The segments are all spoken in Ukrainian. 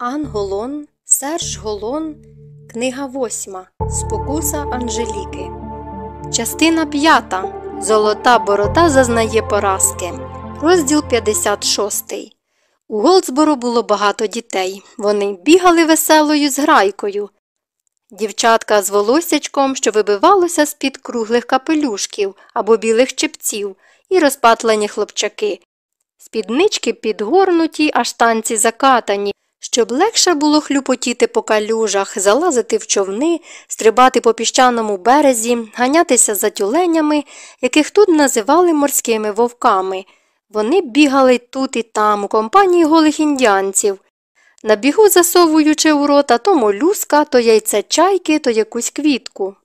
Ан Голон, Серж Голон, книга восьма. Спокуса Анжеліки. Частина п'ята. Золота борода зазнає поразки. Розділ 56. У Голдсбору було багато дітей. Вони бігали веселою зграйкою. Дівчатка з волосячком, що вибивалося з-під круглих капелюшків або білих чепців, і розпатлені хлопчаки. Спіднички підгорнуті, а штанці закатані, щоб легше було хлюпотіти по калюжах, залазити в човни, стрибати по піщаному березі, ганятися за тюленями, яких тут називали морськими вовками. Вони бігали тут і там, у компанії голих індіанців, на бігу засовуючи у рота то молюска, то яйце чайки, то якусь квітку.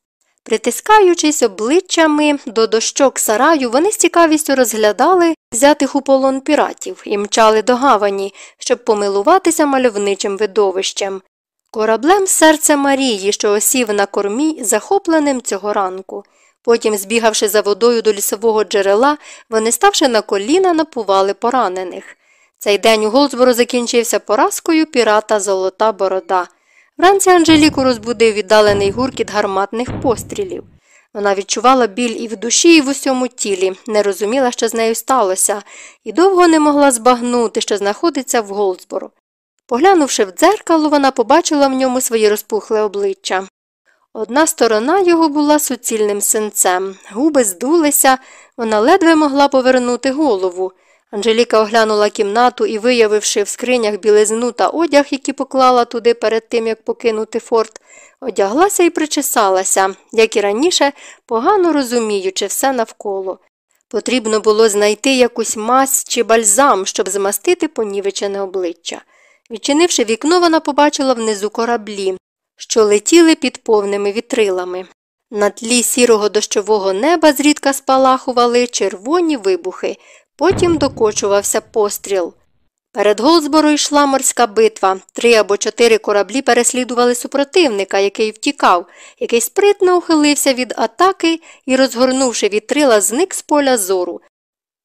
Притискаючись обличчями до дощок сараю, вони з цікавістю розглядали взятих у полон піратів і мчали до гавані, щоб помилуватися мальовничим видовищем. Кораблем серце Марії, що осів на кормі, захопленим цього ранку. Потім, збігавши за водою до лісового джерела, вони, ставши на коліна, напували поранених. Цей день у Голдсборо закінчився поразкою пірата Золота Борода. Вранці Анжеліку розбудив віддалений гуркіт гарматних пострілів. Вона відчувала біль і в душі, і в усьому тілі, не розуміла, що з нею сталося, і довго не могла збагнути, що знаходиться в Голдсборо. Поглянувши в дзеркало, вона побачила в ньому своє розпухле обличчя. Одна сторона його була суцільним синцем, губи здулися, вона ледве могла повернути голову. Анжеліка оглянула кімнату і, виявивши в скринях білизну та одяг, які поклала туди перед тим, як покинути форт, одяглася і причесалася, як і раніше, погано розуміючи все навколо. Потрібно було знайти якусь мазь чи бальзам, щоб змастити понівечене обличчя. Відчинивши вікно, вона побачила внизу кораблі, що летіли під повними вітрилами. На тлі сірого дощового неба зрідка спалахували червоні вибухи, потім докочувався постріл. Перед Голдсборо йшла морська битва. Три або чотири кораблі переслідували супротивника, який втікав, який спритно ухилився від атаки і, розгорнувши вітрила, зник з поля зору.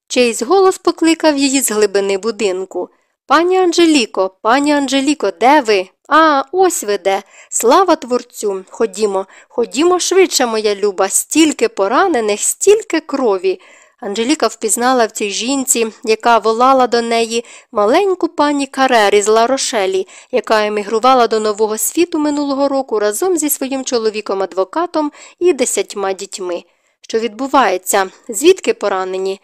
Чийсь голос покликав її з глибини будинку. Пані Анжеліко, пані Анжеліко, де ви? А, ось ви де. Слава творцю. Ходімо, ходімо швидше, моя люба, стільки поранених, стільки крові. Анжеліка впізнала в цій жінці, яка волала до неї маленьку пані Карер із Ларошелі, яка емігрувала до Нового світу минулого року разом зі своїм чоловіком-адвокатом і десятьма дітьми. Що відбувається? Звідки поранені?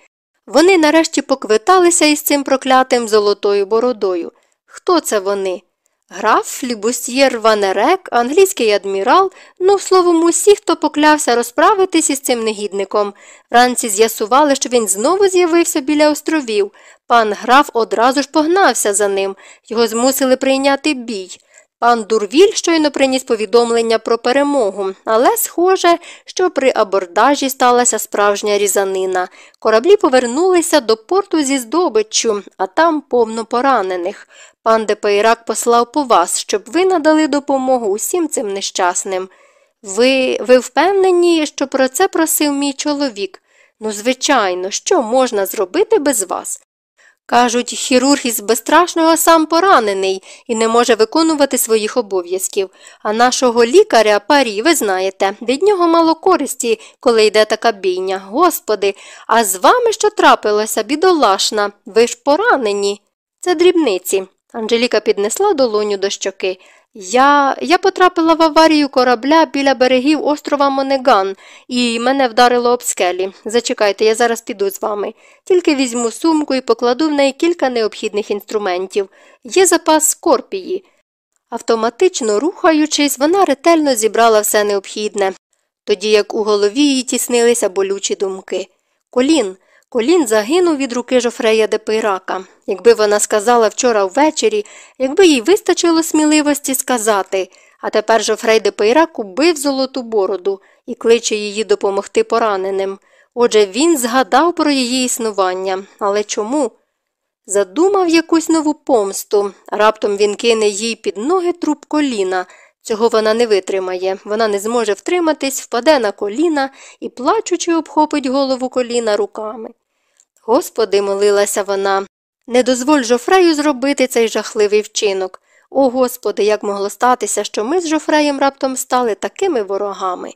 Вони нарешті поквиталися із цим проклятим золотою бородою. Хто це вони? Граф, Лібусьєр Ванерек, англійський адмірал, ну, словом, усі, хто поклявся розправитись із цим негідником. Вранці з'ясували, що він знову з'явився біля островів. Пан граф одразу ж погнався за ним, його змусили прийняти бій. Пан Дурвіль щойно приніс повідомлення про перемогу, але схоже, що при абордажі сталася справжня різанина. Кораблі повернулися до порту зі здобиччю, а там повно поранених. Пан Депейрак послав по вас, щоб ви надали допомогу усім цим нещасним. Ви ви впевнені, що про це просив мій чоловік? Ну, звичайно, що можна зробити без вас? Кажуть, хірург із безстрашного сам поранений і не може виконувати своїх обов'язків, а нашого лікаря парі, ви знаєте, від нього мало користі, коли йде така бійня. Господи, а з вами що трапилося, бідолашна, ви ж поранені. Це дрібниці. Анжеліка піднесла долоню до щоки. Я я потрапила в аварію корабля біля берегів острова Монеган, і мене вдарило об скелі. Зачекайте, я зараз піду з вами. Тільки візьму сумку і покладу в неї кілька необхідних інструментів. Є запас скорпії. Автоматично рухаючись, вона ретельно зібрала все необхідне, тоді як у голові її тіснилися болючі думки. Колін, Колін загинув від руки Жофрея де Пейрака. Якби вона сказала вчора ввечері, якби їй вистачило сміливості сказати, а тепер Жофрей де Пейрак убив золоту бороду і кличе її допомогти пораненим. Отже, він згадав про її існування. Але чому? Задумав якусь нову помсту. Раптом він кине їй під ноги труп коліна. Цього вона не витримає, вона не зможе втриматись, впаде на коліна і, плачучи, обхопить голову коліна руками. Господи, молилася вона, не дозволь Жофрею зробити цей жахливий вчинок. О Господи, як могло статися, що ми з Жофреєм раптом стали такими ворогами.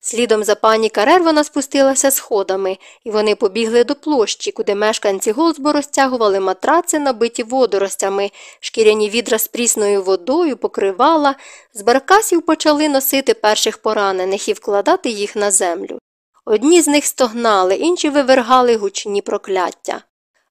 Слідом за пані Карер вона спустилася сходами, і вони побігли до площі, куди мешканці Голсбо розтягували матраци, набиті водоростями, шкіряні відра з прісною водою, покривала, з баркасів почали носити перших поранених і вкладати їх на землю. Одні з них стогнали, інші вивергали гучні прокляття.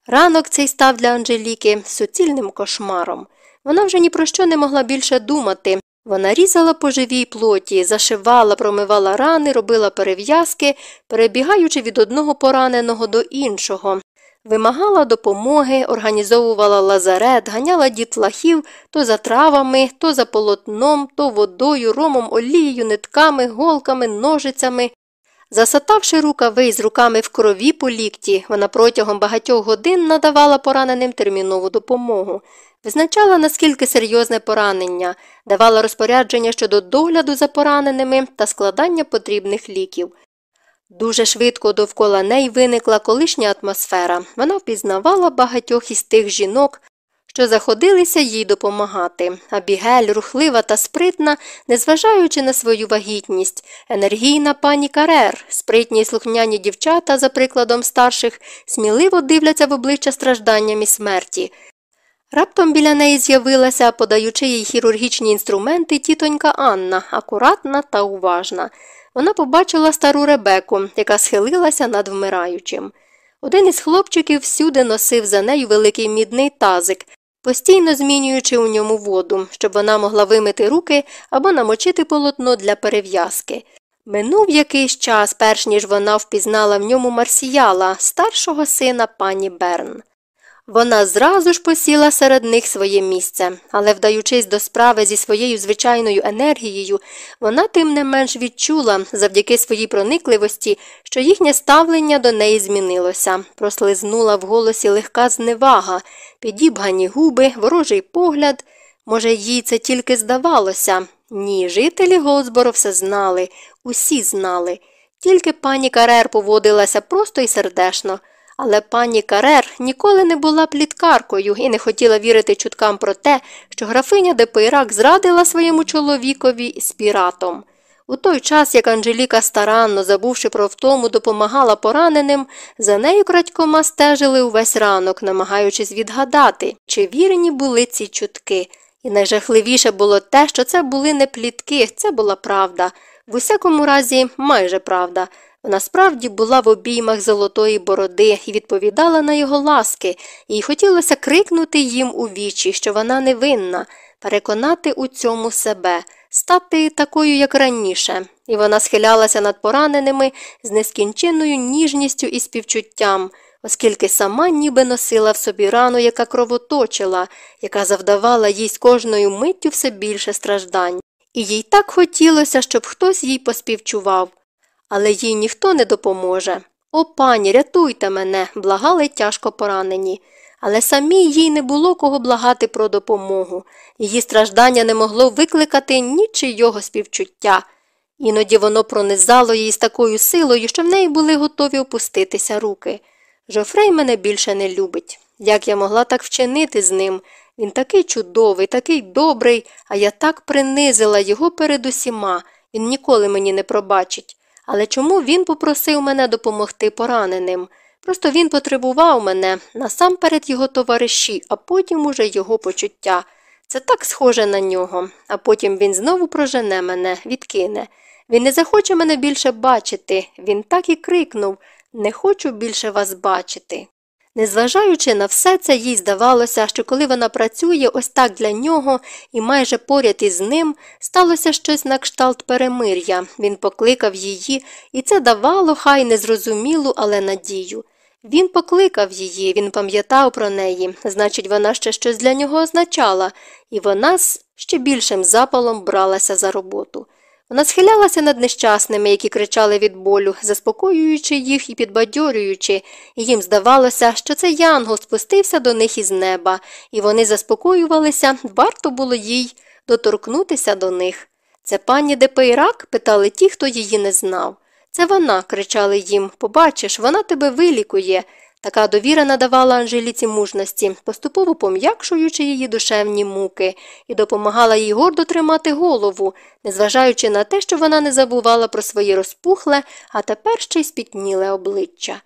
Ранок цей став для Анжеліки суцільним кошмаром. Вона вже ні про що не могла більше думати. Вона різала по живій плоті, зашивала, промивала рани, робила перев'язки, перебігаючи від одного пораненого до іншого. Вимагала допомоги, організовувала лазарет, ганяла дітлахів то за травами, то за полотном, то водою, ромом, олією, нитками, голками, ножицями. Засатавши рукави з руками в крові по лікті, вона протягом багатьох годин надавала пораненим термінову допомогу, визначала, наскільки серйозне поранення, давала розпорядження щодо догляду за пораненими та складання потрібних ліків. Дуже швидко довкола неї виникла колишня атмосфера. Вона впізнавала багатьох із тих жінок, що заходилися їй допомагати. Абігель, рухлива та спритна, незважаючи на свою вагітність, енергійна пані Карер, спритні й слухняні дівчата, за прикладом старших, сміливо дивляться в обличчя стражданням і смерті. Раптом біля неї з'явилася, подаючи їй хірургічні інструменти, тітонька Анна, акуратна та уважна. Вона побачила стару ребеку, яка схилилася над вмираючим. Один із хлопчиків всюди носив за нею великий мідний тазик, постійно змінюючи у ньому воду, щоб вона могла вимити руки або намочити полотно для перев'язки. Минув якийсь час, перш ніж вона впізнала в ньому марсіяла, старшого сина пані Берн. Вона зразу ж посіла серед них своє місце, але, вдаючись до справи зі своєю звичайною енергією, вона тим не менш відчула, завдяки своїй проникливості, що їхнє ставлення до неї змінилося, прослизнула в голосі легка зневага, підібгані губи, ворожий погляд. Може, їй це тільки здавалося? Ні, жителі Голсборо все знали, усі знали. Тільки пані Карер поводилася просто і сердешно. Але пані Карер ніколи не була пліткаркою і не хотіла вірити чуткам про те, що графиня де зрадила своєму чоловікові з піратом. У той час, як Анжеліка старанно, забувши про втому, допомагала пораненим, за нею крадькома стежили увесь ранок, намагаючись відгадати, чи вірені були ці чутки. І найжахливіше було те, що це були не плітки, це була правда. В усякому разі, майже правда. Вона справді була в обіймах золотої бороди і відповідала на його ласки, їй хотілося крикнути їм у вічі, що вона невинна, переконати у цьому себе, стати такою, як раніше, і вона схилялася над пораненими з нескінченною ніжністю і співчуттям, оскільки сама ніби носила в собі рану, яка кровоточила, яка завдавала їй з кожною миттю все більше страждань. І їй так хотілося, щоб хтось їй поспівчував але їй ніхто не допоможе. О, пані, рятуйте мене, благали тяжко поранені. Але самій їй не було кого благати про допомогу. Її страждання не могло викликати нічийого співчуття. Іноді воно пронизало її з такою силою, що в неї були готові опуститися руки. Жофрей мене більше не любить. Як я могла так вчинити з ним? Він такий чудовий, такий добрий, а я так принизила його перед усіма, він ніколи мені не пробачить. Але чому він попросив мене допомогти пораненим? Просто він потребував мене насамперед його товариші, а потім уже його почуття. Це так схоже на нього, а потім він знову прожене мене, відкине. Він не захоче мене більше бачити. Він так і крикнув Не хочу більше вас бачити. Незважаючи на все це, їй здавалося, що коли вона працює ось так для нього і майже поряд із ним, сталося щось на кшталт перемир'я. Він покликав її, і це давало хай незрозумілу, але надію. Він покликав її, він пам'ятав про неї, значить, вона ще щось для нього означала, і вона з ще більшим запалом бралася за роботу. Вона схилялася над нещасними, які кричали від болю, заспокоюючи їх і підбадьорюючи, і їм здавалося, що цей янгол спустився до них із неба, і вони заспокоювалися, варто було їй доторкнутися до них. Це пані Депейрак? питали ті, хто її не знав. Це вона, кричали їм Побачиш, вона тебе вилікує. Така довіра надавала Анжеліці мужності, поступово пом'якшуючи її душевні муки, і допомагала їй гордо тримати голову, незважаючи на те, що вона не забувала про своє розпухле, а тепер ще й спітніле обличчя.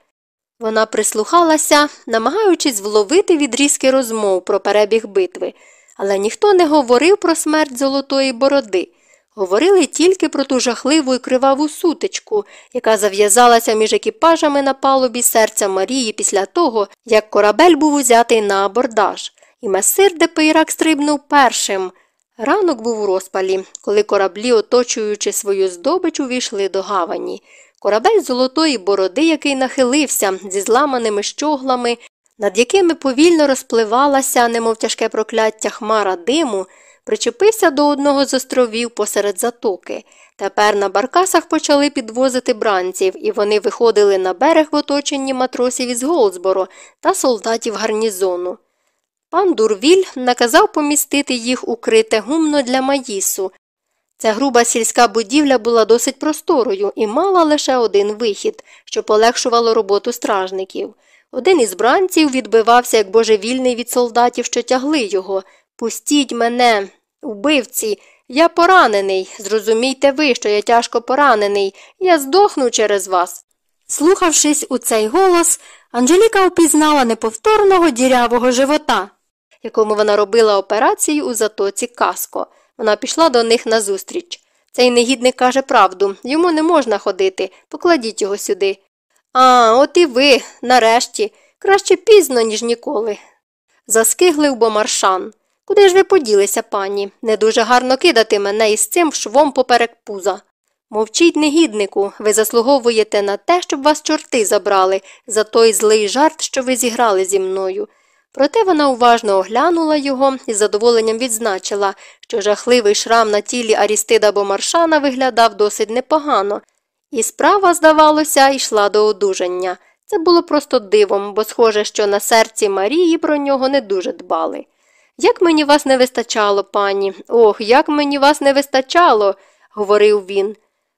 Вона прислухалася, намагаючись вловити відрізки розмов про перебіг битви, але ніхто не говорив про смерть Золотої Бороди. Говорили тільки про ту жахливу і криваву сутичку, яка зав'язалася між екіпажами на палубі серця Марії після того, як корабель був узятий на абордаж, і месир де Пейрак стрибнув першим. Ранок був у розпалі, коли кораблі, оточуючи свою здобич, увійшли до гавані. Корабель золотої бороди, який нахилився зі зламаними щоглами, над якими повільно розпливалася, немов тяжке прокляття хмара диму, причепився до одного з островів посеред затоки. Тепер на баркасах почали підвозити бранців, і вони виходили на берег в оточенні матросів із Голдсборо та солдатів гарнізону. Пан Дурвіль наказав помістити їх у крите гумно для маїсу. Ця груба сільська будівля була досить просторою і мала лише один вихід, що полегшувало роботу стражників. Один із бранців відбивався як божевільний від солдатів, що тягли його. Пустіть мене, убивці, я поранений. Зрозумійте ви, що я тяжко поранений, я здохну через вас. Слухавшись у цей голос, Анжеліка упізнала неповторного дірявого живота, якому вона робила операцію у затоці Каско. Вона пішла до них назустріч. Цей негідник каже правду йому не можна ходити, покладіть його сюди. А, от і ви, нарешті, краще пізно, ніж ніколи. Заскиглив бомаршан. Куди ж ви поділися, пані? Не дуже гарно кидати мене із цим швом поперек пуза. Мовчіть, негіднику, ви заслуговуєте на те, щоб вас чорти забрали за той злий жарт, що ви зіграли зі мною. Проте вона уважно оглянула його і з задоволенням відзначила, що жахливий шрам на тілі Арістида Бомаршана виглядав досить непогано, і справа, здавалося, йшла до одужання. Це було просто дивом, бо схоже, що на серці Марії про нього не дуже дбали. Як мені вас не вистачало, пані, ох, як мені вас не вистачало, говорив він.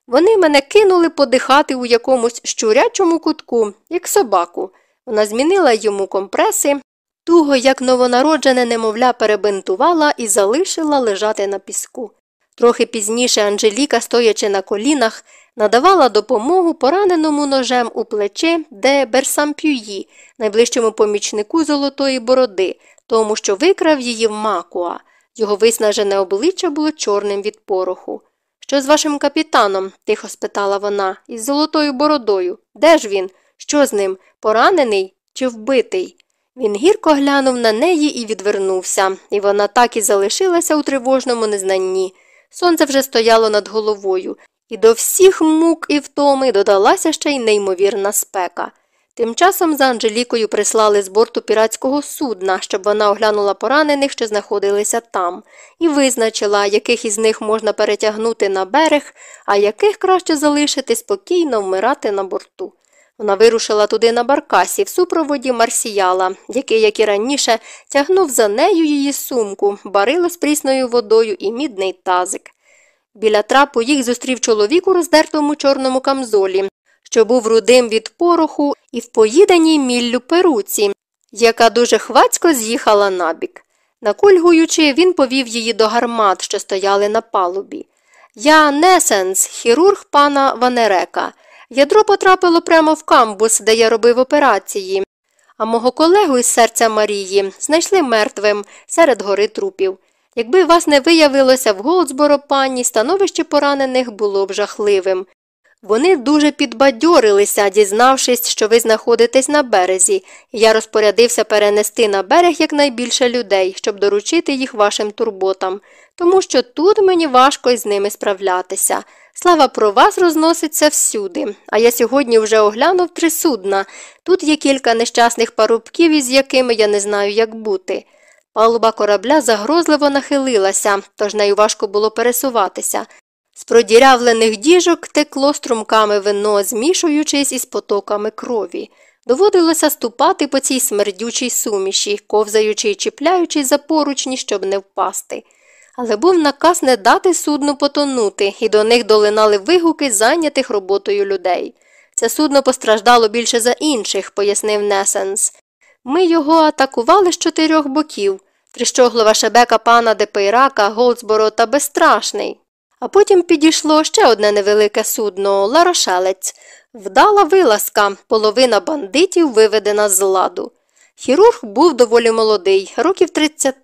Вони мене кинули подихати у якомусь щурячому кутку, як собаку. Вона змінила йому компреси, туго, як новонароджене немовля перебинтувала і залишила лежати на піску. Трохи пізніше Анжеліка, стоячи на колінах, надавала допомогу пораненому ножем у плече де Берсампюї, найближчому помічнику Золотої Бороди, тому що викрав її в Макуа. Його виснажене обличчя було чорним від пороху. Що з вашим капітаном? тихо спитала вона, із золотою бородою. Де ж він? Що з ним? Поранений чи вбитий? Він гірко глянув на неї і відвернувся, і вона так і залишилася у тривожному незнанні. Сонце вже стояло над головою, і до всіх мук і втоми додалася ще й неймовірна спека. Тим часом за Анжелікою прислали з борту піратського судна, щоб вона оглянула поранених, що знаходилися там, і визначила, яких із них можна перетягнути на берег, а яких краще залишити спокійно вмирати на борту. Вона вирушила туди на баркасі в супроводі марсіяла, який, як і раніше, тягнув за нею її сумку, барило з прісною водою і мідний тазик. Біля трапу їх зустрів чоловік у роздертому чорному камзолі, що був рудим від пороху і в поїданій міллю перуці, яка дуже хвацько з'їхала набік. Накульгуючи, він повів її до гармат, що стояли на палубі. Я Несенс, хірург пана Ванерека. Ядро потрапило прямо в камбус, де я робив операції, а мого колегу із серця Марії знайшли мертвим серед гори трупів. Якби вас не виявилося в Голдсборо, пані, становище поранених було б жахливим. Вони дуже підбадьорилися, дізнавшись, що ви знаходитесь на березі, я розпорядився перенести на берег якнайбільше людей, щоб доручити їх вашим турботам, тому що тут мені важко із ними справлятися. Слава про вас розноситься всюди, а я сьогодні вже оглянув три судна. Тут є кілька нещасних парубків, із якими я не знаю, як бути. Палуба корабля загрозливо нахилилася, тож нею важко було пересуватися. З продірявлених діжок текло струмками вино, змішуючись із потоками крові. Доводилося ступати по цій смердючій суміші, ковзаючи й чіпляючись за поручні, щоб не впасти. Але був наказ не дати судну потонути, і до них долинали вигуки зайнятих роботою людей. Це судно постраждало більше за інших, пояснив Несенс. Ми його атакували з чотирьох боків тріщоглова шебека пана Депейрака, Голдсборо та Безстрашний. А потім підійшло ще одне невелике судно Ларошелець. Вдала вилазка, половина бандитів виведена з ладу. Хірург був доволі молодий, років 30.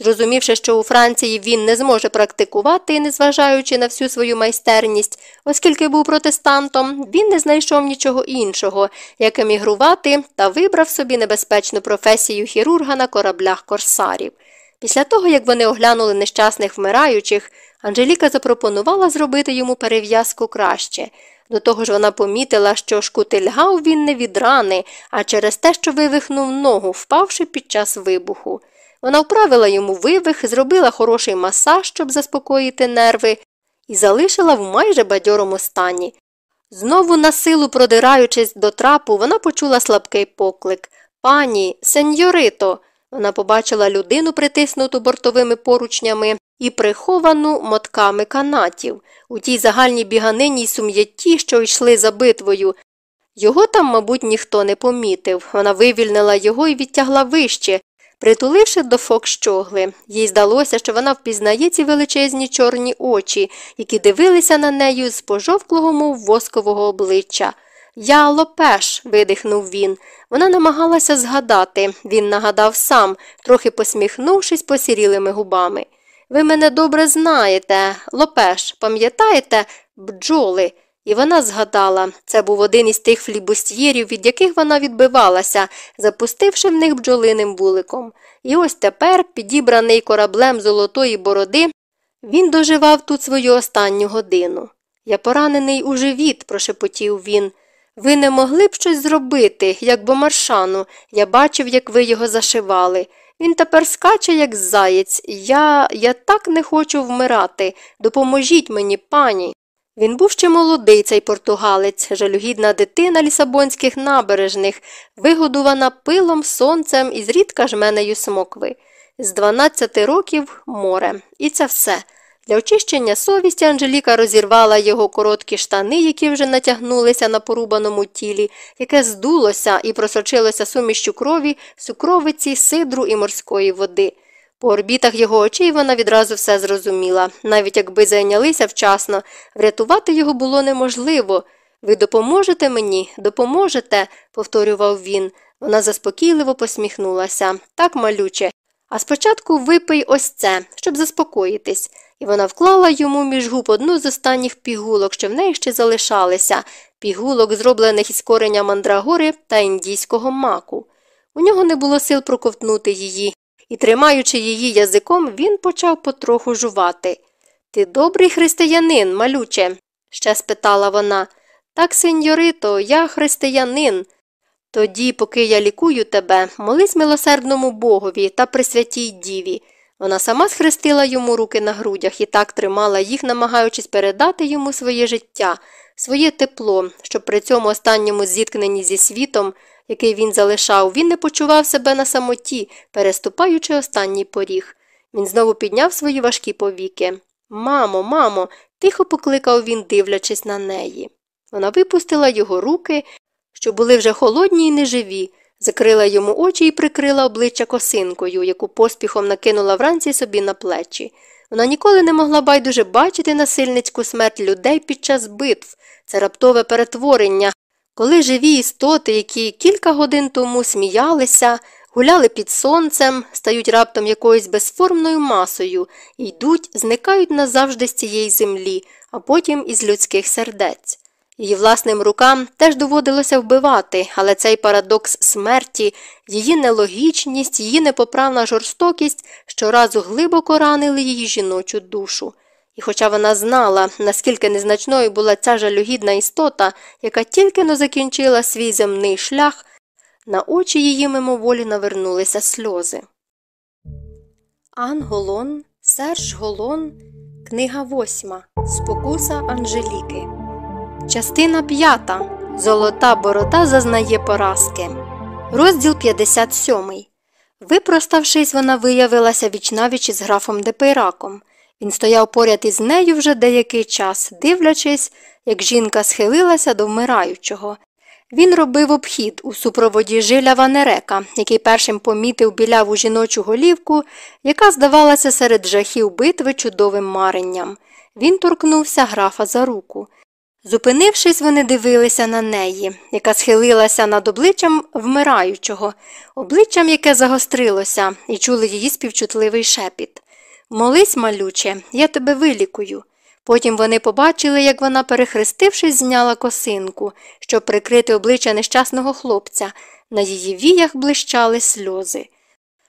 Зрозумівши, що у Франції він не зможе практикувати, незважаючи на всю свою майстерність, оскільки був протестантом, він не знайшов нічого іншого, як емігрувати та вибрав собі небезпечну професію хірурга на кораблях корсарів. Після того, як вони оглянули нещасних вмираючих, Анжеліка запропонувала зробити йому перев'язку краще. До того ж вона помітила, що шкутильгав він не від рани, а через те, що вивихнув ногу, впавши під час вибуху. Вона вправила йому вивих, зробила хороший масаж, щоб заспокоїти нерви, і залишила в майже бадьорому стані. Знову на силу продираючись до трапу, вона почула слабкий поклик Пані, сеньорито. Вона побачила людину, притиснуту бортовими поручнями, і приховану мотками канатів у тій загальній біганині й сум'ятті, що йшли за битвою. Його там, мабуть, ніхто не помітив. Вона вивільнила його і відтягла вище, притуливши до фок щогли. Їй здалося, що вона впізнає ці величезні чорні очі, які дивилися на нею з пожовклого, мов воскового обличчя. Я лопеш, видихнув він. Вона намагалася згадати. Він нагадав сам, трохи посміхнувшись посірілими губами. Ви мене добре знаєте, Лопеш, пам'ятаєте, бджоли? І вона згадала це був один із тих флібустьєрів, від яких вона відбивалася, запустивши в них бджолиним вуликом. І ось тепер, підібраний кораблем золотої бороди, він доживав тут свою останню годину. Я поранений у живіт, прошепотів він. Ви не могли б щось зробити, як бомаршану. Я бачив, як ви його зашивали. Він тепер скаче, як заєць. Я я так не хочу вмирати. Допоможіть мені, пані. Він був ще молодий, цей португалець, жалюгідна дитина лісабонських набережних, вигодувана пилом, сонцем і зрідка жменею смокви. З 12 років море. І це все. Для очищення совісті Анжеліка розірвала його короткі штани, які вже натягнулися на порубаному тілі, яке здулося і просочилося сумішчю крові, сукровиці, сидру і морської води. По орбітах його очей вона відразу все зрозуміла. Навіть якби зайнялися вчасно, врятувати його було неможливо. Ви допоможете мені, допоможете, повторював він. Вона заспокійливо посміхнулася. Так, малюче. А спочатку випий ось це, щоб заспокоїтись і вона вклала йому між губ одну з останніх пігулок, що в неї ще залишалися, пігулок, зроблених із кореня мандрагори та індійського маку. У нього не було сил проковтнути її, і, тримаючи її язиком, він почав потроху жувати. Ти добрий християнин, малюче? ще спитала вона. Так, сеньорито, я християнин. Тоді, поки я лікую тебе, молись милосердному богові та присвятій діві. Вона сама схрестила йому руки на грудях і так тримала їх, намагаючись передати йому своє життя, своє тепло, щоб при цьому останньому зіткненні зі світом, який він залишав, він не почував себе на самоті, переступаючи останній поріг. Він знову підняв свої важкі повіки. Мамо, мамо, тихо покликав він, дивлячись на неї. Вона випустила його руки, що були вже холодні й неживі, закрила йому очі і прикрила обличчя косинкою, яку поспіхом накинула вранці собі на плечі. Вона ніколи не могла байдуже бачити насильницьку смерть людей під час битв, це раптове перетворення, коли живі істоти, які кілька годин тому сміялися, гуляли під сонцем, стають раптом якоюсь безформною масою йдуть, зникають назавжди з цієї землі, а потім із людських сердець. Її власним рукам теж доводилося вбивати, але цей парадокс смерті, її нелогічність, її непоправна жорстокість щоразу глибоко ранили її жіночу душу. І хоча вона знала, наскільки незначною була ця жалюгідна істота, яка тільки но закінчила свій земний шлях, на очі її мимоволі навернулися сльози. Ан Голон, Серж Голон, книга восьма Спокуса Анжеліки. Частина п'ята. Золота борода зазнає поразки. Розділ 57. Випроставшись, вона виявилася віч-на-віч із графом Депейраком. Він стояв поряд із нею вже деякий час, дивлячись, як жінка схилилася до вмираючого. Він робив обхід у супроводі жиля Ванерека, який першим помітив біляву жіночу голівку, яка здавалася серед жахів битви чудовим маренням. Він торкнувся графа за руку. Зупинившись, вони дивилися на неї, яка схилилася над обличчям вмираючого, обличчям, яке загострилося, і чули її співчутливий шепіт. Молись, малюче, я тебе вилікую. Потім вони побачили, як вона, перехрестившись, зняла косинку, щоб прикрити обличчя нещасного хлопця. На її віях блищали сльози.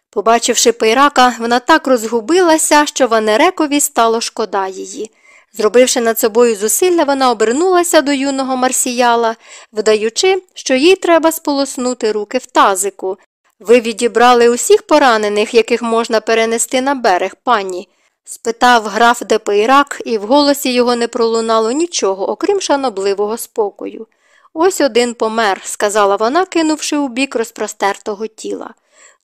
Побачивши пейрака, вона так розгубилася, що Ванерекові стало шкода її. Зробивши над собою зусилля, вона обернулася до юного марсіяла, вдаючи, що їй треба сполоснути руки в тазику. Ви відібрали усіх поранених, яких можна перенести на берег, пані? спитав граф Депейрак, і в голосі його не пролунало нічого, окрім шанобливого спокою. Ось один помер, сказала вона, кинувши у бік розпростертого тіла.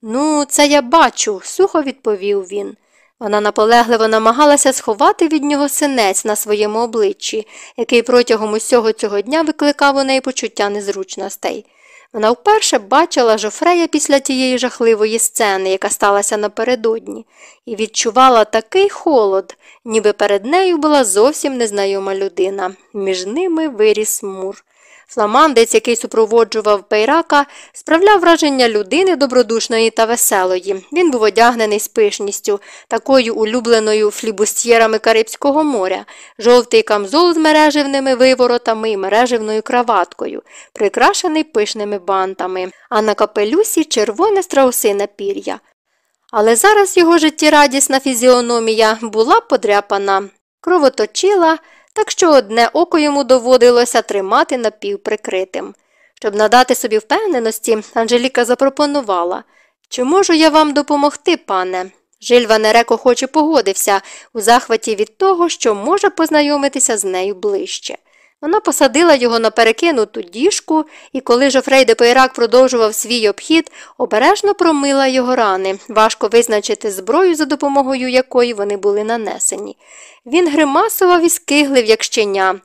Ну, це я бачу, сухо відповів він. Вона наполегливо намагалася сховати від нього синець на своєму обличчі, який протягом усього цього дня викликав у неї почуття незручностей. Вона вперше бачила Жофрея після тієї жахливої сцени, яка сталася напередодні, і відчувала такий холод, ніби перед нею була зовсім незнайома людина. Між ними виріс мур. Фламандець, який супроводжував Пейрака, справляв враження людини добродушної та веселої. Він був одягнений з пишністю, такою улюбленою флібустьєрами Карибського моря, жовтий камзол з мереживними виворотами і мереживною краваткою, прикрашений пишними бантами, а на капелюсі червоне страусине пір'я. Але зараз його життєрадісна фізіономія була подряпана, кровоточила так що одне око йому доводилося тримати напівприкритим. Щоб надати собі впевненості, Анжеліка запропонувала Чи можу я вам допомогти, пане? Жиль Ванерек охоче погодився у захваті від того, що може познайомитися з нею ближче. Вона посадила його на перекинуту діжку, і коли Жофрей де Пейрак продовжував свій обхід, обережно промила його рани, важко визначити зброю, за допомогою якої вони були нанесені. Він гримасував і скиглив, як щеня.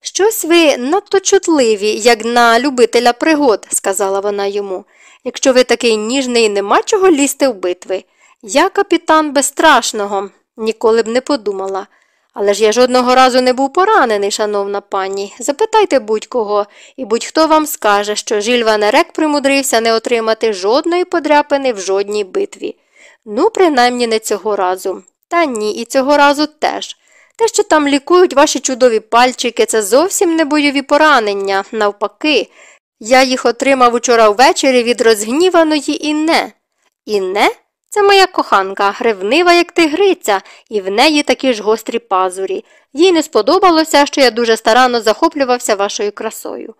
Щось ви надто чутливі, як на любителя пригод, сказала вона йому. Якщо ви такий ніжний, нема чого лізти в битви. Я капітан безстрашного, ніколи б не подумала. Але ж я жодного разу не був поранений, шановна пані. Запитайте будь-кого, і будь-хто вам скаже, що Жиль Ванерек примудрився не отримати жодної подряпини в жодній битві. Ну, принаймні не цього разу. Та ні, і цього разу теж. Те, що там лікують ваші чудові пальчики, це зовсім не бойові поранення, навпаки. Я їх отримав учора ввечері від розгніваної Інне. Інне? Це моя коханка, гривнива, як тигриця, і в неї такі ж гострі пазурі. Їй не сподобалося, що я дуже старанно захоплювався вашою красою.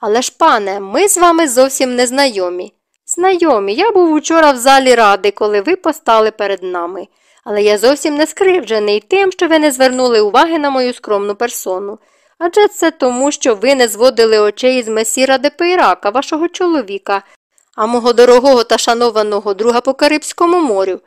Але ж, пане, ми з вами зовсім не знайомі. Знайомі, я був учора в залі ради, коли ви постали перед нами, але я зовсім не скривджений тим, що ви не звернули уваги на мою скромну персону. Адже це тому, що ви не зводили очей із месіра Депейрака, вашого чоловіка, а мого дорогого та шанованого друга по Карибському морю.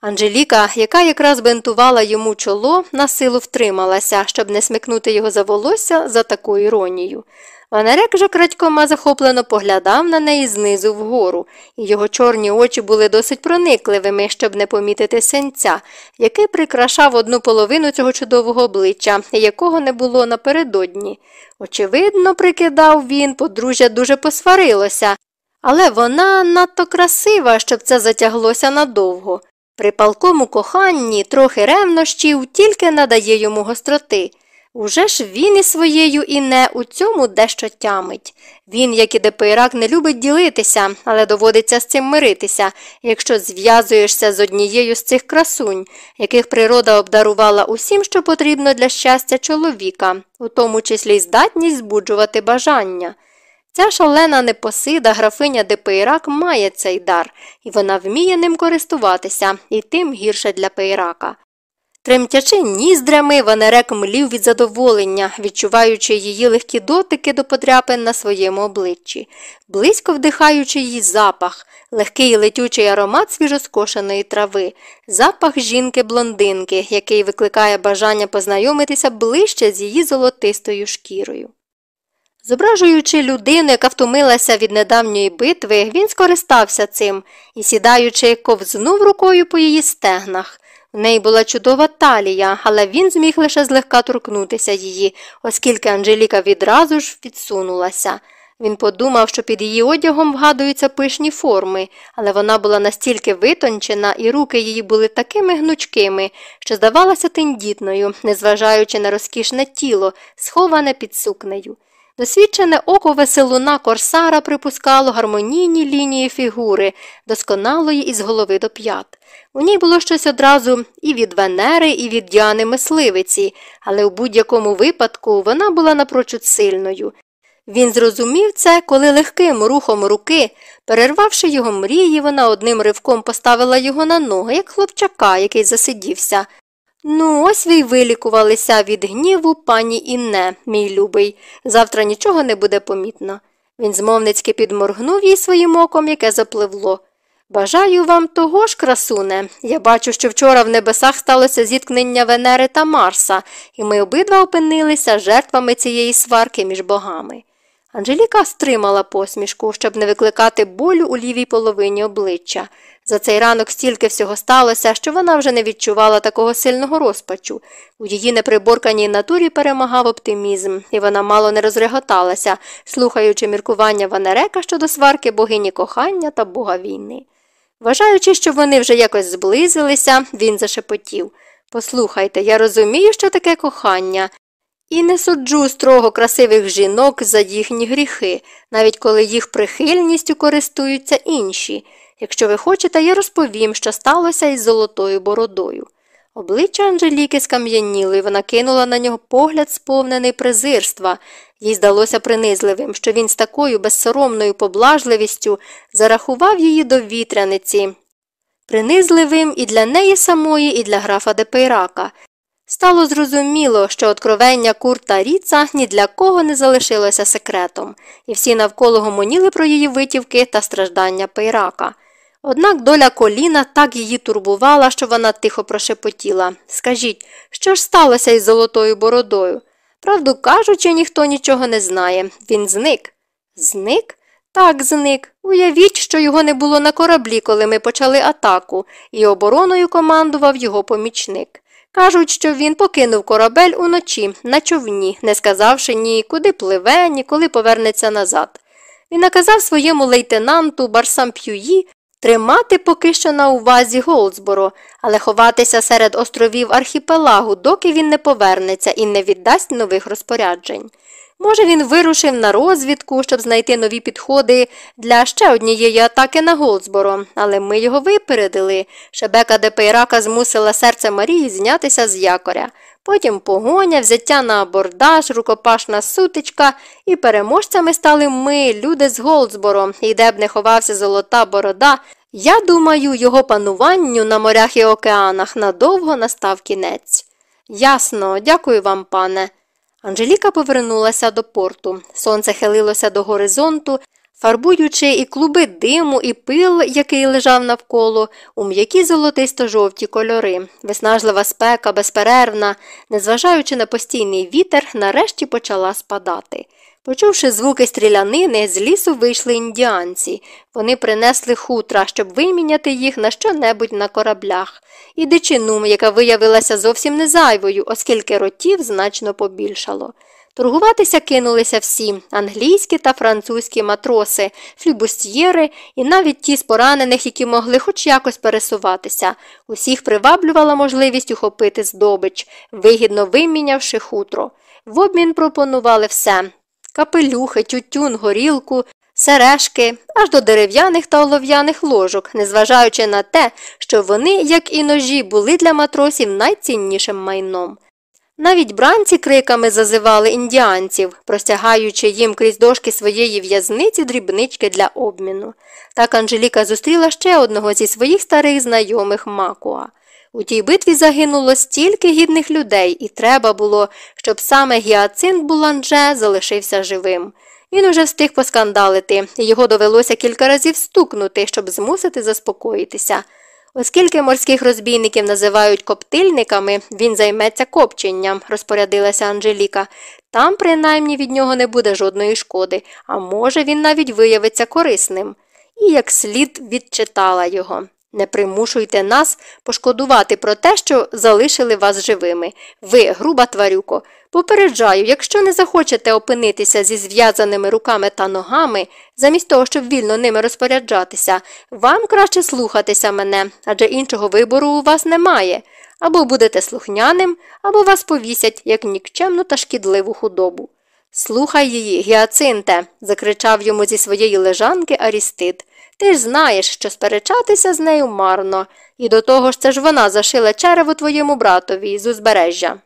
Анжеліка, яка якраз бентувала йому чоло, на силу втрималася, щоб не смикнути його за волосся за таку іронію. Ванерек же крадькома захоплено поглядав на неї знизу вгору, і його чорні очі були досить проникливими, щоб не помітити сенця, який прикрашав одну половину цього чудового обличчя, якого не було напередодні. Очевидно, прикидав він, подружжя дуже посварилося, але вона надто красива, щоб це затяглося надовго. При палкому коханні трохи ревнощів тільки надає йому гостроти. Уже ж він і своєю і не у цьому дещо тямить. Він, як і Депейрак, не любить ділитися, але доводиться з цим миритися, якщо зв'язуєшся з однією з цих красунь, яких природа обдарувала усім, що потрібно для щастя чоловіка, у тому числі й здатність збуджувати бажання. Ця шалена непосида графиня Депейрак має цей дар, і вона вміє ним користуватися, і тим гірше для Пейрака. Тремтячи ніздрями, Ванерек млів від задоволення, відчуваючи її легкі дотики до подряпин на своєму обличчі, близько вдихаючи її запах, легкий летючий аромат свіжоскошеної трави, запах жінки-блондинки, який викликає бажання познайомитися ближче з її золотистою шкірою. Зображуючи людину, яка втомилася від недавньої битви, він скористався цим і, сідаючи, ковзнув рукою по її стегнах. В неї була чудова талія, але він зміг лише злегка торкнутися її, оскільки Анжеліка відразу ж відсунулася. Він подумав, що під її одягом вгадуються пишні форми, але вона була настільки витончена, і руки її були такими гнучкими, що здавалася тендітною, незважаючи на розкішне тіло, сховане під сукнею. Досвідчене око веселуна корсара припускало гармонійні лінії фігури, досконалої із голови до п'ят. У ній було щось одразу і від Венери, і від Діани мисливиці, але у будь-якому випадку вона була напрочуд сильною. Він зрозумів це, коли легким рухом руки, перервавши його мрії, вона одним ривком поставила його на ноги, як хлопчака, який засидівся. Ну, ось ви й вилікувалися від гніву, пані Інне, мій любий. Завтра нічого не буде помітно. Він змовницьки підморгнув їй своїм оком, яке запливло. Бажаю вам того ж, красуне. Я бачу, що вчора в небесах сталося зіткнення Венери та Марса, і ми обидва опинилися жертвами цієї сварки між богами. Анжеліка стримала посмішку, щоб не викликати болю у лівій половині обличчя. За цей ранок стільки всього сталося, що вона вже не відчувала такого сильного розпачу. У її неприборканій натурі перемагав оптимізм, і вона мало не розреготалася, слухаючи міркування Ванерека щодо сварки богині кохання та бога війни. Вважаючи, що вони вже якось зблизилися, він зашепотів Послухайте, я розумію, що таке кохання, і не суджу строго красивих жінок за їхні гріхи, навіть коли їх прихильністю користуються інші. Якщо ви хочете, я розповім, що сталося із золотою бородою. Обличчя Анжеліки скам'яніло, і вона кинула на нього погляд, сповнений презирства. Їй здалося принизливим, що він з такою безсоромною поблажливістю зарахував її до вітряниці. Принизливим і для неї самої, і для графа Депейрака. Стало зрозуміло, що откровення Курта Ріца ні для кого не залишилося секретом, і всі навколо гомоніли про її витівки та страждання Пейрака. Однак доля коліна так її турбувала, що вона тихо прошепотіла Скажіть, що ж сталося із золотою бородою? Правду кажучи, ніхто нічого не знає. Він зник. Зник? Так, зник. Уявіть, що його не було на кораблі, коли ми почали атаку, і обороною командував його помічник. Кажуть, що він покинув корабель уночі на човні, не сказавши ні куди пливе, ні коли повернеться назад. Він наказав своєму лейтенанту Барсамп'юї тримати поки що на увазі Голдсборо, але ховатися серед островів архіпелагу, доки він не повернеться і не віддасть нових розпоряджень. Може, він вирушив на розвідку, щоб знайти нові підходи для ще однієї атаки на Голдсборо, але ми його випередили. Шебека Депейрака змусила серце Марії знятися з якоря. Потім погоня, взяття на абордаж, рукопашна сутичка, і переможцями стали ми, люди з Голдсборо, і де б не ховався золота борода. Я думаю, його пануванню на морях і океанах надовго настав кінець. Ясно, дякую вам, пане. Анжеліка повернулася до порту. Сонце хилилося до горизонту, фарбуючи і клуби диму, і пил, який лежав навколо, у м'які золотисто жовті кольори. Виснажлива спека, безперервна, незважаючи на постійний вітер, нарешті почала спадати. Почувши звуки стрілянини, з лісу вийшли індіанці. Вони принесли хутра, щоб виміняти їх на що-небудь на кораблях, і дичину, яка виявилася зовсім незайвою, оскільки ротів значно побільшало. Торгуватися кинулися всі англійські та французькі матроси, флібустьєри і навіть ті з поранених, які могли хоч якось пересуватися. Усіх приваблювала можливість ухопити здобич, вигідно вимінявши хутро. В обмін пропонували все капелюхи, тютюн, горілку, сережки, аж до дерев'яних та олов'яних ложок, незважаючи на те, що вони, як і ножі, були для матросів найціннішим майном. Навіть бранці криками зазивали індіанців, простягаючи їм крізь дошки своєї в'язниці дрібнички для обміну. Так Анжеліка зустріла ще одного зі своїх старих знайомих Макуа. У тій битві загинуло стільки гідних людей, і треба було, щоб саме Гіацинт Буланже залишився живим. Він уже встиг поскандалити, і його довелося кілька разів стукнути, щоб змусити заспокоїтися. Оскільки морських розбійників називають коптильниками, він займеться копченням, розпорядилася Анжеліка. Там, принаймні, від нього не буде жодної шкоди, а може, він навіть виявиться корисним. І як слід відчитала його. Не примушуйте нас пошкодувати про те, що залишили вас живими. Ви, груба тварюко, попереджаю, якщо не захочете опинитися зі зв'язаними руками та ногами, замість того, щоб вільно ними розпоряджатися, вам краще слухатися мене, адже іншого вибору у вас немає. Або будете слухняним, або вас повісять, як нікчемну та шкідливу худобу. Слухай її, Гіацинте, закричав йому зі своєї лежанки Арістид. Ти ж знаєш, що сперечатися з нею марно, і до того ж це ж вона зашила черево твоєму братові з узбережжя.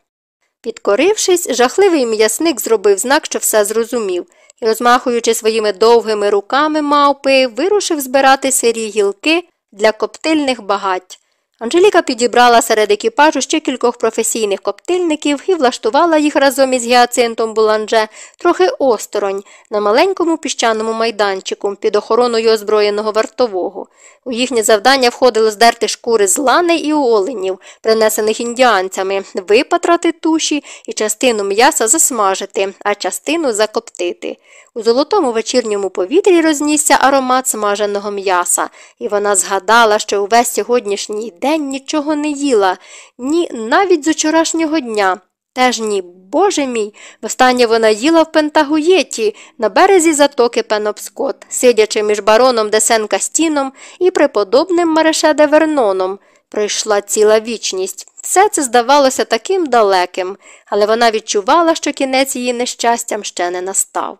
Підкорившись, жахливий м'ясник зробив знак, що все зрозумів, і, розмахуючи своїми довгими руками мавпи, вирушив збирати сирі гілки для коптильних багать. Анжеліка підібрала серед екіпажу ще кількох професійних коптильників і влаштувала їх разом із гіацинтом Буланже трохи осторонь на маленькому піщаному майданчику під охороною озброєного вартового. У їхнє завдання входило здерти шкури з лани і оленів, принесених індіанцями, випатрати туші і частину м'яса засмажити, а частину закоптити. У золотому вечірньому повітрі рознісся аромат смаженого м'яса, і вона згадала, що увесь сьогоднішній день нічого не їла, ні навіть з учорашнього дня. Теж ні, боже мій, востаннє вона їла в Пентагуєті на березі затоки Пенопскот, сидячи між бароном Десен Кастіном і преподобним Мареше де Верноном. Пройшла ціла вічність. Все це здавалося таким далеким, але вона відчувала, що кінець її нещастям ще не настав.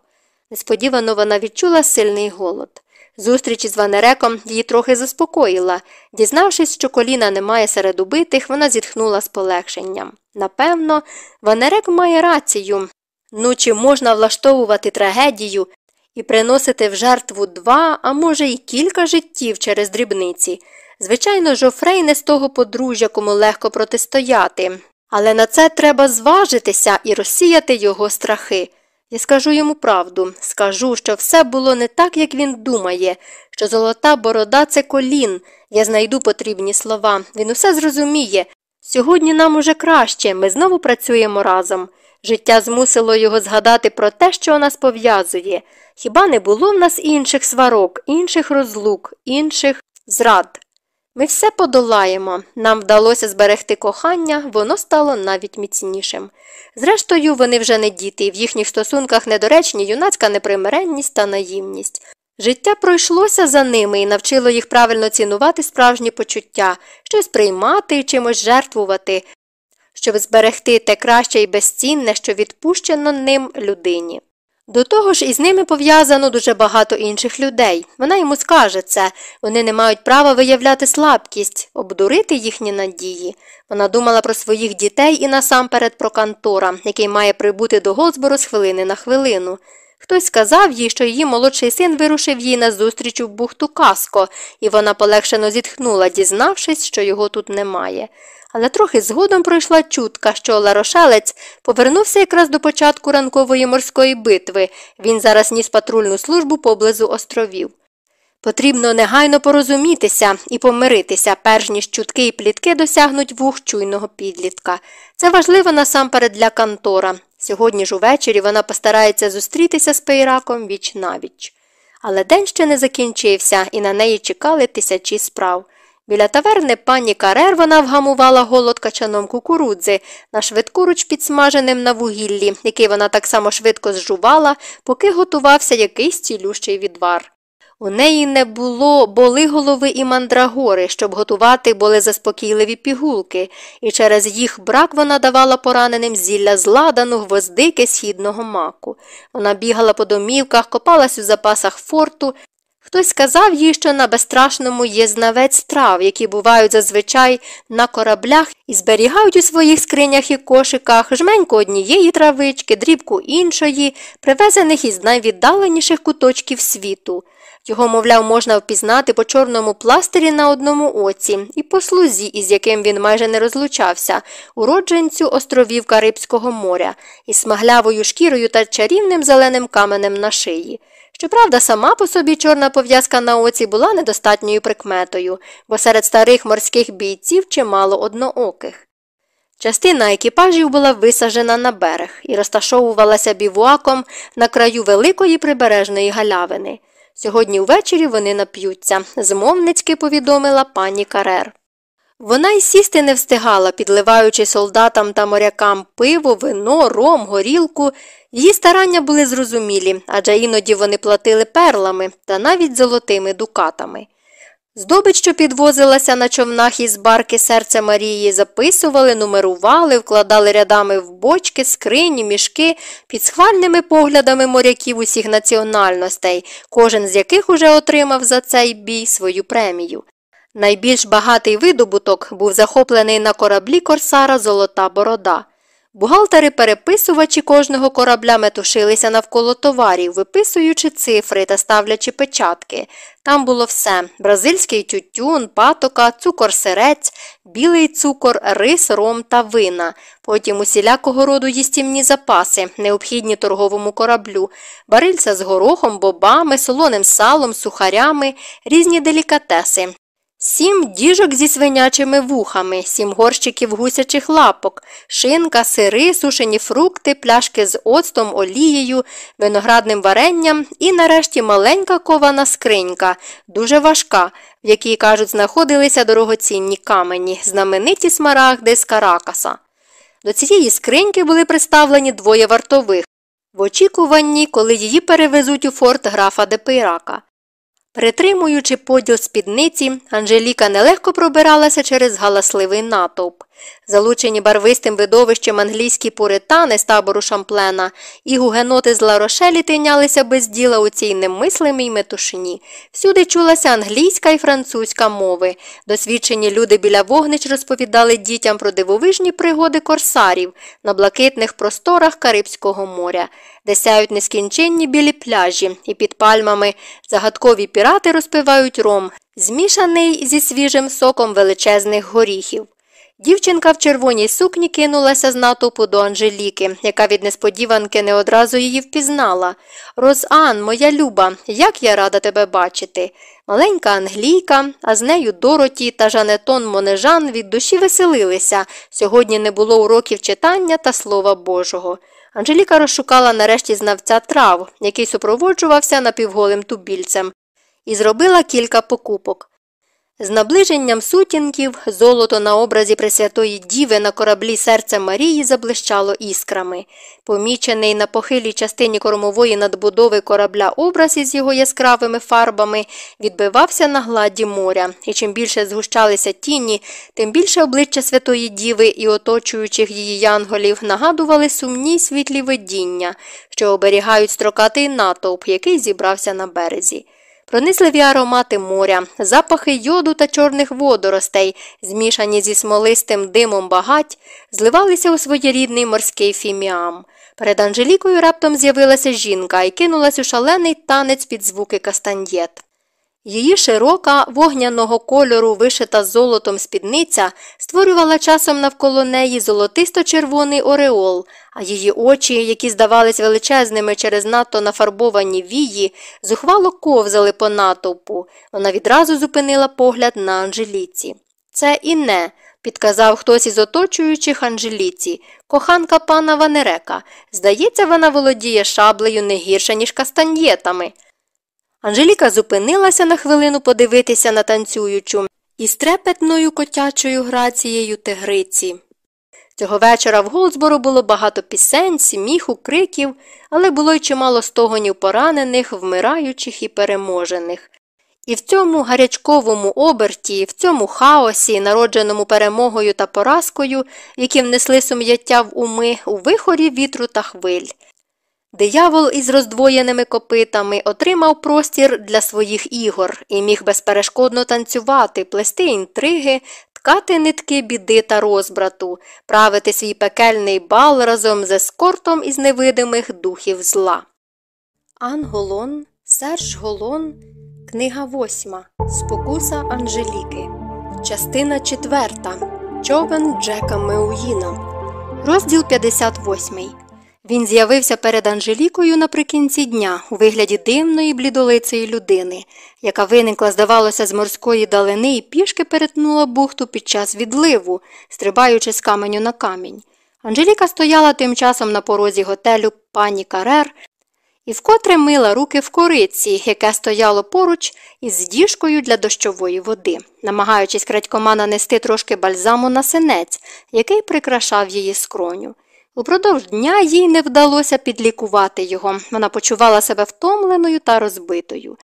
Несподівано вона відчула сильний голод. Зустріч із Ванереком її трохи заспокоїла. Дізнавшись, що Коліна немає серед убитих, вона зітхнула з полегшенням. Напевно, Ванерек має рацію. Ну, чи можна влаштовувати трагедію і приносити в жертву два, а може, й кілька життів через дрібниці. Звичайно, Жофрей не з того подружжя, кому легко протистояти, але на це треба зважитися і розсіяти його страхи. Я скажу йому правду, скажу, що все було не так, як він думає, що золота борода це колін. Я знайду потрібні слова. Він усе зрозуміє. Сьогодні нам уже краще, ми знову працюємо разом. Життя змусило його згадати про те, що нас пов'язує. Хіба не було в нас інших сварок, інших розлук, інших зрад? Ми все подолаємо. Нам вдалося зберегти кохання, воно стало навіть міцнішим. Зрештою, вони вже не діти, і в їхніх стосунках недоречні юнацька непримиренність та наївність. Життя пройшлося за ними і навчило їх правильно цінувати справжні почуття, щось приймати і чимось жертвувати, щоб зберегти те краще і безцінне, що відпущено ним людині. До того ж, із ними пов'язано дуже багато інших людей. Вона йому скаже це, вони не мають права виявляти слабкість, обдурити їхні надії. Вона думала про своїх дітей і насамперед про Кантора, який має прибути до Голсбору з хвилини на хвилину. Хтось сказав їй, що її молодший син вирушив їй на зустріч у бухту Каско, і вона полегшено зітхнула, дізнавшись, що його тут немає. Але трохи згодом пройшла чутка, що Ларошелець повернувся якраз до початку ранкової морської битви. Він зараз ніс патрульну службу поблизу островів. Потрібно негайно порозумітися і помиритися, перш ніж чутки і плітки досягнуть вух чуйного підлітка. Це важливо насамперед для Кантора. Сьогодні ж увечері вона постарається зустрітися з Пейраком віч навіч. Але день ще не закінчився, і на неї чекали тисячі справ. Біля таверни пані Карер вона вгамувала голод качаном кукурудзи, на швидкуруч підсмаженим на вугіллі, який вона так само швидко зжувала, поки готувався якийсь цілющий відвар. У неї не було боли голови і мандрагори, щоб готувати були заспокійливі пігулки, і через їх брак вона давала пораненим зілля зладану гвоздики східного маку. Вона бігала по домівках, копалась у запасах форту, Хтось сказав їй, що на безстрашному є знавець трав, які бувають зазвичай на кораблях і зберігають у своїх скринях і кошиках жменьку однієї травички, дрібку іншої, привезених із найвіддаленіших куточків світу. Його, мовляв, можна впізнати по чорному пластирі на одному оці і по слузі, із яким він майже не розлучався, уродженцю островів Карибського моря, із смаглявою шкірою та чарівним зеленим каменем на шиї. Щоправда, сама по собі чорна пов'язка на оці була недостатньою прикметою, бо серед старих морських бійців чимало однооких. Частина екіпажів була висаджена на берег і розташовувалася бівуаком на краю великої прибережної галявини. Сьогодні ввечері вони нап'ються, змовницьки повідомила пані Карер. Вона й сісти не встигала, підливаючи солдатам та морякам пиво, вино, ром, горілку. Її старання були зрозумілі, адже іноді вони платили перлами та навіть золотими дукатами. Здобич, що підвозилася на човнах із барки серця Марії, записували, нумерували, вкладали рядами в бочки, скрині, мішки під схвальними поглядами моряків усіх національностей, кожен з яких уже отримав за цей бій свою премію. Найбільш багатий видобуток був захоплений на кораблі корсара Золота Борода. Бухгалтери переписувачі кожного корабля метушилися навколо товарів, виписуючи цифри та ставлячи печатки. Там було все бразильський тютюн, патока, цукор-сирець, білий цукор, рис, ром та вина, потім усілякого роду їстівні запаси, необхідні торговому кораблю, барильця з горохом, бобами, солоним салом, сухарями, різні делікатеси, Сім діжок зі свинячими вухами, сім горщиків гусячих лапок, шинка, сири, сушені фрукти, пляшки з оцтом, олією, виноградним варенням і, нарешті, маленька кована скринька, дуже важка, в якій, кажуть, знаходилися дорогоцінні камені, знамениті смарагди з Каракаса. До цієї скриньки були представлені двоє вартових в очікуванні, коли її перевезуть у форт графа Депейрака. Притримуючи поділ спідниці, Анжеліка нелегко пробиралася через галасливий натовп. Залучені барвистим видовищем англійські пуритани з табору шамплена і гугеноти з ларошелі тинялися без діла у цій немислимій метушні. Всюди чулася англійська і французька мови. Досвідчені люди біля вогнич розповідали дітям про дивовижні пригоди корсарів на блакитних просторах Карибського моря, де сяють нескінченні білі пляжі, і під пальмами загадкові пірати розпивають ром, змішаний зі свіжим соком величезних горіхів. Дівчинка в червоній сукні кинулася з натовпу до Анжеліки, яка від несподіванки не одразу її впізнала. Розан, моя люба, як я рада тебе бачити. Маленька англійка, а з нею Дороті та Жанетон Монежан від душі веселилися. Сьогодні не було уроків читання та слова Божого. Анжеліка розшукала нарешті знавця трав, який супроводжувався напівголим тубільцем, і зробила кілька покупок. З наближенням сутінків золото на образі Пресвятої Діви на кораблі серця Марії заблищало іскрами. Помічений на похилій частині кормової надбудови корабля образ із його яскравими фарбами відбивався на гладі моря, і чим більше згущалися тіні, тим більше обличчя Святої Діви і оточуючих її янголів нагадували сумні світлі видіння, що оберігають строкатий натовп, який зібрався на березі. Пронизливі аромати моря, запахи йоду та чорних водоростей, змішані зі смолистим димом багать, зливалися у своєрідний морський фіміам. Перед Анжелікою раптом з'явилася жінка і кинулась у шалений танець під звуки кастаньєт. Її широка, вогняного кольору, вишита золотом спідниця, створювала часом навколо неї золотисто-червоний ореол, а її очі, які здавались величезними через надто нафарбовані вії, зухвало ковзали по натовпу. Вона відразу зупинила погляд на Анжеліці. Це і не, підказав хтось із оточуючих Анжеліці, коханка пана Ванерека. Здається, вона володіє шаблею не гірше, ніж кастаньєтами. Анжеліка зупинилася на хвилину подивитися на танцюючу із трепетною котячою грацією тигриці. Цього вечора в Голдсбору було багато пісень, сміху, криків, але було й чимало стогонів поранених, вмираючих і переможених. І в цьому гарячковому оберті, в цьому хаосі, народженому перемогою та поразкою, які внесли сум'яття в уми у вихорі вітру та хвиль, Диявол із роздвоєними копитами отримав простір для своїх ігор і міг безперешкодно танцювати, плести інтриги, ткати нитки біди та розбрату, правити свій пекельний бал разом з ескортом із невидимих духів зла. Анголон, Серж Голон, книга восьма. Спокуса Анжеліки. Частина четверта. Човен Джека Меуїна. Розділ 58. Він з'явився перед Анжелікою наприкінці дня у вигляді дивної блідолицеї людини, яка виникла, здавалося, з морської далини і пішки перетнула бухту під час відливу, стрибаючи з каменю на камінь. Анжеліка стояла тим часом на порозі готелю пані Карер і вкотре мила руки в кориці, яке стояло поруч із діжкою для дощової води, намагаючись крадькома нанести трошки бальзаму на синець, який прикрашав її скроню. Упродовж дня їй не вдалося підлікувати його. Вона почувала себе втомленою та розбитою.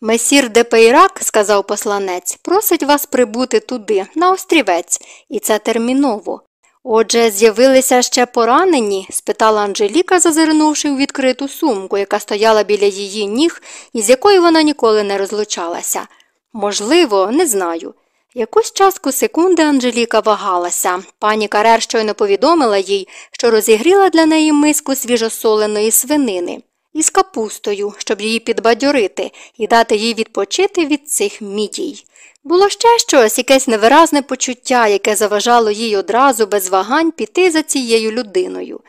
Месір де Пейрак, сказав посланець, просить вас прибути туди, на острівець, і це терміново. Отже, з'явилися ще поранені? спитала Анжеліка, зазирнувши у відкриту сумку, яка стояла біля її ніг і з якою вона ніколи не розлучалася. Можливо, не знаю. Якусь частку секунди Анжеліка вагалася. Пані Карер щойно повідомила їй, що розігріла для неї миску свіжосоленої свинини із капустою, щоб її підбадьорити і дати їй відпочити від цих мідій. Було ще щось, якесь невиразне почуття, яке заважало їй одразу без вагань піти за цією людиною.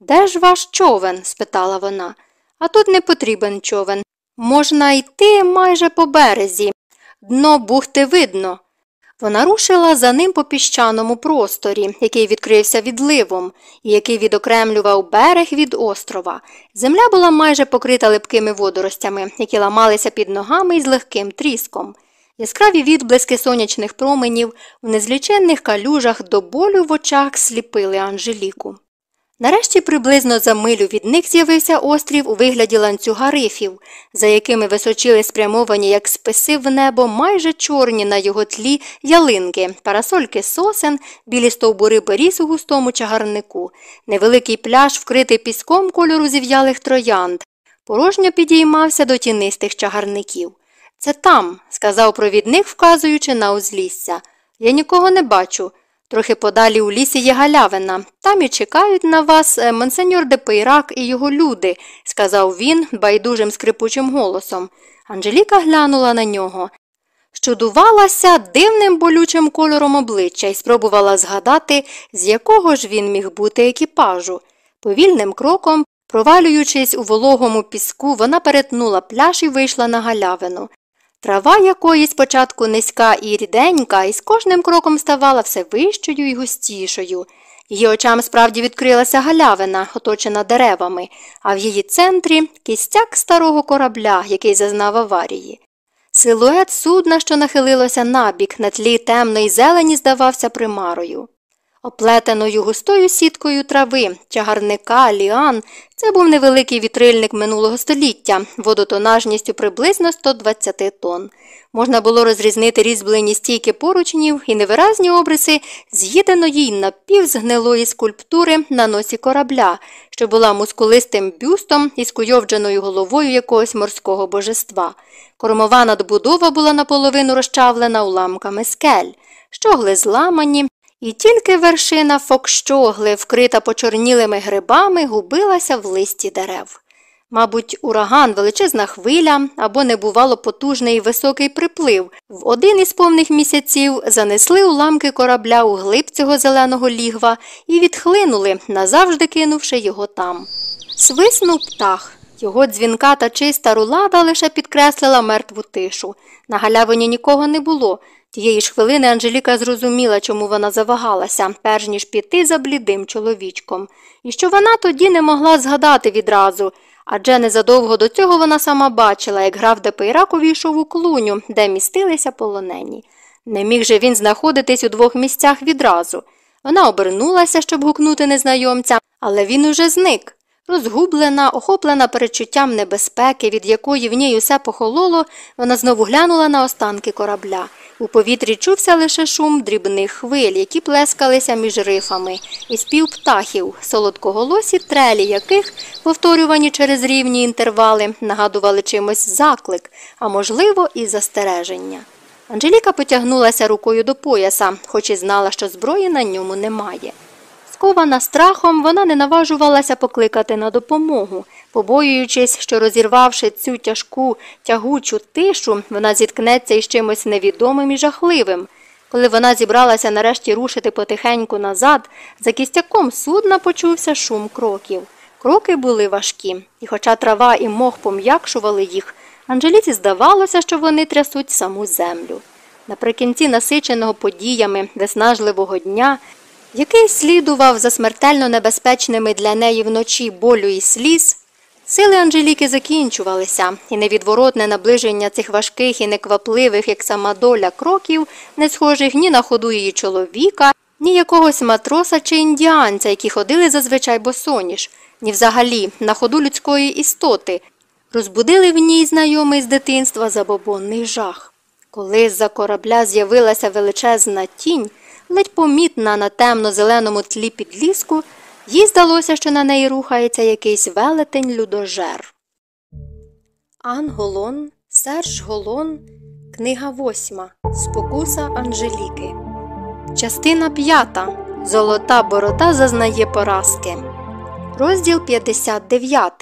Де ж ваш човен? спитала вона. А тут не потрібен човен. Можна йти майже по березі. Дно бухти видно. Вона рушила за ним по піщаному просторі, який відкрився відливом, і який відокремлював берег від острова. Земля була майже покрита липкими водоростями, які ламалися під ногами із легким тріском. Яскраві відблиски сонячних променів в незліченних калюжах до болю в очах сліпили Анжеліку. Нарешті приблизно за милю від них з'явився острів у вигляді ланцюга рифів, за якими височили спрямовані, як списи в небо, майже чорні на його тлі ялинки, парасольки сосен, білі стовбури беріз у густому чагарнику, невеликий пляж, вкритий піском кольору зів'ялих троянд, порожньо підіймався до тінистих чагарників. Це там, сказав провідник, вказуючи на узлісся. Я нікого не бачу. Трохи подалі у лісі є галявина. Там і чекають на вас е, монсеньор де Пейрак і його люди, сказав він байдужим скрипучим голосом. Анжеліка глянула на нього. Щудувалася дивним болючим кольором обличчя і спробувала згадати, з якого ж він міг бути екіпажу. Повільним кроком, провалюючись у вологому піску, вона перетнула пляж і вийшла на галявину. Трава якої спочатку низька і ріденька, і з кожним кроком ставала все вищою і густішою. Її очам справді відкрилася галявина, оточена деревами, а в її центрі кістяк старого корабля, який зазнав аварії. Силует судна, що нахилилося набік, на тлі темної зелені, здавався примарою. Оплетеною густою сіткою трави, чагарника, ліан, це був невеликий вітрильник минулого століття, водотонажністю приблизно 120 тонн. Можна було розрізнити різьблені стійки поручнів і невиразні обриси з'їденої й напівзгнилої скульптури на носі корабля, що була мускулистим бюстом і скуйовдженою головою якогось морського божества. Кормова надбудова була наполовину розчавлена уламками скель, щогли зламані, і тільки вершина фокщогли, вкрита почорнілими грибами, губилася в листі дерев. Мабуть, ураган, величезна хвиля або небувало потужний високий приплив в один із повних місяців занесли уламки корабля у глиб цього зеленого лігва і відхлинули, назавжди кинувши його там. Свиснув птах. Його дзвінка та чиста рулада лише підкреслила мертву тишу. На галявині нікого не було. Тієї ж хвилини Анжеліка зрозуміла, чому вона завагалася, перш ніж піти за блідим чоловічком, і що вона тоді не могла згадати відразу, адже незадовго до цього вона сама бачила, як граф Депейрак увійшов у клуню, де містилися полонені. Не міг же він знаходитись у двох місцях відразу. Вона обернулася, щоб гукнути незнайомця, але він уже зник. Розгублена, охоплена перечуттям небезпеки, від якої в ній усе похололо, вона знову глянула на останки корабля. У повітрі чувся лише шум дрібних хвиль, які плескалися між рифами, і спів птахів, солодкоголосі трелі яких, повторювані через рівні інтервали, нагадували чимось заклик, а можливо, і застереження. Анжеліка потягнулася рукою до пояса, хоч і знала, що зброї на ньому немає. Скована страхом, вона не наважувалася покликати на допомогу, побоюючись, що розірвавши цю тяжку, тягучу тишу, вона зіткнеться із чимось невідомим і жахливим. Коли вона зібралася нарешті рушити потихеньку назад, за кістяком судна почувся шум кроків. Кроки були важкі, і хоча трава і мох пом'якшували їх, Анжеліці здавалося, що вони трясуть саму землю. Наприкінці насиченого подіями виснажливого дня який слідував за смертельно небезпечними для неї вночі болю і сліз, сили Анжеліки закінчувалися, і невідворотне наближення цих важких і неквапливих, як сама доля кроків, не схожих ні на ходу її чоловіка, ні якогось матроса чи індіанця, які ходили зазвичай босоніж, ні взагалі на ходу людської істоти, розбудили в ній знайомий з дитинства забобонний жах. Коли з за корабля з'явилася величезна тінь, ледь помітна на темно-зеленому тлі підліску, їй здалося, що на неї рухається якийсь велетень людожер. Ан Голон, Серж Голон, книга восьма. Спокуса Анжеліки. Частина п'ята. Золота борота зазнає поразки. Розділ 59.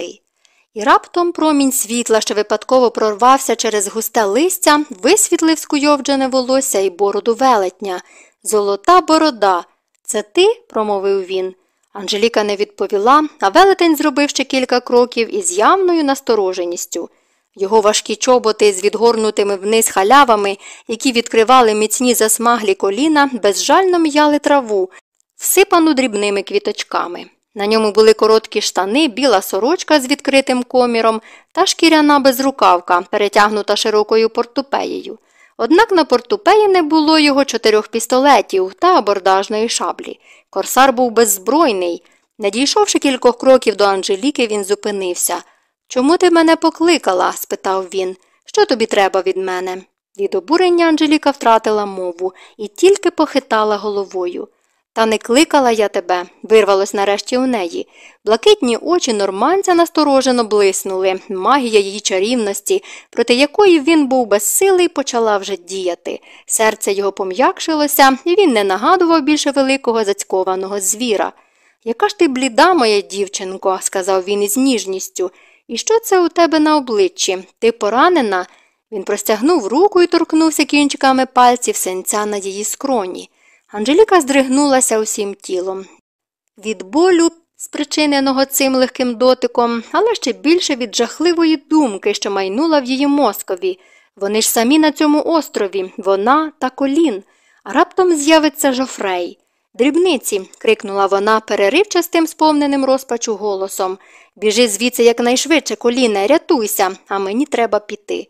І раптом промінь світла, що випадково прорвався через густе листя, висвітлив скуйовджене волосся і бороду велетня, Золота борода. Це ти? промовив він. Анжеліка не відповіла, а велетень зробив ще кілька кроків із явною настороженістю. Його важкі чоботи з відгорнутими вниз халявами, які відкривали міцні засмаглі коліна, безжально м'яли траву, всипану дрібними квіточками. На ньому були короткі штани, біла сорочка з відкритим коміром та шкіряна безрукавка, перетягнута широкою портупеєю. Однак на портупеї не було його чотирьох пістолетів та абордажної шаблі. Корсар був беззбройний. Надійшовши кількох кроків до Анжеліки, він зупинився. Чому ти мене покликала? спитав він. Що тобі треба від мене? Від обурення Анжеліка втратила мову і тільки похитала головою. Та не кликала я тебе, вирвалось нарешті у неї. Блакитні очі норманця насторожено блиснули, магія її чарівності, проти якої він був безсилий, почала вже діяти. Серце його пом'якшилося, і він не нагадував більше великого зацькованого звіра. Яка ж ти бліда, моя дівчинко, сказав він із ніжністю. І що це у тебе на обличчі? Ти поранена? Він простягнув руку і торкнувся кінчиками пальців сенця на її скроні. Анжеліка здригнулася усім тілом. Від болю, спричиненого цим легким дотиком, але ще більше від жахливої думки, що майнула в її мозкові. Вони ж самі на цьому острові, вона та колін, а раптом з'явиться жофрей. Дрібниці. крикнула вона переривчастим, сповненим розпачу голосом. Біжи звідси якнайшвидше, коліне, рятуйся, а мені треба піти.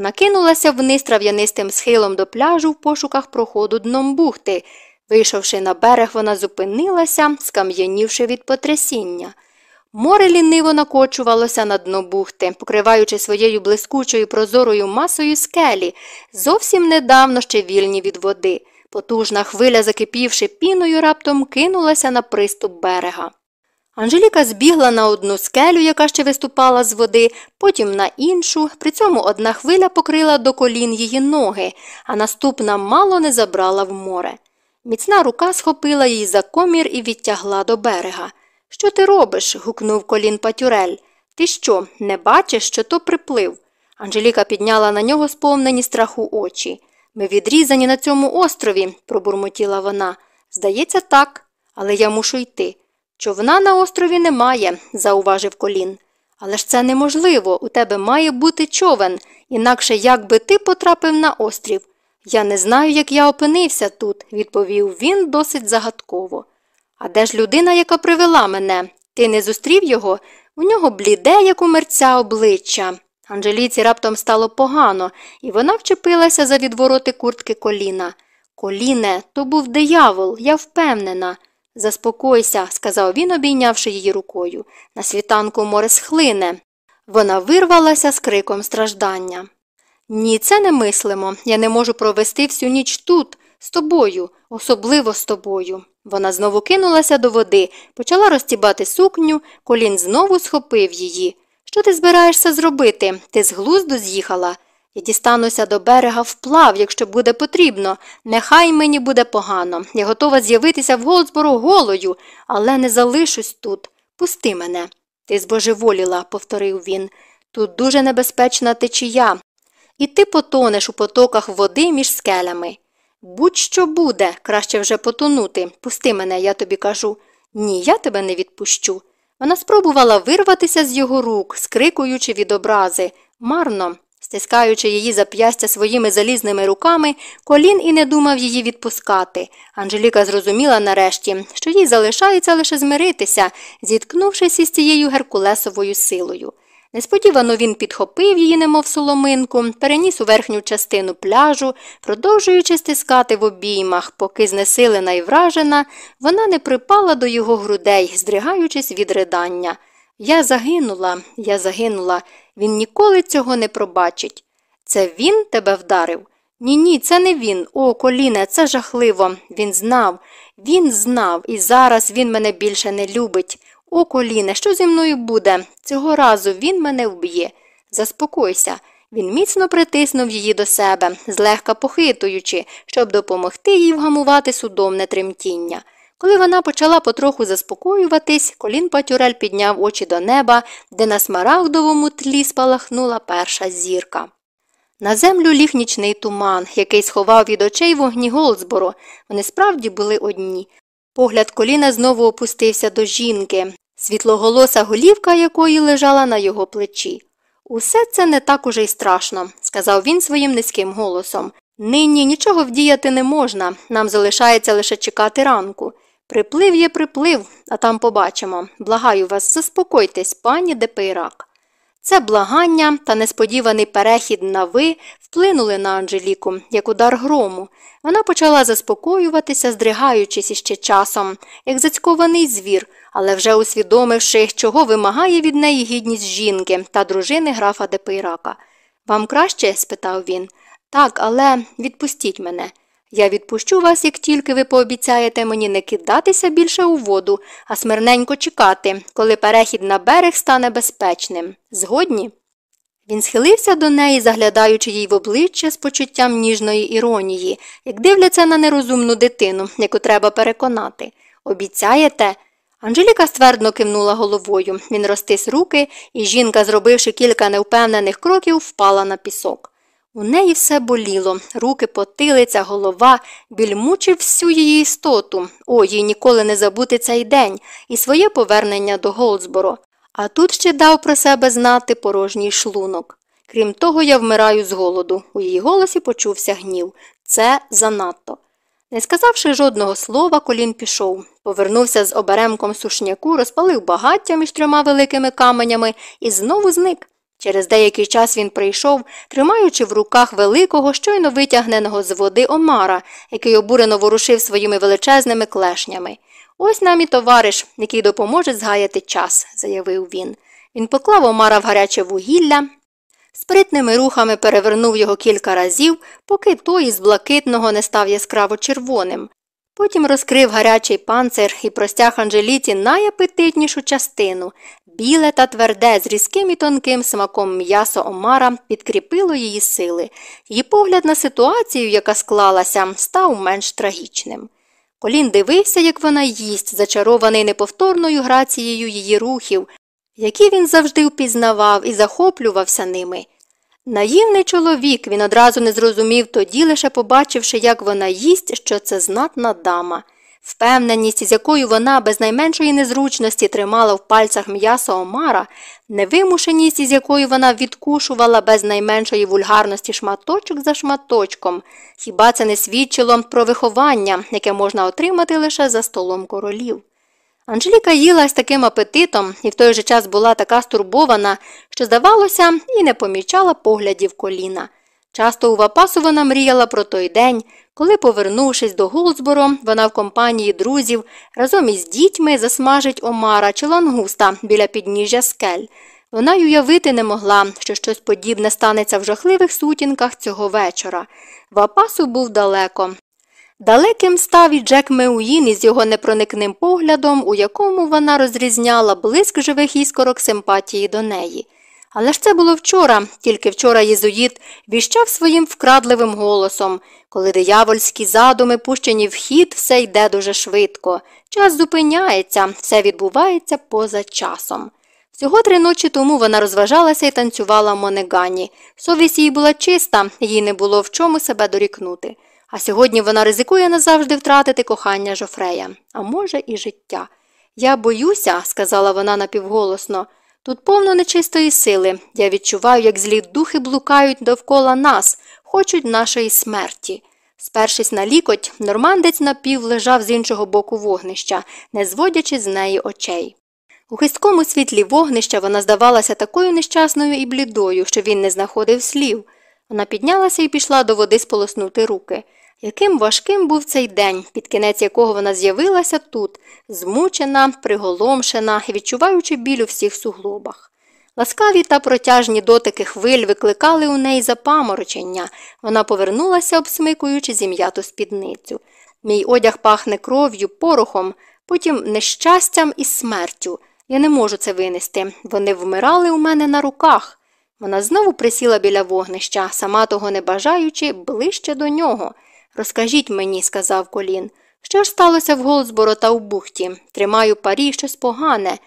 Вона кинулася вниз трав'янистим схилом до пляжу в пошуках проходу дном бухти. Вийшовши на берег, вона зупинилася, скам'янівши від потрясіння. Море ліниво накочувалося на дно бухти, покриваючи своєю блискучою прозорою масою скелі, зовсім недавно ще вільні від води. Потужна хвиля, закипівши піною, раптом кинулася на приступ берега. Анжеліка збігла на одну скелю, яка ще виступала з води, потім на іншу. При цьому одна хвиля покрила до колін її ноги, а наступна мало не забрала в море. Міцна рука схопила її за комір і відтягла до берега. Що ти робиш? гукнув колін Патюрель. Ти що, не бачиш, що то приплив? Анжеліка підняла на нього сповнені страху очі. Ми відрізані на цьому острові, пробурмотіла вона. Здається, так, але я мушу йти. Човна на острові немає, зауважив колін. Але ж це неможливо, у тебе має бути човен, інакше як би ти потрапив на острів. Я не знаю, як я опинився тут, відповів він досить загадково. А де ж людина, яка привела мене? Ти не зустрів його? У нього бліде, як у мерця обличчя. Анжеліці раптом стало погано, і вона вчепилася за відвороти куртки коліна. Коліне, то був диявол, я впевнена. Заспокойся, сказав він, обійнявши її рукою. На світанку море схлине. Вона вирвалася з криком страждання. Ні, це не мислимо. Я не можу провести всю ніч тут, з тобою, особливо з тобою. Вона знову кинулася до води, почала розтібати сукню, колін знову схопив її. Що ти збираєшся зробити? Ти з глузду з'їхала? Я дістануся до берега вплав, якщо буде потрібно. Нехай мені буде погано. Я готова з'явитися в Голдсборо голою, але не залишусь тут. Пусти мене. Ти збожеволіла, повторив він. Тут дуже небезпечна течія, і ти потонеш у потоках води між скелями. Будь що буде, краще вже потонути. Пусти мене, я тобі кажу. Ні, я тебе не відпущу. Вона спробувала вирватися з його рук, скрикуючи від образи. Марно, стискаючи її зап'ястя своїми залізними руками, колін і не думав її відпускати. Анжеліка зрозуміла нарешті, що їй залишається лише змиритися, зіткнувшись із цією геркулесовою силою. Несподівано він підхопив її, немов соломинку, переніс у верхню частину пляжу, продовжуючи стискати в обіймах, поки знесилена і вражена, вона не припала до його грудей, здригаючись від ридання. Я загинула, я загинула, він ніколи цього не пробачить. Це він тебе вдарив? Ні, ні, це не він. О, коліне, це жахливо. Він знав, він знав, і зараз він мене більше не любить. О, коліне, що зі мною буде? Цього разу він мене вб'є. Заспокойся. Він міцно притиснув її до себе, злегка похитуючи, щоб допомогти їй вгамувати судомне тремтіння. Коли вона почала потроху заспокоюватись, колін Патюрель підняв очі до неба, де на смарагдовому тлі спалахнула перша зірка. На землю ліг нічний туман, який сховав від очей вогні Голдсборо. Вони справді були одні. Погляд коліна знову опустився до жінки, світлоголоса голівка якої лежала на його плечі. Усе це не так уже й страшно, сказав він своїм низьким голосом. Нині нічого вдіяти не можна, нам залишається лише чекати ранку. Приплив є приплив, а там побачимо. Благаю вас, заспокойтесь, пані Депейрак. Це благання та несподіваний перехід на ви вплинули на Анжеліку, як удар грому. Вона почала заспокоюватися, здригаючись іще часом, як зацькований звір, але вже усвідомивши, чого вимагає від неї гідність жінки та дружини графа Депейрака. Вам краще? спитав він. Так, але відпустіть мене. Я відпущу вас, як тільки ви пообіцяєте мені не кидатися більше у воду, а смирненько чекати, коли перехід на берег стане безпечним. Згодні? Він схилився до неї, заглядаючи їй в обличчя з почуттям ніжної іронії, як дивляться на нерозумну дитину, яку треба переконати. Обіцяєте? Анжеліка ствердно кивнула головою. Він розтис руки, і жінка, зробивши кілька невпевнених кроків, впала на пісок. У неї все боліло, руки, потилиця, голова, біль мучив всю її істоту. О, їй ніколи не забути цей день і своє повернення до Голдсборо. А тут ще дав про себе знати порожній шлунок. Крім того, я вмираю з голоду. У її голосі почувся гнів. Це занадто. Не сказавши жодного слова, колін пішов. Повернувся з оберемком сушняку, розпалив багаття між трьома великими каменями і знову зник. Через деякий час він прийшов, тримаючи в руках великого, щойно витягненого з води омара, який обурено ворушив своїми величезними клешнями. Ось нам і товариш, який допоможе згаяти час, заявив він. Він поклав омара в гаряче вугілля, спритними рухами перевернув його кілька разів, поки той із блакитного не став яскраво червоним. Потім розкрив гарячий панцир і простяг Анжеліці найапетитнішу частину. Біле та тверде, з різким і тонким смаком м'ясо Омара підкріпило її сили. Її погляд на ситуацію, яка склалася, став менш трагічним. Колін дивився, як вона їсть, зачарований неповторною грацією її рухів, які він завжди впізнавав і захоплювався ними. Наївний чоловік він одразу не зрозумів тоді, лише побачивши, як вона їсть, що це знатна дама. Впевненість, з якою вона без найменшої незручності тримала в пальцях м'ясо Омара, невимушеність, з якою вона відкушувала без найменшої вульгарності шматочок за шматочком, хіба це не свідчило про виховання, яке можна отримати лише за столом королів. Анжеліка їла з таким апетитом і в той же час була така стурбована, що, здавалося, і не помічала поглядів коліна. Часто у Вапасу вона мріяла про той день, коли, повернувшись до Голдсборо, вона в компанії друзів разом із дітьми засмажить омара чи лангуста біля підніжжя скель. Вона й уявити не могла, що щось подібне станеться в жахливих сутінках цього вечора. Вапасу був далеко. Далеким став і Джек Меуїн із його непроникним поглядом, у якому вона розрізняла блиск живих іскорок симпатії до неї. Але ж це було вчора, тільки вчора єзуїт віщав своїм вкрадливим голосом коли диявольські задуми пущені в хід, все йде дуже швидко. Час зупиняється, все відбувається поза часом. Всього три ночі тому вона розважалася і танцювала в Монегані. Совість її була чиста, їй не було в чому себе дорікнути. А сьогодні вона ризикує назавжди втратити кохання Жофрея, а може, і життя. Я боюся, сказала вона напівголосно. Тут повно нечистої сили. Я відчуваю, як злі духи блукають довкола нас, хочуть нашої смерті. Спершись на лікоть, нормандець напів лежав з іншого боку вогнища, не зводячи з неї очей. У хисткому світлі вогнища вона здавалася такою нещасною і блідою, що він не знаходив слів. Вона піднялася і пішла до води сполоснути руки. Яким важким був цей день, під кінець якого вона з'явилася тут, змучена, приголомшена, відчуваючи біль у всіх суглобах. Ласкаві та протяжні дотики хвиль викликали у неї запаморочення. Вона повернулася, обсмикуючи зім'яту спідницю. Мій одяг пахне кров'ю, порохом, потім нещастям і смертю. Я не можу це винести. Вони вмирали у мене на руках. Вона знову присіла біля вогнища, сама того не бажаючи, ближче до нього. Розкажіть мені, сказав колін, що ж сталося в Голсборо та у бухті? Тримаю парі щось погане.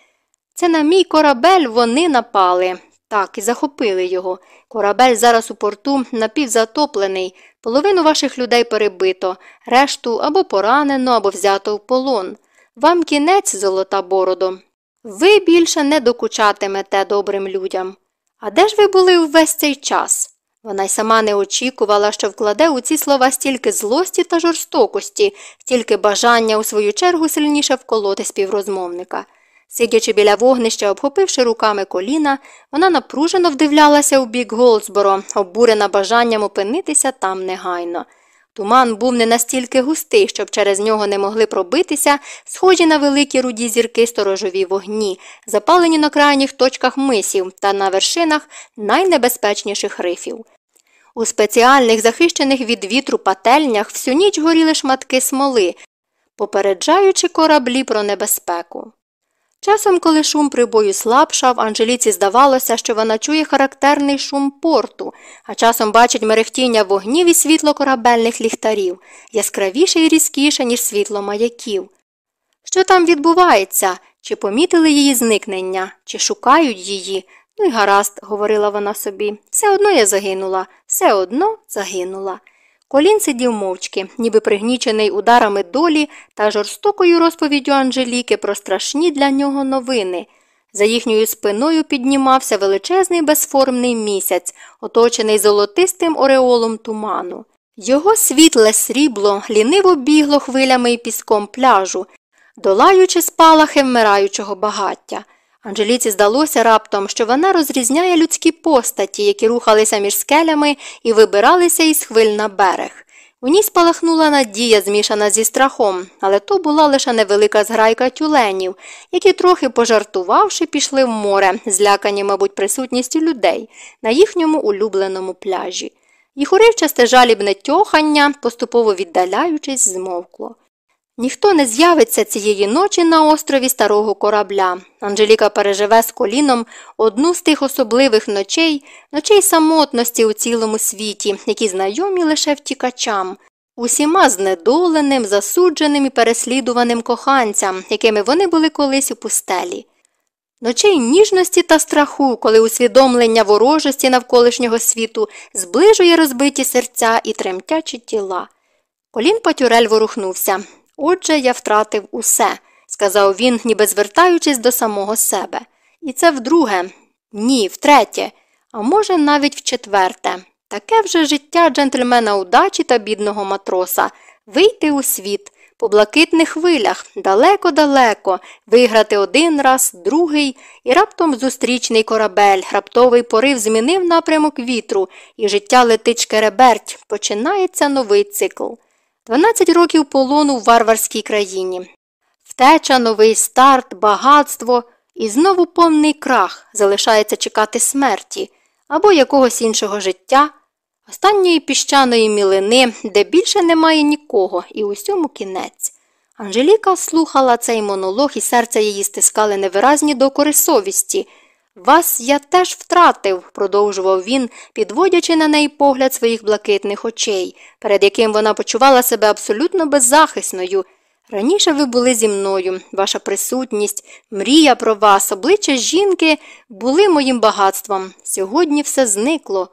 Це на мій корабель вони напали. Так, і захопили його. Корабель зараз у порту напівзатоплений, половину ваших людей перебито, решту або поранено, або взято в полон. Вам кінець, золота бородо. Ви більше не докучатимете добрим людям. А де ж ви були увесь цей час? Вона й сама не очікувала, що вкладе у ці слова стільки злості та жорстокості, стільки бажання у свою чергу сильніше вколоти співрозмовника. Сидячи біля вогнища, обхопивши руками коліна, вона напружено вдивлялася у бік Голдсборо, обурена бажанням опинитися там негайно. Туман був не настільки густий, щоб через нього не могли пробитися, схожі на великі руді зірки сторожові вогні, запалені на крайніх точках мисів та на вершинах найнебезпечніших рифів. У спеціальних захищених від вітру пательнях всю ніч горіли шматки смоли, попереджаючи кораблі про небезпеку. Часом, коли шум прибою слабшав, Анжеліці здавалося, що вона чує характерний шум порту, а часом бачить мерехтіння вогнів і світло корабельних ліхтарів, яскравіше і різкіше, ніж світло маяків. Що там відбувається? Чи помітили її зникнення, чи шукають її? Ну й гаразд, говорила вона собі, все одно я загинула, все одно загинула. Колін сидів мовчки, ніби пригнічений ударами долі та жорстокою розповіддю Анжеліки про страшні для нього новини. За їхньою спиною піднімався величезний безформний місяць, оточений золотистим ореолом туману. Його світле срібло ліниво бігло хвилями і піском пляжу, долаючи спалахи вмираючого багаття. Анжеліці здалося раптом, що вона розрізняє людські постаті, які рухалися між скелями і вибиралися із хвиль на берег. У ній спалахнула надія, змішана зі страхом, але то була лише невелика зграйка тюленів, які, трохи пожартувавши, пішли в море, злякані, мабуть, присутністю людей на їхньому улюбленому пляжі. Їх уривчасте жалібне тьохання, поступово віддаляючись, змовкло. Ніхто не з'явиться цієї ночі на острові старого корабля. Анжеліка переживе з коліном одну з тих особливих ночей, ночей самотності у цілому світі, які знайомі лише втікачам, усіма знедоленим, засудженим і переслідуваним коханцям, якими вони були колись у пустелі. Ночей ніжності та страху, коли усвідомлення ворожості навколишнього світу зближує розбиті серця і тремтячі тіла. Колін Патюрель ворухнувся. Отже, я втратив усе, сказав він, ніби звертаючись до самого себе. І це вдруге, ні, втретє, а може, навіть вчетверте. Таке вже життя джентльмена удачі та бідного матроса вийти у світ, по блакитних хвилях, далеко-далеко, виграти один раз, другий, і раптом зустрічний корабель, раптовий порив змінив напрямок вітру, і життя летить шкереберть, починається новий цикл. 12 років полону в варварській країні. Втеча, новий старт, багатство І знову повний крах залишається чекати смерті або якогось іншого життя, останньої піщаної мілини, де більше немає нікого, і усьому кінець. Анжеліка слухала цей монолог, і серце її стискали невиразні докори совісті. Вас я теж втратив, продовжував він, підводячи на неї погляд своїх блакитних очей, перед яким вона почувала себе абсолютно беззахисною. Раніше ви були зі мною, ваша присутність, мрія про вас, обличчя жінки були моїм багатством. Сьогодні все зникло.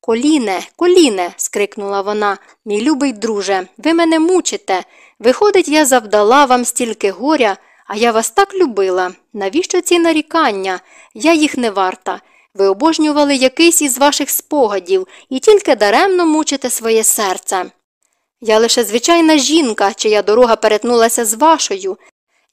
Коліне, коліне, скрикнула вона, мій любий друже, ви мене мучите. Виходить, я завдала вам стільки горя, а я вас так любила. Навіщо ці нарікання? Я їх не варта. Ви обожнювали якийсь із ваших спогадів і тільки даремно мучите своє серце. Я лише звичайна жінка, чия дорога перетнулася з вашою,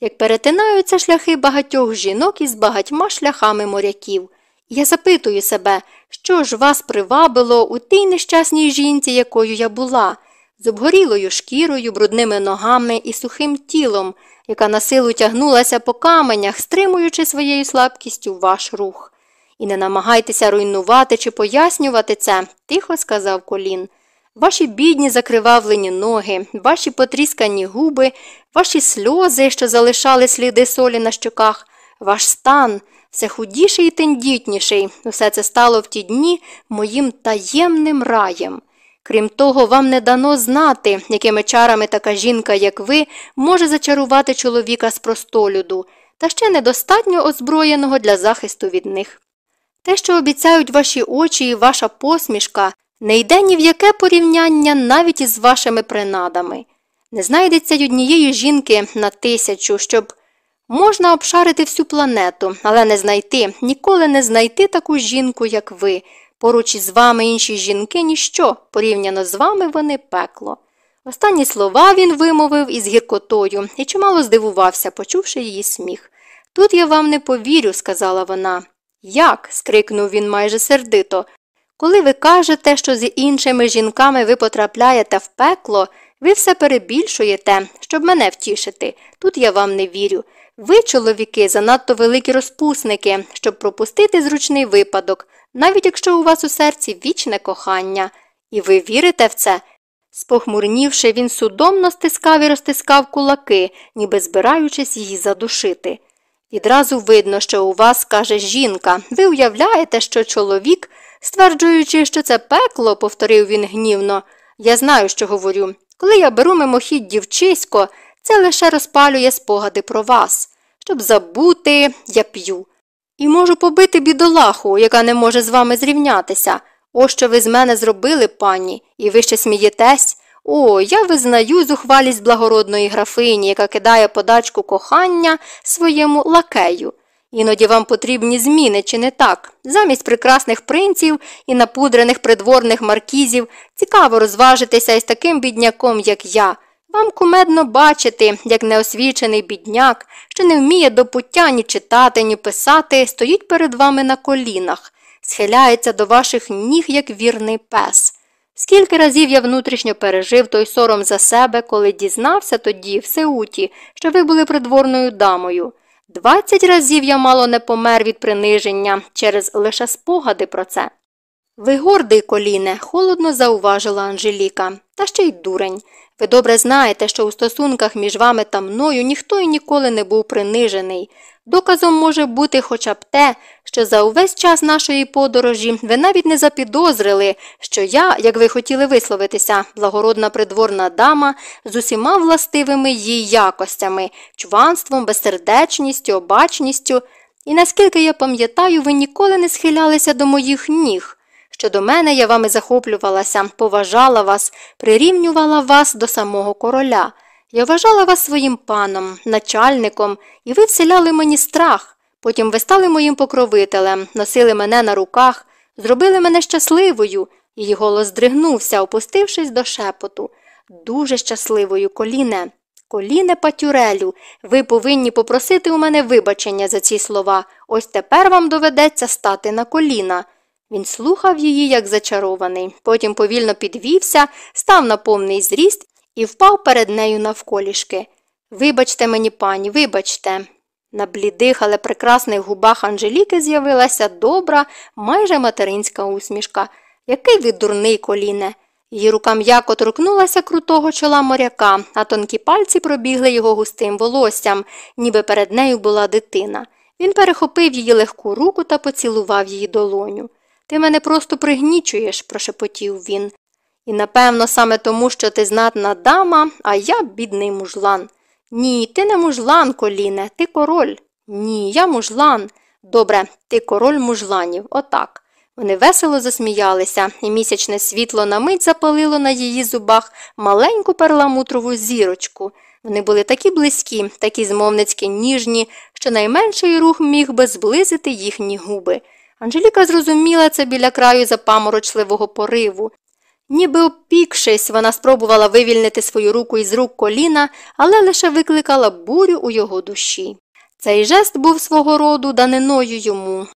як перетинаються шляхи багатьох жінок із багатьма шляхами моряків. Я запитую себе, що ж вас привабило у тій нещасній жінці, якою я була, з обгорілою шкірою, брудними ногами і сухим тілом, яка на силу тягнулася по каменях, стримуючи своєю слабкістю ваш рух. І не намагайтеся руйнувати чи пояснювати це, тихо сказав колін. Ваші бідні закривавлені ноги, ваші потріскані губи, ваші сльози, що залишали сліди солі на щоках, ваш стан, все худіший і тендітніший, усе це стало в ті дні моїм таємним раєм. Крім того, вам не дано знати, якими чарами така жінка, як ви, може зачарувати чоловіка з простолюду, та ще недостатньо озброєного для захисту від них. Те, що обіцяють ваші очі і ваша посмішка, не йде ні в яке порівняння навіть із вашими принадами. Не знайдеться й однієї жінки на тисячу, щоб можна обшарити всю планету, але не знайти, ніколи не знайти таку жінку, як ви. Поруч із вами інші жінки ніщо, порівняно з вами вони пекло. Останні слова він вимовив із гіркотою і чимало здивувався, почувши її сміх. Тут я вам не повірю, сказала вона. Як? скрикнув він майже сердито. Коли ви кажете, що з іншими жінками ви потрапляєте в пекло, ви все перебільшуєте, щоб мене втішити. Тут я вам не вірю. Ви, чоловіки, занадто великі розпусники, щоб пропустити зручний випадок, навіть якщо у вас у серці вічне кохання. І ви вірите в це? Спохмурнівши, він судомно стискав і розтискав кулаки, ніби збираючись її задушити. Відразу видно, що у вас каже жінка. Ви уявляєте, що чоловік, стверджуючи, що це пекло, повторив він гнівно, я знаю, що говорю. Коли я беру мимохідь дівчисько, це лише розпалює спогади про вас. Щоб забути, я п'ю. І можу побити бідолаху, яка не може з вами зрівнятися. Ось що ви з мене зробили, пані, і ви ще смієтесь. О, я визнаю зухвалість благородної графині, яка кидає подачку кохання своєму лакею. Іноді вам потрібні зміни, чи не так? Замість прекрасних принців і напудрених придворних маркізів цікаво розважитися із таким бідняком, як я. Вам кумедно бачити, як неосвічений бідняк, що не вміє до пуття ні читати, ні писати, стоїть перед вами на колінах, схиляється до ваших ніг, як вірний пес. Скільки разів я внутрішньо пережив той сором за себе, коли дізнався тоді, в Сеуті, що ви були придворною дамою. Двадцять разів я мало не помер від приниження через лише спогади про це. Ви гордий, коліне, холодно зауважила Анжеліка, та ще й дурень. Ви добре знаєте, що у стосунках між вами та мною ніхто і ніколи не був принижений. Доказом може бути хоча б те, що за увесь час нашої подорожі ви навіть не запідозрили, що я, як ви хотіли висловитися, благородна придворна дама з усіма властивими її якостями, чванством, безсердечністю, обачністю, і наскільки я пам'ятаю, ви ніколи не схилялися до моїх ніг. Щодо мене я вами захоплювалася, поважала вас, прирівнювала вас до самого короля. Я вважала вас своїм паном, начальником, і ви вселяли мені страх. Потім ви стали моїм покровителем, носили мене на руках, зробили мене щасливою, її голос здригнувся, опустившись до шепоту. Дуже щасливою, коліне. Коліне Патюрелю, ви повинні попросити у мене вибачення за ці слова. Ось тепер вам доведеться стати на коліна. Він слухав її, як зачарований, потім повільно підвівся, став на повний зріст і впав перед нею навколішки. Вибачте мені, пані, вибачте. На блідих, але прекрасних губах Анжеліки з'явилася добра, майже материнська усмішка. Який ви дурний коліне. Її рука м'яко торкнулася крутого чола моряка, а тонкі пальці пробігли його густим волоссям, ніби перед нею була дитина. Він перехопив її легку руку та поцілував її долоню. Ти мене просто пригнічуєш, прошепотів він. І напевно саме тому, що ти знатна дама, а я бідний мужлан. Ні, ти не мужлан, коліне, ти король. Ні, я мужлан. Добре, ти король мужланів, отак. Вони весело засміялися, і місячне світло на мить запалило на її зубах маленьку перламутрову зірочку. Вони були такі близькі, такі змовницьки ніжні, що найменший рух міг би зблизити їхні губи. Анжеліка зрозуміла це біля краю запаморочливого пориву. Ніби опікшись, вона спробувала вивільнити свою руку із рук коліна, але лише викликала бурю у його душі. Цей жест був свого роду даниною йому.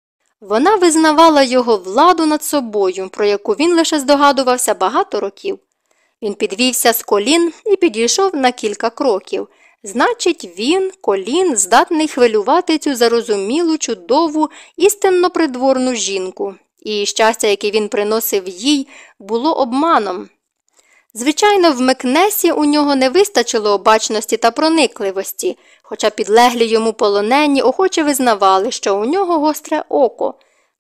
Вона визнавала його владу над собою, про яку він лише здогадувався багато років. Він підвівся з колін і підійшов на кілька кроків. Значить, він, колін, здатний хвилювати цю зарозумілу, чудову, істинно придворну жінку, і щастя, яке він приносив їй, було обманом. Звичайно, в Мекнесі у нього не вистачило обачності та проникливості, хоча підлеглі йому полонені охоче визнавали, що у нього гостре око.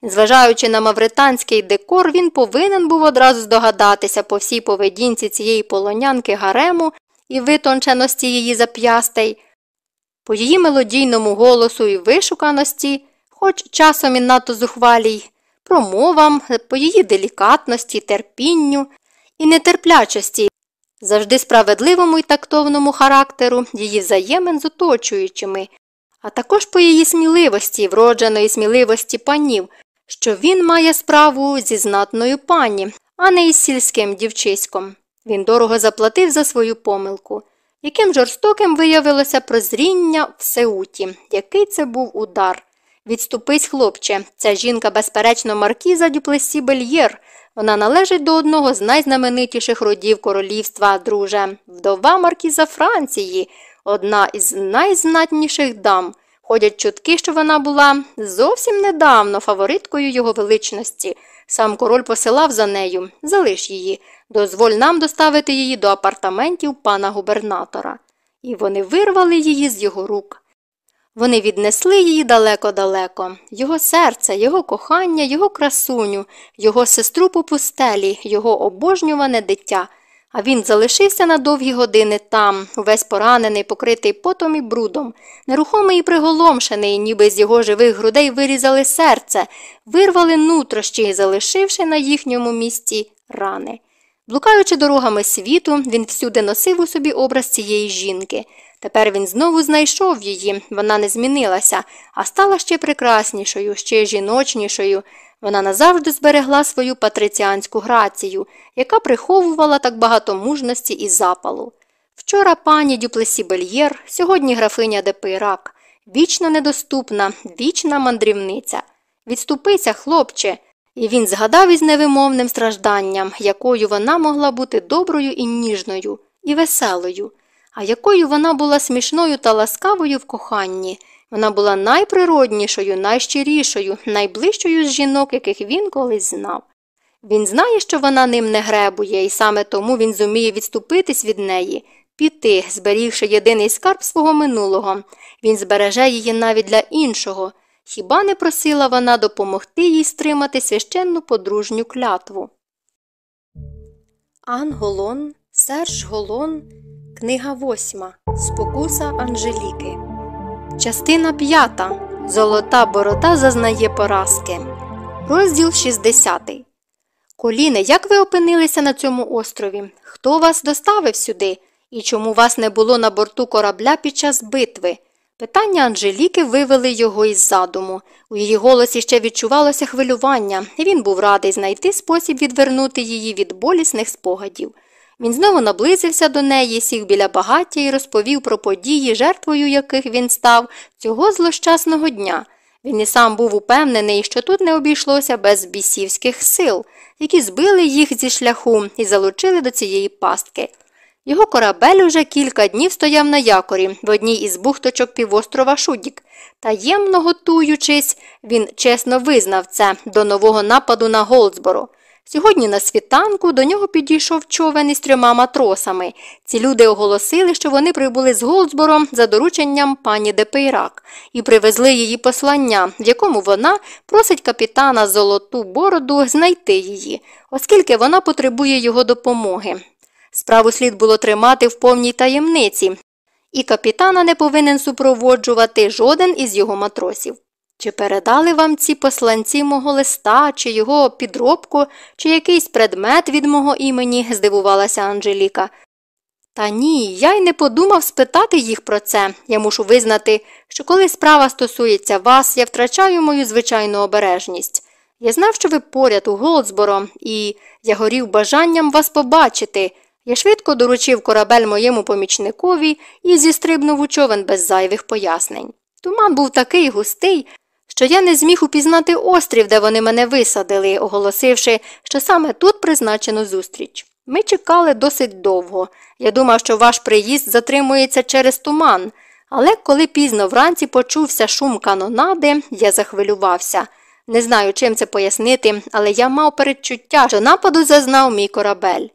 Зважаючи на мавританський декор, він повинен був одразу здогадатися по всій поведінці цієї полонянки гарему і витонченості її зап'ястей, по її мелодійному голосу і вишуканості, хоч часом і надто зухвалій, промовам, по її делікатності, терпінню і нетерплячості, завжди справедливому і тактовному характеру її взаємин з оточуючими, а також по її сміливості, вродженої сміливості панів, що він має справу зі знатною пані, а не із сільським дівчиськом. Він дорого заплатив за свою помилку. Яким жорстоким виявилося прозріння в Сеуті, який це був удар. Відступись, хлопче, ця жінка, безперечно, маркіза Дюплесі Бельєр. Вона належить до одного з найзнаменитіших родів королівства, друже, вдова маркіза Франції, одна із найзнатніших дам. Ходять чутки, що вона була зовсім недавно фавориткою його величності. Сам король посилав за нею, залиш її, дозволь нам доставити її до апартаментів пана губернатора. І вони вирвали її з його рук. Вони віднесли її далеко-далеко, його серце, його кохання, його красуню, його сестру по пустелі, його обожнюване дитя. А він залишився на довгі години там, увесь поранений, покритий потом і брудом, нерухомий і приголомшений, ніби з його живих грудей вирізали серце, вирвали нутрощі, залишивши на їхньому місці рани. Блукаючи дорогами світу, він всюди носив у собі образ цієї жінки. Тепер він знову знайшов її, вона не змінилася, а стала ще прекраснішою, ще жіночнішою. Вона назавжди зберегла свою патриціанську грацію, яка приховувала так багато мужності і запалу. Вчора пані Дюплесі Бельєр, сьогодні графиня де Пейрак, вічно недоступна, вічна мандрівниця. Відступися, хлопче, і він згадав із невимовним стражданням, якою вона могла бути доброю і ніжною, і веселою, а якою вона була смішною та ласкавою в коханні. Вона була найприроднішою, найщирішою, найближчою з жінок, яких він колись знав. Він знає, що вона ним не гребує, і саме тому він зуміє відступитись від неї, піти, зберігши єдиний скарб свого минулого. Він збереже її навіть для іншого. Хіба не просила вона допомогти їй стримати священну подружню клятву? Ан Голон, Серж Голон, книга восьма. Спокуса Анжеліки. Частина п'ята. Золота борота зазнає поразки. Розділ 60. Коліне, як ви опинилися на цьому острові? Хто вас доставив сюди? І чому вас не було на борту корабля під час битви? Питання Анжеліки вивели його із задуму. У її голосі ще відчувалося хвилювання, і він був радий знайти спосіб відвернути її від болісних спогадів. Він знову наблизився до неї, сів біля багаття і розповів про події, жертвою яких він став цього злощасного дня. Він і сам був упевнений, що тут не обійшлося без бісівських сил, які збили їх зі шляху і залучили до цієї пастки. Його корабель уже кілька днів стояв на якорі в одній із бухточок півострова Шудік, Таємно готуючись, він чесно визнав це до нового нападу на Голдсборо. Сьогодні на світанку до нього підійшов човен із трьома матросами. Ці люди оголосили, що вони прибули з Голдсборо за дорученням пані Депейрак і привезли її послання, в якому вона просить капітана Золоту Бороду знайти її, оскільки вона потребує його допомоги. Справу слід було тримати в повній таємниці, і капітана не повинен супроводжувати жоден із його матросів. Чи передали вам ці посланці мого листа, чи його підробку, чи якийсь предмет від мого імені? здивувалася Анжеліка. Та ні, я й не подумав спитати їх про це. Я мушу визнати, що коли справа стосується вас, я втрачаю мою звичайну обережність. Я знав, що ви поряд у Голдсборо, і я горів бажанням вас побачити. Я швидко доручив корабель моєму помічникові і зістрибнув у човен без зайвих пояснень. Туман був такий густий, що я не зміг упізнати острів, де вони мене висадили, оголосивши, що саме тут призначено зустріч. Ми чекали досить довго. Я думав, що ваш приїзд затримується через туман, але коли пізно вранці почувся шум канонади, я захвилювався. Не знаю, чим це пояснити, але я мав передчуття, що нападу зазнав мій корабель.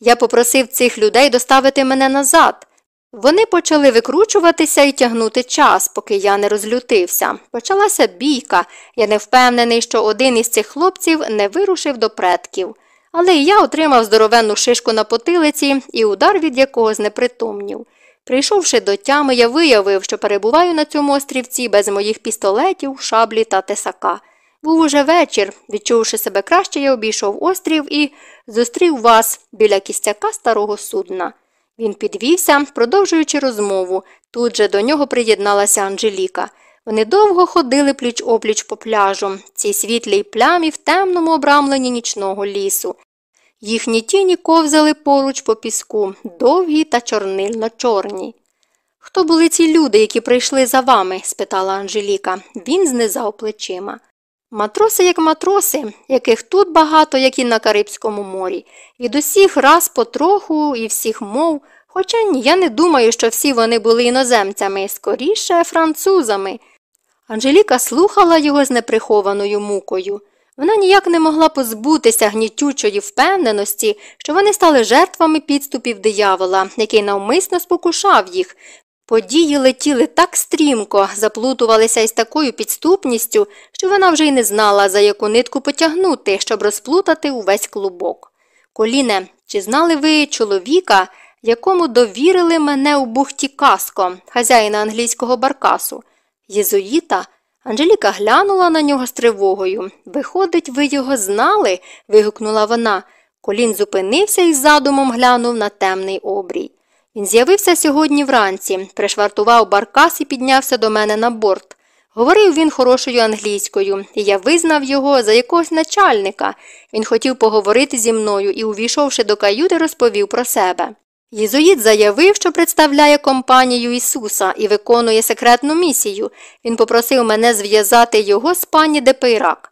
Я попросив цих людей доставити мене назад. Вони почали викручуватися і тягнути час, поки я не розлютився. Почалася бійка. Я не впевнений, що один із цих хлопців не вирушив до предків. Але я отримав здоровенну шишку на потилиці і удар від якого знепритомнів. Прийшовши до тями, я виявив, що перебуваю на цьому острівці без моїх пістолетів, шаблі та тесака. Був уже вечір. Відчувши себе краще, я обійшов острів і зустрів вас біля кістяка старого судна. Він підвівся, продовжуючи розмову. Тут же до нього приєдналася Анжеліка. Вони довго ходили пліч опліч по пляжу, цій світлій плямі в темному обрамленні нічного лісу. Їхні тіні ковзали поруч по піску, довгі та чорнильно чорні. Хто були ці люди, які прийшли за вами? спитала Анжеліка. Він знизав плечима. Матроси, як матроси, яких тут багато, як і на Карибському морі, від усіх раз потроху і всіх мов, хоча я не думаю, що всі вони були іноземцями, скоріше французами. Анжеліка слухала його з неприхованою мукою. Вона ніяк не могла позбутися гнітючої впевненості, що вони стали жертвами підступів диявола, який навмисно спокушав їх, Події летіли так стрімко, заплутувалися із такою підступністю, що вона вже й не знала, за яку нитку потягнути, щоб розплутати увесь клубок. Коліне, чи знали ви чоловіка, якому довірили мене у бухті Каско, хазяїна англійського баркасу? Єзуїта? Анжеліка глянула на нього з тривогою. Виходить, ви його знали? вигукнула вона. Колін зупинився і задумом глянув на темний обрій. Він з'явився сьогодні вранці, пришвартував баркас і піднявся до мене на борт. Говорив він хорошою англійською, і я визнав його за якогось начальника. Він хотів поговорити зі мною і, увійшовши до каюти, розповів про себе. Єзуїт заявив, що представляє компанію Ісуса і виконує секретну місію. Він попросив мене зв'язати його з пані Депейрак.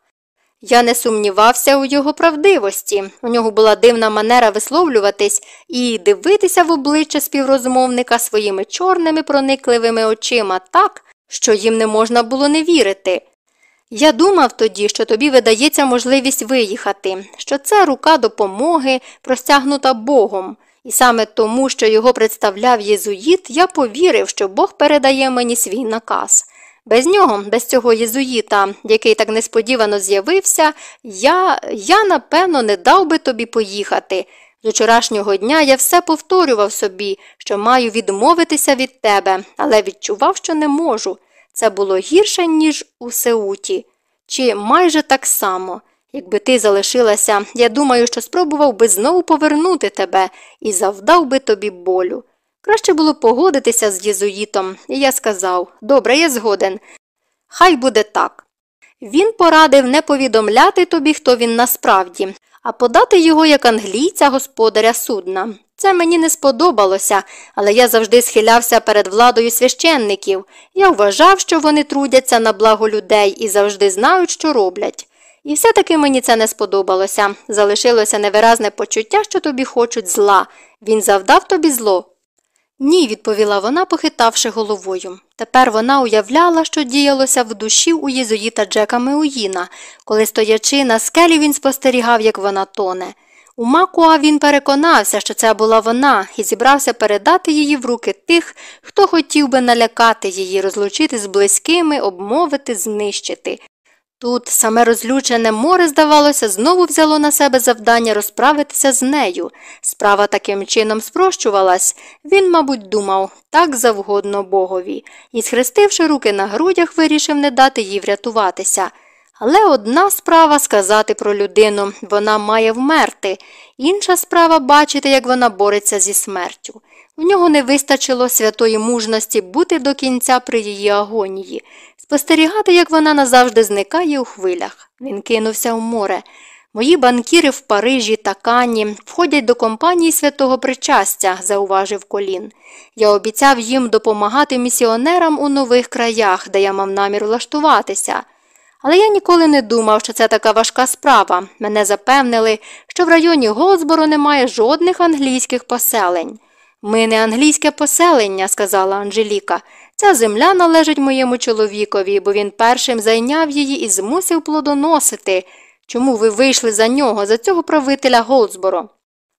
Я не сумнівався у його правдивості. У нього була дивна манера висловлюватись і дивитися в обличчя співрозмовника своїми чорними проникливими очима так, що їм не можна було не вірити. Я думав тоді, що тобі видається можливість виїхати, що це рука допомоги, простягнута Богом, і саме тому, що його представляв єзуїт, я повірив, що Бог передає мені свій наказ. Без нього, без цього єзуїта, який так несподівано з'явився, я, я, напевно, не дав би тобі поїхати. З вчорашнього дня я все повторював собі, що маю відмовитися від тебе, але відчував, що не можу. Це було гірше, ніж у Сеуті. Чи майже так само. Якби ти залишилася, я думаю, що спробував би знову повернути тебе і завдав би тобі болю. Краще було погодитися з єзуїтом, і я сказав добре, я згоден. Хай буде так. Він порадив не повідомляти тобі, хто він насправді, а подати його як англійця господаря судна. Це мені не сподобалося, але я завжди схилявся перед владою священників. Я вважав, що вони трудяться на благо людей і завжди знають, що роблять. І все таки мені це не сподобалося. Залишилося невиразне почуття, що тобі хочуть зла. Він завдав тобі зло. Ні, відповіла вона, похитавши головою. Тепер вона уявляла, що діялося в душі у єзуїта Джека Меуїна, коли, стоячи на скелі, він спостерігав, як вона тоне. У Макуа він переконався, що це була вона, і зібрався передати її в руки тих, хто хотів би налякати її, розлучити з близькими, обмовити, знищити. Тут саме розлючене море, здавалося, знову взяло на себе завдання розправитися з нею. Справа таким чином спрощувалась. Він, мабуть, думав так завгодно богові, і, схрестивши руки на грудях, вирішив не дати їй врятуватися. Але одна справа сказати про людину вона має вмерти, інша справа бачити, як вона бореться зі смертю. У нього не вистачило святої мужності бути до кінця при її агонії, спостерігати, як вона назавжди зникає у хвилях. Він кинувся в море. Мої банкіри в Парижі та Кані входять до компанії святого причастя, зауважив колін. Я обіцяв їм допомагати місіонерам у нових краях, де я мав намір влаштуватися. Але я ніколи не думав, що це така важка справа. Мене запевнили, що в районі Голдсбору немає жодних англійських поселень. Ми не англійське поселення, сказала Анжеліка. Ця земля належить моєму чоловікові, бо він першим зайняв її і змусив плодоносити. Чому ви вийшли за нього, за цього правителя Голдсборо?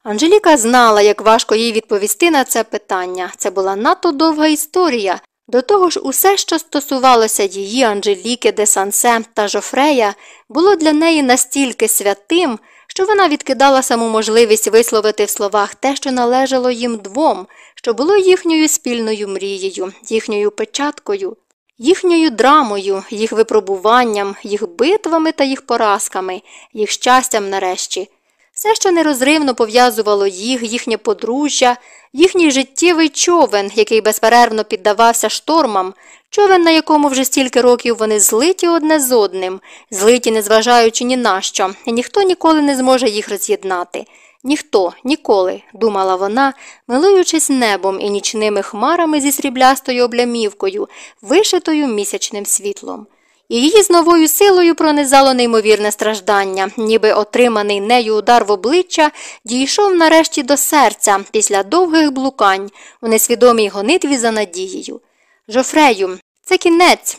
Анжеліка знала, як важко їй відповісти на це питання. Це була надто довга історія. До того ж, усе, що стосувалося її, Анжеліки, де Сансе та Жофрея, було для неї настільки святим, що вона відкидала саму можливість висловити в словах те, що належало їм двом, що було їхньою спільною мрією, їхньою печаткою, їхньою драмою, їх випробуванням, їх битвами та їх поразками, їх щастям нарешті. Все, що нерозривно пов'язувало їх, їхнє подружжя, їхній життєвий човен, який безперервно піддавався штормам, човен, на якому вже стільки років вони злиті одне з одним, злиті, незважаючи ні на що, і ніхто ніколи не зможе їх роз'єднати. Ніхто, ніколи, думала вона, милуючись небом і нічними хмарами зі сріблястою облямівкою, вишитою місячним світлом. І її з новою силою пронизало неймовірне страждання, ніби отриманий нею удар в обличчя дійшов нарешті до серця після довгих блукань у несвідомій гонитві за надією. Жофрею, це кінець.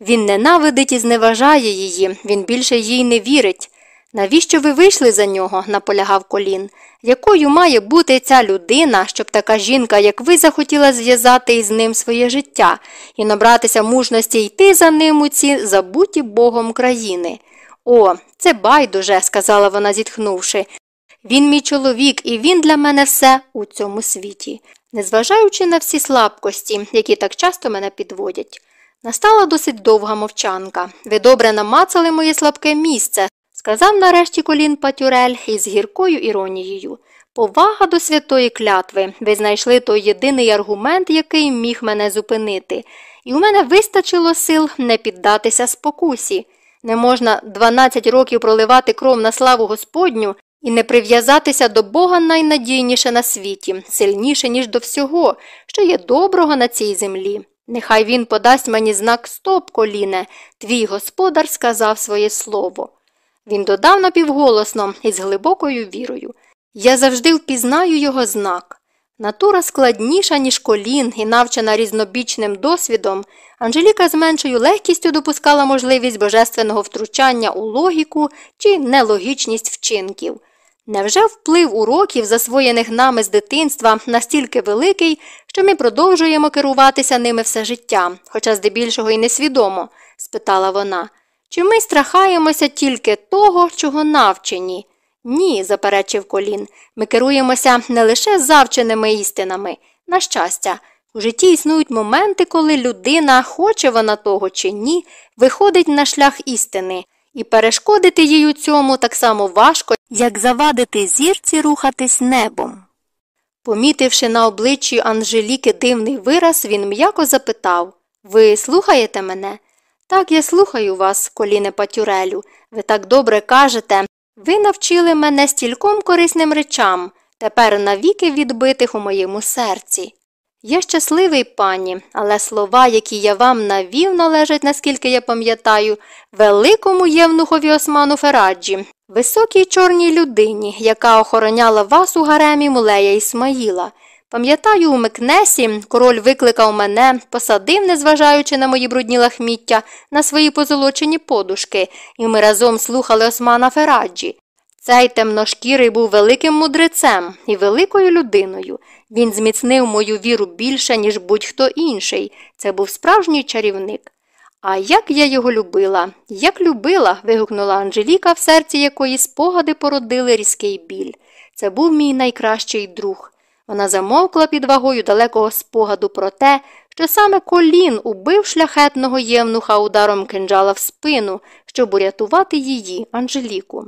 Він ненавидить і зневажає її, він більше їй не вірить. Навіщо ви вийшли за нього? наполягав колін. Якою має бути ця людина, щоб така жінка, як ви, захотіла зв'язати із ним своє життя і набратися мужності йти за ним у ці забуті Богом країни? О, це байдуже, сказала вона, зітхнувши. Він мій чоловік, і він для мене все у цьому світі, незважаючи на всі слабкості, які так часто мене підводять. Настала досить довга мовчанка. Ви добре намацали моє слабке місце, сказав нарешті колін Патюрель із гіркою іронією. Повага до святої клятви. Ви знайшли той єдиний аргумент, який міг мене зупинити, і у мене вистачило сил не піддатися спокусі. Не можна 12 років проливати кров на славу Господню і не прив'язатися до Бога найнадійніше на світі, сильніше, ніж до всього, що є доброго на цій землі. Нехай він подасть мені знак стоп, коліне, твій господар сказав своє слово. Він додав напівголосно і з глибокою вірою. Я завжди впізнаю його знак. Натура складніша, ніж колін, і навчена різнобічним досвідом, Анжеліка з меншою легкістю допускала можливість божественного втручання у логіку чи нелогічність вчинків. Невже вплив уроків, засвоєних нами з дитинства, настільки великий, що ми продовжуємо керуватися ними все життя, хоча здебільшого й несвідомо? спитала вона. Чи ми страхаємося тільки того, чого навчені? Ні, заперечив колін. Ми керуємося не лише завченими істинами. На щастя, у житті існують моменти, коли людина, хоче вона того чи ні, виходить на шлях істини, і перешкодити їй у цьому так само важко, як завадити зірці рухатись небом. Помітивши на обличчі Анжеліки дивний вираз, він м'яко запитав Ви слухаєте мене? Так, я слухаю вас, коліне Патюрелю. Ви так добре кажете. Ви навчили мене стільком корисним речам, тепер навіки відбитих у моєму серці. Я щасливий, пані, але слова, які я вам навів, належать, наскільки я пам'ятаю, великому євнухові Осману Фераджі, високій чорній людині, яка охороняла вас у гаремі мулея Ісмаїла. Пам'ятаю, у Микнесі король викликав мене, посадив, незважаючи на мої брудні лахміття, на свої позолочені подушки, і ми разом слухали Османа Фераджі. Цей темношкірий був великим мудрецем і великою людиною. Він зміцнив мою віру більше, ніж будь-хто інший. Це був справжній чарівник. А як я його любила, як любила. вигукнула Анжеліка, в серці якої спогади породили різкий біль. Це був мій найкращий друг. Вона замовкла під вагою далекого спогаду про те, що саме колін убив шляхетного євнуха ударом кинджала в спину, щоб урятувати її, Анжеліку.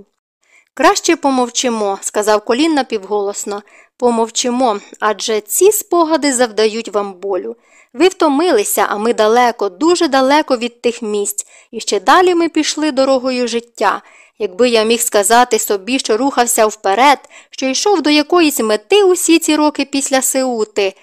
Краще помовчимо, сказав колін напівголосно. Помовчимо, адже ці спогади завдають вам болю. Ви втомилися, а ми далеко, дуже далеко від тих місць, і ще далі ми пішли дорогою життя. Якби я міг сказати собі, що рухався вперед, що йшов до якоїсь мети усі ці роки після Сеути,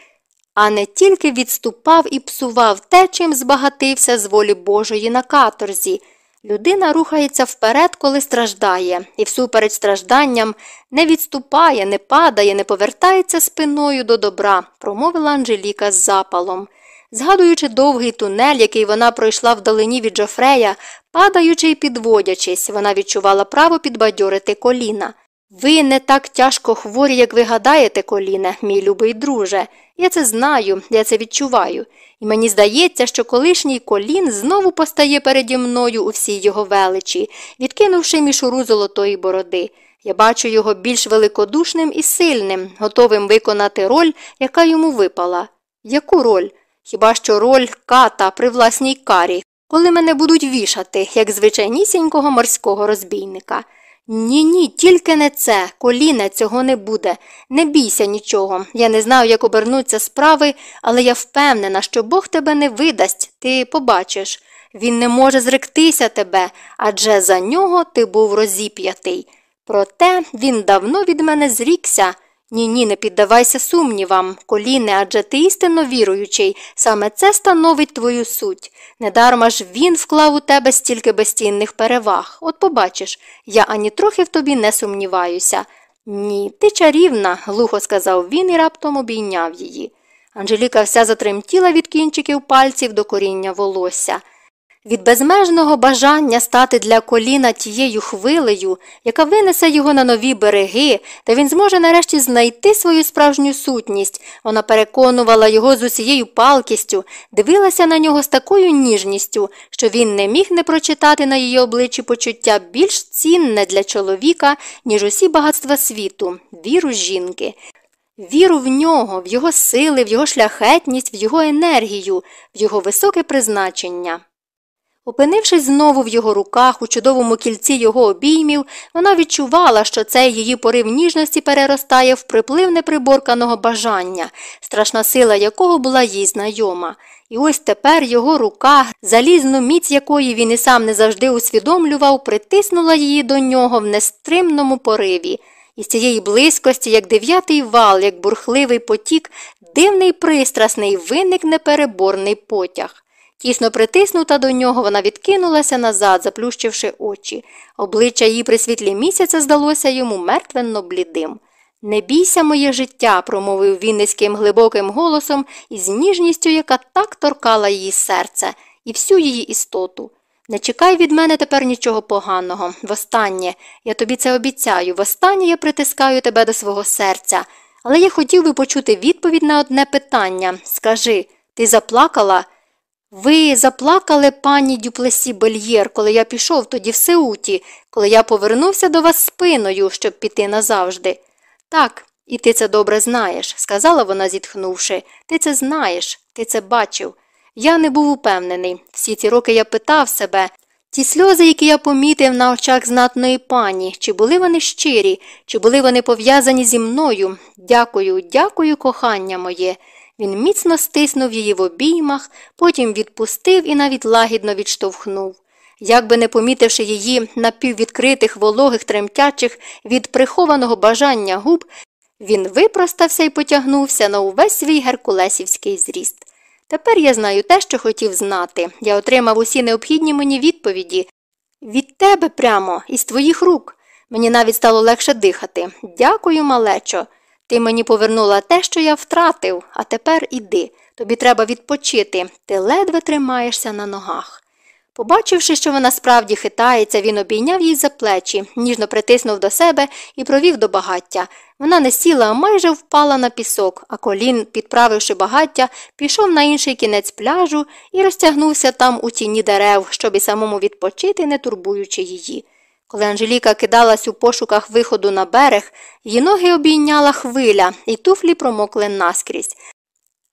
а не тільки відступав і псував те, чим збагатився з волі Божої на каторзі. Людина рухається вперед, коли страждає, і всупереч стражданням не відступає, не падає, не повертається спиною до добра, промовила Анжеліка з запалом. Згадуючи довгий тунель, який вона пройшла вдалині від Джофрея, падаючи і підводячись, вона відчувала право підбадьорити коліна. Ви не так тяжко хворі, як ви гадаєте, коліне, мій любий друже. Я це знаю, я це відчуваю. І мені здається, що колишній колін знову постає переді мною у всій його величі, відкинувши мішуру золотої бороди. Я бачу його більш великодушним і сильним, готовим виконати роль, яка йому випала. Яку роль? Хіба що роль ката при власній карі, коли мене будуть вішати, як звичайнісінького морського розбійника. Ні, ні, тільки не це, коліне цього не буде. Не бійся нічого. Я не знаю, як обернуться справи, але я впевнена, що Бог тебе не видасть, ти побачиш. Він не може зректися тебе, адже за нього ти був розіп'ятий. Проте він давно від мене зрікся. Ні, ні, не піддавайся сумнівам, коліне, адже ти істинно віруючий, саме це становить твою суть. Недарма ж він вклав у тебе стільки безцінних переваг. От побачиш, я ані трохи в тобі не сумніваюся. Ні, ти чарівна, глухо сказав він і раптом обійняв її. Анжеліка вся затремтіла від кінчиків пальців до коріння волосся. Від безмежного бажання стати для коліна тією хвилею, яка винесе його на нові береги, де він зможе нарешті знайти свою справжню сутність, вона переконувала його з усією палкістю, дивилася на нього з такою ніжністю, що він не міг не прочитати на її обличчі почуття більш цінне для чоловіка, ніж усі багатства світу, віру жінки. Віру в нього, в його сили, в його шляхетність, в його енергію, в його високе призначення. Опинившись знову в його руках, у чудовому кільці його обіймів, вона відчувала, що цей її порив ніжності переростає в приплив неприборканого бажання, страшна сила якого була їй знайома. І ось тепер його рука, залізну міць якої він і сам не завжди усвідомлював, притиснула її до нього в нестримному пориві. І з цієї близькості, як дев'ятий вал, як бурхливий потік, дивний пристрасний виник непереборний потяг. Тісно притиснута до нього, вона відкинулася назад, заплющивши очі. Обличчя її при світлі місяця здалося йому мертвенно блідим. Не бійся моє життя, промовив він низьким глибоким голосом із ніжністю, яка так торкала її серце і всю її істоту. Не чекай від мене тепер нічого поганого. Востаннє, я тобі це обіцяю, востаннє я притискаю тебе до свого серця. Але я хотів би почути відповідь на одне питання. Скажи, ти заплакала? Ви заплакали, пані Дюплесі Бельєр, коли я пішов тоді в Сеуті, коли я повернувся до вас спиною, щоб піти назавжди. Так, і ти це добре знаєш, сказала вона, зітхнувши. Ти це знаєш, ти це бачив. Я не був упевнений. Всі ці роки я питав себе. Ті сльози, які я помітив на очах знатної пані, чи були вони щирі, чи були вони пов'язані зі мною? Дякую, дякую, кохання моє. Він міцно стиснув її в обіймах, потім відпустив і навіть лагідно відштовхнув. Якби не помітивши її напіввідкритих, вологих, тремтячих від прихованого бажання губ, він випростався і потягнувся на увесь свій геркулесівський зріст. Тепер я знаю те, що хотів знати. Я отримав усі необхідні мені відповіді. Від тебе прямо, із твоїх рук. Мені навіть стало легше дихати. Дякую, малечо. Ти мені повернула те, що я втратив, а тепер іди. Тобі треба відпочити, ти ледве тримаєшся на ногах. Побачивши, що вона справді хитається, він обійняв її за плечі, ніжно притиснув до себе і провів до багаття. Вона не сіла, а майже впала на пісок, а колін, підправивши багаття, пішов на інший кінець пляжу і розтягнувся там у тіні дерев, щоб і самому відпочити, не турбуючи її. Коли Анжеліка кидалась у пошуках виходу на берег, її ноги обійняла хвиля, і туфлі промокли наскрізь.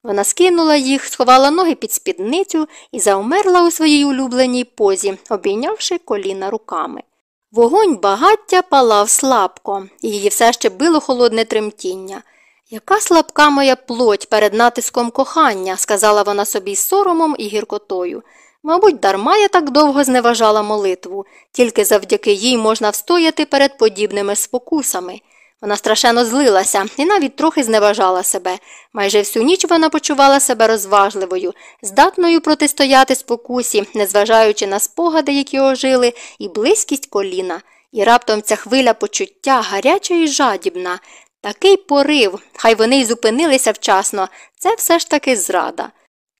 Вона скинула їх, сховала ноги під спідницю і завмерла у своїй улюбленій позі, обійнявши коліна руками. Вогонь багаття палав слабко, і її все ще било холодне тремтіння. Яка слабка моя плоть перед натиском кохання, сказала вона собі з соромом і гіркотою. Мабуть, дарма я так довго зневажала молитву, тільки завдяки їй можна встояти перед подібними спокусами. Вона страшенно злилася і навіть трохи зневажала себе. Майже всю ніч вона почувала себе розважливою, здатною протистояти спокусі, незважаючи на спогади, які ожили, і близькість коліна. І раптом ця хвиля почуття гаряча і жадібна. Такий порив, хай вони й зупинилися вчасно, це все ж таки зрада.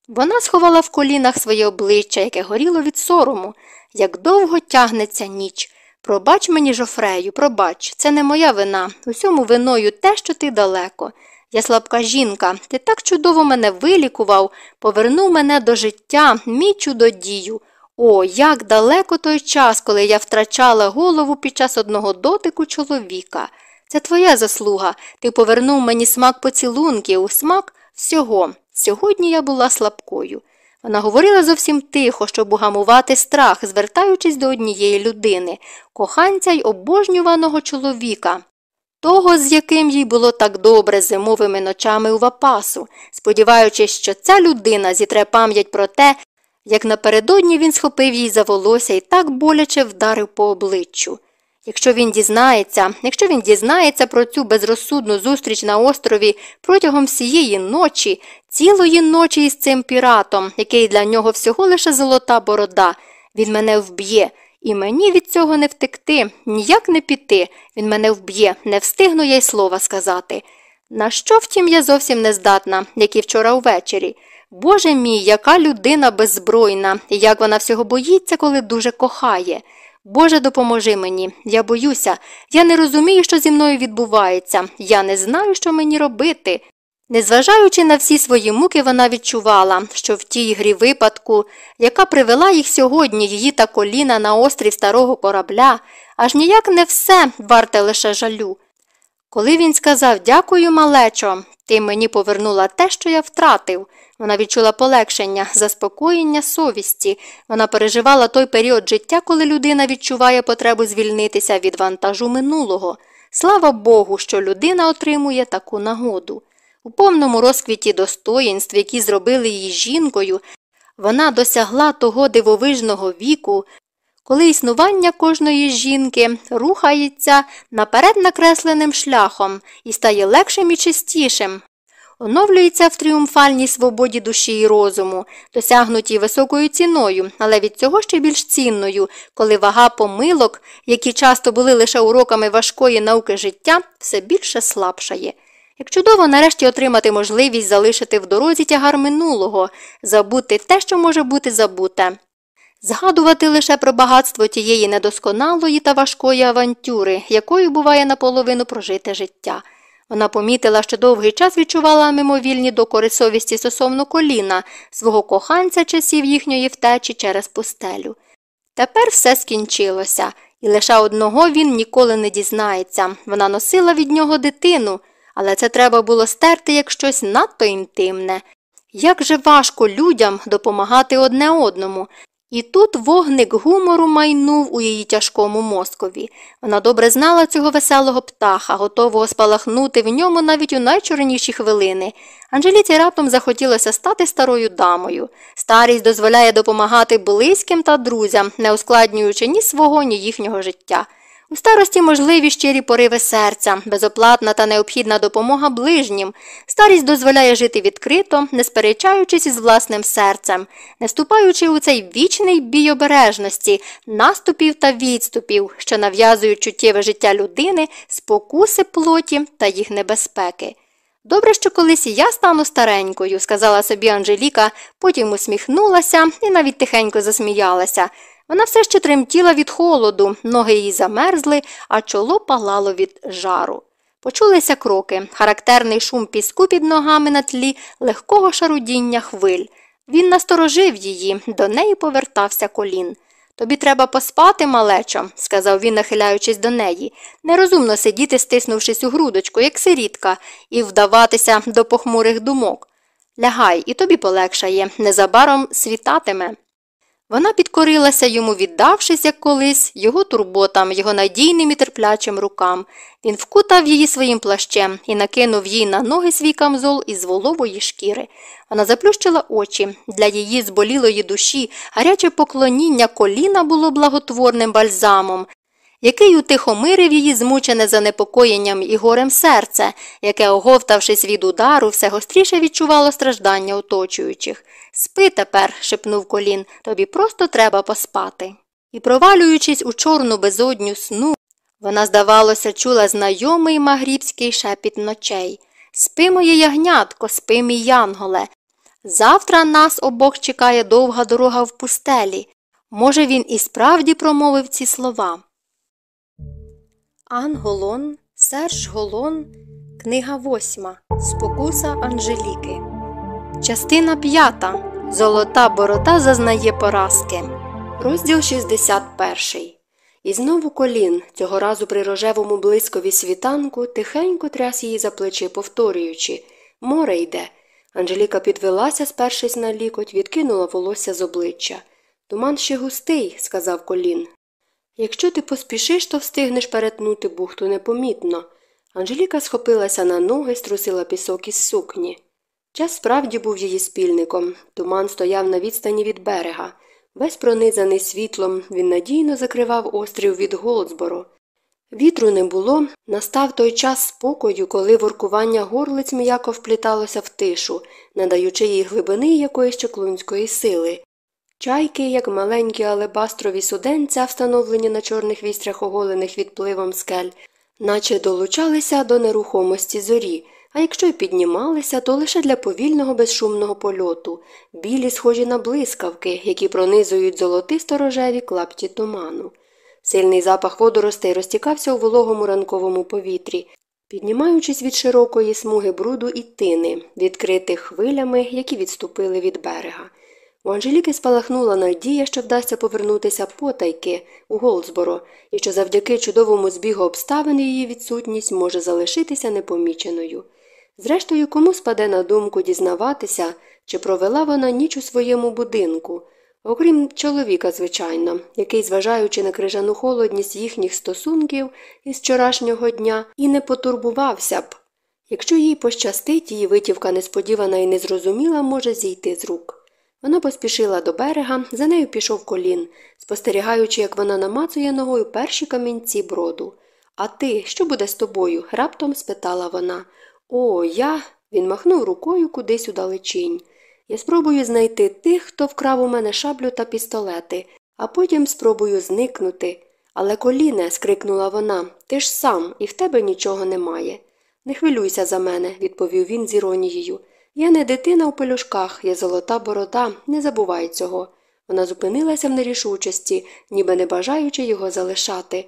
Вона сховала в колінах своє обличчя, яке горіло від сорому, як довго тягнеться ніч. Пробач мені, жофрею, пробач, це не моя вина. Усьому виною те, що ти далеко. Я слабка жінка, ти так чудово мене вилікував, повернув мене до життя, мій чудодію. О, як далеко той час, коли я втрачала голову під час одного дотику чоловіка. Це твоя заслуга. Ти повернув мені смак поцілунків, смак всього. Сьогодні я була слабкою. Вона говорила зовсім тихо, щоб угамувати страх, звертаючись до однієї людини, коханця й обожнюваного чоловіка, того, з яким їй було так добре зимовими ночами у вапасу, сподіваючись, що ця людина зітре пам'ять про те, як напередодні він схопив їй за волосся і так боляче вдарив по обличчю. Якщо він дізнається, якщо він дізнається про цю безрозсудну зустріч на острові протягом всієї ночі, цілої ночі із цим піратом, який для нього всього лише золота борода, він мене вб'є, і мені від цього не втекти, ніяк не піти, він мене вб'є, не встигну я й слова сказати. На що, втім, я зовсім не здатна, як і вчора ввечері. Боже мій, яка людина беззбройна, і як вона всього боїться, коли дуже кохає. Боже, допоможи мені, я боюся, я не розумію, що зі мною відбувається, я не знаю, що мені робити. Незважаючи на всі свої муки, вона відчувала, що в тій грі випадку, яка привела їх сьогодні, її та коліна на острів старого корабля, аж ніяк не все варте лише жалю. Коли він сказав Дякую, малечо, ти мені повернула те, що я втратив. Вона відчула полегшення, заспокоєння совісті. Вона переживала той період життя, коли людина відчуває потребу звільнитися від вантажу минулого. Слава Богу, що людина отримує таку нагоду. У повному розквіті достоїнств, які зробили її жінкою, вона досягла того дивовижного віку, коли існування кожної жінки рухається наперед накресленим шляхом і стає легшим і чистішим, оновлюється в тріумфальній свободі душі і розуму, досягнутій високою ціною, але від цього ще більш цінною, коли вага помилок, які часто були лише уроками важкої науки життя, все більше слабшає. Як чудово нарешті отримати можливість залишити в дорозі тягар минулого, забути те, що може бути забуте, згадувати лише про багатство тієї недосконалої та важкої авантюри, якою буває наполовину прожите життя. Вона помітила, що довгий час відчувала мимовільні докори совісті стосовно коліна, свого коханця часів їхньої втечі через пустелю. Тепер все скінчилося, і лише одного він ніколи не дізнається вона носила від нього дитину, але це треба було стерти як щось надто інтимне. Як же важко людям допомагати одне одному, і тут вогник гумору майнув у її тяжкому мозкові. Вона добре знала цього веселого птаха, готового спалахнути в ньому навіть у найчорніші хвилини. Анжеліці раптом захотілося стати старою дамою. Старість дозволяє допомагати близьким та друзям, не ускладнюючи ні свого, ні їхнього життя. У старості можливі щирі пориви серця, безоплатна та необхідна допомога ближнім. Старість дозволяє жити відкрито, не сперечаючись із власним серцем, не вступаючи у цей вічний бій обережності, наступів та відступів, що нав'язують чуттєве життя людини, спокуси плоті та їх небезпеки. Добре, що колись і я стану старенькою, сказала собі Анжеліка, потім усміхнулася і навіть тихенько засміялася. Вона все ще тремтіла від холоду, ноги її замерзли, а чоло палало від жару. Почулися кроки, характерний шум піску під ногами на тлі легкого шарудіння хвиль. Він насторожив її, до неї повертався колін. Тобі треба поспати, малечо, сказав він, нахиляючись до неї. Нерозумно сидіти, стиснувшись у грудочку, як сирітка, і вдаватися до похмурих думок. Лягай, і тобі полегшає, незабаром світатиме. Вона підкорилася йому, віддавшись, як колись, його турботам, його надійним і терплячим рукам. Він вкутав її своїм плащем і накинув їй на ноги свій камзол із волової шкіри. Вона заплющила очі. Для її зболілої душі гаряче поклоніння коліна було благотворним бальзамом, який утихомирив її змучене занепокоєнням і горем серце, яке, оговтавшись від удару, все гостріше відчувало страждання оточуючих. Спи тепер, шепнув колін, тобі просто треба поспати. І, провалюючись у чорну безодню сну, вона, здавалося, чула знайомий магрібський шепіт ночей. Спи, моє ягнятко, спи, мій янголе. Завтра нас обох чекає довга дорога в пустелі. Може, він і справді промовив ці слова. Ан Голон, Серж Голон, книга восьма. Спокуса Анжеліки. Частина п'ята. Золота борода зазнає поразки. Розділ 61. І знову колін, цього разу при рожевому блискові світанку, тихенько тряс її за плечі, повторюючи Море йде. Анжеліка підвелася, спершись на лікоть, відкинула волосся з обличчя. Туман ще густий, сказав колін. Якщо ти поспішиш, то встигнеш перетнути бухту непомітно. Анжеліка схопилася на ноги, струсила пісок із сукні. Час справді був її спільником. Туман стояв на відстані від берега. Весь пронизаний світлом, він надійно закривав острів від Голдсборо. Вітру не було, настав той час спокою, коли воркування горлиць м'яко впліталося в тишу, надаючи їй глибини якоїсь чоклунської сили. Чайки, як маленькі алебастрові суденця, встановлені на чорних вістрях оголених відпливом скель, наче долучалися до нерухомості зорі, а якщо й піднімалися, то лише для повільного безшумного польоту, білі схожі на блискавки, які пронизують золотисто рожеві клапті туману. Сильний запах водоростей розтікався у вологому ранковому повітрі, піднімаючись від широкої смуги бруду і тини, відкритих хвилями, які відступили від берега. У Анжеліки спалахнула надія, що вдасться повернутися потайки у Голдсборо, і що завдяки чудовому збігу обставин її відсутність може залишитися непоміченою. Зрештою, кому спаде на думку дізнаватися, чи провела вона ніч у своєму будинку, окрім чоловіка, звичайно, який, зважаючи на крижану холодність їхніх стосунків із вчорашнього дня, і не потурбувався б. Якщо їй пощастить, її витівка несподівана і незрозуміла може зійти з рук. Вона поспішила до берега, за нею пішов колін, спостерігаючи, як вона намацує ногою перші камінці броду. А ти, що буде з тобою? раптом спитала вона. О, я. Він махнув рукою кудись у далечінь. Я спробую знайти тих, хто вкрав у мене шаблю та пістолети, а потім спробую зникнути. Але коліне, скрикнула вона, ти ж сам, і в тебе нічого немає. Не хвилюйся за мене, відповів він з іронією. Я не дитина у пелюшках, я золота борода, не забувай цього. Вона зупинилася в нерішучості, ніби не бажаючи його залишати.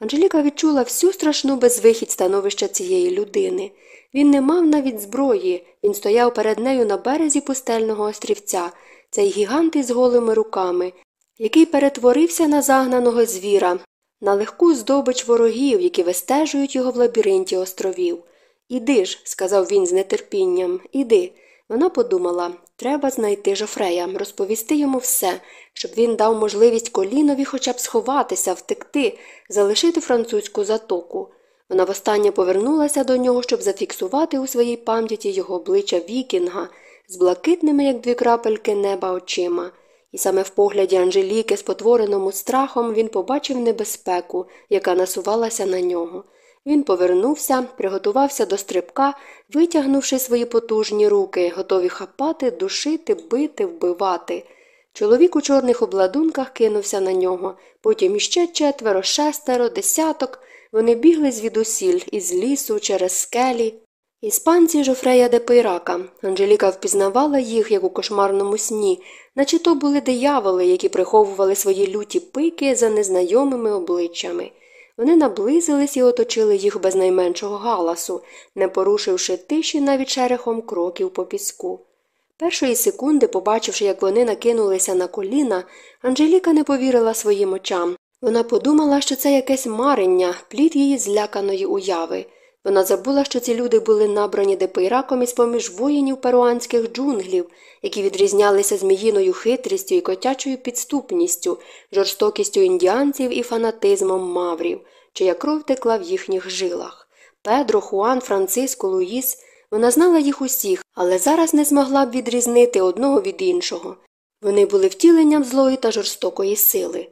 Анжеліка відчула всю страшну безвихідь становища цієї людини. Він не мав навіть зброї, він стояв перед нею на березі пустельного острівця, цей гігант із голими руками, який перетворився на загнаного звіра, на легку здобич ворогів, які вистежують його в лабіринті островів. Іди ж, сказав він з нетерпінням, іди. Вона подумала треба знайти Жофрея, розповісти йому все, щоб він дав можливість колінові хоча б сховатися, втекти, залишити французьку затоку. Вона востаннє повернулася до нього, щоб зафіксувати у своїй пам'яті його обличчя Вікінга з блакитними, як дві крапельки неба очима, і саме в погляді Анжеліки, спотвореному страхом, він побачив небезпеку, яка насувалася на нього. Він повернувся, приготувався до стрибка, витягнувши свої потужні руки, готові хапати, душити, бити, вбивати. Чоловік у чорних обладунках кинувся на нього, потім іще четверо, шестеро, десяток. Вони бігли звідусіль, із лісу, через скелі. Іспанці Жофрея де Пейрака. Анжеліка впізнавала їх, як у кошмарному сні, наче то були дияволи, які приховували свої люті пики за незнайомими обличчями. Вони наблизились і оточили їх без найменшого галасу, не порушивши тиші навіть шерехом кроків по піску. Першої секунди, побачивши, як вони накинулися на коліна, Анжеліка не повірила своїм очам. Вона подумала, що це якесь марення, плід її зляканої уяви. Вона забула, що ці люди були набрані депейраком із поміж воїнів перуанських джунглів, які відрізнялися зміїною хитрістю і котячою підступністю, жорстокістю індіанців і фанатизмом маврів, чия кров текла в їхніх жилах. Педро, Хуан, Франциско, Луїс. Вона знала їх усіх, але зараз не змогла б відрізнити одного від іншого. Вони були втіленням злої та жорстокої сили.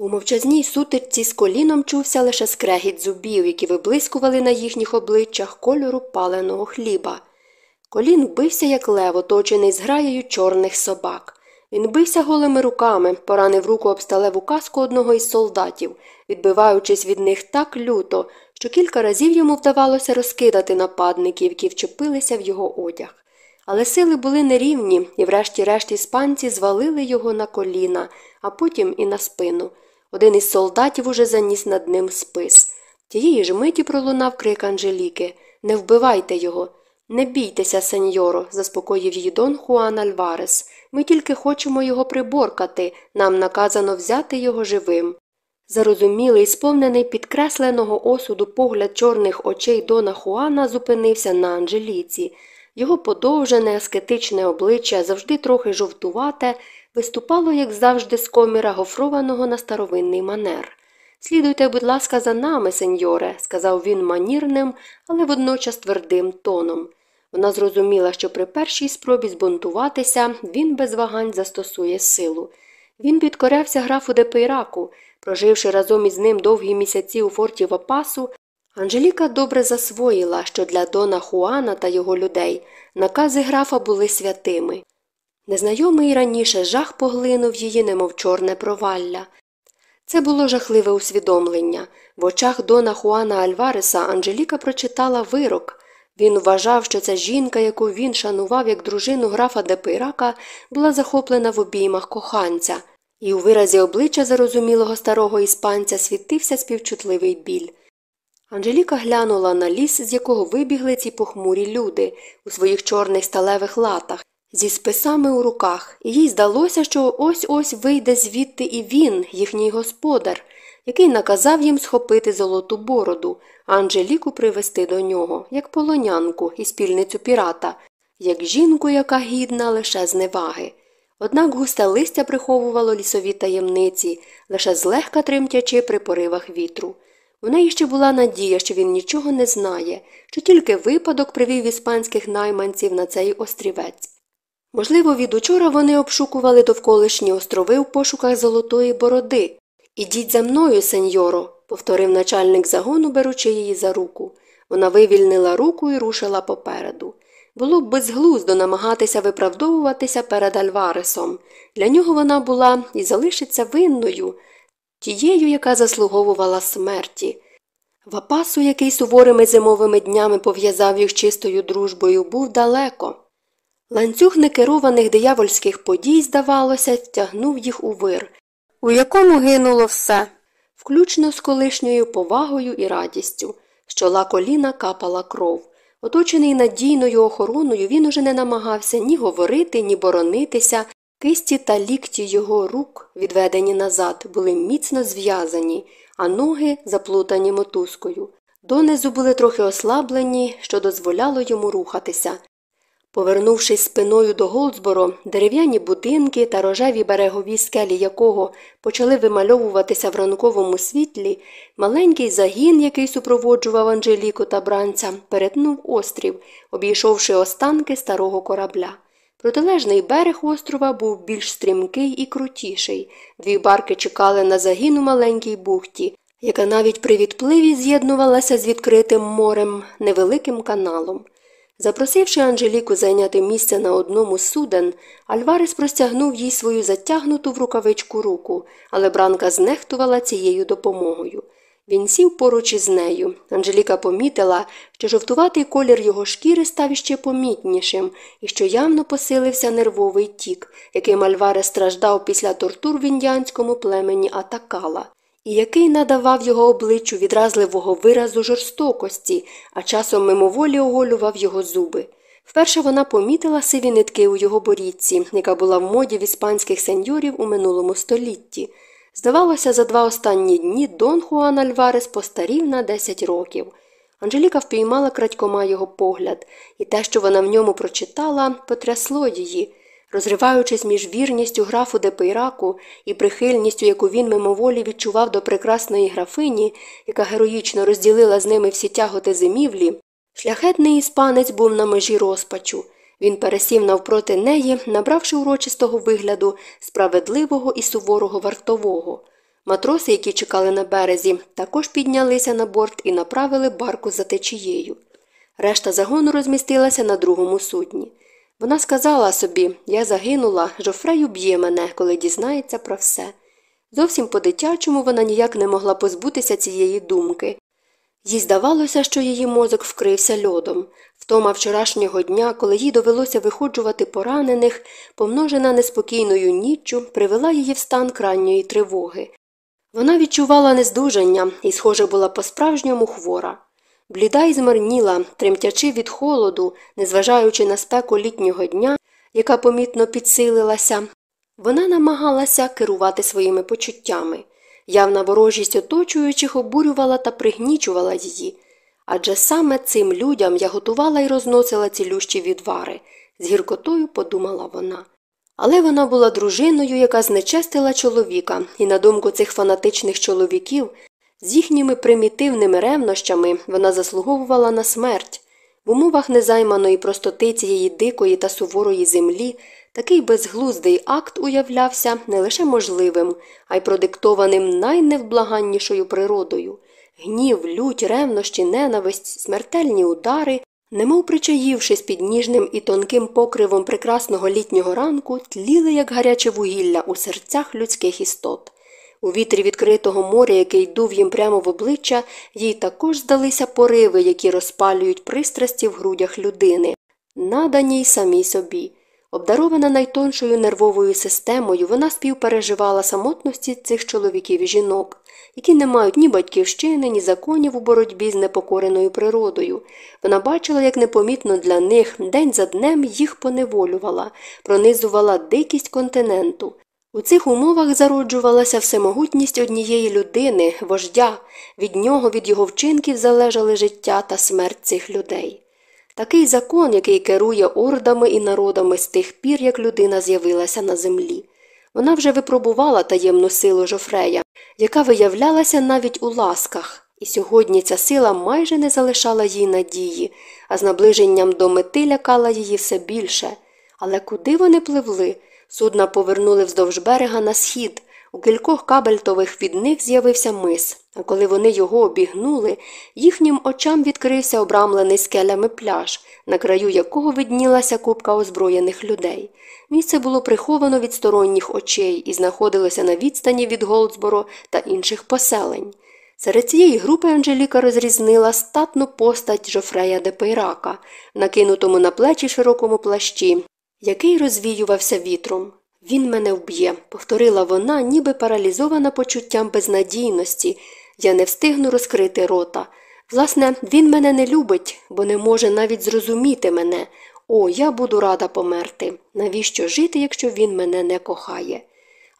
У мовчазній сутичці з коліном чувся лише скрегіт зубів, які виблискували на їхніх обличчях кольору паленого хліба. Колін бився, як лев, оточений зграєю чорних собак. Він бився голими руками, поранив руку об сталеву каску одного із солдатів, відбиваючись від них так люто, що кілька разів йому вдавалося розкидати нападників, які вчепилися в його одяг. Але сили були нерівні, і врешті-решт іспанці звалили його на коліна, а потім і на спину. Один із солдатів уже заніс над ним спис. Тієї ж миті пролунав крик Анжеліки Не вбивайте його. Не бійтеся, сеньоро, заспокоїв її Дон Хуан Альварес. Ми тільки хочемо його приборкати, нам наказано взяти його живим. Зарозумілий, сповнений підкресленого осуду погляд чорних очей Дона Хуана зупинився на Анжеліці. Його подовжене, аскетичне обличчя, завжди трохи жовтувате, виступало, як завжди, з коміра гофрованого на старовинний манер. Слідуйте, будь ласка, за нами, сеньоре, сказав він манірним, але водночас твердим тоном. Вона зрозуміла, що при першій спробі збунтуватися він без вагань застосує силу. Він підкорявся графу Депейраку, проживши разом із ним довгі місяці у форті Вапасу, Анжеліка добре засвоїла, що для Дона Хуана та його людей накази графа були святими. Незнайомий раніше жах поглинув її, немов чорне провалля. Це було жахливе усвідомлення. В очах Дона Хуана Альвареса Анжеліка прочитала вирок. Він вважав, що ця жінка, яку він шанував як дружину графа Депирака, була захоплена в обіймах коханця, і у виразі обличчя зарозумілого старого іспанця світився співчутливий біль. Анжеліка глянула на ліс, з якого вибігли ці похмурі люди у своїх чорних сталевих латах, зі списами у руках, їй здалося, що ось ось вийде звідти і він, їхній господар, який наказав їм схопити золоту бороду, а Анжеліку привести до нього, як полонянку і спільницю пірата, як жінку, яка гідна лише зневаги. Однак густе листя приховувало лісові таємниці, лише злегка тремтячи при поривах вітру. У неї ще була надія, що він нічого не знає, що тільки випадок привів іспанських найманців на цей острівець. Можливо, від учора вони обшукували довколишні острови в пошуках золотої бороди. Ідіть за мною, сеньоро, повторив начальник загону, беручи її за руку. Вона вивільнила руку і рушила попереду. Було б безглуздо намагатися виправдовуватися перед Альваресом. Для нього вона була і залишиться винною, тією, яка заслуговувала смерті. Вапасу, який суворими зимовими днями пов'язав їх чистою дружбою, був далеко. Ланцюг некерованих диявольських подій, здавалося, втягнув їх у вир, у якому гинуло все, включно з колишньою повагою і радістю, з чола коліна капала кров. Оточений надійною охороною, він уже не намагався ні говорити, ні боронитися, кисті та лікті його рук, відведені назад, були міцно зв'язані, а ноги заплутані мотузкою. Донизу були трохи ослаблені, що дозволяло йому рухатися. Повернувшись спиною до Голдсборо, дерев'яні будинки та рожеві берегові скелі якого почали вимальовуватися в ранковому світлі, маленький загін, який супроводжував Анжеліку та бранця, перетнув острів, обійшовши останки старого корабля. Протилежний берег острова був більш стрімкий і крутіший. Дві барки чекали на загін у маленькій бухті, яка навіть при відпливі з'єднувалася з відкритим морем невеликим каналом. Запросивши Анжеліку зайняти місце на одному з суден, Альварес простягнув їй свою затягнуту в рукавичку руку, але бранка знехтувала цією допомогою. Він сів поруч із нею. Анжеліка помітила, що жовтуватий колір його шкіри став іще помітнішим і що явно посилився нервовий тік, яким Альварес страждав після тортур в індіанському племені Атакала і який надавав його обличчю відразливого виразу жорстокості, а часом мимоволі оголював його зуби. Вперше вона помітила сиві нитки у його борідці, яка була в моді в іспанських сеньорів у минулому столітті. Здавалося, за два останні дні Дон Хуан Альварес постарів на 10 років. Анжеліка впіймала крадькома його погляд, і те, що вона в ньому прочитала, потрясло її. Розриваючись між вірністю графу Депейраку і прихильністю, яку він мимоволі відчував до прекрасної графині, яка героїчно розділила з ними всі тяготи зимівлі, шляхетний іспанець був на межі розпачу. Він пересів навпроти неї, набравши урочистого вигляду справедливого і суворого вартового. Матроси, які чекали на березі, також піднялися на борт і направили барку за течією. Решта загону розмістилася на другому судні. Вона сказала собі я загинула, Жофрей уб'є мене, коли дізнається про все. Зовсім по дитячому вона ніяк не могла позбутися цієї думки. Їй здавалося, що її мозок вкрився льодом. Втома вчорашнього дня, коли їй довелося виходжувати поранених, помножена неспокійною ніччю, привела її в стан крайньої тривоги. Вона відчувала нездужання і, схоже, була по справжньому хвора. Бліда й змарніла, тремтячи від холоду, незважаючи на спеку літнього дня, яка помітно підсилилася, вона намагалася керувати своїми почуттями. Явна ворожість оточуючих обурювала та пригнічувала її. Адже саме цим людям я готувала і розносила цілющі відвари, з гіркотою подумала вона. Але вона була дружиною, яка знечестила чоловіка, і, на думку цих фанатичних чоловіків, з їхніми примітивними ревнощами вона заслуговувала на смерть. В умовах незайманої простоти цієї дикої та суворої землі такий безглуздий акт уявлявся не лише можливим, а й продиктованим найневблаганнішою природою. Гнів, лють, ревнощі, ненависть, смертельні удари, немов причаївшись під ніжним і тонким покривом прекрасного літнього ранку, тліли, як гаряче вугілля у серцях людських істот. У вітрі відкритого моря, який дув їм прямо в обличчя, їй також здалися пориви, які розпалюють пристрасті в грудях людини, наданій самій собі. Обдарована найтоншою нервовою системою, вона співпереживала самотності цих чоловіків і жінок, які не мають ні батьківщини, ні законів у боротьбі з непокореною природою. Вона бачила, як непомітно для них день за днем їх поневолювала, пронизувала дикість континенту. У цих умовах зароджувалася всемогутність однієї людини, вождя, від нього, від його вчинків залежали життя та смерть цих людей. Такий закон, який керує ордами і народами з тих пір, як людина з'явилася на землі. Вона вже випробувала таємну силу Жофрея, яка виявлялася навіть у ласках, і сьогодні ця сила майже не залишала їй надії, а з наближенням до мети лякала її все більше. Але куди вони пливли? Судна повернули вздовж берега на схід. У кількох кабельтових від них з'явився мис, а коли вони його обігнули, їхнім очам відкрився обрамлений скелями пляж, на краю якого виднілася купка озброєних людей. Місце було приховано від сторонніх очей і знаходилося на відстані від Голдсборо та інших поселень. Серед цієї групи Анжеліка розрізнила статну постать Жофрея де Пейрака, накинутому на плечі широкому плащі, який розвіювався вітром. Він мене вб'є, повторила вона, ніби паралізована почуттям безнадійності. Я не встигну розкрити рота. Власне, він мене не любить, бо не може навіть зрозуміти мене. О, я буду рада померти. Навіщо жити, якщо він мене не кохає?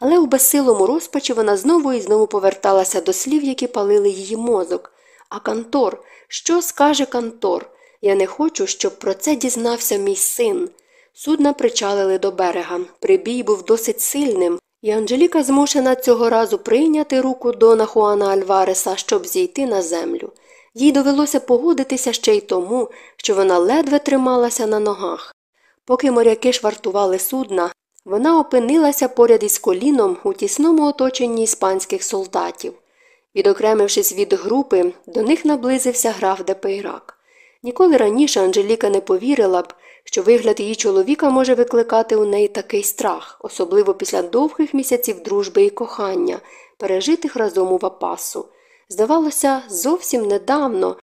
Але у безсилому розпачі вона знову і знову поверталася до слів, які палили її мозок. А Кантор, що скаже Кантор? Я не хочу, щоб про це дізнався мій син. Судна причалили до берега. Прибій був досить сильним, і Анжеліка змушена цього разу прийняти руку Дона Хуана Альвареса, щоб зійти на землю. Їй довелося погодитися ще й тому, що вона ледве трималася на ногах. Поки моряки швартували судно, вона опинилася поряд із Коліном у тісному оточенні іспанських солдатів. Відокремившись від групи, до них наблизився граф Депейрак. Ніколи раніше Анжеліка не повірила б, що вигляд її чоловіка може викликати у неї такий страх, особливо після довгих місяців дружби і кохання, пережитих разом у Вапасу. Здавалося, зовсім недавно,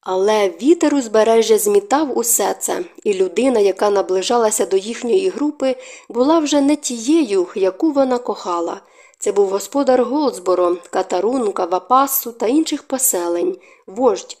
але вітер узбережжя змітав усе це, і людина, яка наближалася до їхньої групи, була вже не тією, яку вона кохала. Це був господар Голдсборо, Катарунка, Вапасу та інших поселень, вождь,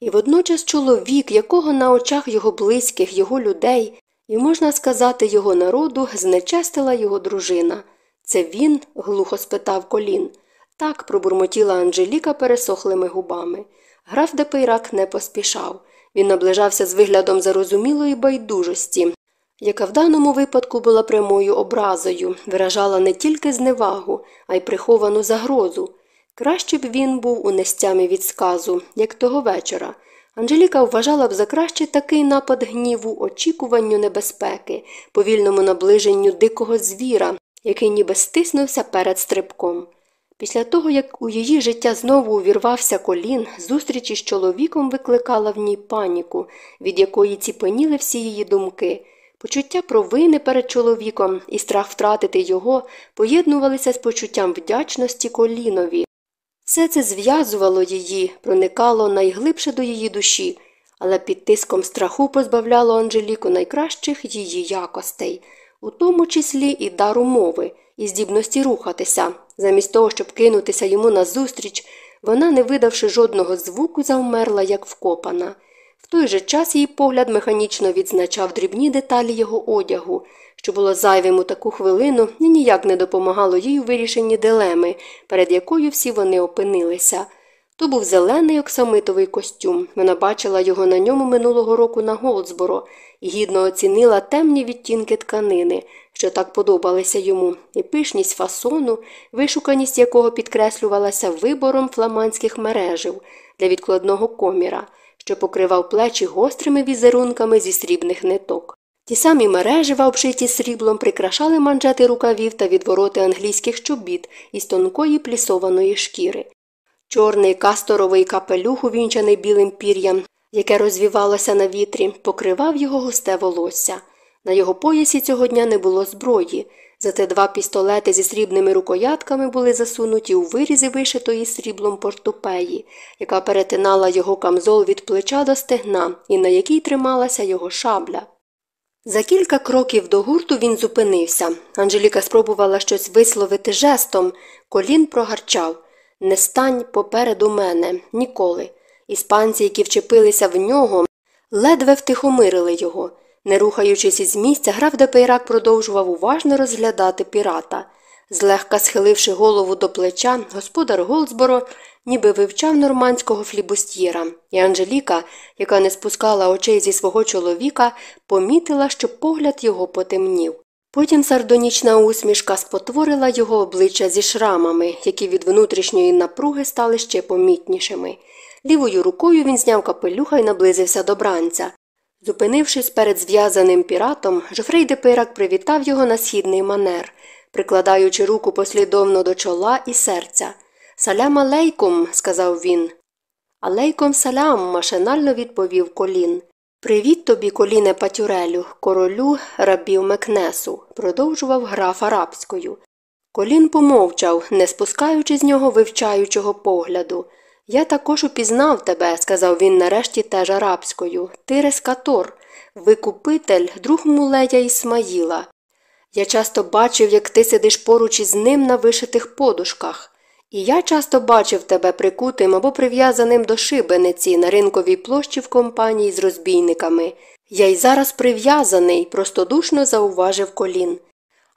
і водночас чоловік, якого на очах його близьких, його людей, і, можна сказати, його народу знечестила його дружина. Це він? глухо спитав Колін. Так пробурмотіла Анжеліка пересохлими губами. Граф Депейрак не поспішав. Він наближався з виглядом зарозумілої байдужості, яка в даному випадку була прямою образою, виражала не тільки зневагу, а й приховану загрозу. Краще б він був у нестямі від сказу, як того вечора. Анжеліка вважала б за краще такий напад гніву, очікуванню небезпеки, повільному наближенню дикого звіра, який ніби стиснувся перед стрибком. Після того, як у її життя знову увірвався колін, зустріч із чоловіком викликала в ній паніку, від якої ціпеніли всі її думки. Почуття провини перед чоловіком і страх втратити його поєднувалися з почуттям вдячності колінові. Все це зв'язувало її, проникало найглибше до її душі, але під тиском страху позбавляло Анжеліку найкращих її якостей, у тому числі і дару мови, і здібності рухатися. Замість того, щоб кинутися йому назустріч, вона, не видавши жодного звуку, завмерла, як вкопана. В той же час її погляд механічно відзначав дрібні деталі його одягу, що було зайвим у таку хвилину і ніяк не допомагало їй у вирішенні дилеми, перед якою всі вони опинилися. То був зелений оксамитовий костюм. Вона бачила його на ньому минулого року на Голдсборо і гідно оцінила темні відтінки тканини, що так подобалися йому, і пишність фасону, вишуканість якого підкреслювалася вибором фламандських мережів для відкладного коміра, що покривав плечі гострими візерунками зі срібних ниток. Ті самі мережива, обшиті сріблом, прикрашали манжети рукавів та відвороти англійських чобіт із тонкої плісованої шкіри. Чорний касторовий капелюх, увінчаний білим пір'ям, яке розвівалося на вітрі, покривав його густе волосся. На його поясі цього дня не було зброї, зате два пістолети зі срібними рукоятками були засунуті у вирізи вишитої сріблом портупеї, яка перетинала його камзол від плеча до стегна і на якій трималася його шабля. За кілька кроків до гурту він зупинився. Анжеліка спробувала щось висловити жестом, Колін прогарчав Не стань попереду мене ніколи. Іспанці, які вчепилися в нього, ледве втихомирили його. Не рухаючись із місця, граф Депейрак продовжував уважно розглядати пірата. Злегка схиливши голову до плеча, господар Голдсборо ніби вивчав нормандського флібустьєра, і Анжеліка, яка не спускала очей зі свого чоловіка, помітила, що погляд його потемнів. Потім сардонічна усмішка спотворила його обличчя зі шрамами, які від внутрішньої напруги стали ще помітнішими. Лівою рукою він зняв капелюха і наблизився до бранця. Зупинившись перед зв'язаним піратом, Жофрей де Пирак привітав його на східний манер, прикладаючи руку послідовно до чола і серця. Салям алейкум, сказав він. Алейкум салям, машинально відповів колін. Привіт тобі, коліне Патюрелю, королю рабів Мекнесу, продовжував граф арабською. Колін помовчав, не спускаючи з нього вивчаючого погляду. Я також упізнав тебе, сказав він нарешті теж арабською. Ти рескатор, викупитель, друг мулея Ісмаїла. Я часто бачив, як ти сидиш поруч із ним на вишитих подушках. І я часто бачив тебе прикутим або прив'язаним до шибениці на ринковій площі в компанії з розбійниками. Я й зараз прив'язаний, простодушно зауважив колін.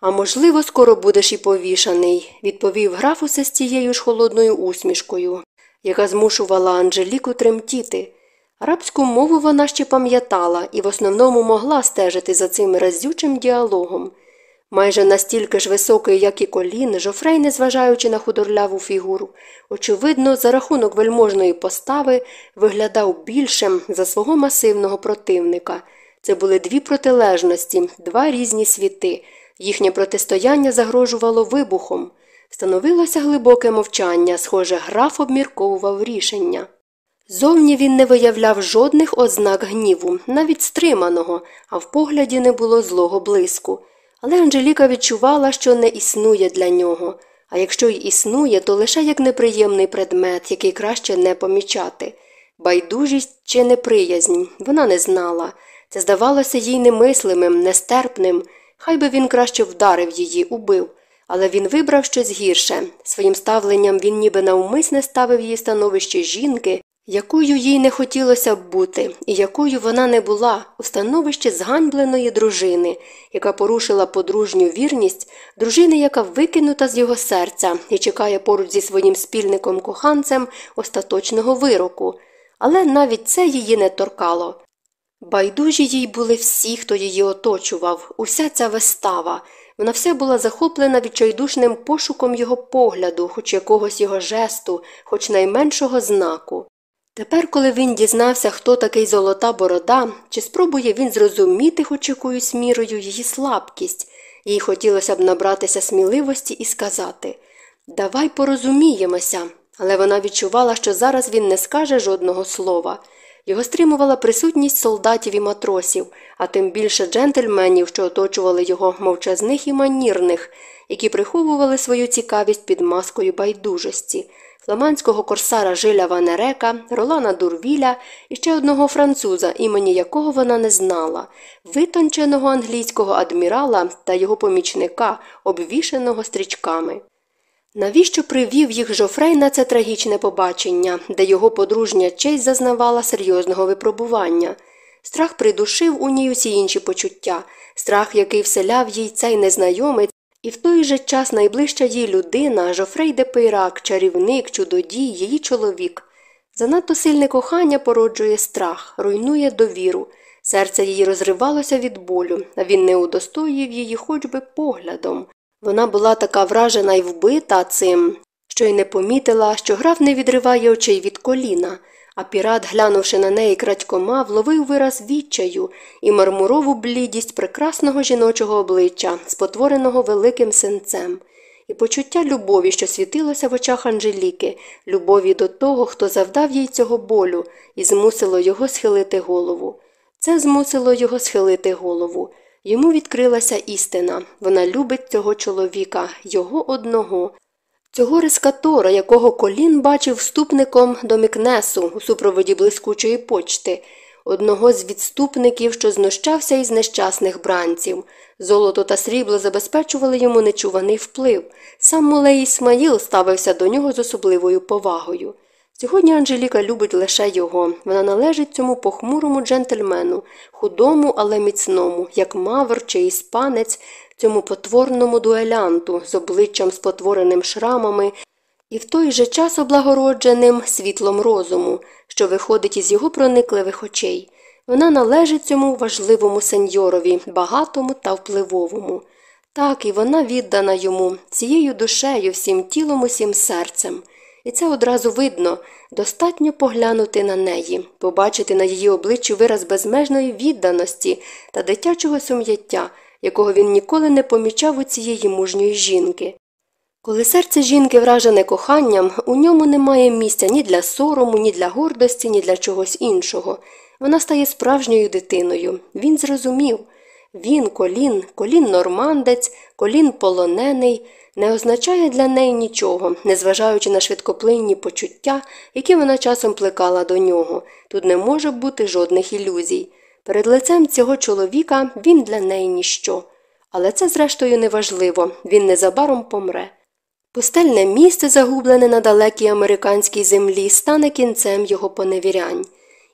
А можливо, скоро будеш і повішаний, відповів граф усе з тією ж холодною усмішкою, яка змушувала Анжеліку тремтіти. Арабську мову вона ще пам'ятала і в основному могла стежити за цим разючим діалогом. Майже настільки ж високий, як і колін, Жофрей, незважаючи на худорляву фігуру, очевидно, за рахунок вельможної постави виглядав більшим за свого масивного противника. Це були дві протилежності, два різні світи. Їхнє протистояння загрожувало вибухом. Становилося глибоке мовчання, схоже, граф обмірковував рішення. Зовні він не виявляв жодних ознак гніву, навіть стриманого, а в погляді не було злого блиску. Але Анжеліка відчувала, що не існує для нього, а якщо й існує, то лише як неприємний предмет, який краще не помічати. Байдужість чи неприязнь вона не знала. Це здавалося їй немислимим, нестерпним. Хай би він краще вдарив її, убив. Але він вибрав щось гірше. Своїм ставленням він ніби навмисне ставив її становище жінки, якою їй не хотілося б бути, і якою вона не була у становищі зганьбленої дружини, яка порушила подружню вірність, дружини, яка викинута з його серця і чекає поруч зі своїм спільником коханцем остаточного вироку. Але навіть це її не торкало. Байдужі їй були всі, хто її оточував, уся ця вистава. Вона вся була захоплена відчайдушним пошуком його погляду, хоч якогось його жесту, хоч найменшого знаку. Тепер, коли він дізнався, хто такий золота борода, чи спробує він зрозуміти хоч якоюсь мірою її слабкість, їй хотілося б набратися сміливості і сказати Давай порозуміємося, але вона відчувала, що зараз він не скаже жодного слова. Його стримувала присутність солдатів і матросів, а тим більше джентльменів, що оточували його мовчазних і манірних, які приховували свою цікавість під маскою байдужості, фламандського корсара Жиля Ванерека, Ролана Дурвіля і ще одного француза, імені якого вона не знала, витонченого англійського адмірала та його помічника, обвішеного стрічками. Навіщо привів їх Жофрей на це трагічне побачення, де його подружня честь зазнавала серйозного випробування? Страх придушив у ній усі інші почуття, страх, який вселяв їй цей незнайомець, і в той же час найближча їй людина, Жофрей де Пейрак, чарівник, чудодій, її чоловік. Занадто сильне кохання породжує страх, руйнує довіру. Серце її розривалося від болю, а він не удостоїв її хоч би поглядом. Вона була така вражена й вбита цим, що й не помітила, що граф не відриває очей від коліна, а пірат, глянувши на неї крадькома, вловив вираз відчаю і мармурову блідість прекрасного жіночого обличчя, спотвореного великим синцем, і почуття любові, що світилося в очах Анжеліки, любові до того, хто завдав їй цього болю, і змусило його схилити голову. Це змусило його схилити голову. Йому відкрилася істина вона любить цього чоловіка, його одного, цього рескатора, якого колін бачив вступником до Мікнесу у супроводі блискучої почти, одного з відступників, що знущався із нещасних бранців. Золото та срібло забезпечували йому нечуваний вплив. Сам Мулей Ісмаїл ставився до нього з особливою повагою. Сьогодні Анжеліка любить лише його. Вона належить цьому похмурому джентльмену, худому, але міцному, як мавр чи іспанець, цьому потворному дуелянту з обличчям спотвореним шрамами і в той же час облагородженим світлом розуму, що виходить із його проникливих очей. Вона належить цьому важливому сеньорові, багатому та впливовому. Так і вона віддана йому, цією душею, всім тілом, усім серцем. І це одразу видно достатньо поглянути на неї, побачити на її обличчі вираз безмежної відданості та дитячого сум'яття, якого він ніколи не помічав у цієї мужньої жінки. Коли серце жінки вражене коханням, у ньому немає місця ні для сорому, ні для гордості, ні для чогось іншого. Вона стає справжньою дитиною. Він зрозумів він, колін, колін нормандець, колін полонений не означає для неї нічого, незважаючи на швидкоплинні почуття, які вона часом плекала до нього. Тут не може бути жодних ілюзій. Перед лицем цього чоловіка він для неї ніщо. Але це, зрештою, неважливо він незабаром помре. Пустельне місце, загублене на далекій американській землі, стане кінцем його поневірянь,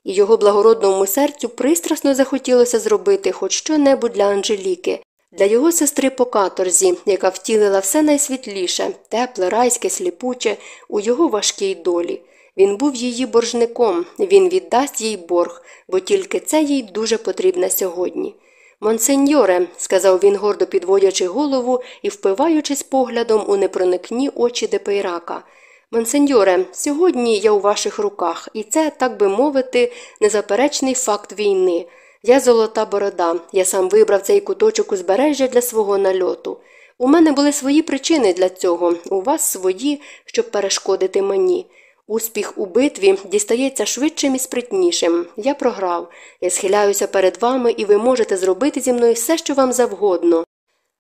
і його благородному серцю пристрасно захотілося зробити хоч що небудь для Анжеліки, для його сестри по каторзі, яка втілила все найсвітліше, тепле, райське, сліпуче, у його важкій долі. Він був її боржником, він віддасть їй борг, бо тільки це їй дуже потрібне сьогодні. Монсеньоре, сказав він, гордо підводячи голову і впиваючись поглядом у непроникні очі Депейрака. Монсеньоре, сьогодні я у ваших руках, і це, так би мовити, незаперечний факт війни. Я золота борода, я сам вибрав цей куточок узбережжя для свого нальоту. У мене були свої причини для цього, у вас свої, щоб перешкодити мені. Успіх у битві дістається швидшим і спритнішим. Я програв. Я схиляюся перед вами, і ви можете зробити зі мною все, що вам завгодно.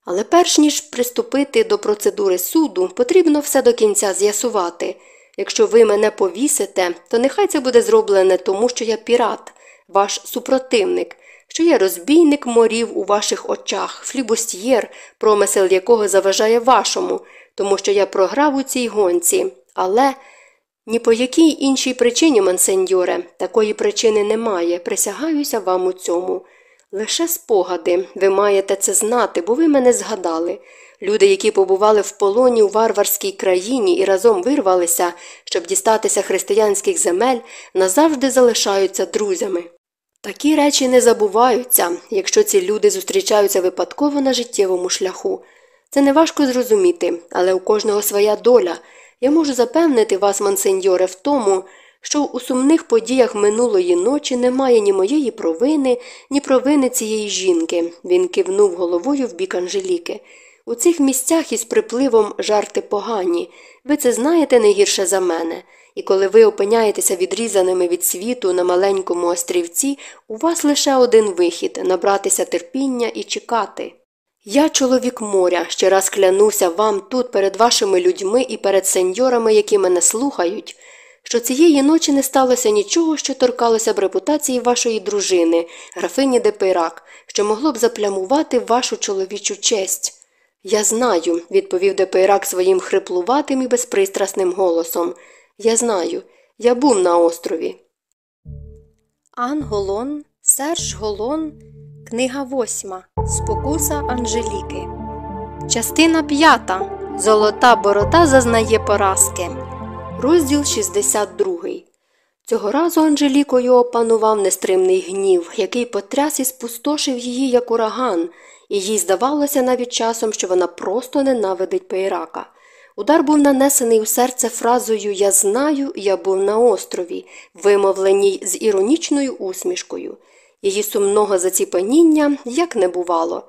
Але перш ніж приступити до процедури суду, потрібно все до кінця з'ясувати. Якщо ви мене повісите, то нехай це буде зроблене тому, що я пірат, ваш супротивник, що я розбійник морів у ваших очах, флібустьєр, промисел якого заважає вашому, тому що я програв у цій гонці. Але ні по якій іншій причині, мансеньоре, такої причини немає, присягаюся вам у цьому. Лише спогади, ви маєте це знати, бо ви мене згадали. Люди, які побували в полоні у варварській країні і разом вирвалися, щоб дістатися християнських земель, назавжди залишаються друзями. Такі речі не забуваються, якщо ці люди зустрічаються випадково на життєвому шляху. Це неважко зрозуміти, але у кожного своя доля. Я можу запевнити вас, монсеньоре, в тому, що у сумних подіях минулої ночі немає ні моєї провини, ні провини цієї жінки. Він кивнув головою в бік Анжеліки. У цих місцях із припливом жарти погані. Ви це знаєте не гірше за мене. І коли ви опиняєтеся відрізаними від світу на маленькому острівці, у вас лише один вихід набратися терпіння і чекати. Я чоловік моря, ще раз клянуся вам тут перед вашими людьми і перед сеньорами, які мене слухають, що цієї ночі не сталося нічого, що торкалося б репутації вашої дружини, графині де Пейрак, що могло б заплямувати вашу чоловічу честь. Я знаю, відповів Депейрак своїм хриплуватим і безпристрасним голосом. Я знаю, я був на острові. Анн Голон, Серж Голон, книга восьма. Спокуса Анжеліки. Частина п'ята. Золота борода зазнає поразки. Розділ 62. Цього разу Анжелікою опанував нестримний гнів, який потряс і спустошив її як ураган, і їй здавалося навіть часом, що вона просто ненавидить Пейрака. Удар був нанесений у серце фразою Я знаю, я був на острові, вимовленій з іронічною усмішкою. Її сумного заціпаніння як не бувало.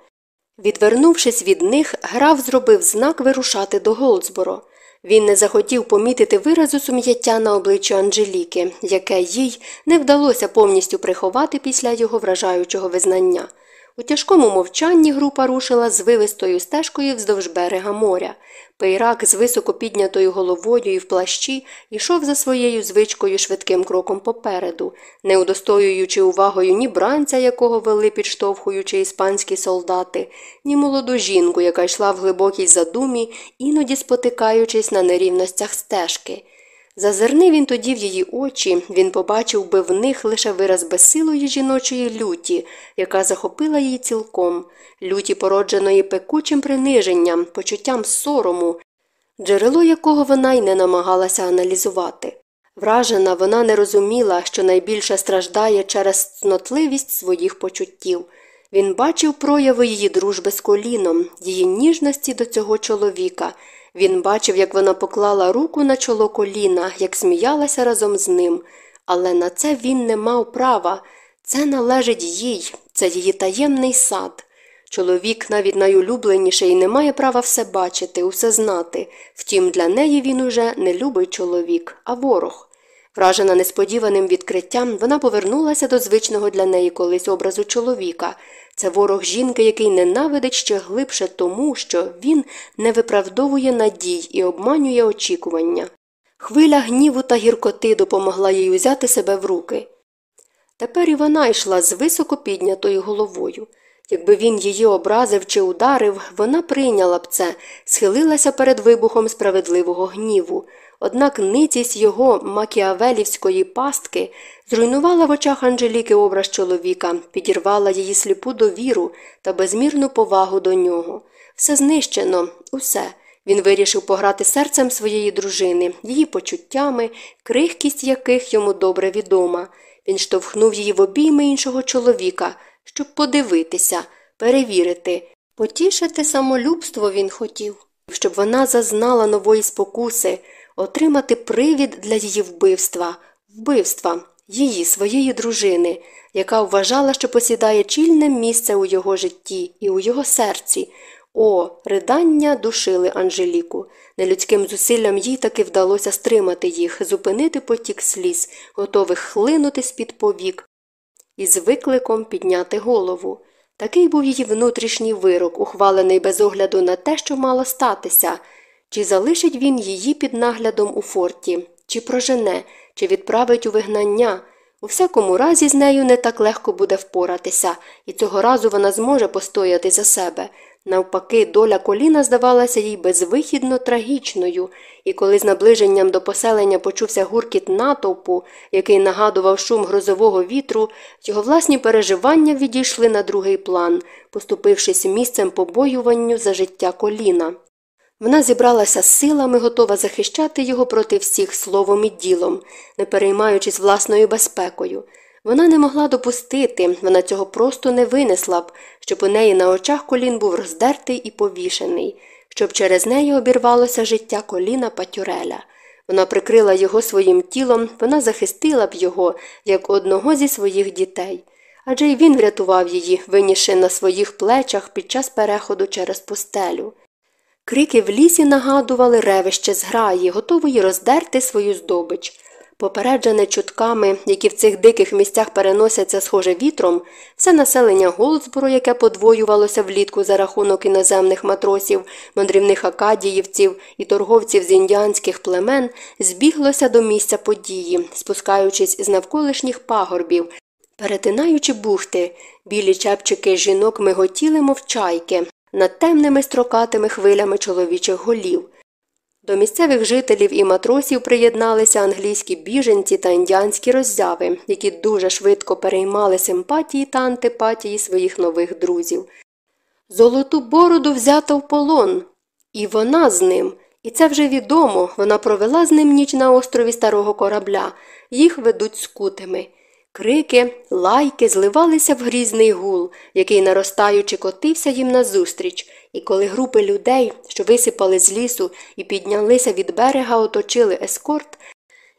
Відвернувшись від них, граф зробив знак вирушати до Голдсборо. Він не захотів помітити виразу сум'яття на обличчі Анжеліки, яке їй не вдалося повністю приховати після його вражаючого визнання. У тяжкому мовчанні група рушила звивистою стежкою вздовж берега моря. Пейрак з високо піднятою головою і в плащі йшов за своєю звичкою швидким кроком попереду, не удостоюючи увагою ні бранця, якого вели підштовхуючи іспанські солдати, ні молоду жінку, яка йшла в глибокій задумі, іноді спотикаючись на нерівностях стежки. Зазирни він тоді в її очі, він побачив би в них лише вираз безсилої жіночої люті, яка захопила її цілком, люті, породженої пекучим приниженням, почуттям сорому, джерело якого вона й не намагалася аналізувати. Вражена, вона не розуміла, що найбільше страждає через цнотливість своїх почуттів. Він бачив прояви її дружби з коліном, її ніжності до цього чоловіка. Він бачив, як вона поклала руку на чоло коліна, як сміялася разом з ним, але на це він не мав права. Це належить їй, це її таємний сад. Чоловік, навіть найулюбленіший, не має права все бачити, усе знати. Втім, для неї він уже не любий чоловік, а ворог. Вражена несподіваним відкриттям, вона повернулася до звичного для неї колись образу чоловіка. Це ворог жінки, який ненавидить ще глибше тому, що він не виправдовує надій і обманює очікування. Хвиля гніву та гіркоти допомогла їй узяти себе в руки. Тепер і вона йшла з високо піднятою головою. Якби він її образив чи ударив, вона прийняла б це, схилилася перед вибухом справедливого гніву. Однак ницість його макіавелівської пастки зруйнувала в очах Анжеліки образ чоловіка, підірвала її сліпу довіру та безмірну повагу до нього. Все знищено, усе. Він вирішив пограти серцем своєї дружини, її почуттями, крихкість яких йому добре відома. Він штовхнув її в обійми іншого чоловіка, щоб подивитися, перевірити, потішити самолюбство він хотів, щоб вона зазнала нової спокуси, отримати привід для її вбивства, вбивства. її, своєї дружини, яка вважала, що посідає чільне місце у його житті і у його серці. О, ридання душили Анжеліку. Нелюдським зусиллям їй таки вдалося стримати їх, зупинити потік сліз, готових хлинути з-під повік, і з викликом підняти голову. Такий був її внутрішній вирок, ухвалений без огляду на те, що мало статися. Чи залишить він її під наглядом у форті, чи прожене, чи відправить у вигнання. У всякому разі, з нею не так легко буде впоратися, і цього разу вона зможе постояти за себе. Навпаки, доля коліна здавалася їй безвихідно трагічною, і коли з наближенням до поселення почувся гуркіт натовпу, який нагадував шум грозового вітру, його власні переживання відійшли на другий план, поступившись місцем побоюванню за життя коліна. Вона зібралася з силами, готова захищати його проти всіх словом і ділом, не переймаючись власною безпекою. Вона не могла допустити, вона цього просто не винесла б, щоб у неї на очах колін був роздертий і повішений, щоб через неї обірвалося життя коліна Патюреля. Вона прикрила його своїм тілом, вона захистила б його, як одного зі своїх дітей. Адже й він врятував її, винісши на своїх плечах під час переходу через пустелю. Крики в лісі нагадували ревище зграї, готової роздерти свою здобич. Попереджене чутками, які в цих диких місцях переносяться схоже вітром, все населення Голдсбору, яке подвоювалося влітку за рахунок іноземних матросів, мандрівних акадіївців і торговців з індіанських племен, збіглося до місця події, спускаючись з навколишніх пагорбів, перетинаючи бухти, білі чепчики жінок миготіли, мов чайки, над темними строкатими хвилями чоловічих голів. До місцевих жителів і матросів приєдналися англійські біженці та індіанські роззяви, які дуже швидко переймали симпатії та антипатії своїх нових друзів. Золоту бороду взято в полон, і вона з ним. І це вже відомо вона провела з ним ніч на острові старого корабля, їх ведуть скутими. Крики, лайки зливалися в грізний гул, який, наростаючи, котився їм назустріч, і коли групи людей, що висипали з лісу і піднялися від берега, оточили ескорт,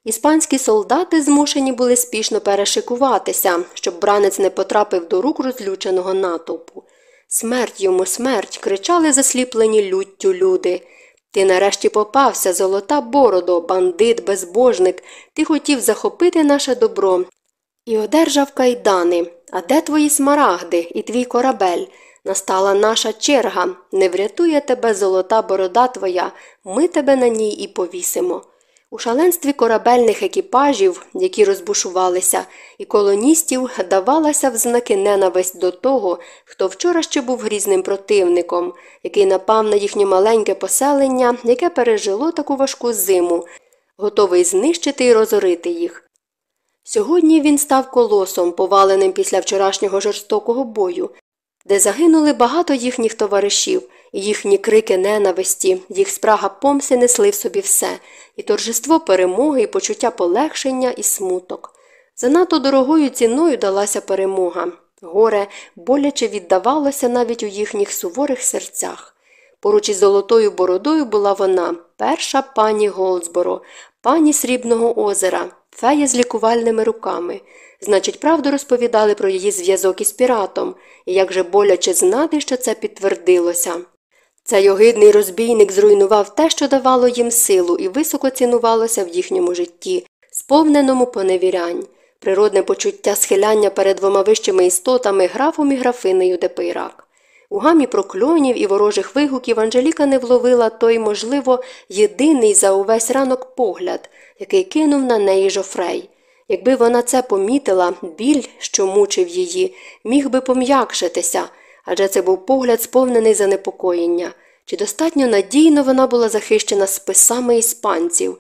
іспанські солдати змушені були спішно перешикуватися, щоб бранець не потрапив до рук розлюченого натовпу. Смерть йому, смерть. кричали засліплені люттю люди. Ти нарешті попався, золота бородо, бандит, безбожник, ти хотів захопити наше добро і одержав кайдани. А де твої смарагди і твій корабель? Настала наша черга, не врятує тебе золота борода твоя, ми тебе на ній і повісимо. У шаленстві корабельних екіпажів, які розбушувалися, і колоністів давалася в знаки ненависть до того, хто вчора ще був грізним противником, який напав на їхнє маленьке поселення, яке пережило таку важку зиму, готовий знищити і розорити їх. Сьогодні він став колосом, поваленим після вчорашнього жорстокого бою, де загинули багато їхніх товаришів, і їхні крики ненависті, їх спрага помси несли в собі все, і торжество перемоги, і почуття полегшення, і смуток. Занадто дорогою ціною далася перемога. Горе боляче віддавалося навіть у їхніх суворих серцях. Поруч із золотою бородою була вона, перша пані Голдсборо, пані Срібного озера, фея з лікувальними руками. Значить, правду розповідали про її зв'язок із піратом, і як же боляче знати, що це підтвердилося. Цей огидний розбійник зруйнував те, що давало їм силу, і високо цінувалося в їхньому житті, сповненому поневірянь. Природне почуття схиляння перед двома вищими істотами графом і графинею Депейрак. У гамі прокльонів і ворожих вигуків Анжеліка не вловила той, можливо, єдиний за увесь ранок погляд, який кинув на неї Жофрей. Якби вона це помітила, біль, що мучив її, міг би пом'якшитися, адже це був погляд, сповнений занепокоєння. Чи достатньо надійно вона була захищена списами іспанців?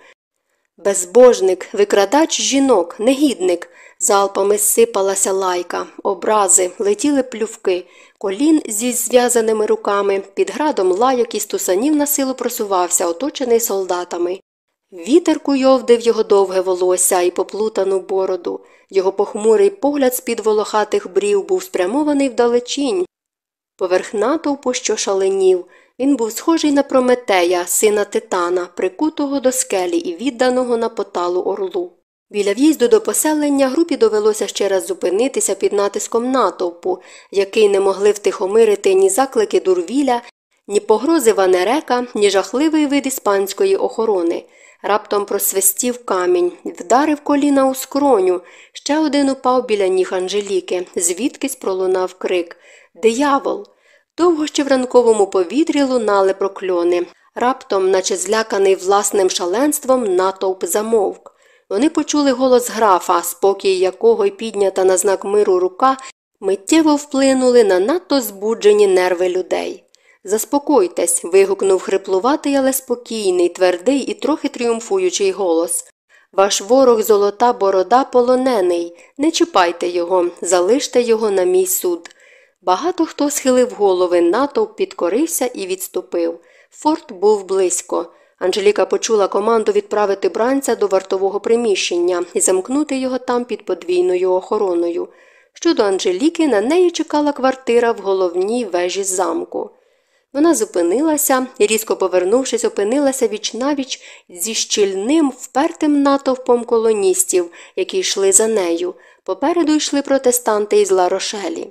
Безбожник, викрадач жінок, негідник. Залпами сипалася лайка, образи, летіли плювки, колін зі зв'язаними руками, під градом лайок і стусанів на силу просувався, оточений солдатами. Вітер куйовдив його довге волосся і поплутану бороду. Його похмурий погляд з під волохатих брів був спрямований вдалечінь. Поверх натовпу, що шаленів, він був схожий на Прометея, сина титана, прикутого до скелі і відданого на поталу орлу. Біля в'їзду до поселення групі довелося ще раз зупинитися під натиском натовпу, який не могли втихомирити ні заклики дурвіля, ні погрози Ванерека, ні жахливий вид іспанської охорони. Раптом просвистів камінь, вдарив коліна у скроню. Ще один упав біля ніг Анжеліки, звідкись пролунав крик Диявол! Довго ще в ранковому повітрі лунали прокльони. Раптом, наче зляканий власним шаленством, натовп замовк. Вони почули голос графа, спокій якого й піднята на знак миру рука, миттєво вплинули на надто збуджені нерви людей. Заспокойтесь. вигукнув хриплуватий, але спокійний, твердий і трохи тріумфуючий голос. Ваш ворог золота борода полонений. Не чіпайте його, залиште його на мій суд. Багато хто схилив голови, натовп підкорився і відступив. Форт був близько. Анжеліка почула команду відправити бранця до вартового приміщення і замкнути його там під подвійною охороною. Щодо Анжеліки, на неї чекала квартира в головній вежі замку. Вона зупинилася і, різко повернувшись, опинилася вічнавіч зі щільним, впертим натовпом колоністів, які йшли за нею. Попереду йшли протестанти із Ларошелі.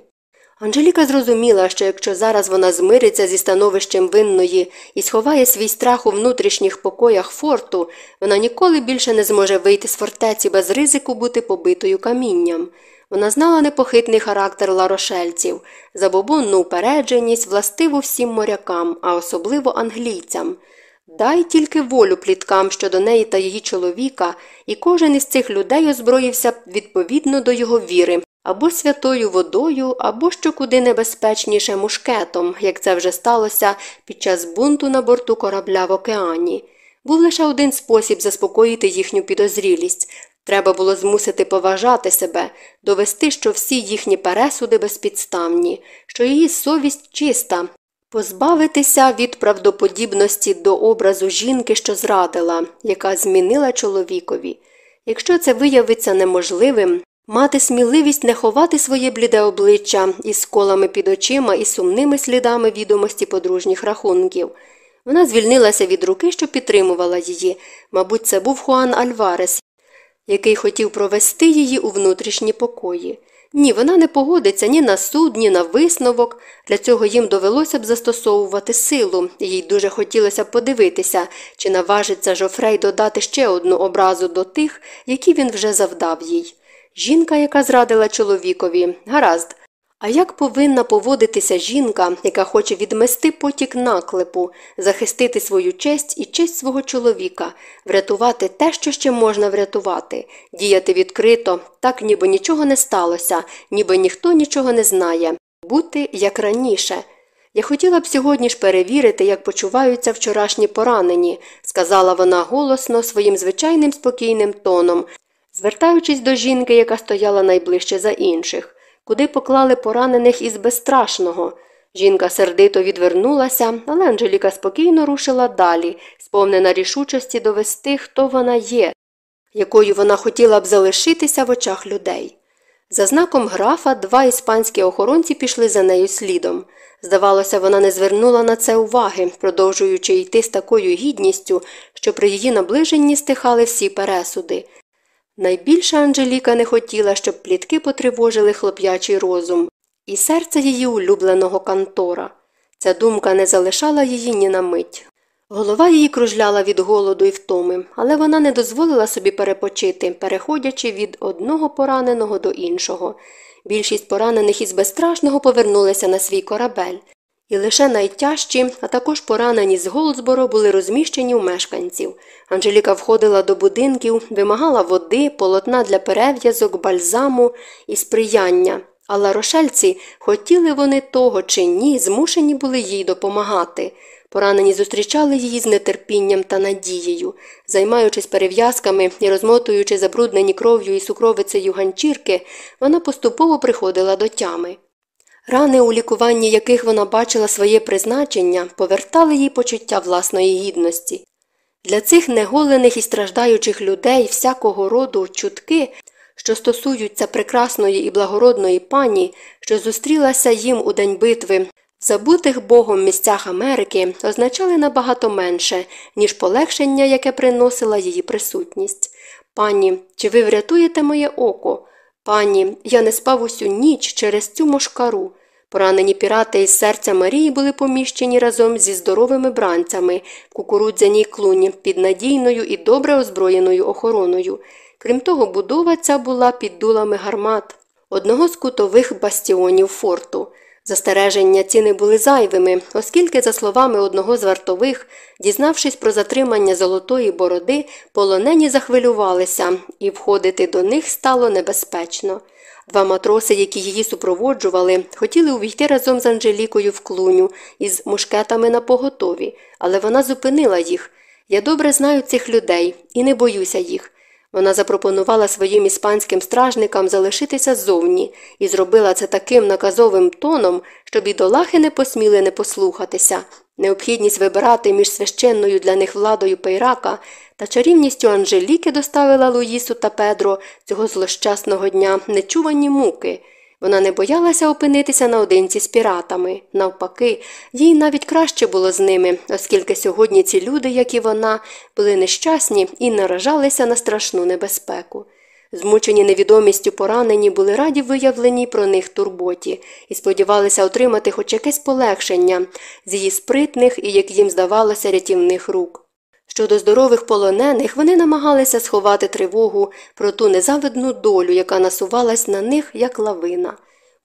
Анжеліка зрозуміла, що якщо зараз вона змириться зі становищем винної і сховає свій страх у внутрішніх покоях форту, вона ніколи більше не зможе вийти з фортеці без ризику бути побитою камінням. Вона знала непохитний характер ларошельців, забобонну упередженість, властиву всім морякам, а особливо англійцям. Дай тільки волю пліткам щодо неї та її чоловіка, і кожен із цих людей озброївся відповідно до його віри, або святою водою, або що куди небезпечніше мушкетом, як це вже сталося під час бунту на борту корабля в океані. Був лише один спосіб заспокоїти їхню підозрілість треба було змусити поважати себе, довести, що всі їхні пересуди безпідставні, що її совість чиста, позбавитися від правдоподібності до образу жінки, що зрадила, яка змінила чоловікові. Якщо це виявиться неможливим, мати сміливість не ховати своє бліде обличчя із колами під очима і сумними слідами відомості подружніх рахунків. Вона звільнилася від руки, що підтримувала її. Мабуть, це був Хуан Альварес, який хотів провести її у внутрішні покої. Ні, вона не погодиться ні на суд, ні на висновок. Для цього їм довелося б застосовувати силу, їй дуже хотілося б подивитися, чи наважиться Жофрей додати ще одну образу до тих, які він вже завдав їй. Жінка, яка зрадила чоловікові, гаразд. А як повинна поводитися жінка, яка хоче відмести потік наклепу, захистити свою честь і честь свого чоловіка, врятувати те, що ще можна врятувати, діяти відкрито, так ніби нічого не сталося, ніби ніхто нічого не знає, бути як раніше. Я хотіла б сьогодні ж перевірити, як почуваються вчорашні поранені, сказала вона голосно своїм звичайним спокійним тоном, звертаючись до жінки, яка стояла найближче за інших, куди поклали поранених із безстрашного. Жінка сердито відвернулася, але Анжеліка спокійно рушила далі, сповнена рішучості довести, хто вона є, якою вона хотіла б залишитися в очах людей. За знаком графа два іспанські охоронці пішли за нею слідом. Здавалося, вона не звернула на це уваги, продовжуючи йти з такою гідністю, що при її наближенні стихали всі пересуди. Найбільше Анжеліка не хотіла, щоб плітки потривожили хлоп'ячий розум і серце її улюбленого кантора. Ця думка не залишала її ні на мить. Голова її кружляла від голоду і втоми, але вона не дозволила собі перепочити, переходячи від одного пораненого до іншого. Більшість поранених із безстрашного повернулися на свій корабель. І лише найтяжчі, а також поранені з Голдсборо були розміщені у мешканців. Анжеліка входила до будинків, вимагала води, полотна для перев'язок, бальзаму і сприяння. Але рошельці, хотіли вони того чи ні, змушені були їй допомагати. Поранені зустрічали її з нетерпінням та надією, займаючись перев'язками і розмотуючи забруднені кров'ю і сукровицею ганчірки, вона поступово приходила до тями. Рани, у лікуванні яких вона бачила своє призначення, повертали їй почуття власної гідності. Для цих неголених і страждаючих людей всякого роду чутки, що стосуються прекрасної і благородної пані, що зустрілася їм у день битви, в забутих Богом місцях Америки, означали набагато менше, ніж полегшення, яке приносила її присутність. Пані, чи ви врятуєте моє око? Пані, я не спав усю ніч через цю мошкару. Поранені пірати із серця Марії були поміщені разом зі здоровими бранцями в кукурудзяній клуні під надійною і добре озброєною охороною. Крім того, будова ця була під дулами гармат, одного з кутових бастіонів форту. Застереження ці не були зайвими, оскільки, за словами одного з вартових, дізнавшись про затримання золотої бороди, полонені захвилювалися, і входити до них стало небезпечно. Два матроси, які її супроводжували, хотіли увійти разом з Анжелікою в клуню із мушкетами на поготові, але вона зупинила їх. Я добре знаю цих людей і не боюся їх. Вона запропонувала своїм іспанським стражникам залишитися ззовні і зробила це таким наказовим тоном, що бідолахи не посміли не послухатися. Необхідність вибирати між священною для них владою Пейрака та чарівністю Анжеліки доставила Луїсу та Педро цього злощасного дня нечувані муки. Вона не боялася опинитися наодинці з піратами. Навпаки, їй навіть краще було з ними, оскільки сьогодні ці люди, як і вона, були нещасні і наражалися на страшну небезпеку. Змучені невідомістю поранені були раді виявленій про них турботі і сподівалися отримати хоч якесь полегшення з її спритних і, як їм здавалося, рятівних рук. Щодо здорових полонених, вони намагалися сховати тривогу про ту незавидну долю, яка насувалась на них, як лавина.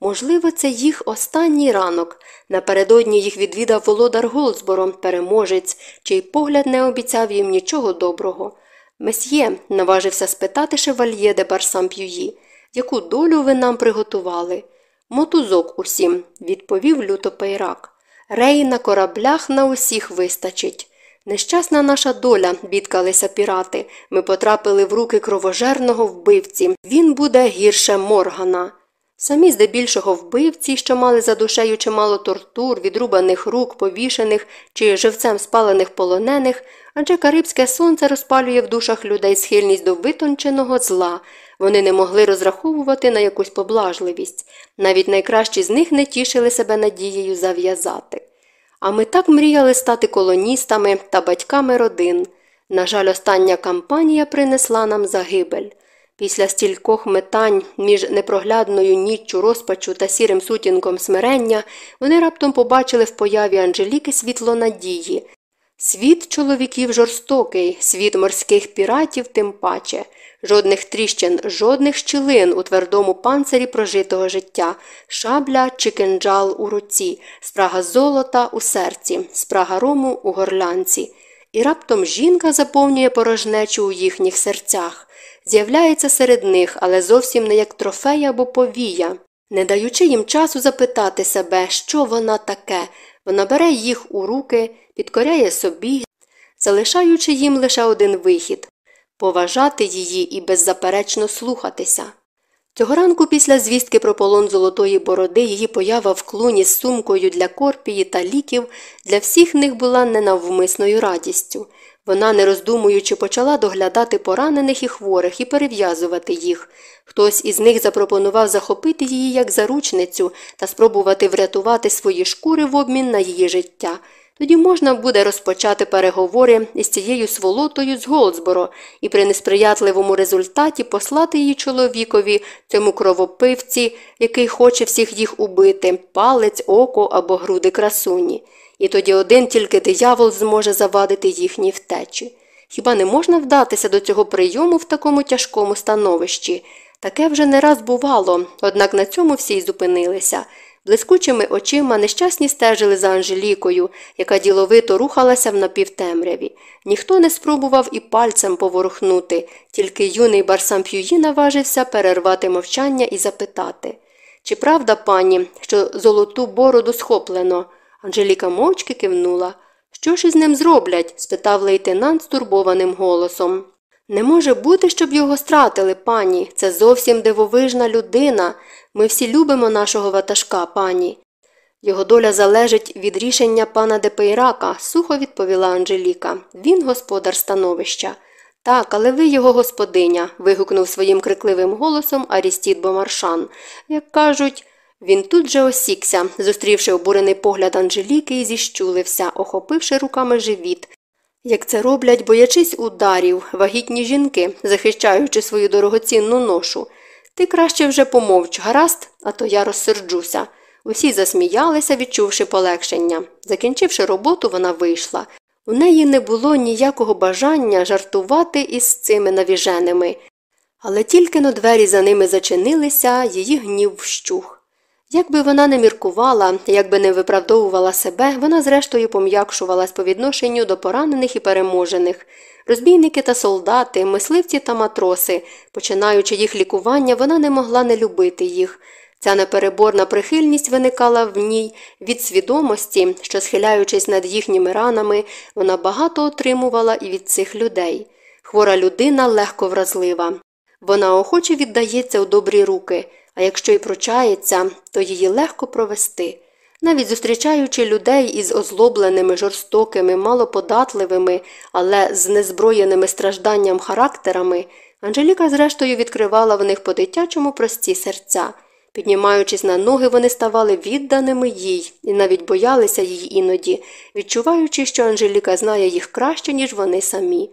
Можливо, це їх останній ранок. Напередодні їх відвідав володар Голдсбором, переможець, чий погляд не обіцяв їм нічого доброго. Месьє, наважився спитати шевальє де Барсамп'юї, яку долю ви нам приготували? Мотузок усім, відповів люто Пейрак. Рей на кораблях на усіх вистачить. Нещасна наша доля, бідкалися пірати. Ми потрапили в руки кровожерного вбивці. Він буде гірше Моргана. Самі здебільшого вбивці, що мали за душею чимало тортур, відрубаних рук, повішених чи живцем спалених полонених, адже карибське сонце розпалює в душах людей схильність до витонченого зла. Вони не могли розраховувати на якусь поблажливість. Навіть найкращі з них не тішили себе надією зав'язати. А ми так мріяли стати колоністами та батьками родин. На жаль, остання кампанія принесла нам загибель. Після стількох метань між непроглядною ніччю розпачу та сірим сутінком смирення вони раптом побачили в появі Анжеліки світло надії. Світ чоловіків жорстокий, світ морських піратів тим паче. Жодних тріщин, жодних щілин у твердому панцирі прожитого життя, шабля чи кинджал у руці, спрага золота у серці, спрага рому у горлянці. І раптом жінка заповнює порожнечу у їхніх серцях, з'являється серед них, але зовсім не як трофей або повія. Не даючи їм часу запитати себе, що вона таке, вона бере їх у руки, підкоряє собі, залишаючи їм лише один вихід поважати її і беззаперечно слухатися. Цього ранку після звістки про полон Золотої Бороди її поява в клуні з сумкою для корпії та ліків для всіх них була ненавмисною радістю. Вона, не роздумуючи, почала доглядати поранених і хворих і перев'язувати їх. Хтось із них запропонував захопити її як заручницю та спробувати врятувати свої шкури в обмін на її життя. Тоді можна буде розпочати переговори із цією сволотою з Голдсборо і при несприятливому результаті послати її чоловікові, цьому кровопивці, який хоче всіх їх убити, палець, око або груди красуні. І тоді один тільки диявол зможе завадити їхній втечі. Хіба не можна вдатися до цього прийому в такому тяжкому становищі? Таке вже не раз бувало, однак на цьому всі й зупинилися. Блискучими очима нещасні стежили за Анжелікою, яка діловито рухалася в напівтемряві. Ніхто не спробував і пальцем поворухнути, тільки юний Барсамп'юї наважився перервати мовчання і запитати Чи правда, пані, що Золоту Бороду схоплено? Анжеліка мовчки кивнула. Що ж із ним зроблять? спитав лейтенант стурбованим голосом. Не може бути, щоб його стратили, пані. Це зовсім дивовижна людина. Ми всі любимо нашого ватажка, пані. Його доля залежить від рішення пана Депейрака, сухо відповіла Анжеліка. Він господар становища. Так, але ви його господиня. вигукнув своїм крикливим голосом Арістід Бомаршан. Як кажуть, він тут же осікся, зустрівши обурений погляд Анжеліки і зіщулився, охопивши руками живіт. як це роблять, боячись ударів, вагітні жінки, захищаючи свою дорогоцінну ношу. Ти краще вже помовч, гаразд, а то я розсерджуся. Усі засміялися, відчувши полегшення. Закінчивши роботу, вона вийшла. У неї не було ніякого бажання жартувати із цими навіженими, але тільки но двері за ними зачинилися, її гнів вщух. Якби вона не міркувала, якби не виправдовувала себе, вона зрештою пом'якшувалась по відношенню до поранених і переможених. Розбійники та солдати, мисливці та матроси, починаючи їх лікування, вона не могла не любити їх. Ця непереборна прихильність виникала в ній від свідомості, що, схиляючись над їхніми ранами, вона багато отримувала і від цих людей. Хвора людина легко вразлива. Вона охоче віддається у добрі руки, а якщо й прочається, то її легко провести. Навіть зустрічаючи людей із озлобленими, жорстокими, малоподатливими, але з незброєними стражданням характерами, Анжеліка, зрештою, відкривала в них по дитячому прості серця. Піднімаючись на ноги, вони ставали відданими їй і навіть боялися її іноді, відчуваючи, що Анжеліка знає їх краще, ніж вони самі.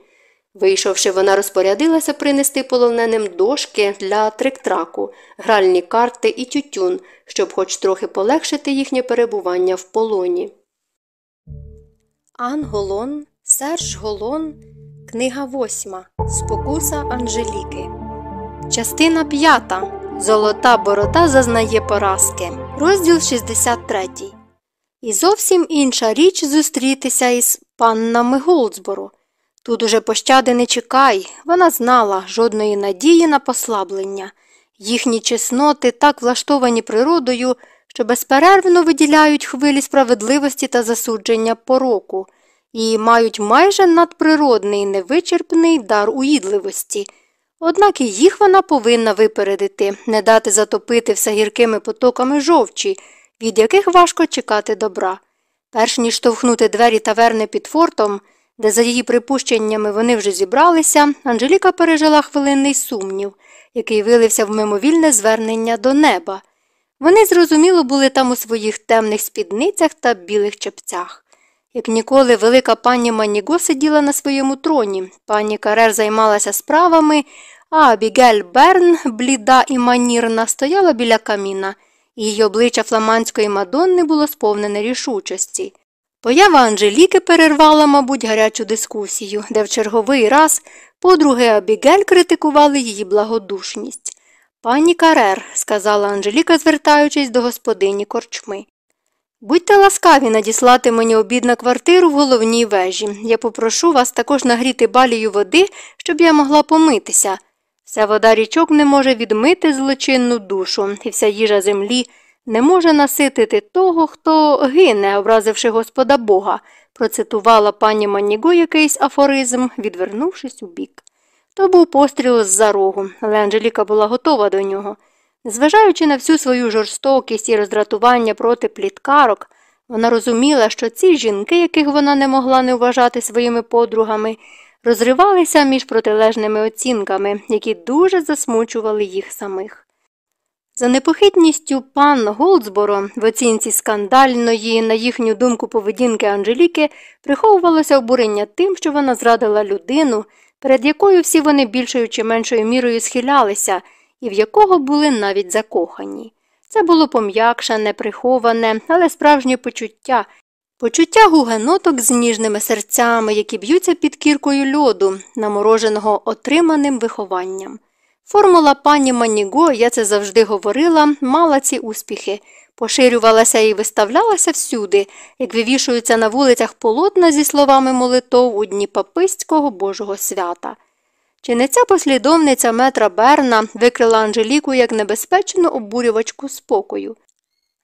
Вийшовши, вона розпорядилася принести полоненим дошки для триктраку, гральні карти і тютюн, щоб хоч трохи полегшити їхнє перебування в полоні. Ан Голон, Серж Голон, книга восьма. Спокуса Анжеліки. Частина п'ята. Золота борода зазнає поразки. Розділ 63. І зовсім інша річ зустрітися із паннами Голдсборо. Тут уже пощади не чекай, вона знала жодної надії на послаблення. Їхні чесноти так влаштовані природою, що безперервно виділяють хвилі справедливості та засудження пороку, і мають майже надприродний невичерпний дар уїдливості. Однак і їх вона повинна випередити, не дати затопити все гіркими потоками жовчі, від яких важко чекати добра. Перш ніж штовхнути двері таверни під фортом, де за її припущеннями вони вже зібралися, Анжеліка пережила хвилинний сумнів, який вилився в мимовільне звернення до неба. Вони, зрозуміло, були там у своїх темних спідницях та білих чепцях. Як ніколи, велика пані Маніго сиділа на своєму троні, пані Карер займалася справами, а Бігель Берн, бліда і манірна, стояла біля каміна, її обличчя фламандської мадонни було сповнене рішучості. Поява Анжеліки перервала, мабуть, гарячу дискусію, де в черговий раз подруги Абігель критикували її благодушність. Пані Карер, сказала Анжеліка, звертаючись до господині корчми. Будьте ласкаві надіслати мені обід на квартиру в головній вежі. Я попрошу вас також нагріти балію води, щоб я могла помитися. Вся вода річок не може відмити злочинну душу, і вся їжа землі не може наситити того, хто гине, образивши Господа Бога, процитувала пані Маніго якийсь афоризм, відвернувшись у бік. То був постріл з за рогу, але Анжеліка була готова до нього. Незважаючи на всю свою жорстокість і роздратування проти пліткарок, вона розуміла, що ці жінки, яких вона не могла не вважати своїми подругами, розривалися між протилежними оцінками, які дуже засмучували їх самих. За непохитністю пан Голдсборо в оцінці скандальної, на їхню думку поведінки Анжеліки, приховувалося обурення тим, що вона зрадила людину, перед якою всі вони більшою чи меншою мірою схилялися, і в якого були навіть закохані. Це було пом'якшене, приховане, але справжнє почуття, почуття гугеноток з ніжними серцями, які б'ються під кіркою льоду, намороженого отриманим вихованням. Формула пані Маніго, я це завжди говорила, мала ці успіхи, поширювалася і виставлялася всюди, як вивішуються на вулицях полотна зі словами молитов у дні папистського Божого свята. Чи не ця послідовниця метра Берна викрила Анжеліку як небезпечну обурювачку спокою?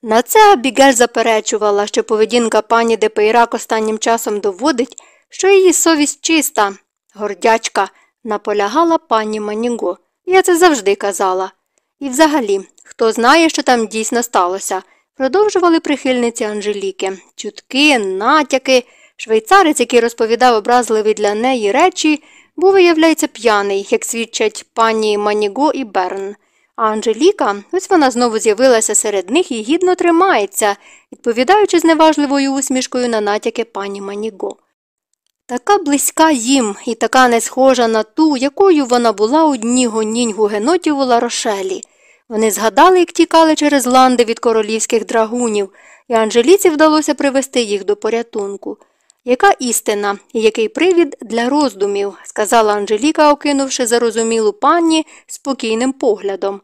На це Абігель заперечувала, що поведінка пані Депейрак останнім часом доводить, що її совість чиста, гордячка, наполягала пані Маніго. Я це завжди казала. І взагалі, хто знає, що там дійсно сталося, продовжували прихильниці Анжеліки, чутки, натяки, швейцарець, який розповідав образливі для неї речі, був, виявляється, п'яний, як свідчать пані Маніго і Берн. А Анжеліка, ось вона знову з'явилася серед них і гідно тримається, відповідаючи з неважливою усмішкою на натяки пані Маніго. Така близька їм і така не схожа на ту, якою вона була у дні гонінь гугенотів у Ларошелі. Вони згадали, як тікали через ланди від королівських драгунів, і Анжеліці вдалося привести їх до порятунку. Яка істина і який привід для роздумів, сказала Анжеліка, окинувши зарозумілу пані спокійним поглядом.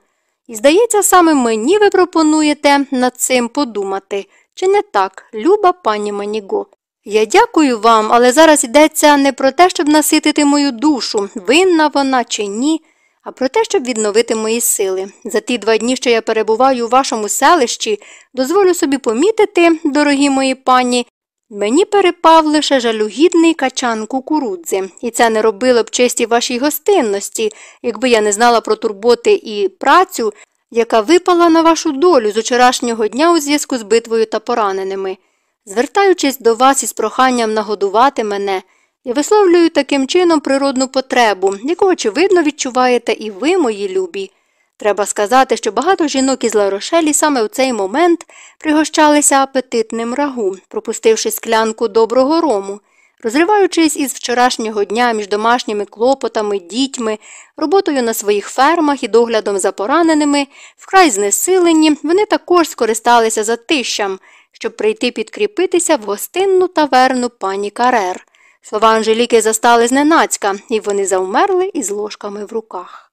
І, здається, саме мені ви пропонуєте над цим подумати, чи не так, люба пані Маніго. Я дякую вам, але зараз йдеться не про те, щоб наситити мою душу, винна вона чи ні, а про те, щоб відновити мої сили. За ті два дні, що я перебуваю у вашому селищі, дозволю собі помітити, дорогі мої пані, мені перепав лише жалюгідний качан кукурудзи, і це не робило б честі вашій гостинності, якби я не знала про турботи і працю, яка випала на вашу долю з учорашнього дня у зв'язку з битвою та пораненими. Звертаючись до вас із проханням нагодувати мене, я висловлюю таким чином природну потребу, яку, очевидно, відчуваєте і ви, мої любі. Треба сказати, що багато жінок із Ларошелі саме в цей момент пригощалися апетитним рагу, пропустивши склянку доброго рому. Розриваючись із вчорашнього дня між домашніми клопотами, дітьми, роботою на своїх фермах і доглядом за пораненими, вкрай знесилені, вони також скористалися затищам, щоб прийти підкріпитися в гостинну таверну пані Карер. Слова Анжеліки застали зненацька, і вони завмерли із ложками в руках.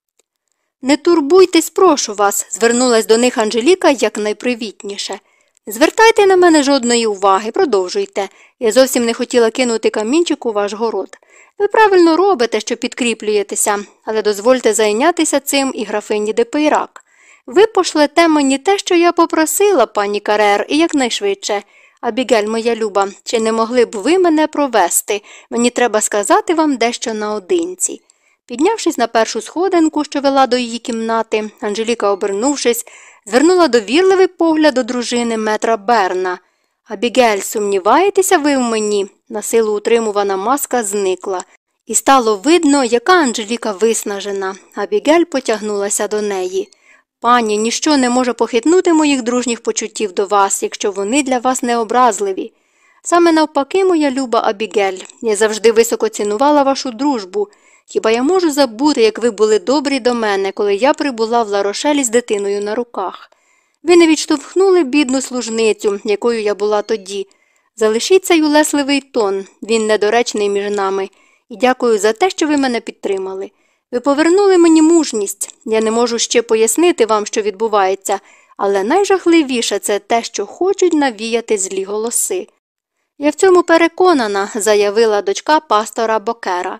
Не турбуйтесь, прошу вас, звернулась до них Анжеліка якнайпривітніше. Не звертайте на мене жодної уваги, продовжуйте. Я зовсім не хотіла кинути камінчик у ваш город. Ви правильно робите, що підкріплюєтеся, але дозвольте зайнятися цим і графині Депейрак. Ви пошлете мені те, що я попросила, пані Карер, і якнайшвидше. Абігель, моя люба, чи не могли б ви мене провести? Мені треба сказати вам дещо наодинці. Піднявшись на першу сходинку, що вела до її кімнати, Анжеліка, обернувшись, звернула довірливий погляд до дружини метра Берна. Абігель, сумніваєтеся ви в мені? Насилу утримувана маска зникла. І стало видно, яка Анжеліка виснажена. Абігель потягнулася до неї. Пані, ніщо не може похитнути моїх дружніх почуттів до вас, якщо вони для вас не образливі. Саме навпаки, моя люба Абігель, я завжди високо цінувала вашу дружбу. Хіба я можу забути, як ви були добрі до мене, коли я прибула в Ларошелі з дитиною на руках? Ви не відштовхнули бідну служницю, якою я була тоді. Залишіть цей улесливий тон, він недоречний між нами, і дякую за те, що ви мене підтримали. Ви повернули мені мужність. Я не можу ще пояснити вам, що відбувається, але найжахливіше це те, що хочуть навіяти злі голоси. Я в цьому переконана, заявила дочка пастора Бокера.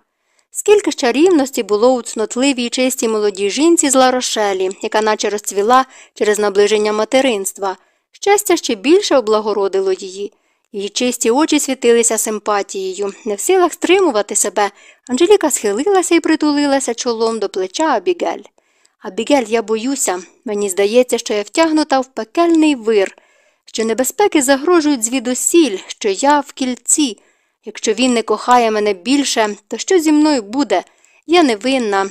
Скільки ж чарівності було у цнотливій чистій молодій жінці з Ларошелі, яка наче розцвіла через наближення материнства, щастя ще більше облагородило її. Її чисті очі світилися симпатією, не в силах стримувати себе. Анжеліка схилилася і притулилася чолом до плеча Абігель. Абігель, я боюся. Мені здається, що я втягнута в пекельний вир, що небезпеки загрожують звідусіль, що я в кільці. Якщо він не кохає мене більше, то що зі мною буде? Я не винна.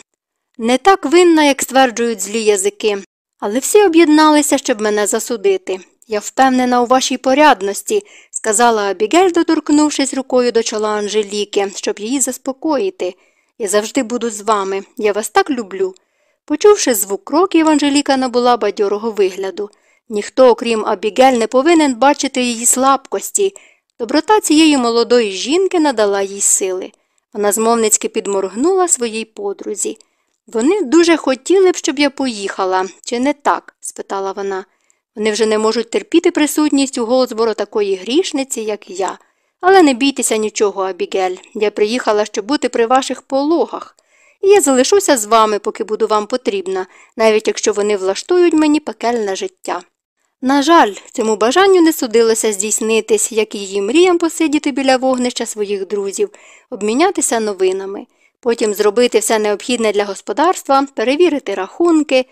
Не так винна, як стверджують злі язики. Але всі об'єдналися, щоб мене засудити. Я впевнена у вашій порядності, сказала Абігель, доторкнувшись рукою до чола Анжеліки, щоб її заспокоїти. Я завжди буду з вами. Я вас так люблю. Почувши звук кроків, Анжеліка набула бадьорого вигляду. Ніхто, окрім Абігель, не повинен бачити її слабкості. Доброта цієї молодої жінки надала їй сили. Вона змовницьки підморгнула своїй подрузі. Вони дуже хотіли б, щоб я поїхала, чи не так? спитала вона. Вони вже не можуть терпіти присутність у Голдсборо такої грішниці, як я. Але не бійтеся нічого, Абігель. Я приїхала, щоб бути при ваших пологах. І я залишуся з вами, поки буду вам потрібна, навіть якщо вони влаштують мені пекельне життя. На жаль, цьому бажанню не судилося здійснитись, як і її мріям посидіти біля вогнища своїх друзів, обмінятися новинами, потім зробити все необхідне для господарства, перевірити рахунки,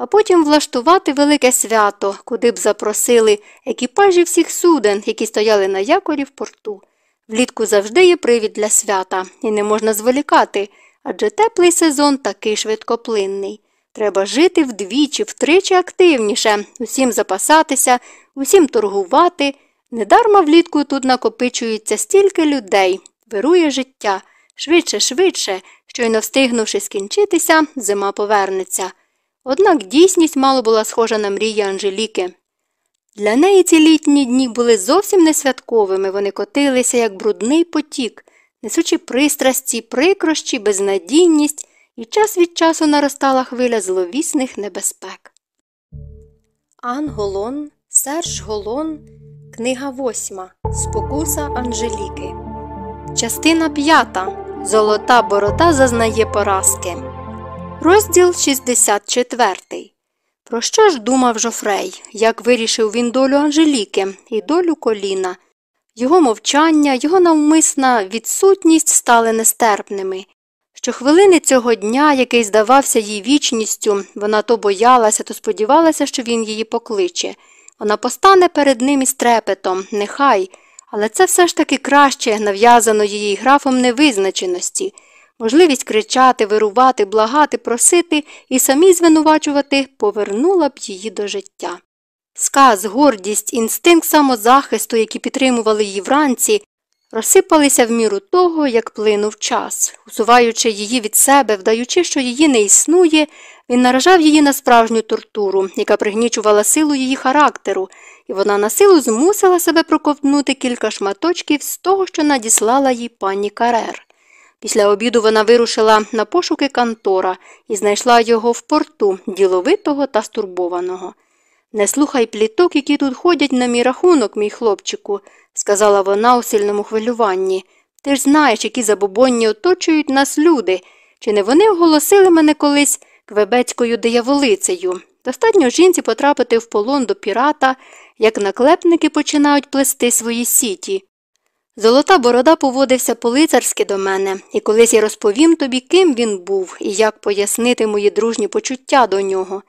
а потім влаштувати велике свято, куди б запросили екіпажі всіх суден, які стояли на якорі в порту. Влітку завжди є привід для свята, і не можна зволікати, адже теплий сезон такий швидкоплинний. Треба жити вдвічі, втричі активніше, усім запасатися, усім торгувати. Недарма влітку тут накопичується стільки людей. вирує життя. Швидше, швидше, щойно встигнувши скінчитися, зима повернеться. Однак дійсність мало була схожа на мрії Анжеліки. Для неї ці літні дні були зовсім не святковими, вони котилися, як брудний потік, несучи пристрасті, прикрощі, безнадійність, і час від часу наростала хвиля зловісних небезпек. Ан Голон, Серж Голон, книга восьма Спокуса Анжеліки. Частина п'ята. Золота борода зазнає поразки. Розділ 64. Про що ж думав Жофрей? Як вирішив він долю Анжеліки і долю коліна? Його мовчання, його навмисна відсутність стали нестерпними. Щохвилини цього дня, який здавався їй вічністю, вона то боялася, то сподівалася, що він її покличе. Вона постане перед ним із трепетом, нехай, але це все ж таки краще нав'язаної їй графом невизначеності, можливість кричати, вирувати, благати, просити і самі звинувачувати повернула б її до життя. Сказ, гордість, інстинкт самозахисту, які підтримували її вранці, розсипалися в міру того, як плинув час. Усуваючи її від себе, вдаючи, що її не існує, він наражав її на справжню тортуру, яка пригнічувала силу її характеру, і вона на силу змусила себе проковтнути кілька шматочків з того, що надіслала їй пані Карер. Після обіду вона вирушила на пошуки Кантора і знайшла його в порту, діловитого та стурбованого. Не слухай пліток, які тут ходять на мій рахунок, мій хлопчику, сказала вона у сильному хвилюванні. Ти ж знаєш, які забобонні оточують нас люди. Чи не вони оголосили мене колись квебецькою дияволицею? Достатньо жінці потрапити в полон до пірата, як наклепники починають плести свої сіті. Золота борода поводився по-лицарськи до мене, і колись я розповім тобі, ким він був і як пояснити мої дружні почуття до нього.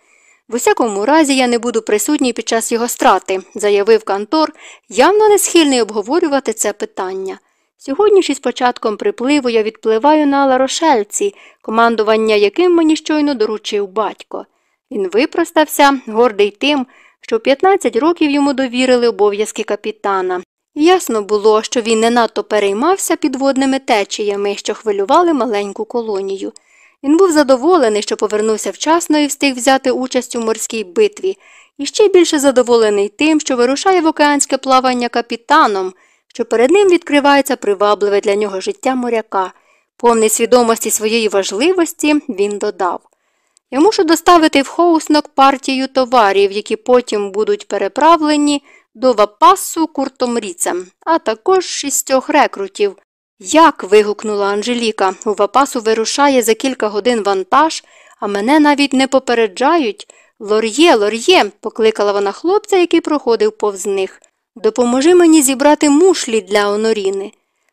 В усякому разі я не буду присутній під час його страти, заявив Кантор, явно не схильний обговорювати це питання. Сьогодні ж із початком припливу я відпливаю на Ларошельці, командування яким мені щойно доручив батько. Він випростався, гордий тим, що в 15 років йому довірили обов'язки капітана. Ясно було, що він не надто переймався підводними течіями, що хвилювали маленьку колонію. Він був задоволений, що повернувся вчасно і встиг взяти участь у морській битві, і ще більше задоволений тим, що вирушає в океанське плавання капітаном, що перед ним відкривається привабливе для нього життя моряка. Повний свідомості своєї важливості він додав Я мушу доставити в Хоуснок партію товарів, які потім будуть переправлені до Вапасу куртомріцем, а також шістьох рекрутів. Як. вигукнула Анжеліка, у Вапасу вирушає за кілька годин вантаж, а мене навіть не попереджають. Лор'є, лор'є, покликала вона хлопця, який проходив повз них. Допоможи мені зібрати мушлі для Оноріни.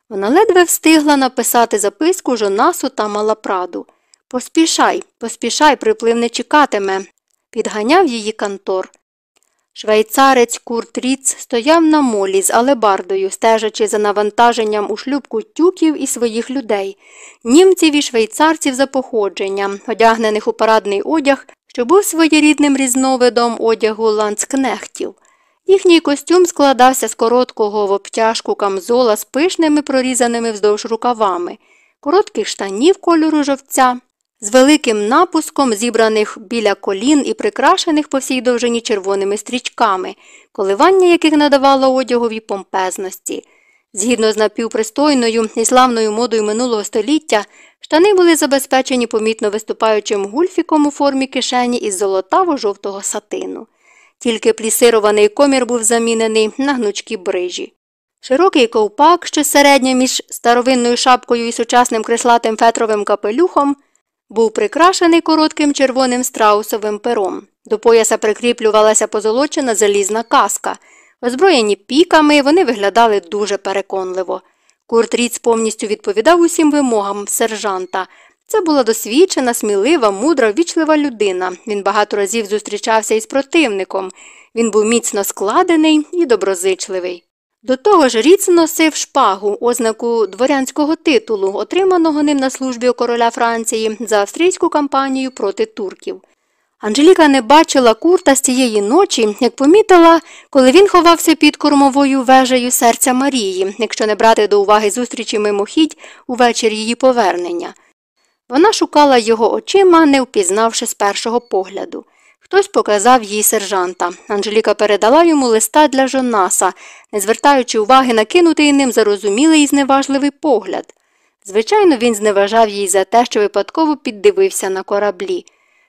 Вона ледве встигла написати записку Жонасу та Малапраду. Поспішай, поспішай, приплив не чекатиме, підганяв її Кантор. Швейцарець Курт Ріц стояв на молі з алебардою, стежачи за навантаженням у шлюбку тюків і своїх людей, німців і швейцарців за походженням, одягнених у парадний одяг, що був своєрідним різновидом одягу ланцкнехтів. Їхній костюм складався з короткого в обтяжку камзола з пишними прорізаними вздовж рукавами, коротких штанів кольору жовця, з великим напуском, зібраних біля колін і прикрашених по всій довжині червоними стрічками, коливання яких надавало одягові помпезності. Згідно з напівпристойною і славною модою минулого століття, штани були забезпечені помітно виступаючим гульфіком у формі кишені із золотаво-жовтого сатину. Тільки плісирований комір був замінений на гнучкі брижі. Широкий ковпак, що середньо між старовинною шапкою і сучасним креслатим фетровим капелюхом, був прикрашений коротким червоним страусовим пером. До пояса прикріплювалася позолочена залізна каска. Озброєні піками, вони виглядали дуже переконливо. Курт Ріц повністю відповідав усім вимогам сержанта. Це була досвідчена, смілива, мудра, ввічлива людина. Він багато разів зустрічався із противником. Він був міцно складений і доброзичливий. До того ж Ріц носив шпагу, ознаку дворянського титулу, отриманого ним на службі у короля Франції за австрійську кампанію проти турків. Анжеліка не бачила курта з тієї ночі, як помітила, коли він ховався під кормовою вежею серця Марії, якщо не брати до уваги зустрічі мимохідь увечір її повернення. Вона шукала його очима, не впізнавши з першого погляду. Хтось показав їй сержанта. Анжеліка передала йому листа для Жонаса, не звертаючи уваги на кинутий ним зарозумілий і зневажливий погляд. Звичайно, він зневажав їй за те, що випадково піддивився на кораблі.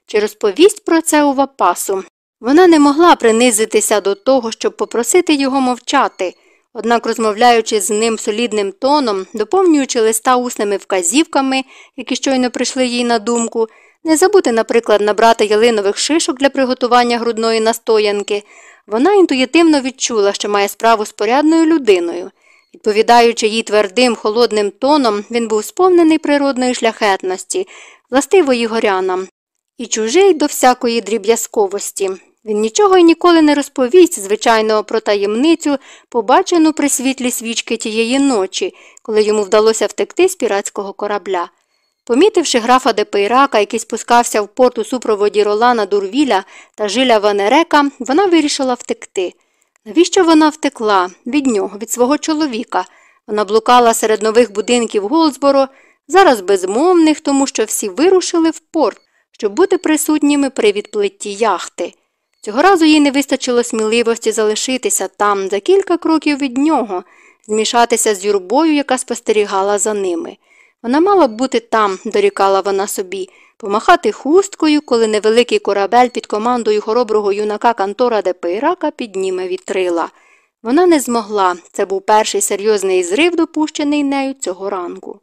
Чи розповість про це у Вапасу? Вона не могла принизитися до того, щоб попросити його мовчати, однак, розмовляючи з ним солідним тоном, доповнюючи листа усними вказівками, які щойно прийшли їй на думку, не забути, наприклад, набрати ялинових шишок для приготування грудної настоянки, вона інтуїтивно відчула, що має справу з порядною людиною. Відповідаючи їй твердим, холодним тоном, він був сповнений природної шляхетності, властивої горянам, і чужий до всякої дріб'язковості. Він нічого й ніколи не розповість, звичайно, про таємницю, побачену при світлі свічки тієї ночі, коли йому вдалося втекти з піратського корабля. Помітивши графа Депейрака, який спускався в порт у супроводі Ролана Дурвіля та жиля Ванерека, вона вирішила втекти. Навіщо вона втекла? Від нього, від свого чоловіка. Вона блукала серед нових будинків Голдсборо, зараз безмовних, тому що всі вирушили в порт, щоб бути присутніми при відплитті яхти. Цього разу їй не вистачило сміливості залишитися там, за кілька кроків від нього, змішатися з юрбою, яка спостерігала за ними. Вона мала б бути там, дорікала вона собі, помахати хусткою, коли невеликий корабель під командою хороброго юнака Кантора де Пейрака підніме вітрила. Вона не змогла, це був перший серйозний зрив, допущений нею цього ранку.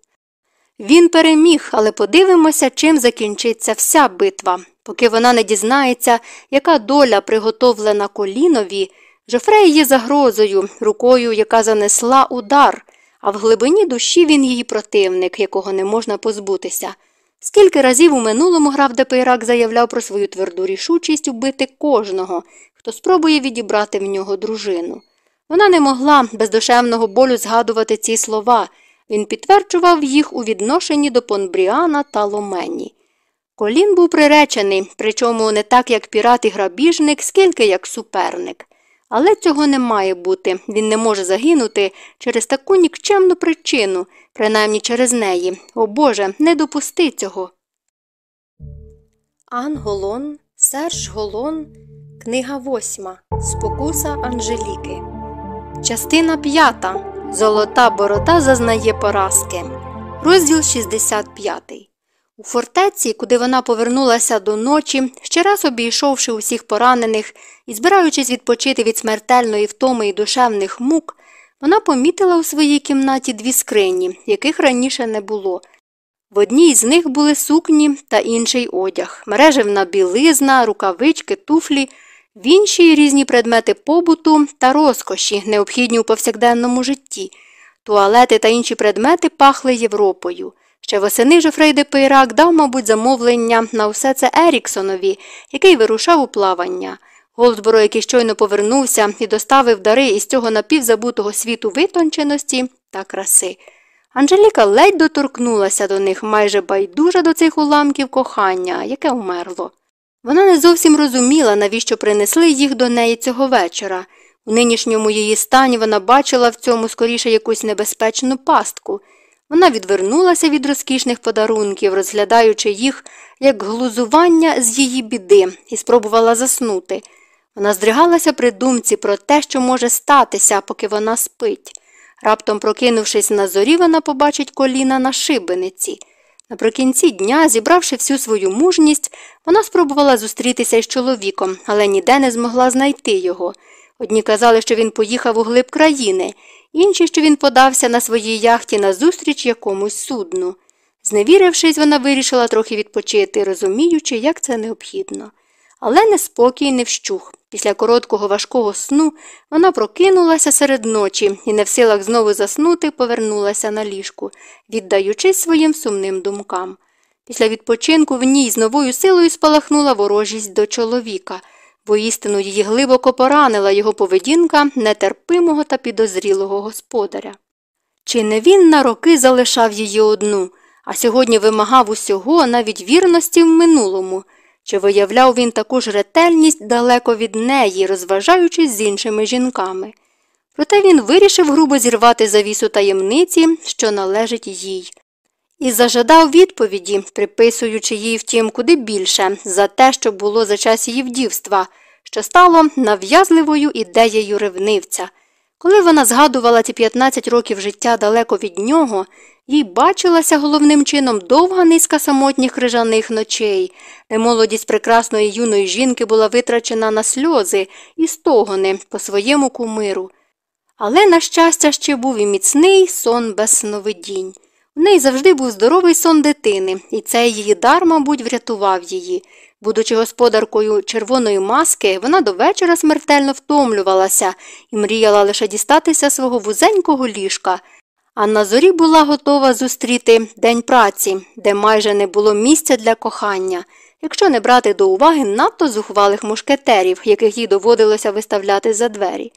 Він переміг, але подивимося, чим закінчиться вся битва. Поки вона не дізнається, яка доля приготовлена колінові, Жофрей є загрозою, рукою, яка занесла удар, а в глибині душі він її противник, якого не можна позбутися. Скільки разів у минулому граф Депейрак заявляв про свою тверду рішучість убити кожного, хто спробує відібрати в нього дружину. Вона не могла без душевного болю згадувати ці слова. Він підтверджував їх у відношенні до Понбріана та Ломені. Колін був приречений, причому не так, як пірат і грабіжник, скільки як суперник. Але цього не має бути, він не може загинути через таку нікчемну причину, принаймні через неї. О Боже, не допусти цього. Ан Голон, Серж Голон, Книга восьма. Спокуса Анжеліки. Частина п'ята. Золота борода зазнає поразки. Розділ 65. У фортеці, куди вона повернулася до ночі, ще раз обійшовши усіх поранених і збираючись відпочити від смертельної втоми і душевних мук, вона помітила у своїй кімнаті дві скрині, яких раніше не було. В одній з них були сукні та інший одяг, мережевна білизна, рукавички, туфлі, в іншій різні предмети побуту та розкоші, необхідні у повсякденному житті. Туалети та інші предмети пахли Європою. Ще восени Жофрей де Пейрак дав, мабуть, замовлення на все це Еріксонові, який вирушав у плавання. Голдборо, який щойно повернувся і доставив дари із цього напівзабутого світу витонченості та краси. Анжеліка ледь доторкнулася до них майже байдужа до цих уламків кохання, яке умерло. Вона не зовсім розуміла, навіщо принесли їх до неї цього вечора. У нинішньому її стані вона бачила в цьому скоріше якусь небезпечну пастку. Вона відвернулася від розкішних подарунків, розглядаючи їх як глузування з її біди, і спробувала заснути. Вона здригалася при думці про те, що може статися, поки вона спить. Раптом, прокинувшись на зорі, вона побачить коліна на шибениці. Наприкінці дня, зібравши всю свою мужність, вона спробувала зустрітися із чоловіком, але ніде не змогла знайти його. Одні казали, що він поїхав у глиб країни, інші, що він подався на своїй яхті назустріч якомусь судну. Зневірившись, вона вирішила трохи відпочити, розуміючи, як це необхідно. Але неспокій не вщух. Після короткого важкого сну вона прокинулася серед ночі і, не в силах знову заснути, повернулася на ліжку, віддаючись своїм сумним думкам. Після відпочинку в ній з новою силою спалахнула ворожість до чоловіка, бо істину її глибоко поранила його поведінка нетерпимого та підозрілого господаря. Чи не він на роки залишав її одну, а сьогодні вимагав усього навіть вірності в минулому? чи виявляв він таку ж ретельність далеко від неї, розважаючись з іншими жінками. Проте він вирішив грубо зірвати завісу таємниці, що належить їй, і зажадав відповіді, приписуючи їй, втім, куди більше за те, що було за час її вдівства, що стало нав'язливою ідеєю ревнивця. Коли вона згадувала ці 15 років життя далеко від нього, їй бачилася головним чином довга низка самотніх крижаних ночей, де молодість прекрасної юної жінки була витрачена на сльози і стогони по своєму кумиру. Але, на щастя, ще був і міцний сон без сновидінь. У неї завжди був здоровий сон дитини, і цей її дар, мабуть, врятував її. Будучи господаркою червоної маски, вона до вечора смертельно втомлювалася і мріяла лише дістатися свого вузенького ліжка. А на зорі була готова зустріти день праці, де майже не було місця для кохання, якщо не брати до уваги надто зухвалих мушкетерів, яких їй доводилося виставляти за двері.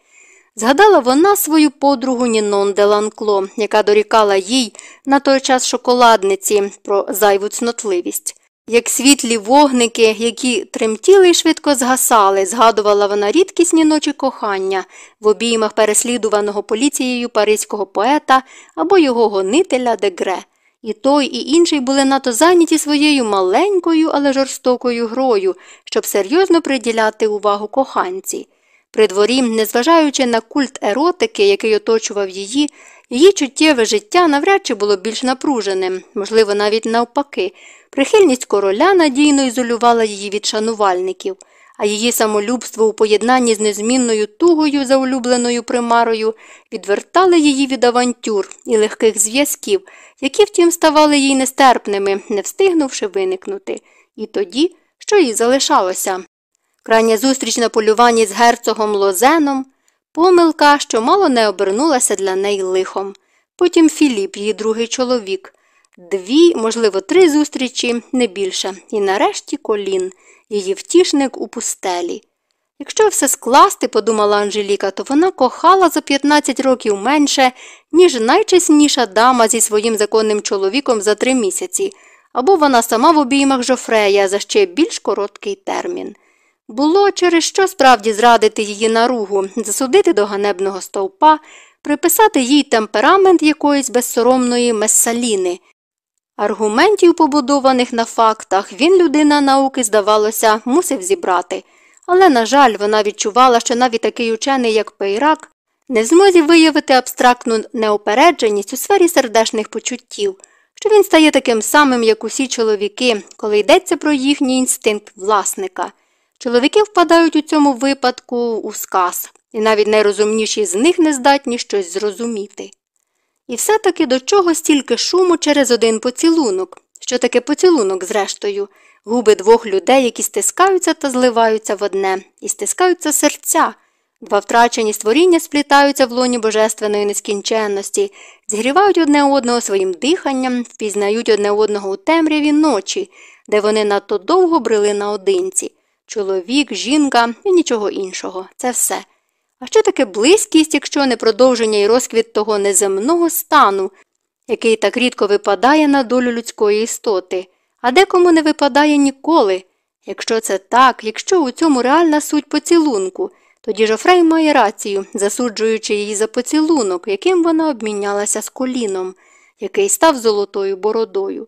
Згадала вона свою подругу Нінон де Ланкло, яка дорікала їй на той час шоколадниці про зайву цнотливість. Як світлі вогники, які тремтіли й швидко згасали, згадувала вона рідкісні ночі кохання в обіймах переслідуваного поліцією паризького поета або його гонителя Дегре. І той, і інший були надто зайняті своєю маленькою, але жорстокою грою, щоб серйозно приділяти увагу коханці. При дворі, незважаючи на культ еротики, який оточував її, її чуттєве життя навряд чи було більш напруженим, можливо, навіть навпаки. Прихильність короля надійно ізолювала її від шанувальників, а її самолюбство у поєднанні з незмінною тугою за улюбленою примарою відвертали її від авантюр і легких зв'язків, які, втім, ставали їй нестерпними, не встигнувши виникнути. І тоді, що їй залишалося? Крайня зустріч на полюванні з герцогом Лозеном, помилка, що мало не обернулася для неї лихом. Потім Філіп, її другий чоловік. Дві, можливо, три зустрічі, не більше, і нарешті колін, її втішник у пустелі. Якщо все скласти, подумала Анжеліка, то вона кохала за 15 років менше, ніж найчесніша дама зі своїм законним чоловіком за три місяці, або вона сама в обіймах Жофрея за ще більш короткий термін. Було через що справді зрадити її наругу, засудити до ганебного стовпа, приписати їй темперамент якоїсь безсоромної месаліни. Аргументів, побудованих на фактах, він, людина науки, здавалося, мусив зібрати. Але, на жаль, вона відчувала, що навіть такий учений, як Пейрак, не в змозі виявити абстрактну неопередженість у сфері сердешних почуттів, що він стає таким самим, як усі чоловіки, коли йдеться про їхній інстинкт власника. Чоловіки впадають у цьому випадку у сказ, і навіть найрозумніші з них не здатні щось зрозуміти. І все таки до чого стільки шуму через один поцілунок? Що таке поцілунок, зрештою? Губи двох людей, які стискаються та зливаються в одне, і стискаються серця. Два втрачені створіння сплітаються в лоні божественної нескінченності, зігрівають одне одного своїм диханням, впізнають одне одного у темряві ночі, де вони надто довго брели наодинці. Чоловік, жінка і нічого іншого. Це все. А що таке близькість, якщо не продовження і розквіт того неземного стану, який так рідко випадає на долю людської істоти, а декому не випадає ніколи? Якщо це так, якщо у цьому реальна суть поцілунку, тоді Жофрей має рацію, засуджуючи її за поцілунок, яким вона обмінялася з коліном, який став золотою бородою.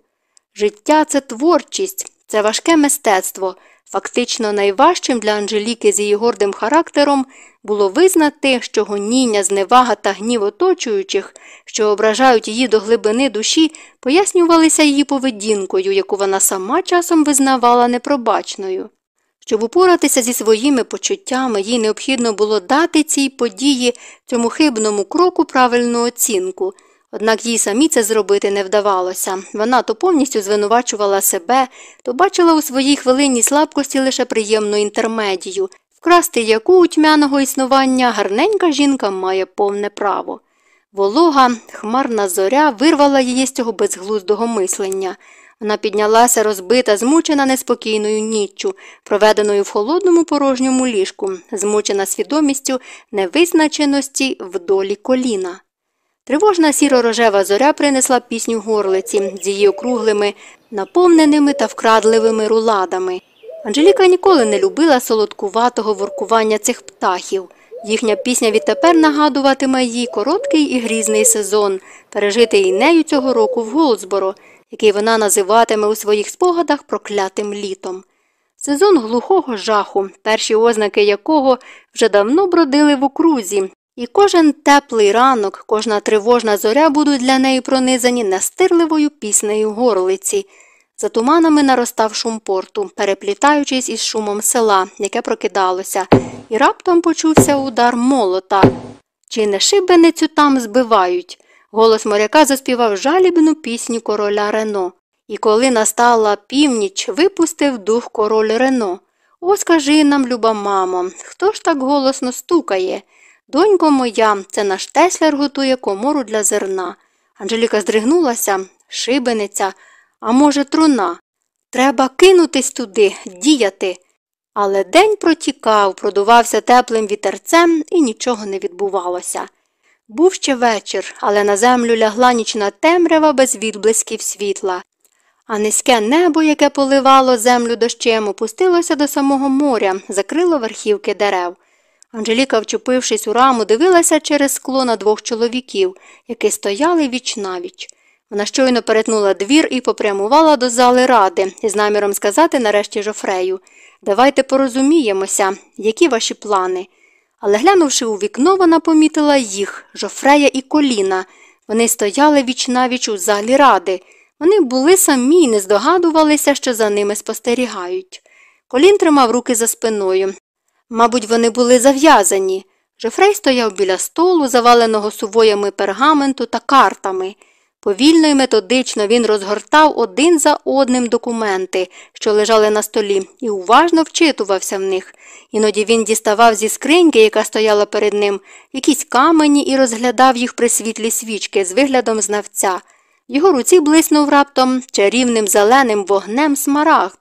Життя це творчість, це важке мистецтво. Фактично найважчим для Анжеліки з її гордим характером було визнати, що гоніння, зневага та гнів оточуючих, що ображають її до глибини душі, пояснювалися її поведінкою, яку вона сама часом визнавала непробачною. Щоб упоратися зі своїми почуттями, їй необхідно було дати цій події, цьому хибному кроку правильну оцінку. Однак їй самі це зробити не вдавалося. Вона то повністю звинувачувала себе, то бачила у своїй хвилинній слабкості лише приємну інтермедію, вкрасти яку у тьмяного існування гарненька жінка має повне право. Волога, хмарна зоря вирвала її з цього безглуздого мислення. Вона піднялася розбита, змучена неспокійною ніччю, проведеною в холодному порожньому ліжку, змучена свідомістю невизначеності в долі коліна. Тривожна сіро-рожева зоря принесла пісню горлиці з її округлими, наповненими та вкрадливими руладами. Анжеліка ніколи не любила солодкуватого воркування цих птахів. Їхня пісня відтепер нагадуватиме їй короткий і грізний сезон, пережитий нею цього року в Голдсборо, який вона називатиме у своїх спогадах проклятим літом. Сезон глухого жаху, перші ознаки якого вже давно бродили в окрузі, і кожен теплий ранок, кожна тривожна зоря будуть для неї пронизані настирливою піснею горлиці. За туманами наростав шум порту, переплітаючись із шумом села, яке прокидалося, і раптом почувся удар молота. Чи не шибеницю там збивають? Голос моряка заспівав жалібну пісню короля Рено. І коли настала північ, випустив дух король Рено. О, скажи нам, люба мамо, хто ж так голосно стукає? Донько моя, це наш Теслер готує комору для зерна. Анжеліка здригнулася, шибениця, а може, труна. Треба кинутись туди, діяти. Але день протікав, продувався теплим вітерцем і нічого не відбувалося. Був ще вечір, але на землю лягла нічна темрява без відблисків світла, а низьке небо, яке поливало землю дощем, опустилося до самого моря, закрило верхівки дерев. Анжеліка, вчепившись у раму, дивилася через скло на двох чоловіків, які стояли віч навіч. Вона щойно перетнула двір і попрямувала до зали ради із наміром сказати нарешті жофрею Давайте порозуміємося, які ваші плани. Але глянувши у вікно, вона помітила їх жофрея і коліна. Вони стояли віч навіч у залі ради. Вони були самі і не здогадувалися, що за ними спостерігають. Колін тримав руки за спиною. Мабуть, вони були зав'язані. Жофрей стояв біля столу, заваленого сувоями пергаменту та картами. Повільно і методично він розгортав один за одним документи, що лежали на столі, і уважно вчитувався в них. Іноді він діставав зі скриньки, яка стояла перед ним, якісь камені і розглядав їх при світлі свічки з виглядом знавця. В його руці блиснув раптом чарівним зеленим вогнем смарагд.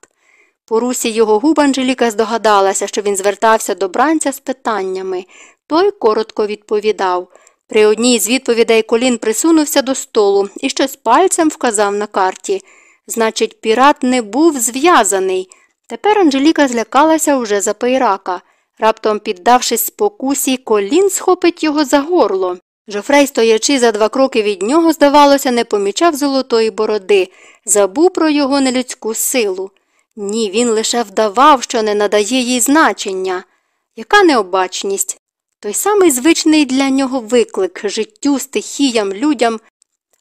По русі його губ Анжеліка здогадалася, що він звертався до бранця з питаннями. Той коротко відповідав. При одній з відповідей колін присунувся до столу і щось пальцем вказав на карті. Значить, пірат не був зв'язаний. Тепер Анжеліка злякалася уже за пейрака. Раптом, піддавшись спокусі, колін схопить його за горло. Жофрей, стоячи за два кроки від нього, здавалося, не помічав золотої бороди, забув про його нелюдську силу. Ні, він лише вдавав, що не надає їй значення. Яка необачність? Той самий звичний для нього виклик життю, стихіям, людям.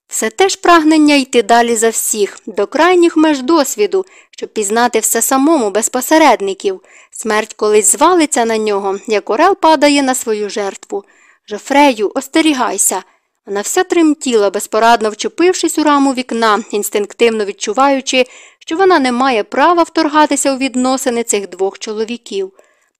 Все теж прагнення йти далі за всіх, до крайніх меж досвіду, щоб пізнати все самому без посередників. Смерть колись звалиться на нього, як орел падає на свою жертву. Жофрею, остерігайся. Вона вся тремтіла, безпорадно вчепившись у раму вікна, інстинктивно відчуваючи, що вона не має права вторгатися у відносини цих двох чоловіків.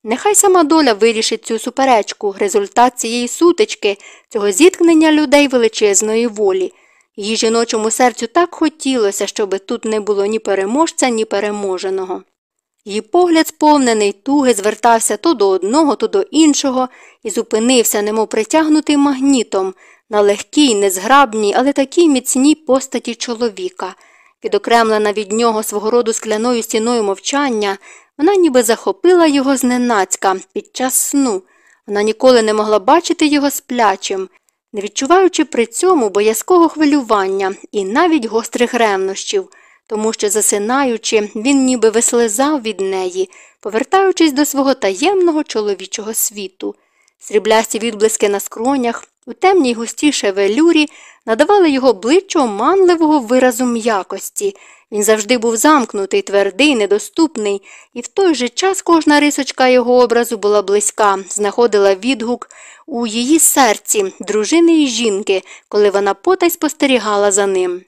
Нехай сама доля вирішить цю суперечку, результат цієї сутички, цього зіткнення людей величезної волі. Її жіночому серцю так хотілося, щоби тут не було ні переможця, ні переможеного. Її погляд, сповнений туги, звертався то до одного, то до іншого, і зупинився, немов притягнутий магнітом, на легкій, незграбній, але такій міцній постаті чоловіка. Відокремлена від нього свого роду скляною стіною мовчання, вона ніби захопила його зненацька під час сну. Вона ніколи не могла бачити його сплячим, не відчуваючи при цьому боязкого хвилювання і навіть гострих ревнощів, тому що, засинаючи, він ніби вислизав від неї, повертаючись до свого таємного чоловічого світу. Сріблясті відблиски на скронях, у темній густій шевелюрі надавали його обличчю оманливого виразу м'якості. Він завжди був замкнутий, твердий, недоступний, і в той же час кожна рисочка його образу була близька, знаходила відгук у її серці, дружини і жінки, коли вона потай спостерігала за ним.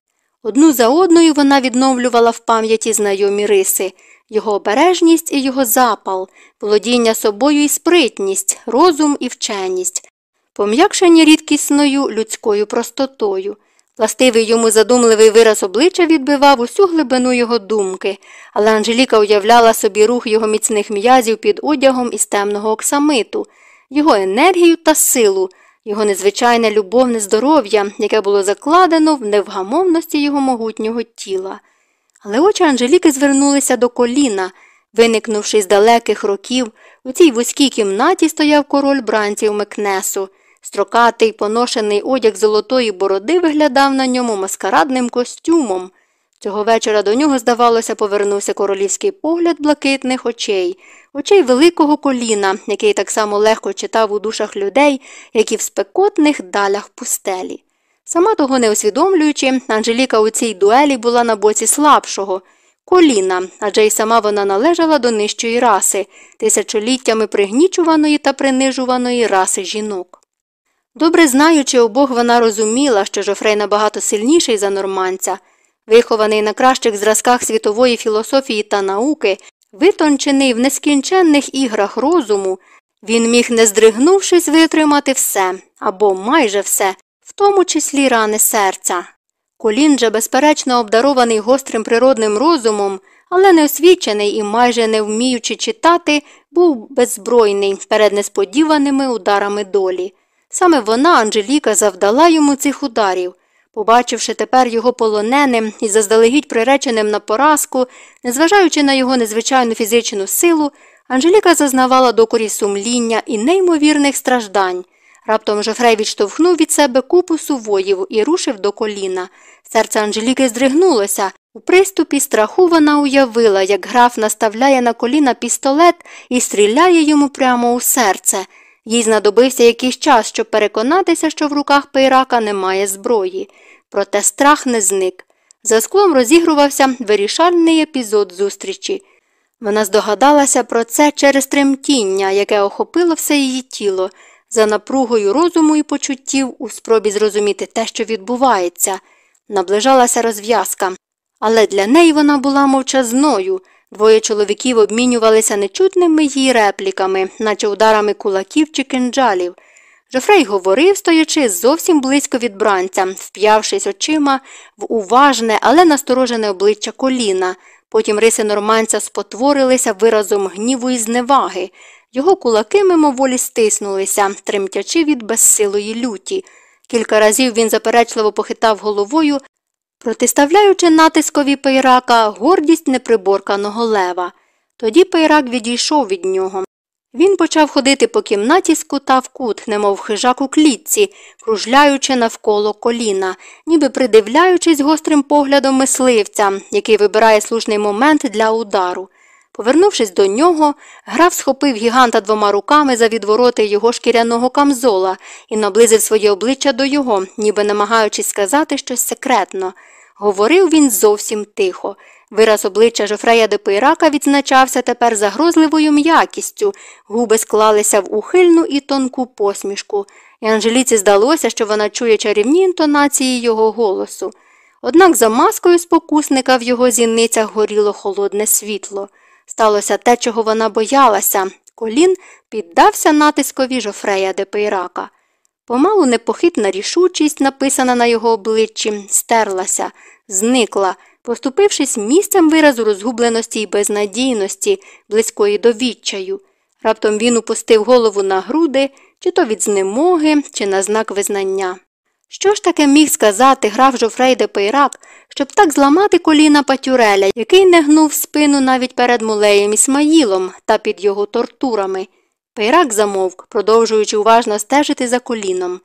Одну за одною вона відновлювала в пам'яті знайомі риси його обережність і його запал, володіння собою і спритність, розум і вченість, пом'якшені рідкісною людською простотою. Властивий йому задумливий вираз обличчя відбивав усю глибину його думки, але Анжеліка уявляла собі рух його міцних м'язів під одягом із темного оксамиту, його енергію та силу, його незвичайне любовне здоров'я, яке було закладено в невгамовності його могутнього тіла. Але очі Анжеліки звернулися до коліна. Виникнувши з далеких років, у цій вузькій кімнаті стояв король бранців Мекнесу. Строкатий поношений одяг золотої бороди виглядав на ньому маскарадним костюмом. Цього вечора до нього, здавалося, повернувся королівський погляд блакитних очей, очей великого коліна, який так само легко читав у душах людей, як і в спекотних далях пустелі. Сама того не усвідомлюючи, Анжеліка у цій дуелі була на боці слабшого коліна, адже й сама вона належала до нижчої раси, тисячоліттями пригнічуваної та принижуваної раси жінок. Добре знаючи обох, вона розуміла, що Жофрей набагато сильніший за норманця, вихований на кращих зразках світової філософії та науки, витончений в нескінченних іграх розуму, він міг, не здригнувшись, витримати все або майже все, в тому числі рани серця. Колін же, безперечно, обдарований гострим природним розумом, але неосвічений і майже не вміючи читати, був беззбройний перед несподіваними ударами долі. Саме вона, Анжеліка, завдала йому цих ударів. Побачивши тепер його полоненим і заздалегідь приреченим на поразку, незважаючи на його незвичайну фізичну силу, Анжеліка зазнавала докорі сумління і неймовірних страждань. Раптом Жофрей відштовхнув від себе купу сувоїв і рушив до коліна. Серце Анжеліки здригнулося. У приступі страху вона уявила, як граф наставляє на коліна пістолет і стріляє йому прямо у серце. Їй знадобився якийсь час, щоб переконатися, що в руках пейрака немає зброї. Проте страх не зник. За склом розігрувався вирішальний епізод зустрічі. Вона здогадалася про це через тремтіння, яке охопило все її тіло, за напругою розуму і почуттів у спробі зрозуміти те, що відбувається. Наближалася розв'язка, але для неї вона була мовчазною. Двоє чоловіків обмінювалися нечутними її репліками, наче ударами кулаків чи кинджалів. Жофрей говорив, стоячи зовсім близько від бранця, вп'явшись очима в уважне, але насторожене обличчя коліна. Потім риси норманця спотворилися виразом гніву і зневаги. Його кулаки мимоволі стиснулися, тремтячи від безсилої люті. Кілька разів він заперечливо похитав головою, протиставляючи натискові Пейрака гордість неприборканого лева. Тоді Пейрак відійшов від нього. Він почав ходити по кімнаті з кута в кут, немов хижак у клітці, кружляючи навколо Коліна, ніби придивляючись гострим поглядом мисливця, який вибирає слушний момент для удару. Повернувшись до нього, граф схопив гіганта двома руками за відвороти його шкіряного камзола і наблизив своє обличчя до його, ніби намагаючись сказати щось секретно. Говорив він зовсім тихо. Вираз обличчя Жофрея де Пейрака відзначався тепер загрозливою м'якістю, губи склалися в ухильну і тонку посмішку, і Анжеліці здалося, що вона чує чарівні інтонації його голосу. Однак за маскою спокусника в його зіницях горіло холодне світло. Сталося те, чого вона боялася. Колін піддався натискові Жофрея де Пейрака. Помалу непохитна рішучість, написана на його обличчі, стерлася, зникла, поступившись місцем виразу розгубленості й безнадійності, близької до відчаю. Раптом він упустив голову на груди, чи то від знемоги, чи на знак визнання. Що ж таке міг сказати граф Жофрей де Пейрак, щоб так зламати коліна Патюреля, який не гнув спину навіть перед мулеєм Ісмаїлом та під його тортурами? Пейрак замовк, продовжуючи уважно стежити за коліном.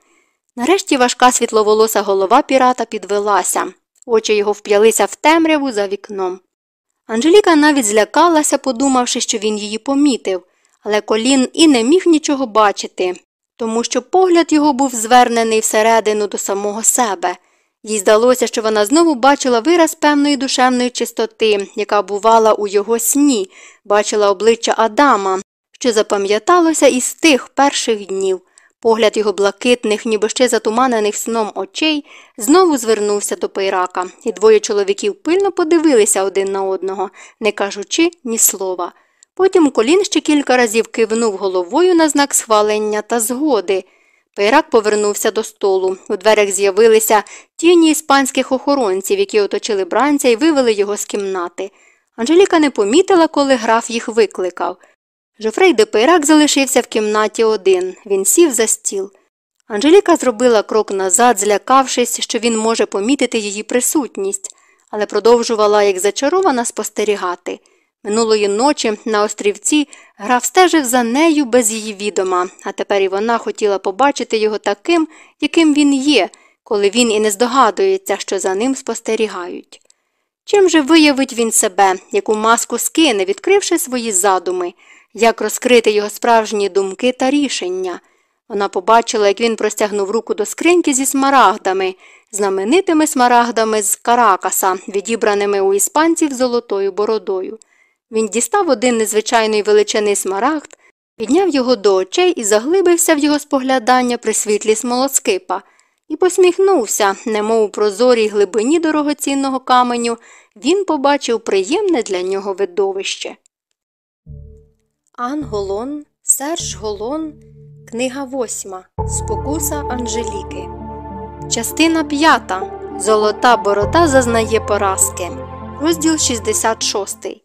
Нарешті важка світловолоса голова пірата підвелася, очі його вп'ялися в темряву за вікном. Анжеліка навіть злякалася, подумавши, що він її помітив, але колін і не міг нічого бачити, тому що погляд його був звернений всередину до самого себе. Їй здалося, що вона знову бачила вираз певної душевної чистоти, яка бувала у його сні, бачила обличчя Адама, що запам'яталося із тих перших днів. Погляд його блакитних, ніби ще затуманених сном очей, знову звернувся до Пейрака, і двоє чоловіків пильно подивилися один на одного, не кажучи ні слова. Потім колін ще кілька разів кивнув головою на знак схвалення та згоди. Пейрак повернувся до столу. У дверях з'явилися тіні іспанських охоронців, які оточили бранця і вивели його з кімнати. Анжеліка не помітила, коли граф їх викликав. Жофрей де Пейрак залишився в кімнаті один. Він сів за стіл. Анжеліка зробила крок назад, злякавшись, що він може помітити її присутність, але продовжувала, як зачарована, спостерігати. Минулої ночі на острівці граф стежив за нею без її відома, а тепер і вона хотіла побачити його таким, яким він є, коли він і не здогадується, що за ним спостерігають. Чим же виявить він себе, яку маску скине, відкривши свої задуми, як розкрити його справжні думки та рішення? Вона побачила, як він простягнув руку до скриньки зі смарагдами, знаменитими смарагдами з Каракаса, відібраними у іспанців золотою бородою. Він дістав один незвичайної величини смарагд, підняв його до очей і заглибився в його споглядання при світлі смолоскипа, і посміхнувся, немов у прозорій глибині дорогоцінного каменю, він побачив приємне для нього видовище. Ан Голон, Серж Голон, книга восьма. Спокуса Анжеліки. Частина п'ята. Золота борода зазнає поразки. Розділ 66.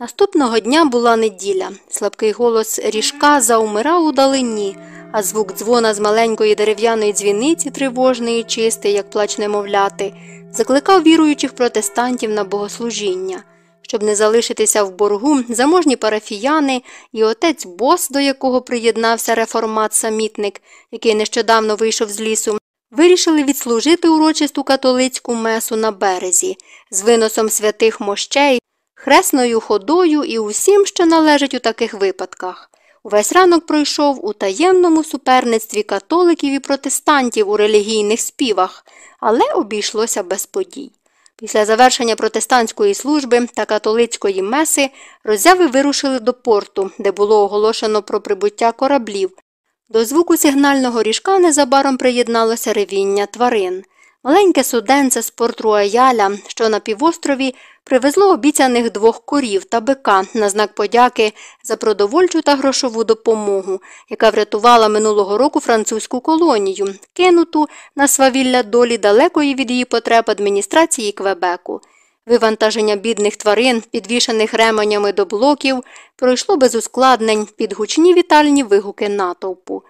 Наступного дня була неділя. Слабкий голос ріжка заумирав у далині, а звук дзвона з маленької дерев'яної дзвіниці, тривожний і чистий, як плач немовляти, закликав віруючих протестантів на богослужіння. Щоб не залишитися в боргу, заможні парафіяни і отець бос, до якого приєднався реформат-самітник, який нещодавно вийшов з лісу, вирішили відслужити урочисту католицьку месу на березі з виносом святих мощей, хресною ходою і усім, що належить у таких випадках. Увесь ранок пройшов у таємному суперництві католиків і протестантів у релігійних співах, але обійшлося без подій. Після завершення протестантської служби та католицької меси роззяви вирушили до порту, де було оголошено про прибуття кораблів. До звуку сигнального ріжка незабаром приєдналося ревіння тварин. Маленьке суденце з порт Руаяля, що на півострові, привезло обіцяних двох корів та бика на знак подяки за продовольчу та грошову допомогу, яка врятувала минулого року французьку колонію, кинуту на свавілля долі далекої від її потреб адміністрації Квебеку. Вивантаження бідних тварин, підвішених ременями до блоків, пройшло без ускладнень під гучні вітальні вигуки натовпу.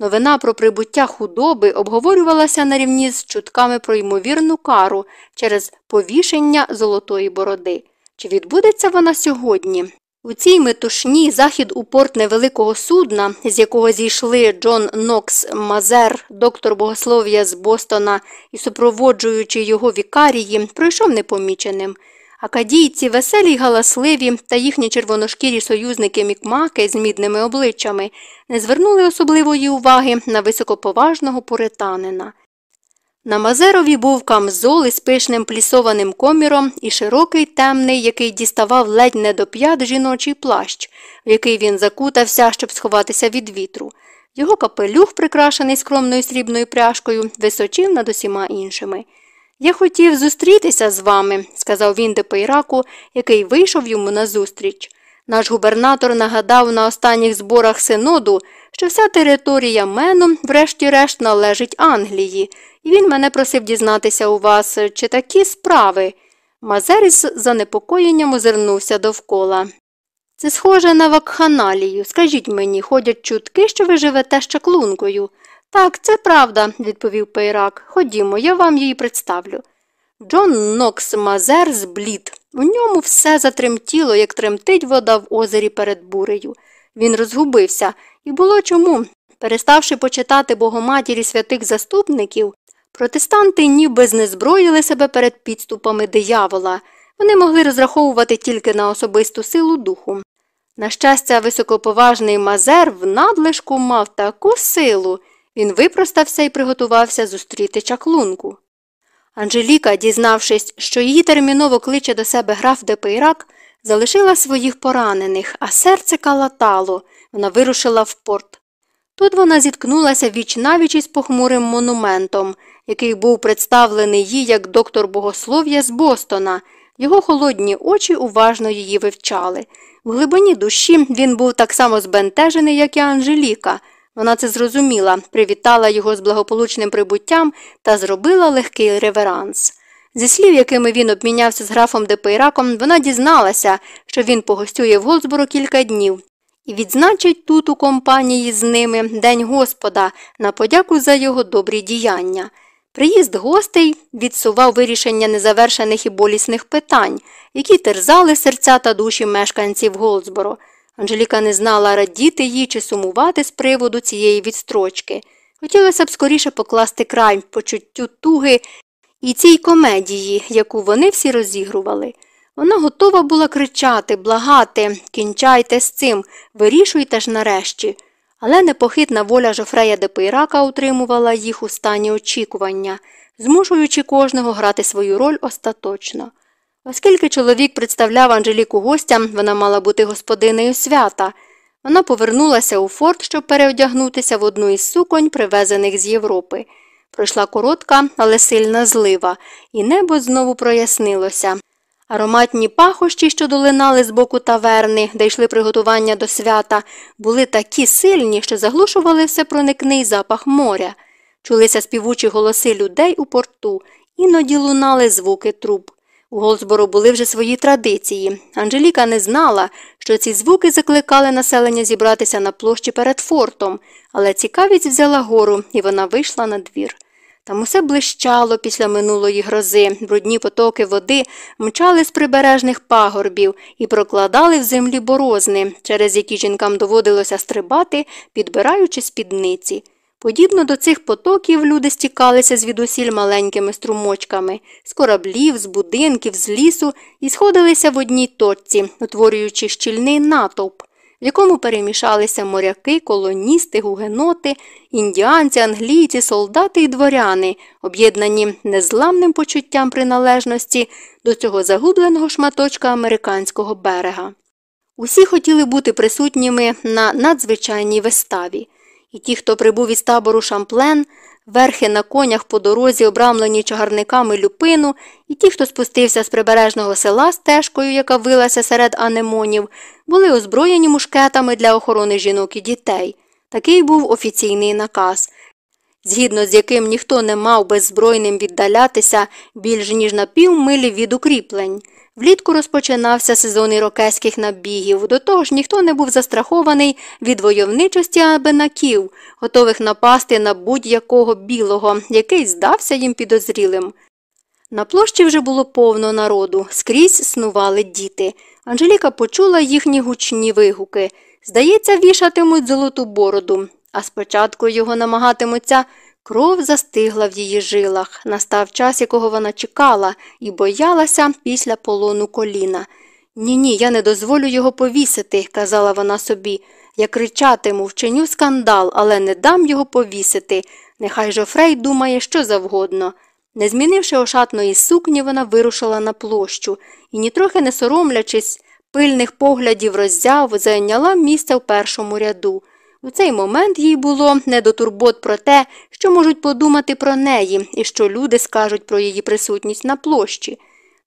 Новина про прибуття худоби обговорювалася на рівні з чутками про ймовірну кару через повішення золотої бороди. Чи відбудеться вона сьогодні? У цій метушні захід у порт невеликого судна, з якого зійшли Джон Нокс Мазер, доктор богослов'я з Бостона і супроводжуючи його вікарії, пройшов непоміченим. Акадійці, веселі й галасливі та їхні червоношкірі союзники мікмаки з мідними обличчями не звернули особливої уваги на високоповажного пуританина. На Мазерові був камзол із пишним плісованим коміром і широкий темний, який діставав ледь не до п'ят жіночий плащ, в який він закутався, щоб сховатися від вітру. Його капелюх, прикрашений скромною срібною пряжкою, височив над усіма іншими. Я хотів зустрітися з вами, сказав він Депейраку, який вийшов йому назустріч. Наш губернатор нагадав на останніх зборах синоду, що вся територія Мену, врешті-решт, належить Англії, і він мене просив дізнатися у вас, чи такі справи. Мазер із занепокоєнням озирнувся довкола. Це схоже на вакханалію. Скажіть мені, ходять чутки, що ви живете з чаклункою. Так, це правда, відповів Пейрак. Ходімо, я вам її представлю. Джон Нокс Мазер зблід. У ньому все затремтіло, як тремтить вода в озері перед бурею. Він розгубився, і було чому. Переставши почитати Богоматірі святих заступників, протестанти ніби знезброїли себе перед підступами диявола. Вони могли розраховувати тільки на особисту силу духу. На щастя, високоповажний Мазер в надлишку мав таку силу. Він випростався і приготувався зустріти чаклунку. Анжеліка, дізнавшись, що її терміново кличе до себе граф Депейрак, залишила своїх поранених, а серце калатало, вона вирушила в порт. Тут вона зіткнулася віч навіч із похмурим монументом, який був представлений їй як доктор богослов'я з Бостона. Його холодні очі уважно її вивчали. В глибині душі він був так само збентежений, як і Анжеліка. Вона це зрозуміла, привітала його з благополучним прибуттям та зробила легкий реверанс. Зі слів, якими він обмінявся з графом Депейраком, вона дізналася, що він погостює в Голдсборо кілька днів і відзначить тут у компанії з ними День Господа на подяку за його добрі діяння. Приїзд гостей відсував вирішення незавершених і болісних питань, які терзали серця та душі мешканців Голдсборо. Анжеліка не знала радіти їй чи сумувати з приводу цієї відстрочки. Хотілося б скоріше покласти край почуттю туги і цій комедії, яку вони всі розігрували. Вона готова була кричати, благати, кінчайте з цим, вирішуйте ж нарешті. Але непохитна воля Жофрея де утримувала їх у стані очікування, змушуючи кожного грати свою роль остаточно. Оскільки чоловік представляв Анжеліку гостям, вона мала бути господинею свята. Вона повернулася у форт, щоб переодягнутися в одну із суконь, привезених з Європи. Пройшла коротка, але сильна злива, і небо знову прояснилося. Ароматні пахощі, що долинали з боку таверни, де йшли приготування до свята, були такі сильні, що заглушували всепроникний запах моря. Чулися співучі голоси людей у порту, іноді лунали звуки труб. У Голсбору були вже свої традиції. Анжеліка не знала, що ці звуки закликали населення зібратися на площі перед фортом, але цікавість взяла гору, і вона вийшла на двір. Там усе блищало після минулої грози, брудні потоки води мчали з прибережних пагорбів і прокладали в землі борозни, через які жінкам доводилося стрибати, підбираючи спідниці. Подібно до цих потоків люди стікалися звідусіль маленькими струмочками, з кораблів, з будинків, з лісу і сходилися в одній точці, утворюючи щільний натовп в якому перемішалися моряки, колоністи, гугеноти, індіанці, англійці, солдати і дворяни, об'єднані незламним почуттям приналежності до цього загубленого шматочка американського берега. Усі хотіли бути присутніми на надзвичайній виставі, і ті, хто прибув із табору Шамплен, верхи на конях по дорозі, обрамлені чагарниками люпину, і ті, хто спустився з прибережного села стежкою, яка вилася серед анемонів, були озброєні мушкетами для охорони жінок і дітей. Такий був офіційний наказ, згідно з яким ніхто не мав беззбройним віддалятися більш ніж на півмилі від укріплень. Влітку розпочинався сезон ірокезьких набігів, до того ж ніхто не був застрахований від войовничості абенаків, готових напасти на будь-якого білого, який здався їм підозрілим. На площі вже було повно народу, скрізь снували діти. Анжеліка почула їхні гучні вигуки. Здається, вішатимуть золоту бороду, а спочатку його намагатимуться. Кров застигла в її жилах, настав час, якого вона чекала, і боялася після полону коліна. Ні, ні, я не дозволю його повісити, казала вона собі. Я кричатиму, вчиню скандал, але не дам його повісити. Нехай Жофрей думає, що завгодно. Не змінивши ошатної сукні, вона вирушила на площу і, нітрохи не соромлячись, пильних поглядів роззяв, зайняла місце в першому ряду. У цей момент їй було не до турбот про те, що можуть подумати про неї і що люди скажуть про її присутність на площі.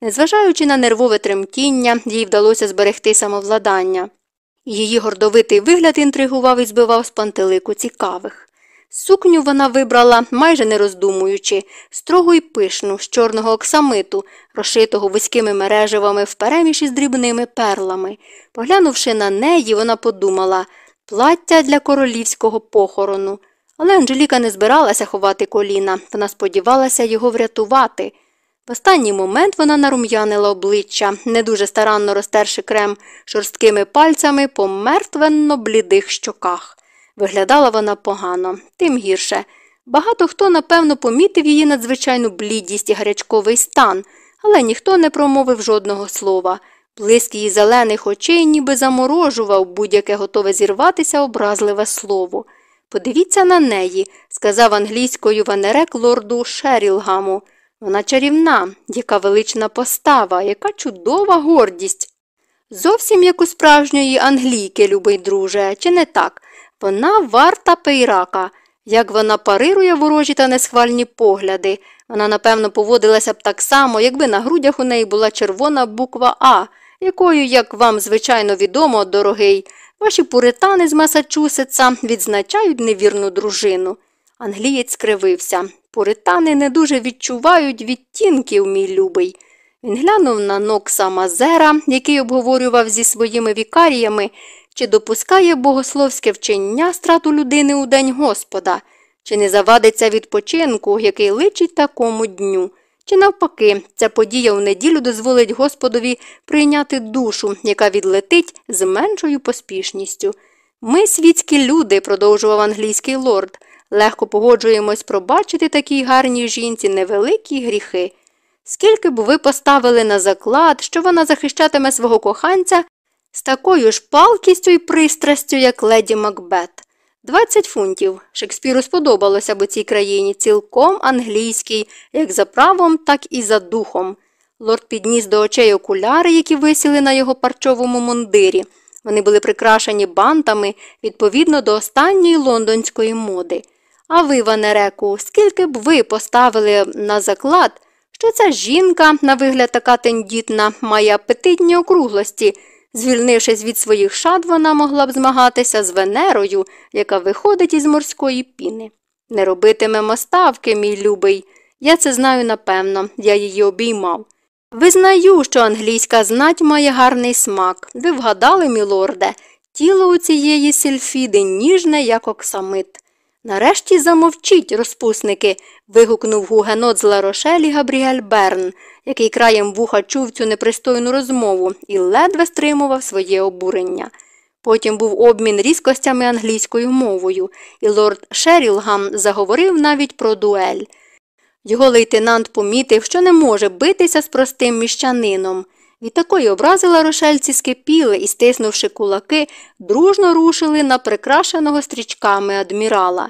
Незважаючи на нервове тремтіння, їй вдалося зберегти самовладання. Її гордовитий вигляд інтригував і збивав з пантелику цікавих. Сукню вона вибрала, майже не роздумуючи, строгу й пишну, з чорного оксамиту, розшитого вузькими мереживами впереміж із дрібними перлами. Поглянувши на неї, вона подумала плаття для королівського похорону. Але Анжеліка не збиралася ховати коліна, вона сподівалася його врятувати. В останній момент вона нарум'янила обличчя, не дуже старанно розтерши крем шорсткими пальцями по мертвенно блідих щоках. Виглядала вона погано, тим гірше. Багато хто, напевно, помітив її надзвичайну блідість і гарячковий стан, але ніхто не промовив жодного слова. Блиск її зелених очей ніби заморожував будь-яке готове зірватися образливе слово. Подивіться на неї, сказав англійською Ванерек лорду Шерілгаму. Вона чарівна, яка велична постава, яка чудова гордість. Зовсім як у справжньої англійки, любий друже, чи не так? Вона варта пейрака. Як вона парирує ворожі та несхвальні погляди. Вона, напевно, поводилася б так само, якби на грудях у неї була червона буква А, якою, як вам, звичайно, відомо, дорогий, ваші пуритани з Масачусетса відзначають невірну дружину. Англієць скривився. Пуритани не дуже відчувають відтінків, мій любий. Він глянув на Нокса Мазера, який обговорював зі своїми вікаріями, чи допускає богословське вчення страту людини у день Господа. Чи не завадиться відпочинку, який личить такому дню? Чи навпаки, ця подія в неділю дозволить Господові прийняти душу, яка відлетить з меншою поспішністю. Ми, світські люди, продовжував англійський лорд, легко погоджуємось пробачити такій гарній жінці невеликі гріхи. Скільки б ви поставили на заклад, що вона захищатиме свого коханця з такою ж палкістю і пристрастю, як леді Макбет? Двадцять фунтів. Шекспіру сподобалося б у цій країні цілком англійський, як за правом, так і за духом. Лорд підніс до очей окуляри, які висіли на його парчовому мундирі. Вони були прикрашені бантами відповідно до останньої лондонської моди. А ви, Ванереку, скільки б ви поставили на заклад, що ця жінка, на вигляд така тендітна, має апетитні округлості. Звільнившись від своїх шад, вона могла б змагатися з Венерою, яка виходить із морської піни. Не робитимемо ставки, мій любий. Я це знаю напевно, я її обіймав. Визнаю, що англійська знать має гарний смак. Ви вгадали, мілорде, тіло у цієї сельфіди ніжне, як оксамит. Нарешті замовчіть, розпусники. вигукнув гугенот з Ларошелі Габріель Берн, який краєм вуха чув цю непристойну розмову і ледве стримував своє обурення. Потім був обмін різкостями англійською мовою, і лорд Шерілгам заговорив навіть про дуель. Його лейтенант помітив, що не може битися з простим міщанином. Від такої образи ларошельці скипіли і, стиснувши кулаки, дружно рушили на прикрашеного стрічками адмірала.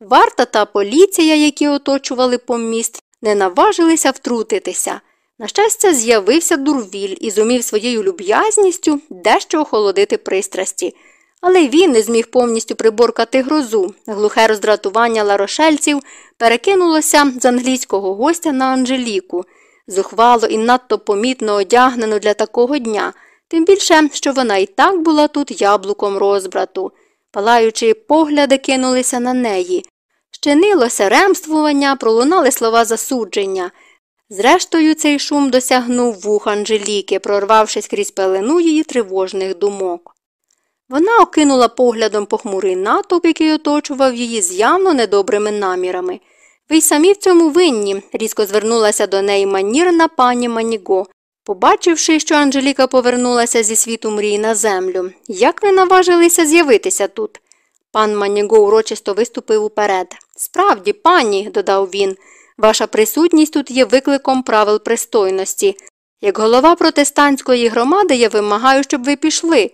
Варта та поліція, які оточували поміст, не наважилися втрутитися. На щастя, з'явився дурвіль і зумів своєю люб'язністю дещо охолодити пристрасті. Але він не зміг повністю приборкати грозу. Глухе роздратування ларошельців перекинулося з англійського гостя на Анжеліку, зухвало і надто помітно одягнену для такого дня, тим більше, що вона і так була тут яблуком розбрату. Палаючи погляди кинулися на неї. Щинилося ремствування, пролунали слова засудження. Зрештою, цей шум досягнув вух Анжеліки, прорвавшись крізь пелену її тривожних думок. Вона окинула поглядом похмурий натовп, який оточував її з явно недобрими намірами. Ви й самі в цьому винні, різко звернулася до неї манірна пані Маніго. Побачивши, що Анжеліка повернулася зі світу мрій на землю, як ви наважилися з'явитися тут? Пан Маніго урочисто виступив уперед. Справді, пані, додав він, ваша присутність тут є викликом правил пристойності. Як голова протестантської громади я вимагаю, щоб ви пішли.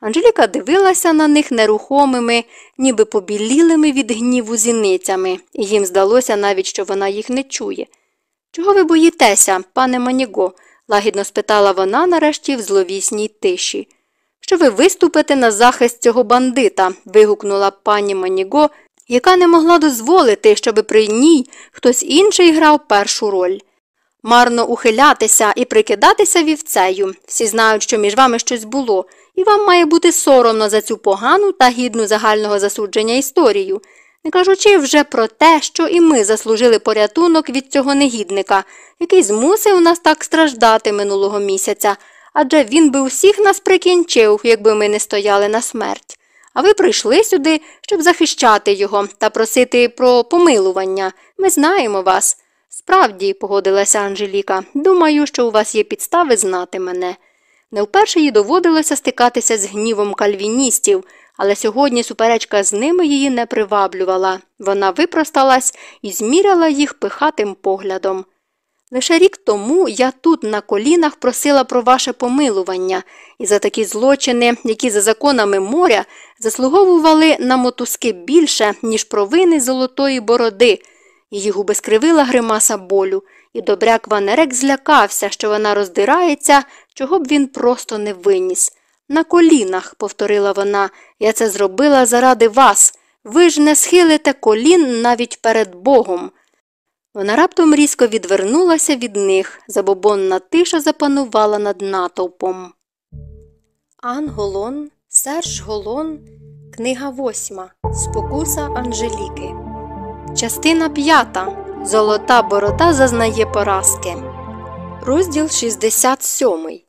Анжеліка дивилася на них нерухомими, ніби побілілими від гніву зіницями, і їм здалося навіть, що вона їх не чує. Чого ви боїтеся, пане Маніго? лагідно спитала вона нарешті в зловісній тиші. Що ви виступите на захист цього бандита? вигукнула пані Маніго, яка не могла дозволити, щоб при ній хтось інший грав першу роль. Марно ухилятися і прикидатися вівцею. Всі знають, що між вами щось було, і вам має бути соромно за цю погану та гідну загального засудження історію, не кажучи вже про те, що і ми заслужили порятунок від цього негідника, який змусив нас так страждати минулого місяця, адже він би усіх нас прикінчив, якби ми не стояли на смерть. А ви прийшли сюди, щоб захищати його та просити про помилування. Ми знаємо вас. Справді, погодилася Анжеліка, думаю, що у вас є підстави знати мене. Не вперше їй доводилося стикатися з гнівом кальвіністів, але сьогодні суперечка з ними її не приваблювала. Вона випросталась і зміряла їх пихатим поглядом. Лише рік тому я тут на колінах просила про ваше помилування, і за такі злочини, які за законами моря заслуговували на мотузки більше, ніж провини золотої бороди. Її губи скривила гримаса болю, і добряк Ванерек злякався, що вона роздирається, чого б він просто не виніс. На колінах, повторила вона, я це зробила заради вас. Ви ж не схилите колін навіть перед Богом. Вона раптом різко відвернулася від них, забобонна тиша запанувала над натовпом. Ан Голон, Серж Голон, книга восьма. Спокуса Анжеліки. Частина п'ята. Золота борода зазнає поразки. Розділ 67.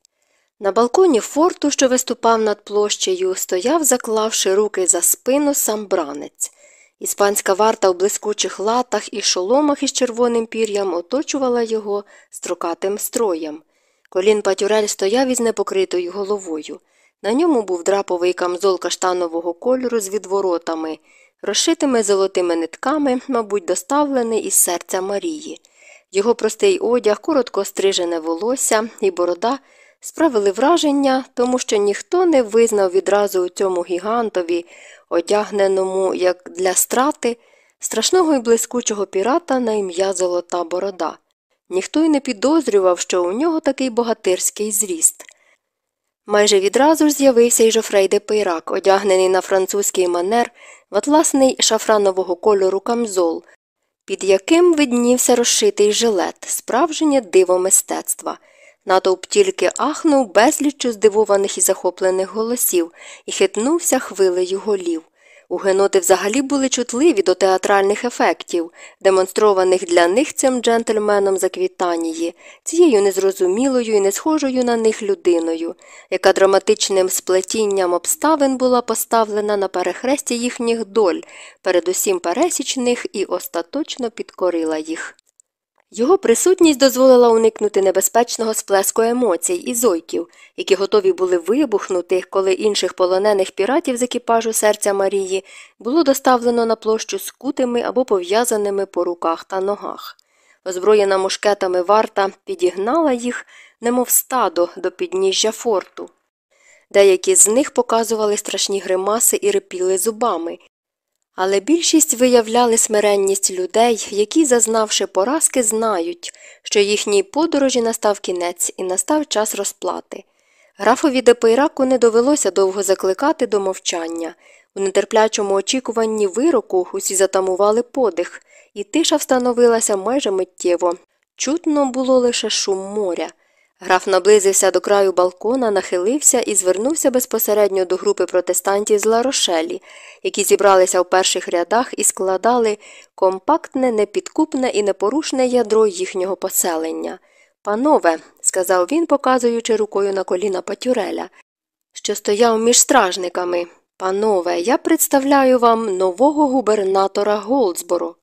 На балконі форту, що виступав над площею, стояв, заклавши руки за спину сам бранець. Іспанська варта в блискучих латах і шоломах із червоним пір'ям оточувала його строкатим строєм. Колін Патюрель стояв із непокритою головою. На ньому був драповий камзол каштанового кольору з відворотами, розшитими золотими нитками, мабуть, доставлений із серця Марії. Його простий одяг, коротко стрижене волосся і борода справили враження, тому що ніхто не визнав відразу у цьому гігантові, одягненому, як для страти, страшного і блискучого пірата на ім'я Золота Борода. Ніхто й не підозрював, що у нього такий богатирський зріст. Майже відразу ж з'явився й Жофрей де Пейрак, одягнений на французький манер в атласний шафранового кольору камзол, під яким виднівся розшитий жилет, справжнє диво мистецтва. Натовп тільки ахнув безліччю здивованих і захоплених голосів і хитнувся хвилею голів. У геноти взагалі були чутливі до театральних ефектів, демонстрованих для них цим джентльменом Заквітанії, цією незрозумілою і не схожою на них людиною, яка драматичним сплетінням обставин була поставлена на перехресті їхніх доль, передусім пересічних і остаточно підкорила їх. Його присутність дозволила уникнути небезпечного сплеску емоцій і зойків, які готові були вибухнути, коли інших полонених піратів з екіпажу серця Марії було доставлено на площу скутими або пов'язаними по руках та ногах. Озброєна мушкетами варта підігнала їх, немов стадо до підніжжя форту. Деякі з них показували страшні гримаси і репіли зубами, але більшість виявляли смиренність людей, які, зазнавши поразки, знають, що їхній подорожі настав кінець і настав час розплати. Графові Депейраку не довелося довго закликати до мовчання. У нетерплячому очікуванні вироку усі затамували подих, і тиша встановилася майже миттєво. Чутно було лише шум моря. Граф наблизився до краю балкона, нахилився і звернувся безпосередньо до групи протестантів з Ларошелі, які зібралися в перших рядах і складали компактне, непідкупне і непорушне ядро їхнього поселення. Панове, сказав він, показуючи рукою на коліна Патюреля, що стояв між стражниками. Панове, я представляю вам нового губернатора Голдсборо.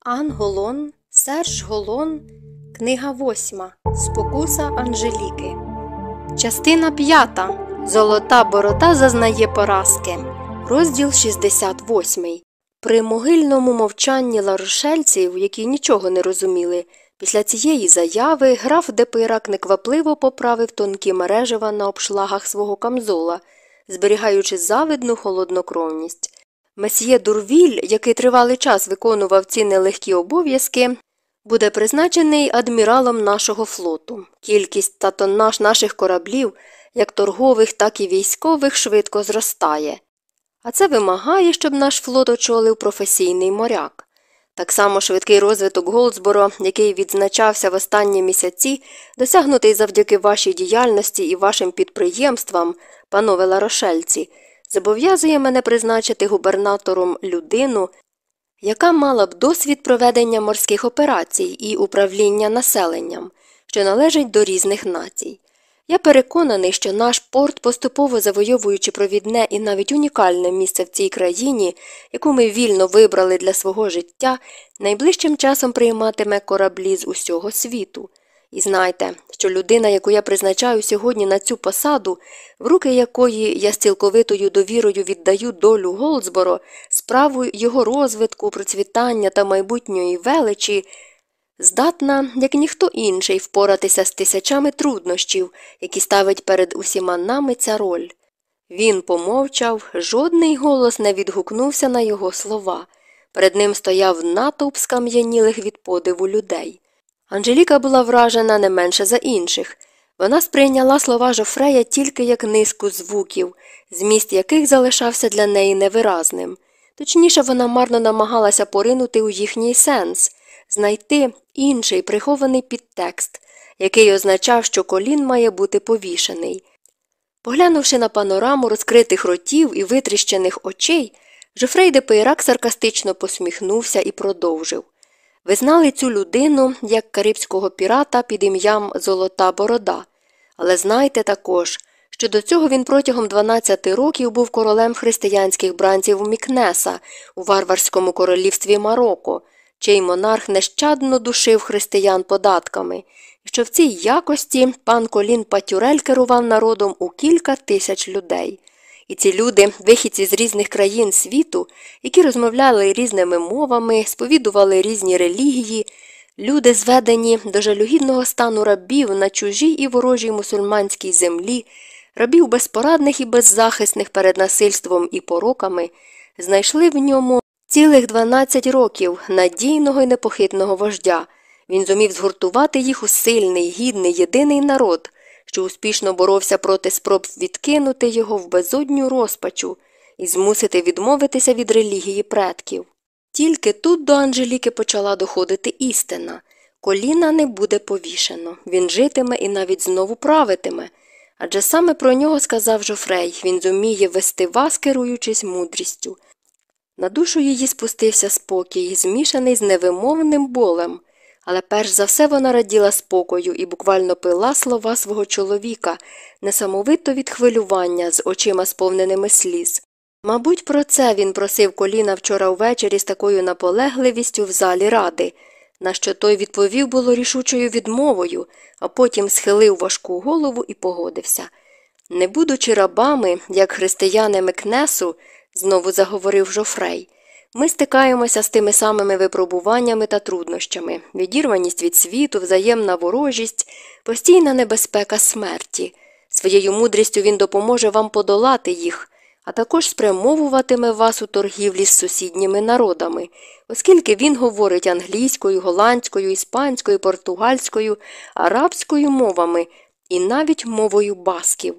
Ан Голон, Серж Голон. Книга восьма. Спокуса Анжеліки. Частина п'ята. Золота борода зазнає поразки. Розділ 68. При могильному мовчанні ларошельців, які нічого не розуміли, після цієї заяви граф Депирак неквапливо поправив тонкі мережева на обшлагах свого камзола, зберігаючи завидну холоднокровність. Месьє Дурвіль, який тривалий час виконував ці нелегкі обов'язки, буде призначений адміралом нашого флоту. Кількість та тоннаж наших кораблів, як торгових, так і військових, швидко зростає. А це вимагає, щоб наш флот очолив професійний моряк. Так само швидкий розвиток Голдсборо, який відзначався в останні місяці, досягнутий завдяки вашій діяльності і вашим підприємствам, панове ларошельці, зобов'язує мене призначити губернатором людину, яка мала б досвід проведення морських операцій і управління населенням, що належить до різних націй. Я переконаний, що наш порт, поступово завойовуючи провідне і навіть унікальне місце в цій країні, яку ми вільно вибрали для свого життя, найближчим часом прийматиме кораблі з усього світу. І знайте, що людина, яку я призначаю сьогодні на цю посаду, в руки якої я з цілковитою довірою віддаю долю Голдсборо, справу його розвитку, процвітання та майбутньої величі, здатна, як ніхто інший, впоратися з тисячами труднощів, які ставить перед усіма нами ця роль. Він помовчав, жодний голос не відгукнувся на його слова. Перед ним стояв натовп скам'янілих від подиву людей. Анжеліка була вражена не менше за інших. Вона сприйняла слова Жофрея тільки як низку звуків, зміст яких залишався для неї невиразним. Точніше, вона марно намагалася поринути у їхній сенс, знайти інший прихований підтекст, який означав, що колін має бути повішений. Поглянувши на панораму розкритих ротів і витріщених очей, Жофрей де Пейрак саркастично посміхнувся і продовжив. Ви знали цю людину як карибського пірата під ім'ям Золота Борода, але знайте також, що до цього він протягом 12 років був королем християнських бранців Мікнеса у варварському королівстві Марокко, чий монарх нещадно душив християн податками, що в цій якості пан Колін Патюрель керував народом у кілька тисяч людей. І ці люди, вихідці з різних країн світу, які розмовляли різними мовами, сповідували різні релігії, люди, зведені до жалюгідного стану рабів на чужій і ворожій мусульманській землі, рабів безпорадних і беззахисних перед насильством і пороками, знайшли в ньому цілих 12 років надійного і непохитного вождя. Він зумів згуртувати їх у сильний, гідний, єдиний народ що успішно боровся проти спроб відкинути його в безодню розпачу і змусити відмовитися від релігії предків. Тільки тут до Анжеліки почала доходити істина коліна не буде повішено, він житиме і навіть знову правитиме. Адже саме про нього сказав Жофрей він зуміє вести вас, керуючись мудрістю. На душу її спустився спокій, змішаний з невимовним болем. Але перш за все вона раділа спокою і буквально пила слова свого чоловіка, несамовито від хвилювання з очима сповненими сліз. Мабуть, про це він просив коліна вчора ввечері з такою наполегливістю в залі ради, на що той відповів було рішучою відмовою, а потім схилив важку голову і погодився. Не будучи рабами, як християни Мекнесу, знову заговорив Жофрей. Ми стикаємося з тими самими випробуваннями та труднощами відірваність від світу, взаємна ворожість, постійна небезпека смерті. Своєю мудрістю він допоможе вам подолати їх, а також спрямовуватиме вас у торгівлі з сусідніми народами, оскільки він говорить англійською, голландською, іспанською, португальською, арабською мовами і навіть мовою басків.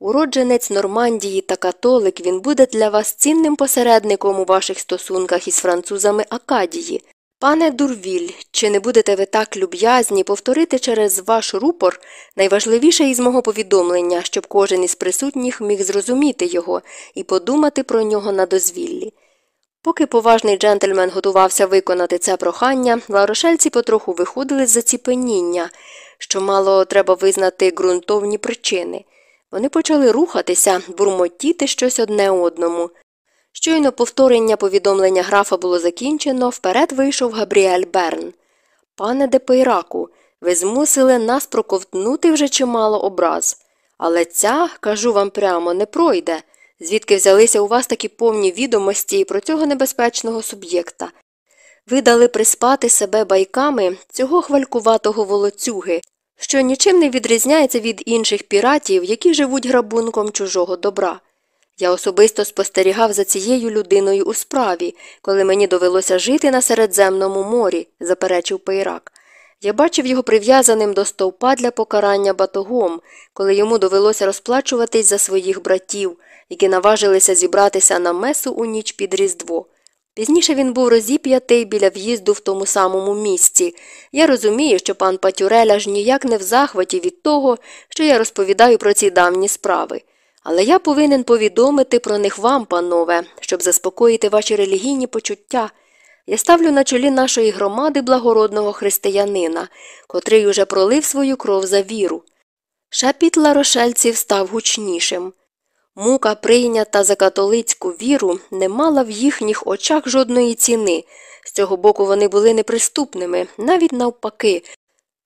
Уродженець Нормандії та католик він буде для вас цінним посередником у ваших стосунках із французами Акадії. Пане Дурвіль, чи не будете ви так люб'язні повторити через ваш рупор найважливіше із мого повідомлення, щоб кожен із присутніх міг зрозуміти його і подумати про нього на дозвіллі? Поки поважний джентльмен готувався виконати це прохання, ларошельці потроху виходили з заціпеніння, що мало треба визнати ґрунтовні причини. Вони почали рухатися, бурмотіти щось одне одному. Щойно повторення повідомлення графа було закінчено, вперед вийшов Габріель Берн. Пане Депейраку, ви змусили нас проковтнути вже чимало образ. Але ця, кажу вам прямо, не пройде, звідки взялися у вас такі повні відомості про цього небезпечного суб'єкта. Ви дали приспати себе байками цього хвалькуватого волоцюги, що нічим не відрізняється від інших піратів, які живуть грабунком чужого добра. Я особисто спостерігав за цією людиною у справі, коли мені довелося жити на Середземному морі, заперечив Пейрак. Я бачив його прив'язаним до стовпа для покарання батогом, коли йому довелося розплачуватись за своїх братів, які наважилися зібратися на месу у ніч під Різдво. Пізніше він був розіп'ятий біля в'їзду в тому самому місці. Я розумію, що пан Патюрель аж ніяк не в захваті від того, що я розповідаю про ці давні справи. Але я повинен повідомити про них вам, панове, щоб заспокоїти ваші релігійні почуття. Я ставлю на чолі нашої громади благородного християнина, котрий уже пролив свою кров за віру. Шепіт ларошельців став гучнішим. Мука, прийнята за католицьку віру, не мала в їхніх очах жодної ціни. З цього боку вони були неприступними, навіть навпаки.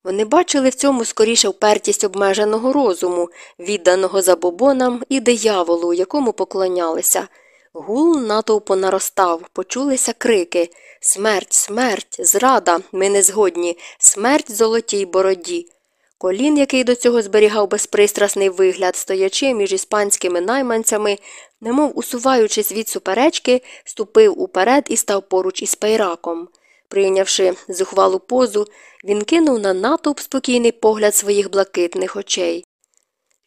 Вони бачили в цьому скоріше впертість обмеженого розуму, відданого забобонам і дияволу, якому поклонялися. Гул натовпу наростав, почулися крики Смерть, смерть, зрада, ми не згодні, смерть золотій бороді. Колін, який до цього зберігав безпристрасний вигляд, стоячи між іспанськими найманцями, немов усуваючись від суперечки, ступив уперед і став поруч із пейраком. Прийнявши зухвалу позу, він кинув на натовп спокійний погляд своїх блакитних очей.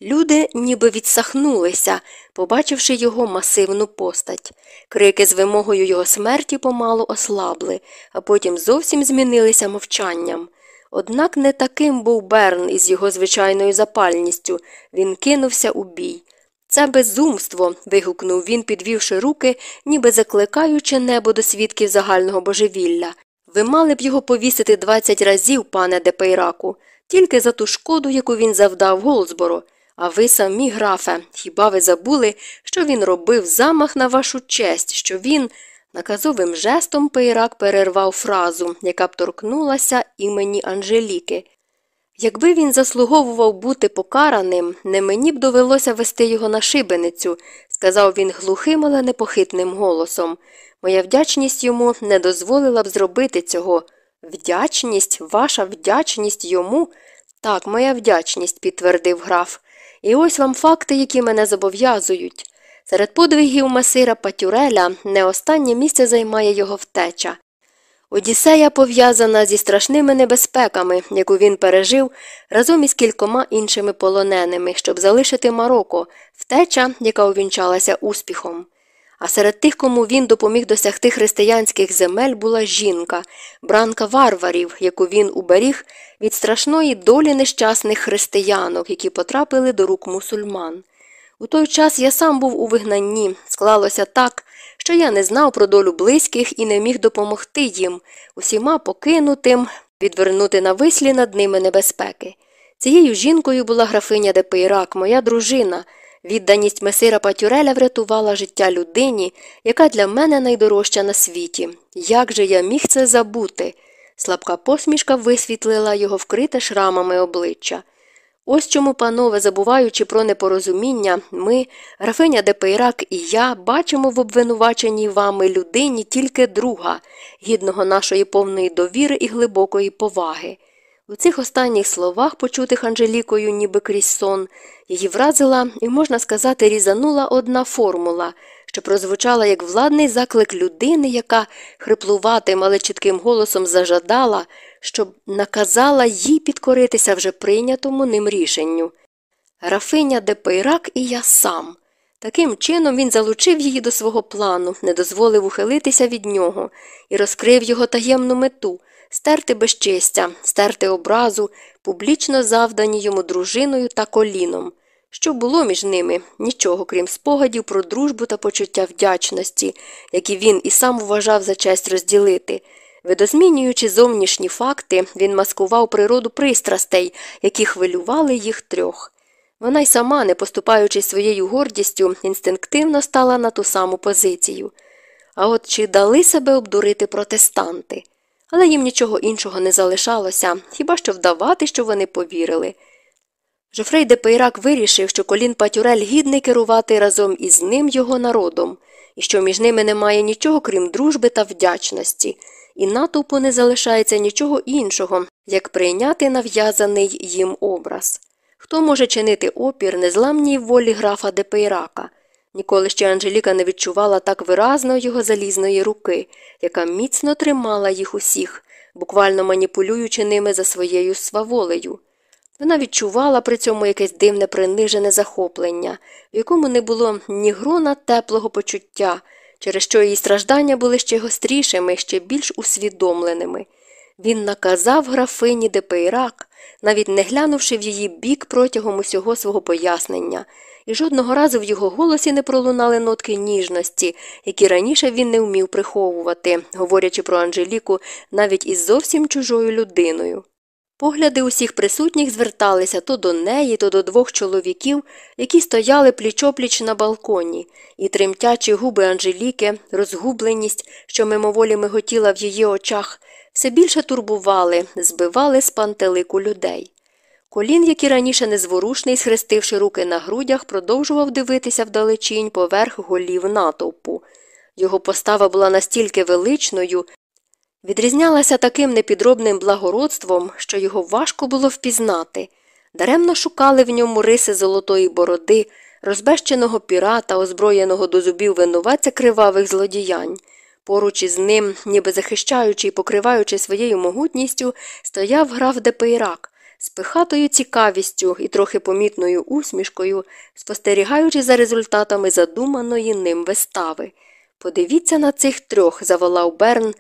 Люди ніби відсахнулися, побачивши його масивну постать. Крики з вимогою його смерті помалу ослабли, а потім зовсім змінилися мовчанням. Однак не таким був Берн із його звичайною запальністю він кинувся у бій. Це безумство. вигукнув він, підвівши руки, ніби закликаючи небо до свідків загального божевілля. Ви мали б його повісити двадцять разів, пане Депейраку, тільки за ту шкоду, яку він завдав Голзборо. А ви самі, графе, хіба ви забули, що він робив замах на вашу честь, що він. Наказовим жестом Пейрак перервав фразу, яка б торкнулася імені Анжеліки. Якби він заслуговував бути покараним, не мені б довелося вести його на шибеницю, сказав він глухим, але непохитним голосом. Моя вдячність йому не дозволила б зробити цього. Вдячність, ваша вдячність йому? Так, моя вдячність, підтвердив граф. І ось вам факти, які мене зобов'язують. Серед подвигів месира Патюреля не останнє місце займає його втеча. Одіссея пов'язана зі страшними небезпеками, яку він пережив разом із кількома іншими полоненими, щоб залишити Марокко, втеча, яка увінчалася успіхом. А серед тих, кому він допоміг досягти християнських земель, була жінка, бранка варварів, яку він уберіг від страшної долі нещасних християнок, які потрапили до рук мусульман. У той час я сам був у вигнанні, склалося так, що я не знав про долю близьких і не міг допомогти їм, усіма покинутим, відвернути на вислі над ними небезпеки. Цією жінкою була графиня Депейрак, моя дружина. Відданість месира Патюреля врятувала життя людині, яка для мене найдорожча на світі. Як же я міг це забути? Слабка посмішка висвітлила його вкрите шрамами обличчя. Ось чому, панове, забуваючи про непорозуміння, ми, графиня Депейрак і я, бачимо в обвинуваченій вами людині тільки друга, гідного нашої повної довіри і глибокої поваги. У цих останніх словах, почутих Анжелікою, ніби крізь сон, її вразила і, можна сказати, різанула одна формула, що прозвучала як владний заклик людини, яка хриплуватим, але чітким голосом зажадала, що наказала їй підкоритися вже прийнятому ним рішенню. Графиня Депейрак і я сам. Таким чином він залучив її до свого плану, не дозволив ухилитися від нього і розкрив його таємну мету стерти безчестя, стерти образу, публічно завдані йому дружиною та коліном. Що було між ними? Нічого, крім спогадів про дружбу та почуття вдячності, які він і сам вважав за честь розділити. Видозмінюючи зовнішні факти, він маскував природу пристрастей, які хвилювали їх трьох. Вона й сама, не поступаючись своєю гордістю, інстинктивно стала на ту саму позицію. А от чи дали себе обдурити протестанти? Але їм нічого іншого не залишалося, хіба що вдавати, що вони повірили. Жофрей де Пейрак вирішив, що колін Патюрель гідний керувати разом із ним його народом, і що між ними немає нічого, крім дружби та вдячності, і натовпу не залишається нічого іншого, як прийняти нав'язаний їм образ. Хто може чинити опір незламній волі графа де Пейрака? Ніколи ще Анжеліка не відчувала так виразно його залізної руки, яка міцно тримала їх усіх, буквально маніпулюючи ними за своєю сваволею. Вона відчувала при цьому якесь дивне принижене захоплення, в якому не було ні грана теплого почуття, через що її страждання були ще гострішими, ще більш усвідомленими. Він наказав графині Депейрак, навіть не глянувши в її бік протягом усього свого пояснення, і жодного разу в його голосі не пролунали нотки ніжності, які раніше він не вмів приховувати, говорячи про Анжеліку навіть із зовсім чужою людиною. Погляди усіх присутніх зверталися то до неї, то до двох чоловіків, які стояли пліч-опліч на балконі, і тремтячі губи Анжеліки, розгубленість, що мимоволі миготіла в її очах, все більше турбували, збивали з пантелику людей. Колін, який раніше незворушний, схрестивши руки на грудях, продовжував дивитися вдалечінь поверх голів натовпу. Його постава була настільки величною, відрізнялася таким непідробним благородством, що його важко було впізнати. Даремно шукали в ньому риси золотої бороди, розбещеного пірата, озброєного до зубів винуватця кривавих злодіянь. Поруч із ним, ніби захищаючи і покриваючи своєю могутністю, стояв граф Депейрак, з пихатою цікавістю і трохи помітною усмішкою, спостерігаючи за результатами задуманої ним вистави. Подивіться на цих трьох, заволав Берн,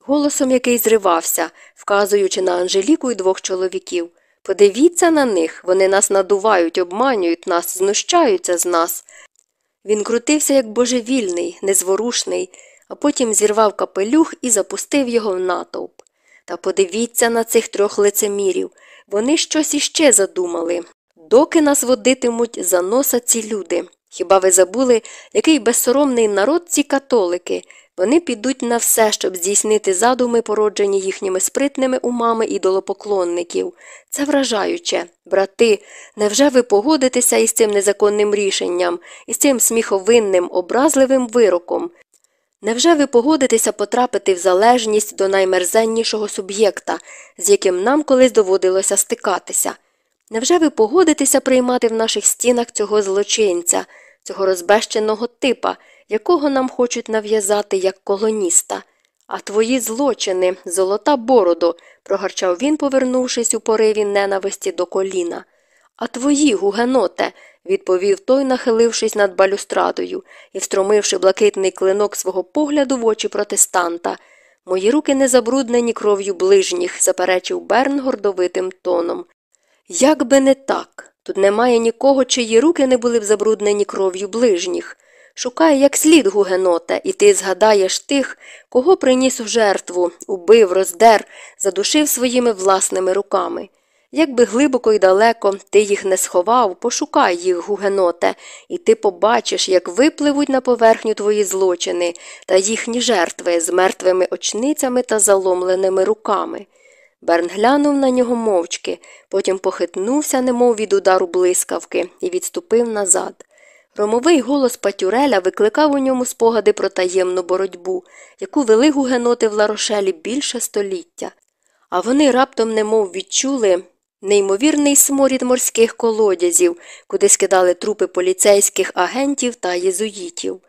голосом який зривався, вказуючи на Анжеліку і двох чоловіків. Подивіться на них, вони нас надувають, обманюють нас, знущаються з нас. Він крутився, як божевільний, незворушний, а потім зірвав капелюх і запустив його в натовп. Та подивіться на цих трьох лицемірів. Вони щось іще задумали. доки нас водитимуть за носа ці люди. Хіба ви забули, який безсоромний народ ці католики? Вони підуть на все, щоб здійснити задуми, породжені їхніми спритними умами ідолопоклонників. Це вражаюче. Брати, невже ви погодитеся із цим незаконним рішенням, із цим сміховинним, образливим вироком? Невже ви погодитеся потрапити в залежність до наймерзеннішого суб'єкта, з яким нам колись доводилося стикатися? Невже ви погодитеся приймати в наших стінах цього злочинця, цього розбещеного типа, якого нам хочуть нав'язати як колоніста? А твої злочини, золота бороду, прогарчав він, повернувшись у пориві ненависті до коліна. А твої, гугеноте, відповів той, нахилившись над балюстрадою і встромивши блакитний клинок свого погляду в очі протестанта. Мої руки не забруднені кров'ю ближніх, заперечив Берн гордовитим тоном. Як би не так, тут немає нікого, чиї руки не були б забруднені кров'ю ближніх. Шукай як слід, гугеноте, і ти згадаєш тих, кого приніс у жертву, убив, роздер, задушив своїми власними руками. Якби глибоко і далеко ти їх не сховав, пошукай їх, гугеноте, і ти побачиш, як випливуть на поверхню твої злочини та їхні жертви з мертвими очницями та заломленими руками. Берн глянув на нього мовчки, потім похитнувся, немов від удару блискавки, і відступив назад. Громовий голос Патюреля викликав у ньому спогади про таємну боротьбу, яку вели гугеноти в Ларошелі більше століття. А вони раптом немов відчули неймовірний сморід морських колодязів, куди скидали трупи поліцейських агентів та єзуїтів.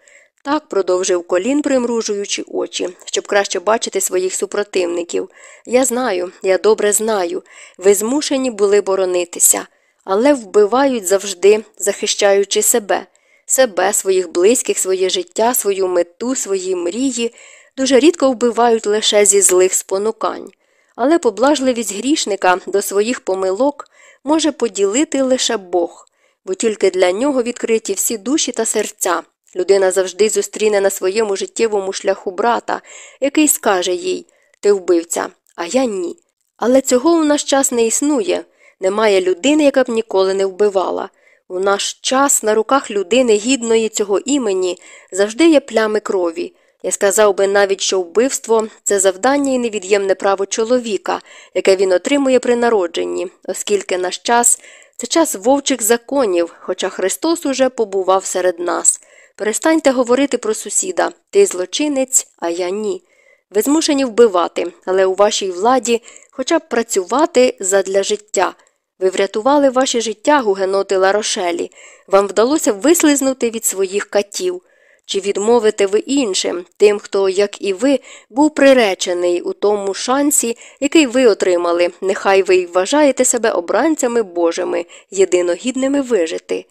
Так продовжив колін, примружуючи очі, щоб краще бачити своїх супротивників. Я знаю, я добре знаю. Ви змушені були боронитися, але вбивають завжди, захищаючи себе, себе, своїх близьких, своє життя, свою мету, свої мрії, дуже рідко вбивають лише зі злих спонукань. Але поблажливість грішника до своїх помилок може поділити лише Бог, бо тільки для нього відкриті всі душі та серця. Людина завжди зустріне на своєму життєвому шляху брата, який скаже їй Ти вбивця, а я ні. Але цього у наш час не існує. Немає людини, яка б ніколи не вбивала. У наш час на руках людини гідної цього імені завжди є плями крові. Я сказав би навіть, що вбивство це завдання і невід'ємне право чоловіка, яке він отримує при народженні, оскільки наш час це час вовчих законів, хоча Христос уже побував серед нас. Перестаньте говорити про сусіда ти злочинець, а я ні. Ви змушені вбивати, але у вашій владі хоча б працювати задля життя. Ви врятували ваше життя, гугеноти Ларошелі. Вам вдалося вислизнути від своїх катів. Чи відмовите ви іншим, тим, хто, як і ви, був приречений у тому шансі, який ви отримали, нехай ви вважаєте себе обранцями Божими, єдиногідними вижити.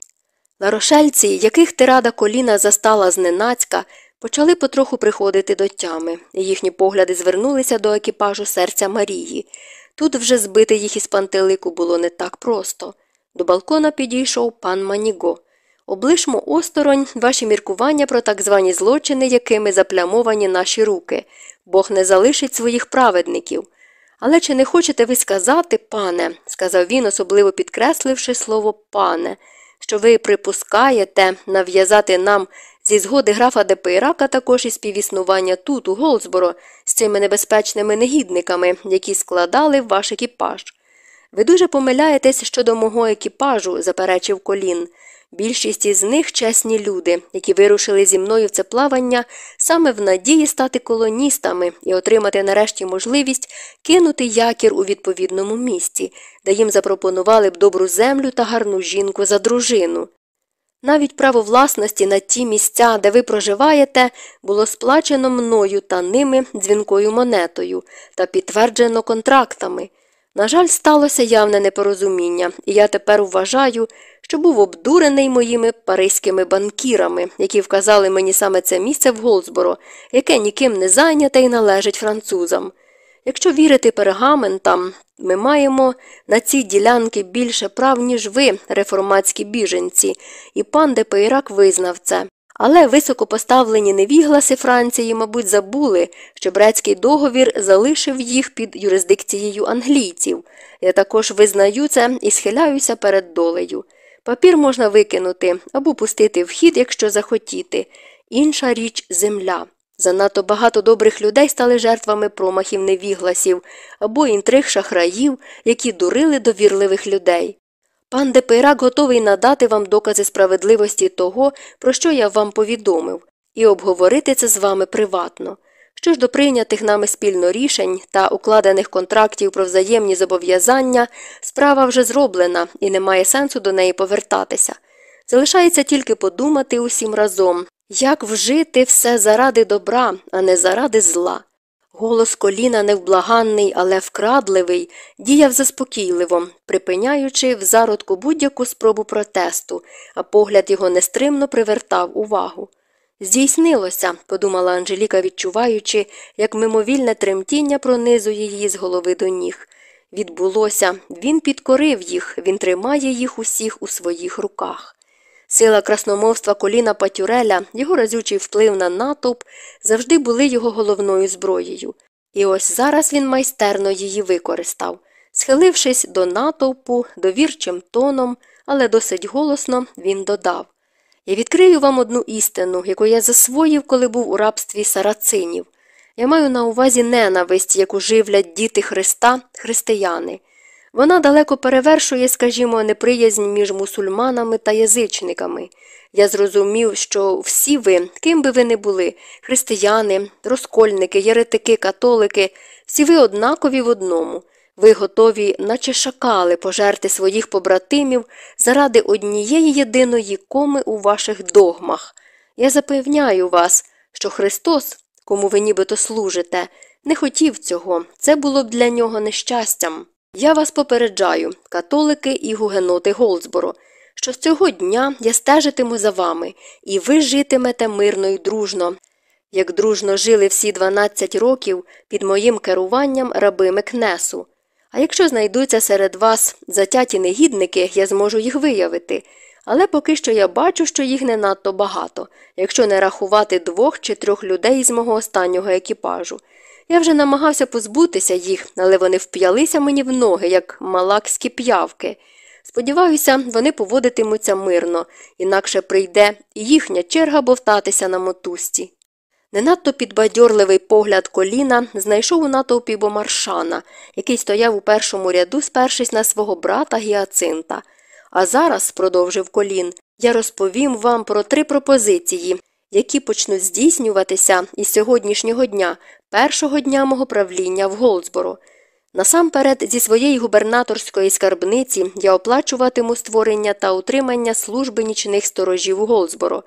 Ларошельці, яких тирада коліна застала зненацька, почали потроху приходити до тями, їхні погляди звернулися до екіпажу серця Марії. Тут вже збити їх із пантелику було не так просто. До балкона підійшов пан Маніго. Облишмо осторонь ваші міркування про так звані злочини, якими заплямовані наші руки. Бог не залишить своїх праведників. Але чи не хочете ви сказати, пане, сказав він, особливо підкресливши слово пане, що ви припускаєте нав'язати нам зі згоди графа Депейрака також і співіснування тут, у Голсборо, з цими небезпечними негідниками, які складали ваш екіпаж. Ви дуже помиляєтесь щодо мого екіпажу, заперечив колін. Більшість із них чесні люди, які вирушили зі мною в це плавання саме в надії стати колоністами і отримати нарешті можливість кинути якір у відповідному місці, де їм запропонували б добру землю та гарну жінку за дружину. Навіть право власності на ті місця, де ви проживаєте, було сплачено мною та ними дзвінкою монетою та підтверджено контрактами. На жаль, сталося явне непорозуміння, і я тепер вважаю, що був обдурений моїми паризькими банкірами, які вказали мені саме це місце в Голсборо, яке ніким не зайняте і належить французам. Якщо вірити пергаментам, ми маємо на ці ділянки більше прав, ніж ви, реформатські біженці, і пан Депейрак визнав це. Але високопоставлені невігласи Франції, мабуть, забули, що Бредський договір залишив їх під юрисдикцією англійців. Я також визнаю це і схиляюся перед долею. Папір можна викинути або пустити в хід, якщо захотіти. Інша річ земля. Занадто багато добрих людей стали жертвами промахів невігласів або інтриг шахраїв, які дурили довірливих людей. Пан Депейрак готовий надати вам докази справедливості того, про що я вам повідомив, і обговорити це з вами приватно. Що ж до прийнятих нами спільно рішень та укладених контрактів про взаємні зобов'язання, справа вже зроблена і немає сенсу до неї повертатися. Залишається тільки подумати усім разом, як вжити все заради добра, а не заради зла. Голос коліна невблаганний, але вкрадливий, діяв заспокійливо, припиняючи в зародку будь-яку спробу протесту, а погляд його нестримно привертав увагу. Здійснилося, подумала Анжеліка, відчуваючи, як мимовільне тремтіння пронизує її з голови до ніг. Відбулося, він підкорив їх, він тримає їх усіх у своїх руках. Сила красномовства коліна Патюреля, його разючий вплив на натовп завжди були його головною зброєю. І ось зараз він майстерно її використав. Схилившись до натовпу, довірчим тоном, але досить голосно, він додав Я відкрию вам одну істину, яку я засвоїв, коли був у рабстві сарацинів. Я маю на увазі ненависть, яку живлять діти Христа, християни. Вона далеко перевершує, скажімо, неприязнь між мусульманами та язичниками. Я зрозумів, що всі ви, ким би ви не були, християни, розкольники, єретики, католики, всі ви однакові в одному. Ви готові, наче шакали, пожерти своїх побратимів заради однієї єдиної коми у ваших догмах. Я запевняю вас, що Христос, кому ви нібито служите, не хотів цього, це було б для нього нещастям. Я вас попереджаю, католики і гугеноти Голдсборо, що з цього дня я стежитиму за вами, і ви житимете мирно і дружно, як дружно жили всі 12 років під моїм керуванням раби Мекнесу. А якщо знайдуться серед вас затяті негідники, я зможу їх виявити. Але поки що я бачу, що їх не надто багато, якщо не рахувати двох чи трьох людей з мого останнього екіпажу. Я вже намагався позбутися їх, але вони вп'ялися мені в ноги, як малакські п'явки. Сподіваюся, вони поводитимуться мирно, інакше прийде і їхня черга бовтатися на мотузці. Не надто підбадьорливий погляд коліна знайшов у натовпі бомаршана, який стояв у першому ряду, спершись на свого брата Гіацинта. А зараз, продовжив колін, я розповім вам про три пропозиції, які почнуть здійснюватися із сьогоднішнього дня, першого дня мого правління в Голдсборо. Насамперед, зі своєї губернаторської скарбниці я оплачуватиму створення та утримання служби нічних сторожів у Голдсборо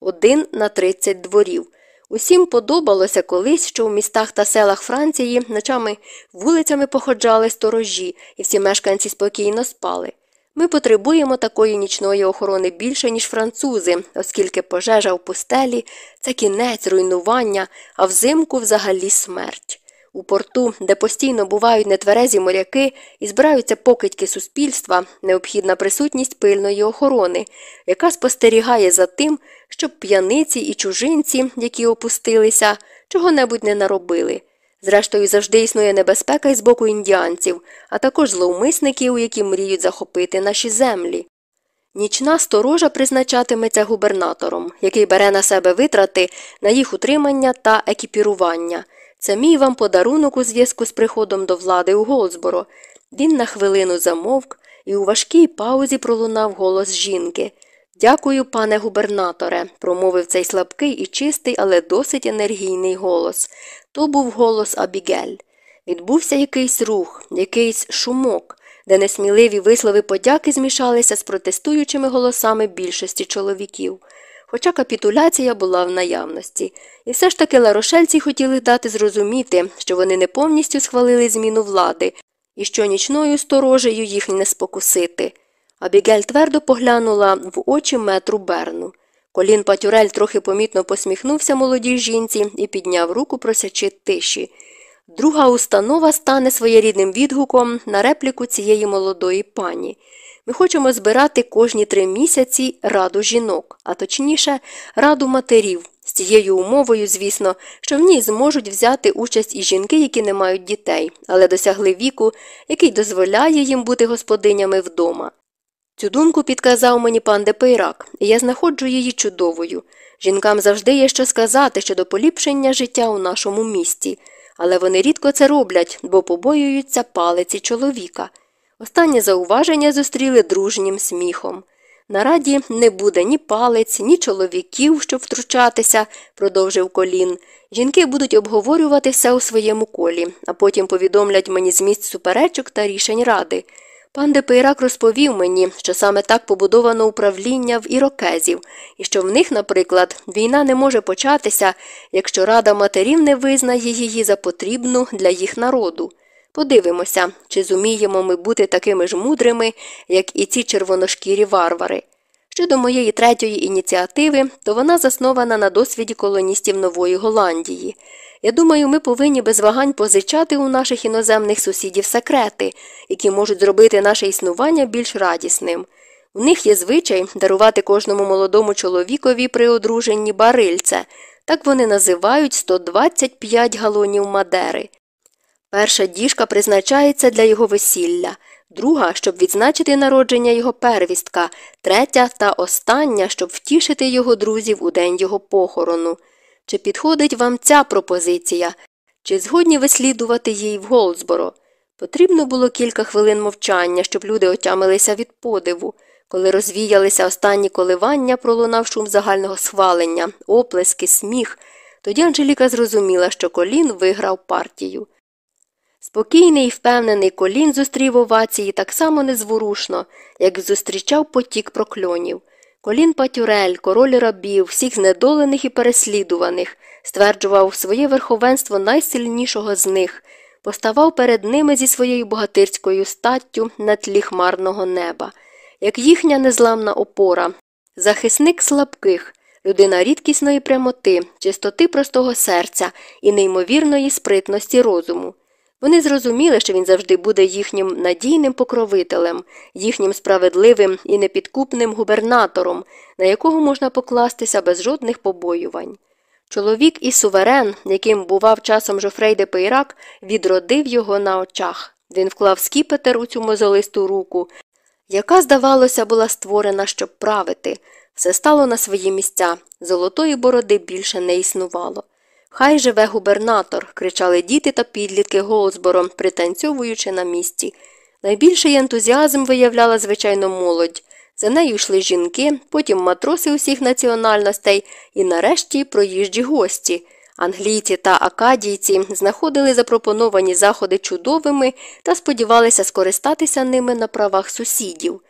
один на 30 дворів. Усім подобалося колись, що в містах та селах Франції ночами вулицями походжали сторожі, і всі мешканці спокійно спали. Ми потребуємо такої нічної охорони більше, ніж французи, оскільки пожежа в пустелі це кінець руйнування, а взимку взагалі смерть. У порту, де постійно бувають нетверезі моряки і збираються покидьки суспільства, необхідна присутність пильної охорони, яка спостерігає за тим, щоб п'яниці і чужинці, які опустилися, чого небудь не наробили. Зрештою, завжди існує небезпека із боку індіанців, а також зловмисників, які мріють захопити наші землі. Нічна сторожа призначатиметься губернатором, який бере на себе витрати на їх утримання та екіпірування. Це мій вам подарунок у зв'язку з приходом до влади у Голдсборо. Він на хвилину замовк і у важкій паузі пролунав голос жінки. Дякую, пане губернаторе, промовив цей слабкий і чистий, але досить енергійний голос. То був голос Абігель. Відбувся якийсь рух, якийсь шумок, де несміливі вислови подяки змішалися з протестуючими голосами більшості чоловіків. Хоча капітуляція була в наявності, і все ж таки ларошельці хотіли дати зрозуміти, що вони не повністю схвалили зміну влади і що нічною сторожею їх не спокусити. Абігель твердо поглянула в очі метру Берну. Колін Патюрель трохи помітно посміхнувся молодій жінці і підняв руку, просячи тиші. Друга установа стане своєрідним відгуком на репліку цієї молодої пані. Ми хочемо збирати кожні три місяці раду жінок, а точніше, раду матерів, з тією умовою, звісно, що в ній зможуть взяти участь і жінки, які не мають дітей, але досягли віку, який дозволяє їм бути господинями вдома. Цю думку підказав мені пан Депейрак, і я знаходжу її чудовою. Жінкам завжди є що сказати щодо поліпшення життя у нашому місті, але вони рідко це роблять, бо побоюються палиці чоловіка. Останнє зауваження зустріли дружнім сміхом. На раді не буде ні палиць, ні чоловіків, щоб втручатися, продовжив Колін. Жінки будуть обговорювати все у своєму колі, а потім повідомлять мені зміст суперечок та рішень ради. Пан Депейрак розповів мені, що саме так побудовано управління в ірокезів, і що в них, наприклад, війна не може початися, якщо рада матерів не визнає її за потрібну для їх народу. Подивимося, чи зуміємо ми бути такими ж мудрими, як і ці червоношкірі варвари. Щодо моєї третьої ініціативи, то вона заснована на досвіді колоністів Нової Голландії. Я думаю, ми повинні без вагань позичати у наших іноземних сусідів секрети, які можуть зробити наше існування більш радісним. У них є звичай дарувати кожному молодому чоловікові при одруженні барильце, так вони називають 125 галонів мадери. Перша діжка призначається для його весілля, друга, щоб відзначити народження його первістка, третя та остання, щоб втішити його друзів у день його похорону. Чи підходить вам ця пропозиція? Чи згодні вислідувати їй в Голдсборо? Потрібно було кілька хвилин мовчання, щоб люди отямилися від подиву. Коли розвіялися останні коливання, пролунав шум загального схвалення, оплески, сміх. Тоді Анжеліка зрозуміла, що колін виграв партію. Спокійний і впевнений колін зустрів овації так само незворушно, як зустрічав потік прокльонів. Колін Патюрель, король рабів, всіх знедолених і переслідуваних, стверджував своє верховенство найсильнішого з них, поставав перед ними зі своєю богатирською статтю на тлі хмарного неба, як їхня незламна опора, захисник слабких, людина рідкісної прямоти, чистоти простого серця і неймовірної спритності розуму. Вони зрозуміли, що він завжди буде їхнім надійним покровителем, їхнім справедливим і непідкупним губернатором, на якого можна покластися без жодних побоювань. Чоловік і суверен, яким бував часом Жофрей де Пейрак, відродив його на очах. Він вклав скіпетр у цю мозолисту руку, яка, здавалося, була створена, щоб правити. Все стало на свої місця. Золотої бороди більше не існувало. Хай живе губернатор, кричали діти та підлітки Голсбором, пританцьовуючи на місці. Найбільший ентузіазм виявляла, звичайно, молодь. За нею йшли жінки, потім матроси усіх національностей і нарешті проїжджі гості. Англійці та акадійці знаходили запропоновані заходи чудовими та сподівалися скористатися ними на правах сусідів.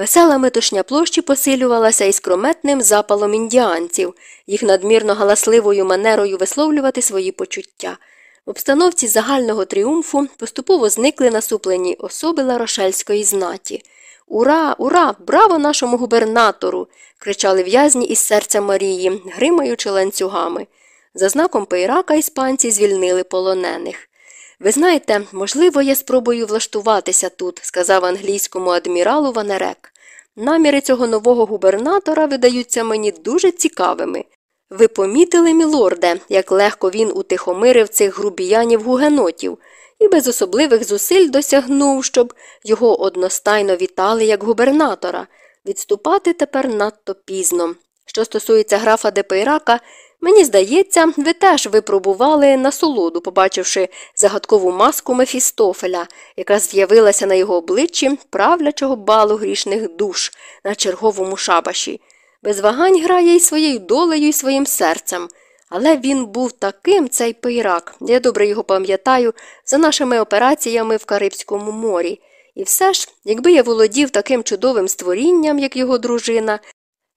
Весела метушня площі посилювалася іскрометним запалом індіанців, їх надмірно галасливою манерою висловлювати свої почуття. В обстановці загального тріумфу поступово зникли насуплені особи ларошельської знаті. Ура, ура, браво нашому губернатору! кричали в'язні із серця Марії, гримаючи ланцюгами. За знаком Пейрака іспанці звільнили полонених. Ви знаєте, можливо, я спробую влаштуватися тут, сказав англійському адміралу Ванерек. Наміри цього нового губернатора видаються мені дуже цікавими. Ви помітили, мілорде, як легко він утихомирив цих грубіянів гугенотів і без особливих зусиль досягнув, щоб його одностайно вітали як губернатора. Відступати тепер надто пізно. Що стосується графа де Пейрака, Мені здається, ви теж випробували насолоду, побачивши загадкову маску Мефістофеля, яка з'явилася на його обличчі правлячого балу грішних душ на черговому шабаші. Без вагань грає й своєю долею і своїм серцем. Але він був таким, цей пейрак, я добре його пам'ятаю, за нашими операціями в Карибському морі. І все ж, якби я володів таким чудовим створінням, як його дружина,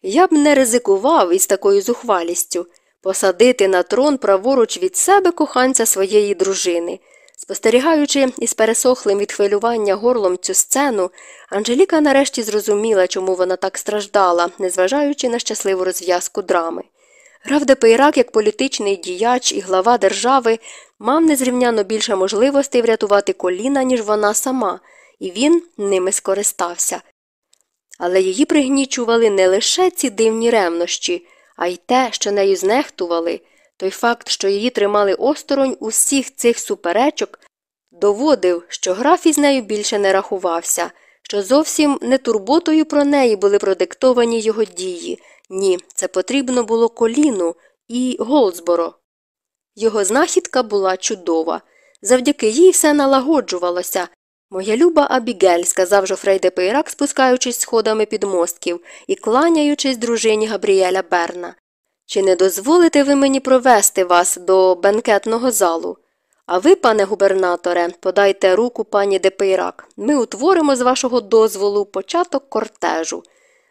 я б не ризикував із такою зухвалістю посадити на трон праворуч від себе коханця своєї дружини. Спостерігаючи із пересохлим від хвилювання горлом цю сцену, Анжеліка нарешті зрозуміла, чому вона так страждала, незважаючи на щасливу розв'язку драми. Граф де Пейрак, як політичний діяч і глава держави, мав незрівняно більше можливостей врятувати Коліна, ніж вона сама, і він ними скористався. Але її пригнічували не лише ці дивні ревнощі, а й те, що нею знехтували, той факт, що її тримали осторонь усіх цих суперечок, доводив, що граф із нею більше не рахувався, що зовсім не турботою про неї були продиктовані його дії. Ні, це потрібно було коліну і Голдсборо. Його знахідка була чудова. Завдяки їй все налагоджувалося. Моя люба Абігель, сказав Жофрей де Пейрак, спускаючись сходами підмостків і кланяючись дружині Габріеля Берна. Чи не дозволите ви мені провести вас до бенкетного залу? А ви, пане губернаторе, подайте руку пані де Пейрак. Ми утворимо з вашого дозволу початок кортежу.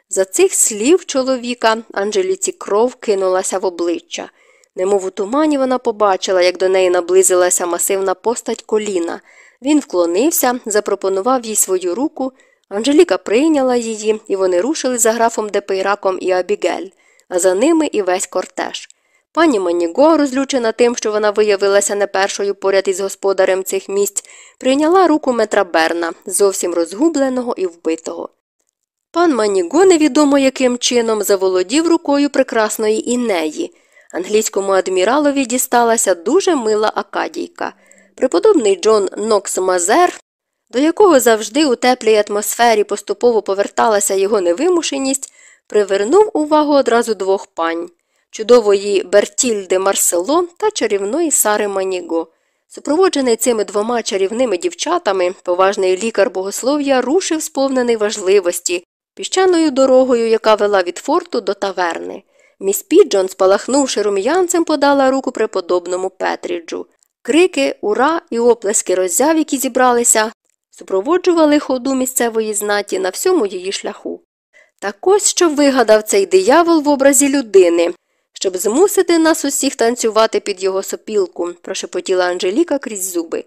За цих слів чоловіка Анжеліці кров кинулася в обличчя. Немов у тумані вона побачила, як до неї наблизилася масивна постать Коліна. Він вклонився, запропонував їй свою руку. Анжеліка прийняла її, і вони рушили за графом де Пейраком і Абігель, а за ними і весь кортеж. Пані Маніго, розлючена тим, що вона виявилася не першою поряд із господарем цих місць, прийняла руку метра Берна, зовсім розгубленого і вбитого. Пан Маніго невідомо яким чином заволодів рукою прекрасної Інес. Англійському адміралові дісталася дуже мила акадійка. Преподобний Джон Нокс Мазер, до якого завжди у теплій атмосфері поступово поверталася його невимушеність, привернув увагу одразу двох пань чудової Бертільди Марсело та чарівної Сари Маніго. Супроводжений цими двома чарівними дівчатами, поважний лікар богослов'я рушив сповнений важливості піщаною дорогою, яка вела від форту до таверни. Міс Піджон, спалахнувши рум'янцем, подала руку преподобному Петріджу. Крики, ура і оплески роззяв, які зібралися, супроводжували ходу місцевої знаті на всьому її шляху. Так ось що вигадав цей диявол в образі людини, щоб змусити нас усіх танцювати під його сопілку, прошепотіла Анжеліка крізь зуби.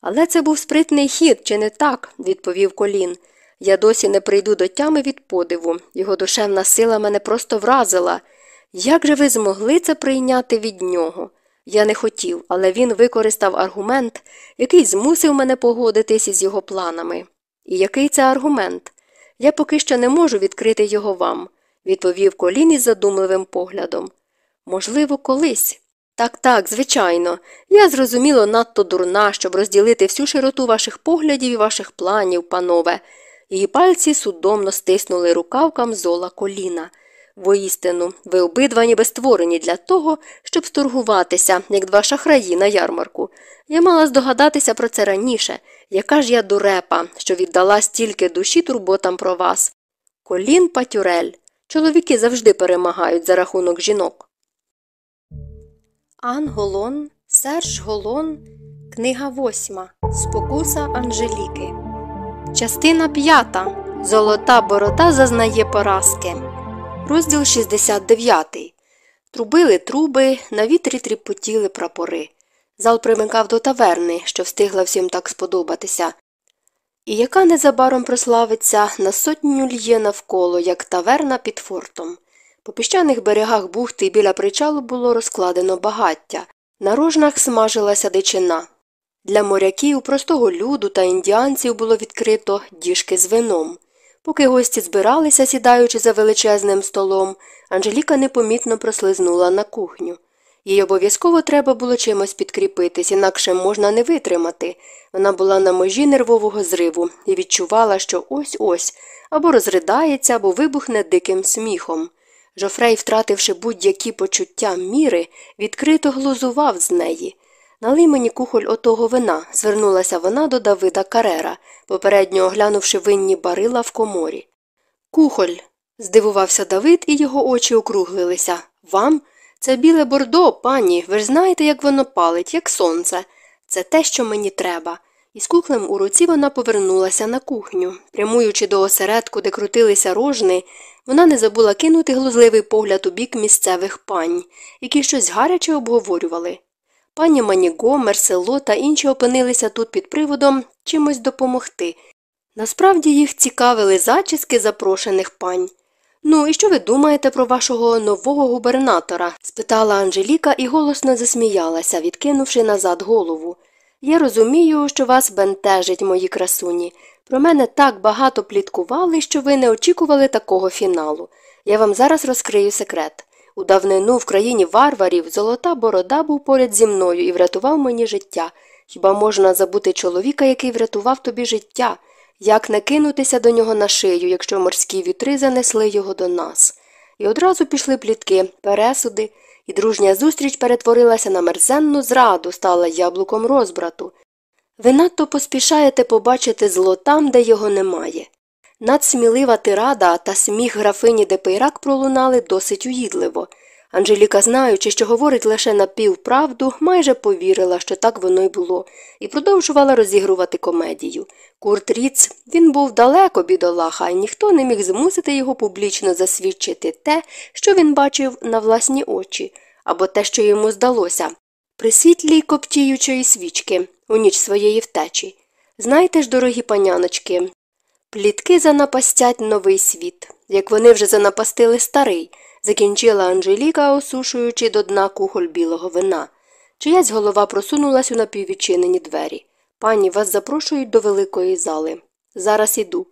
Але це був спритний хід, чи не так, відповів колін. Я досі не прийду до тями від подиву. Його душевна сила мене просто вразила. Як же ви змогли це прийняти від нього? Я не хотів, але він використав аргумент, який змусив мене погодитись із його планами. І який це аргумент? Я поки що не можу відкрити його вам, відповів колін із задумливим поглядом. Можливо, колись. Так, так, звичайно. Я зрозуміло надто дурна, щоб розділити всю широту ваших поглядів і ваших планів, панове. Її пальці судомно стиснули рукавкам зола коліна. Воістину, ви обидва ніби створені для того, щоб сторгуватися, як два шахраї на ярмарку. Я мала здогадатися про це раніше. Яка ж я дурепа, що віддала стільки душі турботам про вас. Колін патюрель. Чоловіки завжди перемагають за рахунок жінок. Ан Голон, Серж Голон, Книга восьма. Спокуса Анжеліки. Частина п'ята. Золота борота зазнає поразки. Розділ 69. Трубили труби, на вітрі тріпотіли прапори. Зал примикав до таверни, що встигла всім так сподобатися. І яка незабаром прославиться на сотню льє навколо, як таверна під фортом. По піщаних берегах бухти біля причалу було розкладено багаття, на рожнах смажилася дичина. Для моряків, простого люду та індіанців було відкрито діжки з вином. Поки гості збиралися, сідаючи за величезним столом, Анжеліка непомітно прослизнула на кухню. Їй обов'язково треба було чимось підкріпитись, інакше можна не витримати. Вона була на межі нервового зриву і відчувала, що ось ось або розридається, або вибухне диким сміхом. Жофрей, втративши будь-які почуття міри, відкрито глузував з неї. Налий мені кухоль отого вина, звернулася вона до Давида Карера, попередньо оглянувши винні барила в коморі. Кухоль. здивувався Давид, і його очі округлилися. Вам? Це біле бордо, пані, ви ж знаєте, як воно палить, як сонце. Це те, що мені треба. І з кухлем у руці вона повернулася на кухню. Прямуючи до осередку, де крутилися рожни, вона не забула кинути глузливий погляд у бік місцевих пань, які щось гаряче обговорювали. Пані Маніго, Мерсело та інші опинилися тут під приводом чимось допомогти. Насправді їх цікавили зачіски запрошених пань. Ну, і що ви думаєте про вашого нового губернатора? спитала Анжеліка і голосно засміялася, відкинувши назад голову. Я розумію, що вас бентежить, мої красуні. Про мене так багато пліткували, що ви не очікували такого фіналу. Я вам зараз розкрию секрет. У давнину в країні варварів золота борода був поряд зі мною і врятував мені життя. Хіба можна забути чоловіка, який врятував тобі життя? Як не кинутися до нього на шию, якщо морські вітри занесли його до нас? І одразу пішли плітки, пересуди, і дружня зустріч перетворилася на мерзенну зраду, стала яблуком розбрату. Ви надто поспішаєте побачити зло там, де його немає. Надто смілива тирада та сміх графині де Пейрак пролунали досить уїдливо. Анжеліка, знаючи, що говорить лише напівправду, майже повірила, що так воно й було, і продовжувала розігрувати комедію. Курт Ріц, він був далеко бідолаха, і ніхто не міг змусити його публічно засвідчити те, що він бачив на власні очі, або те, що йому здалося, при світлій коптіючої свічки у ніч своєї втечі. Знаєте ж, дорогі паняночки, плітки занапастять новий світ, як вони вже занапастили старий, закінчила Анжеліка, осушуючи до дна кухоль білого вина. Чиясь голова просунулась у напіввідчинені двері. Пані, вас запрошують до великої зали. Зараз іду.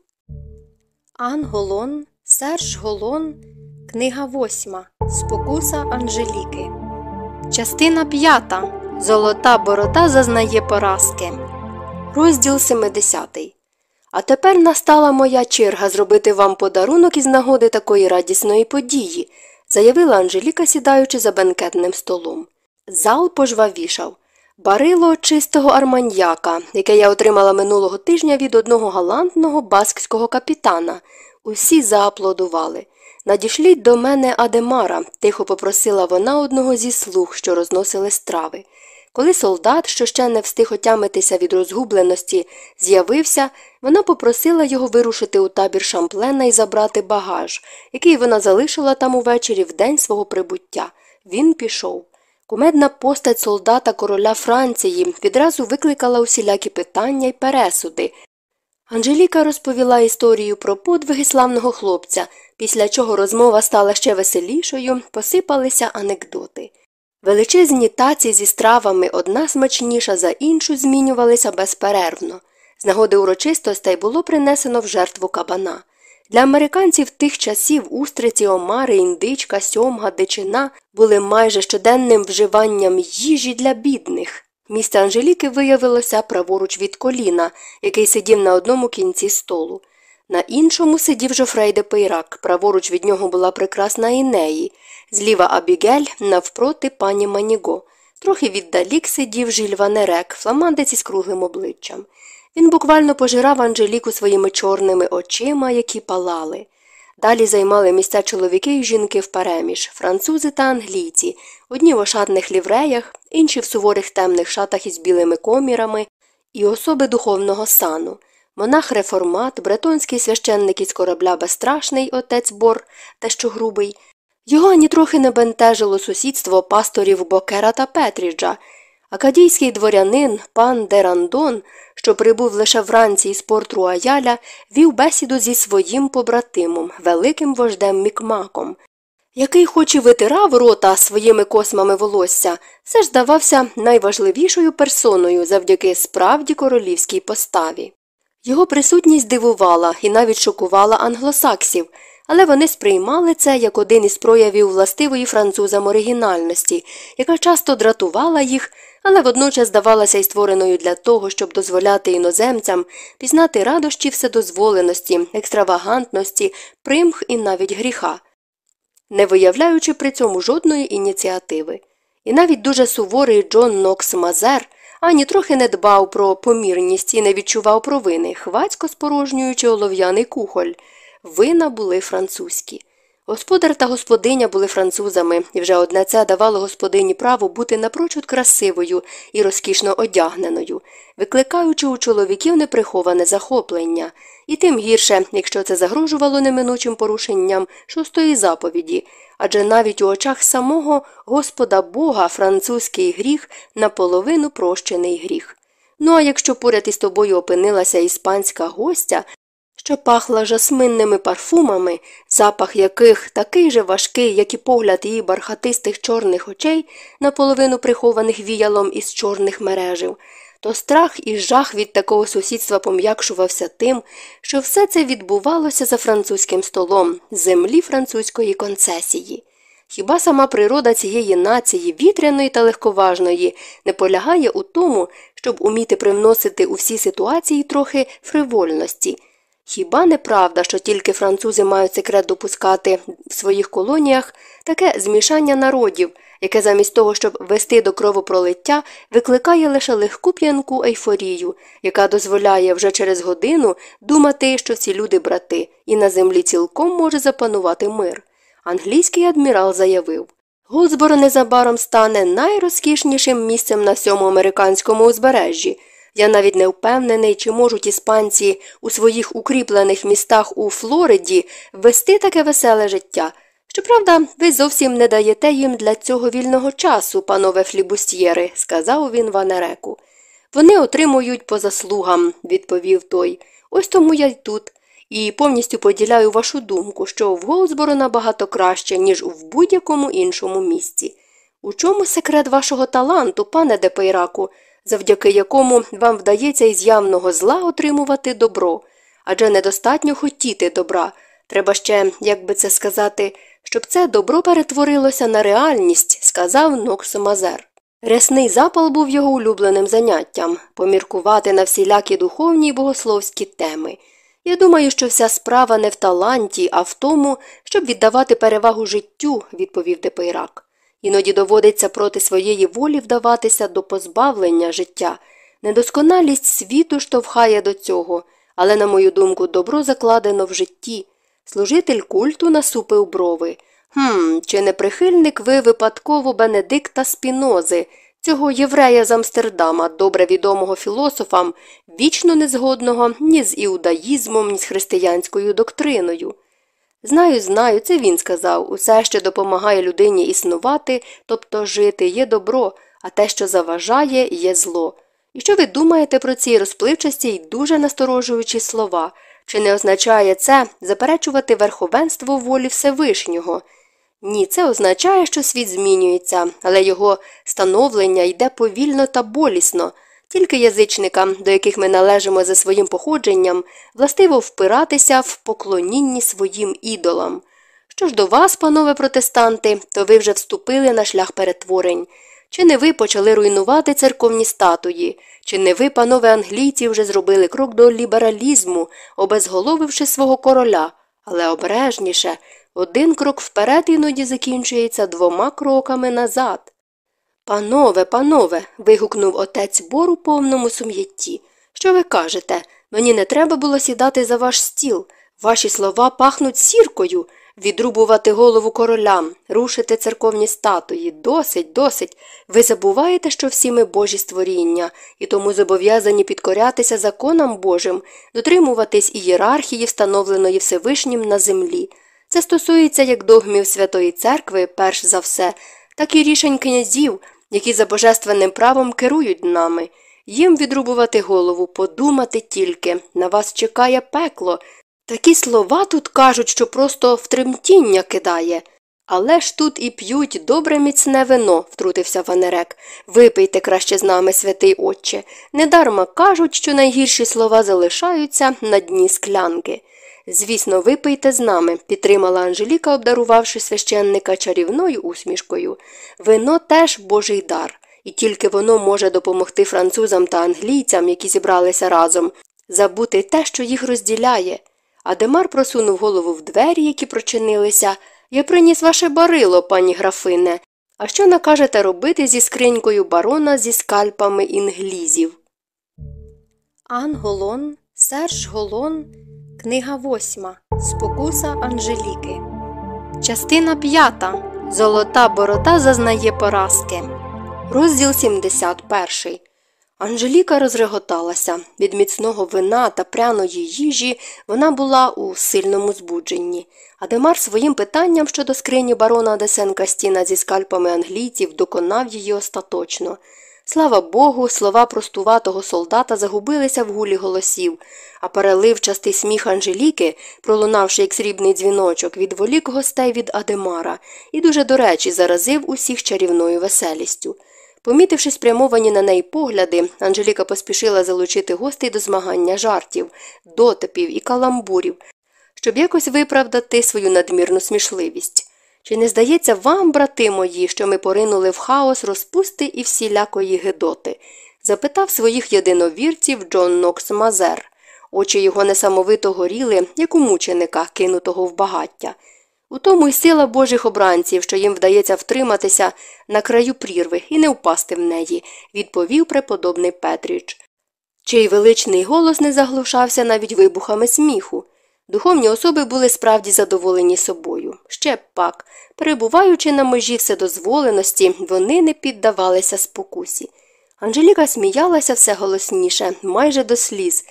Ан Голон, Серж Голон, книга восьма. Спокуса Анжеліки. Частина п'ята. Золота борода зазнає поразки. Розділ 70. А тепер настала моя черга зробити вам подарунок із нагоди такої радісної події, заявила Анжеліка, сідаючи за бенкетним столом. Зал пожвавішав. Барило чистого арманьяка, яке я отримала минулого тижня від одного галантного баскського капітана. Усі зааплодували. Надішліть до мене Адемара, тихо попросила вона одного зі слуг, що розносили страви. Коли солдат, що ще не встиг отямитися від розгубленості, з'явився, вона попросила його вирушити у табір шамплена і забрати багаж, який вона залишила там увечері в день свого прибуття. Він пішов. Кумедна постать солдата короля Франції відразу викликала усілякі питання й пересуди. Анжеліка розповіла історію про подвиги славного хлопця, після чого розмова стала ще веселішою, посипалися анекдоти. Величезні таці зі стравами одна смачніша за іншу змінювалися безперервно. З нагоди урочистостей було принесено в жертву кабана. Для американців тих часів устриці, омари, індичка, сьомга, дичина були майже щоденним вживанням їжі для бідних. Місце Анжеліки виявилося праворуч від коліна, який сидів на одному кінці столу. На іншому сидів Жофрей де Пейрак, праворуч від нього була прекрасна Інеї, зліва Абігель, навпроти пані Маніго. Трохи віддалік сидів Жиль Ванерек, фламандець із круглим обличчям. Він буквально пожирав Анжеліку своїми чорними очима, які палали. Далі займали місця чоловіки і жінки в переміж, французи та англійці, одні в ошатних лівреях, інші в суворих темних шатах із білими комірами, і особи духовного сану. Монах реформат, бретонський священник із корабля безстрашний, отець Бор, те що грубий. Його ані трохи не бентежило сусідство пасторів Бокера та Петріджа. Акадійський дворянин пан Дерандон, що прибув лише вранці із порт Руаяля, вів бесіду зі своїм побратимом, великим вождем Мікмаком, який, хоч і витирав рота своїми космами волосся, все ж здавався найважливішою персоною завдяки справді королівській поставі. Його присутність дивувала і навіть шокувала англосаксів, але вони сприймали це як один із проявів властивої французам оригінальності, яка часто дратувала їх, але водночас здавалася й створеною для того, щоб дозволяти іноземцям пізнати радощі вседозволеності, екстравагантності, примх і навіть гріха, не виявляючи при цьому жодної ініціативи. І навіть дуже суворий Джон Нокс Мазер ані трохи не дбав про помірність і не відчував провини, хвацько спорожнюючи олов'яний кухоль. Вина були французькі. Господар та господиня були французами, і вже одне це давало господині право бути напрочуд красивою і розкішно одягненою, викликаючи у чоловіків неприховане захоплення, і тим гірше, якщо це загрожувало неминучим порушенням шостої заповіді, адже навіть у очах самого Господа Бога французький гріх наполовину прощений гріх. Ну а якщо поряд із тобою опинилася іспанська гостя, що пахла жасминними парфумами, запах яких такий же важкий, як і погляд її бархатистих чорних очей, наполовину прихованих віялом із чорних мережів, то страх і жах від такого сусідства пом'якшувався тим, що все це відбувалося за французьким столом, землі французької концесії. Хіба сама природа цієї нації, вітряної та легковажної, не полягає у тому, щоб уміти привносити у всі ситуації трохи фривольності? Хіба не правда, що тільки французи мають секрет допускати в своїх колоніях таке змішання народів, яке замість того, щоб вести до кровопролиття, викликає лише легку п'янку ейфорію, яка дозволяє вже через годину думати, що всі люди брати, і на землі цілком може запанувати мир. Англійський адмірал заявив Голдсборо незабаром стане найрозкішнішим місцем на всьому американському узбережжі. Я навіть не впевнений, чи можуть іспанці у своїх укріплених містах у Флориді вести таке веселе життя. Щоправда, ви зовсім не даєте їм для цього вільного часу, панове флібустьєри, сказав він Ванереку. Вони отримують по заслугам, відповів той. Ось тому я й тут. І повністю поділяю вашу думку, що в Голдсборо набагато краще, ніж в будь-якому іншому місці. У чому секрет вашого таланту, пане Депейраку, завдяки якому вам вдається із явного зла отримувати добро? Адже недостатньо хотіти добра. Треба ще, як би це сказати, щоб це добро перетворилося на реальність, сказав Ноксомазер. Рясний запал був його улюбленим заняттям поміркувати на всілякі духовні й богословські теми. Я думаю, що вся справа не в таланті, а в тому, щоб віддавати перевагу життю, відповів Депейрак. Іноді доводиться проти своєї волі вдаватися до позбавлення життя. Недосконалість світу штовхає до цього, але, на мою думку, добро закладено в житті. Служитель культу насупив брови. Хм, чи не прихильник ви випадково Бенедикта Спінози, цього єврея з Амстердама, добре відомого філософам, вічно незгодного ні з іудаїзмом, ні з християнською доктриною? Знаю, знаю, це він сказав усе, що допомагає людині існувати, тобто жити, є добро, а те, що заважає, є зло. І що ви думаєте про ці розпливчасті й дуже насторожуючі слова? Чи не означає це заперечувати верховенство волі Всевишнього? Ні, це означає, що світ змінюється, але його становлення йде повільно та болісно. Тільки язичникам, до яких ми належимо за своїм походженням, властиво впиратися в поклонінні своїм ідолам. Що ж до вас, панове протестанти, то ви вже вступили на шлях перетворень. Чи не ви почали руйнувати церковні статуї? Чи не ви, панове англійці, вже зробили крок до лібералізму, обезголовивши свого короля, але обережніше, один крок вперед іноді закінчується двома кроками назад. Панове, панове. вигукнув отець Бор у повному сум'ятті. Що ви кажете? Мені не треба було сідати за ваш стіл. Ваші слова пахнуть сіркою відрубувати голову королям, рушити церковні статуї. Досить, досить. Ви забуваєте, що всі ми божі створіння, і тому зобов'язані підкорятися законам Божим, дотримуватись ієрархії, встановленої Всевишнім на землі. Це стосується як догмів Святої Церкви, перш за все, так і рішень князів, які за божественним правом керують нами. Їм відрубувати голову, подумати тільки на вас чекає пекло, Такі слова тут кажуть, що просто в кидає. Але ж тут і п'ють добре міцне вино, втрутився Ванерек. Випийте краще з нами, святий отче. Недарма кажуть, що найгірші слова залишаються на дні склянки. Звісно, випийте з нами, підтримала Анжеліка, обдарувавши священника чарівною усмішкою. Вино теж божий дар, і тільки воно може допомогти французам та англійцям, які зібралися разом, забути те, що їх розділяє. Адемар просунув голову в двері, які прочинилися. Я приніс ваше барило, пані графине. А що накажете робити зі скринькою барона зі скальпами інглізів? Ан Голон, Серж Голон, книга восьма. Спокуса Анжеліки. Частина п'ята. Золота борода зазнає поразки. Розділ 71. Анжеліка розреготалася. Від міцного вина та пряної їжі вона була у сильному збудженні. Адемар своїм питанням щодо скрині барона Десенка стіна зі скальпами англійців доконав її остаточно. Слава Богу, слова простуватого солдата загубилися в гулі голосів, а переливчастий сміх Анжеліки, пролунавши як срібний дзвіночок, відволік гостей від Адемара і дуже до речі заразив усіх чарівною веселістю. Помітивши спрямовані на неї погляди, Анжеліка поспішила залучити гостей до змагання жартів, дотипів і каламбурів, щоб якось виправдати свою надмірну смішливість. Чи не здається вам, брати мої, що ми поринули в хаос розпусти і всілякої гидоти? запитав своїх єдиновірців Джон Нокс Мазер. Очі його несамовито горіли, як у мученика, кинутого в багаття. У тому й сила божих обранців, що їм вдається втриматися на краю прірви і не впасти в неї, відповів преподобний Петріч. Чий величний голос не заглушався навіть вибухами сміху. Духовні особи були справді задоволені собою. Ще пак, перебуваючи на межі вседозволеності, вони не піддавалися спокусі. Анжеліка сміялася все голосніше, майже до сліз.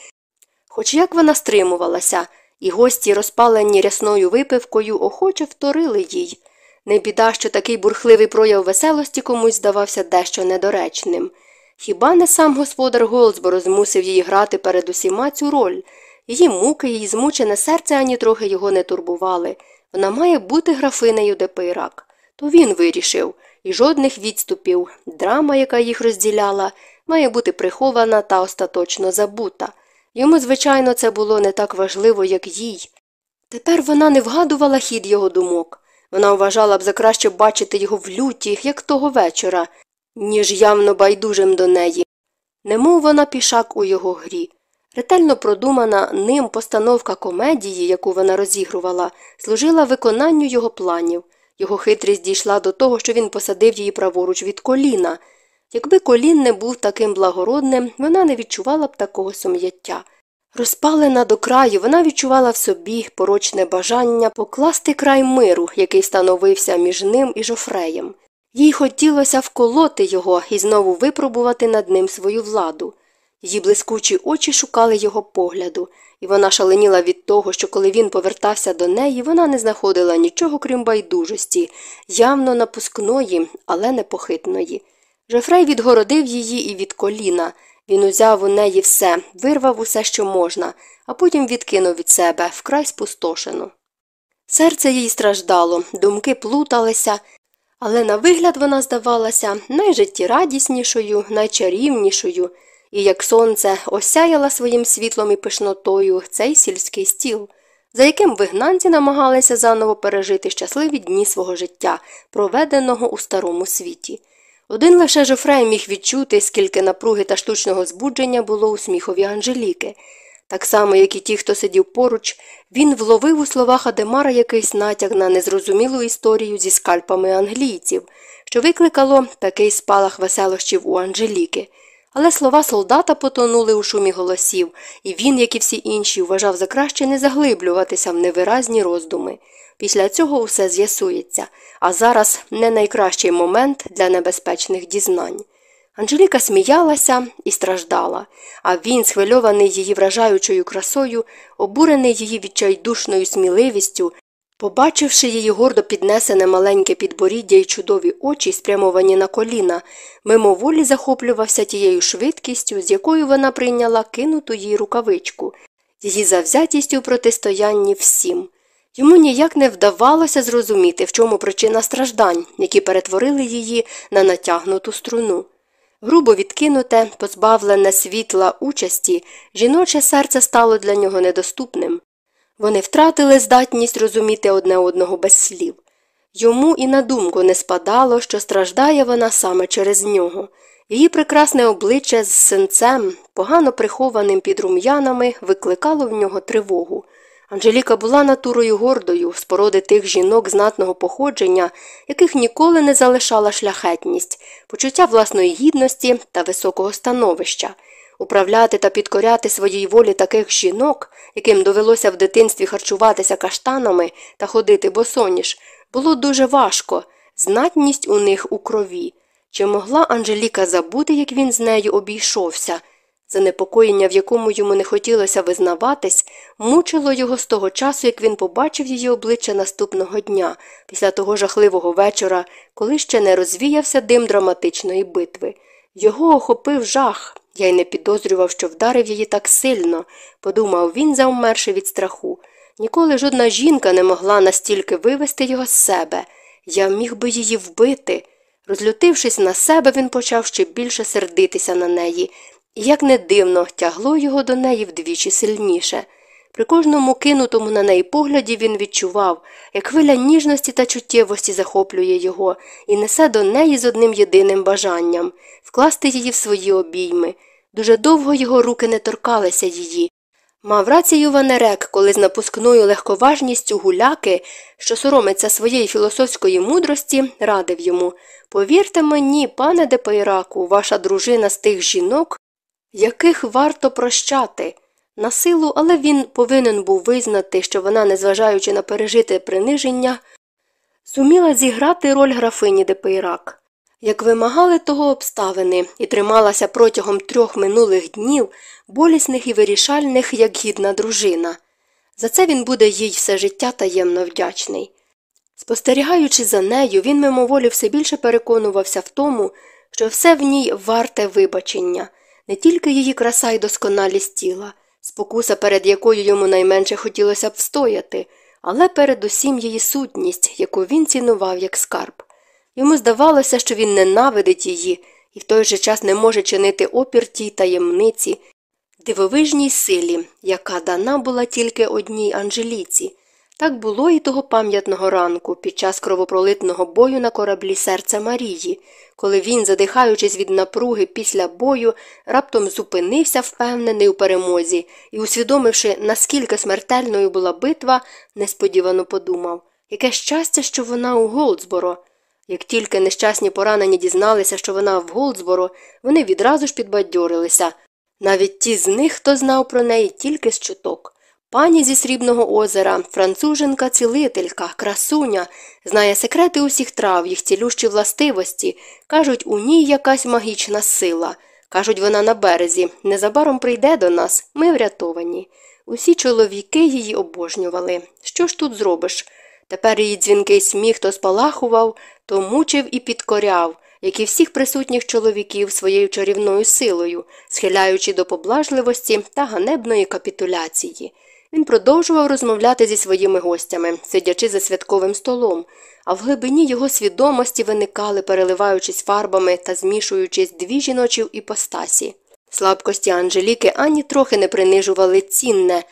Хоч як вона стримувалася, і гості, розпалені рясною випивкою, охоче вторили їй. Не біда, що такий бурхливий прояв веселості комусь здавався дещо недоречним. Хіба не сам господар Голдсборо змусив її грати перед усіма цю роль? Її муки, її змучене серце ані трохи його не турбували. Вона має бути графинею де Пейрак. То він вирішив, і жодних відступів. Драма, яка їх розділяла, має бути прихована та остаточно забута. Йому, звичайно, це було не так важливо, як їй. Тепер вона не вгадувала хід його думок. Вона вважала б за краще бачити його в люті, як того вечора, ніж явно байдужим до неї. Немов вона пішак у його грі. Ретельно продумана ним постановка комедії, яку вона розігрувала, служила виконанню його планів. Його хитрість дійшла до того, що він посадив її праворуч від коліна. Якби колін не був таким благородним, вона не відчувала б такого сум'яття. Розпалена до краю, вона відчувала в собі порочне бажання покласти край миру, який становився між ним і жофреєм. Їй хотілося вколоти його і знову випробувати над ним свою владу. Її блискучі очі шукали його погляду, і вона шаленіла від того, що коли він повертався до неї, вона не знаходила нічого крім байдужості, явно напускної, але непохитної. Жефрей відгородив її і від коліна. Він узяв у неї все, вирвав усе, що можна, а потім відкинув від себе вкрай спустошену. Серце їй страждало, думки плуталися, але на вигляд вона здавалася найжиттєрадіснішою, найчарівнішою, і як сонце осяяла своїм світлом і пишнотою цей сільський стіл, за яким вигнанці намагалися заново пережити щасливі дні свого життя, проведеного у старому світі. Один лише Жофрей міг відчути, скільки напруги та штучного збудження було у сміхові Анжеліки. Так само, як і ті, хто сидів поруч, він вловив у словах Адемара якийсь натяк на незрозумілу історію зі скальпами англійців, що викликало такий спалах веселощів у Анжеліки. Але слова солдата потонули у шумі голосів, і він, як і всі інші, вважав за краще не заглиблюватися в невиразні роздуми. Після цього усе з'ясується, а зараз не найкращий момент для небезпечних дізнань. Анжеліка сміялася і страждала, а він, схвильований її вражаючою красою, обурений її відчайдушною сміливістю, побачивши її гордо піднесене маленьке підборіддя й чудові очі, спрямовані на коліна, мимоволі захоплювався тією швидкістю, з якою вона прийняла кинуту їй рукавичку, її завзятістю протистоянні всім. Йому ніяк не вдавалося зрозуміти, в чому причина страждань, які перетворили її на натягнуту струну. Грубо відкинуте, позбавлене світла участі, жіноче серце стало для нього недоступним. Вони втратили здатність розуміти одне одного без слів. Йому і на думку не спадало, що страждає вона саме через нього. Її прекрасне обличчя з синцем, погано прихованим під рум'янами, викликало в нього тривогу. Анжеліка була натурою гордою, з породи тих жінок знатного походження, яких ніколи не залишала шляхетність, почуття власної гідності та високого становища. Управляти та підкоряти своїй волі таких жінок, яким довелося в дитинстві харчуватися каштанами та ходити босоніж, було дуже важко, знатність у них у крові. Чи могла Анжеліка забути, як він з нею обійшовся? Занепокоєння, в якому йому не хотілося визнаватись, мучило його з того часу, як він побачив її обличчя наступного дня, після того жахливого вечора, коли ще не розвіявся дим драматичної битви. Його охопив жах. Я й не підозрював, що вдарив її так сильно, подумав він, завмерши від страху. Ніколи жодна жінка не могла настільки вивести його з себе. Я міг би її вбити. Розлютившись на себе, він почав ще більше сердитися на неї, як не дивно, тягло його до неї вдвічі сильніше. При кожному кинутому на неї погляді він відчував, як хвиля ніжності та чуттєвості захоплює його і несе до неї з одним єдиним бажанням вкласти її в свої обійми. Дуже довго його руки не торкалися її. Мав рацію Ванерек, коли з напускною легковажністю гуляки, що соромиться своєї філософської мудрості, радив йому Повірте мені, пане Депейраку, ваша дружина з тих жінок, яких варто прощати. На силу, але він повинен був визнати, що вона, незважаючи на пережите приниження, зуміла зіграти роль графині де Пейрак. Як вимагали того обставини і трималася протягом трьох минулих днів, болісних і вирішальних, як гідна дружина. За це він буде їй все життя таємно вдячний. Спостерігаючи за нею, він мимоволі все більше переконувався в тому, що все в ній варте вибачення, не тільки її краса й досконалість тіла, спокуса, перед якою йому найменше хотілося б встояти, але передусім її сутність, яку він цінував як скарб. Йому здавалося, що він ненавидить її і в той же час не може чинити опір тій таємниці, дивовижній силі, яка дана була тільки одній Анжеліці. Так було і того пам'ятного ранку під час кровопролитного бою на кораблі серця Марії, коли він, задихаючись від напруги після бою, раптом зупинився, впевнений у перемозі, і, усвідомивши, наскільки смертельною була битва, несподівано подумав яке щастя, що вона у Голдсборо. Як тільки нещасні поранені дізналися, що вона в Голдсборо, вони відразу ж підбадьорилися. Навіть ті з них, хто знав про неї тільки з чуток. Пані зі срібного озера, француженка цілителька, красуня, знає секрети усіх трав, їх цілющі властивості. Кажуть, у ній якась магічна сила. Кажуть, вона на березі. Незабаром прийде до нас, ми врятовані. Усі чоловіки її обожнювали. Що ж тут зробиш? Тепер її дзвінкий сміх то спалахував, то мучив і підкоряв, як і всіх присутніх чоловіків своєю чарівною силою, схиляючи до поблажливості та ганебної капітуляції. Він продовжував розмовляти зі своїми гостями, сидячи за святковим столом, а в глибині його свідомості виникали, переливаючись фарбами та змішуючись дві жіночі іпостасі. Слабкості Анжеліки ані трохи не принижували цінне,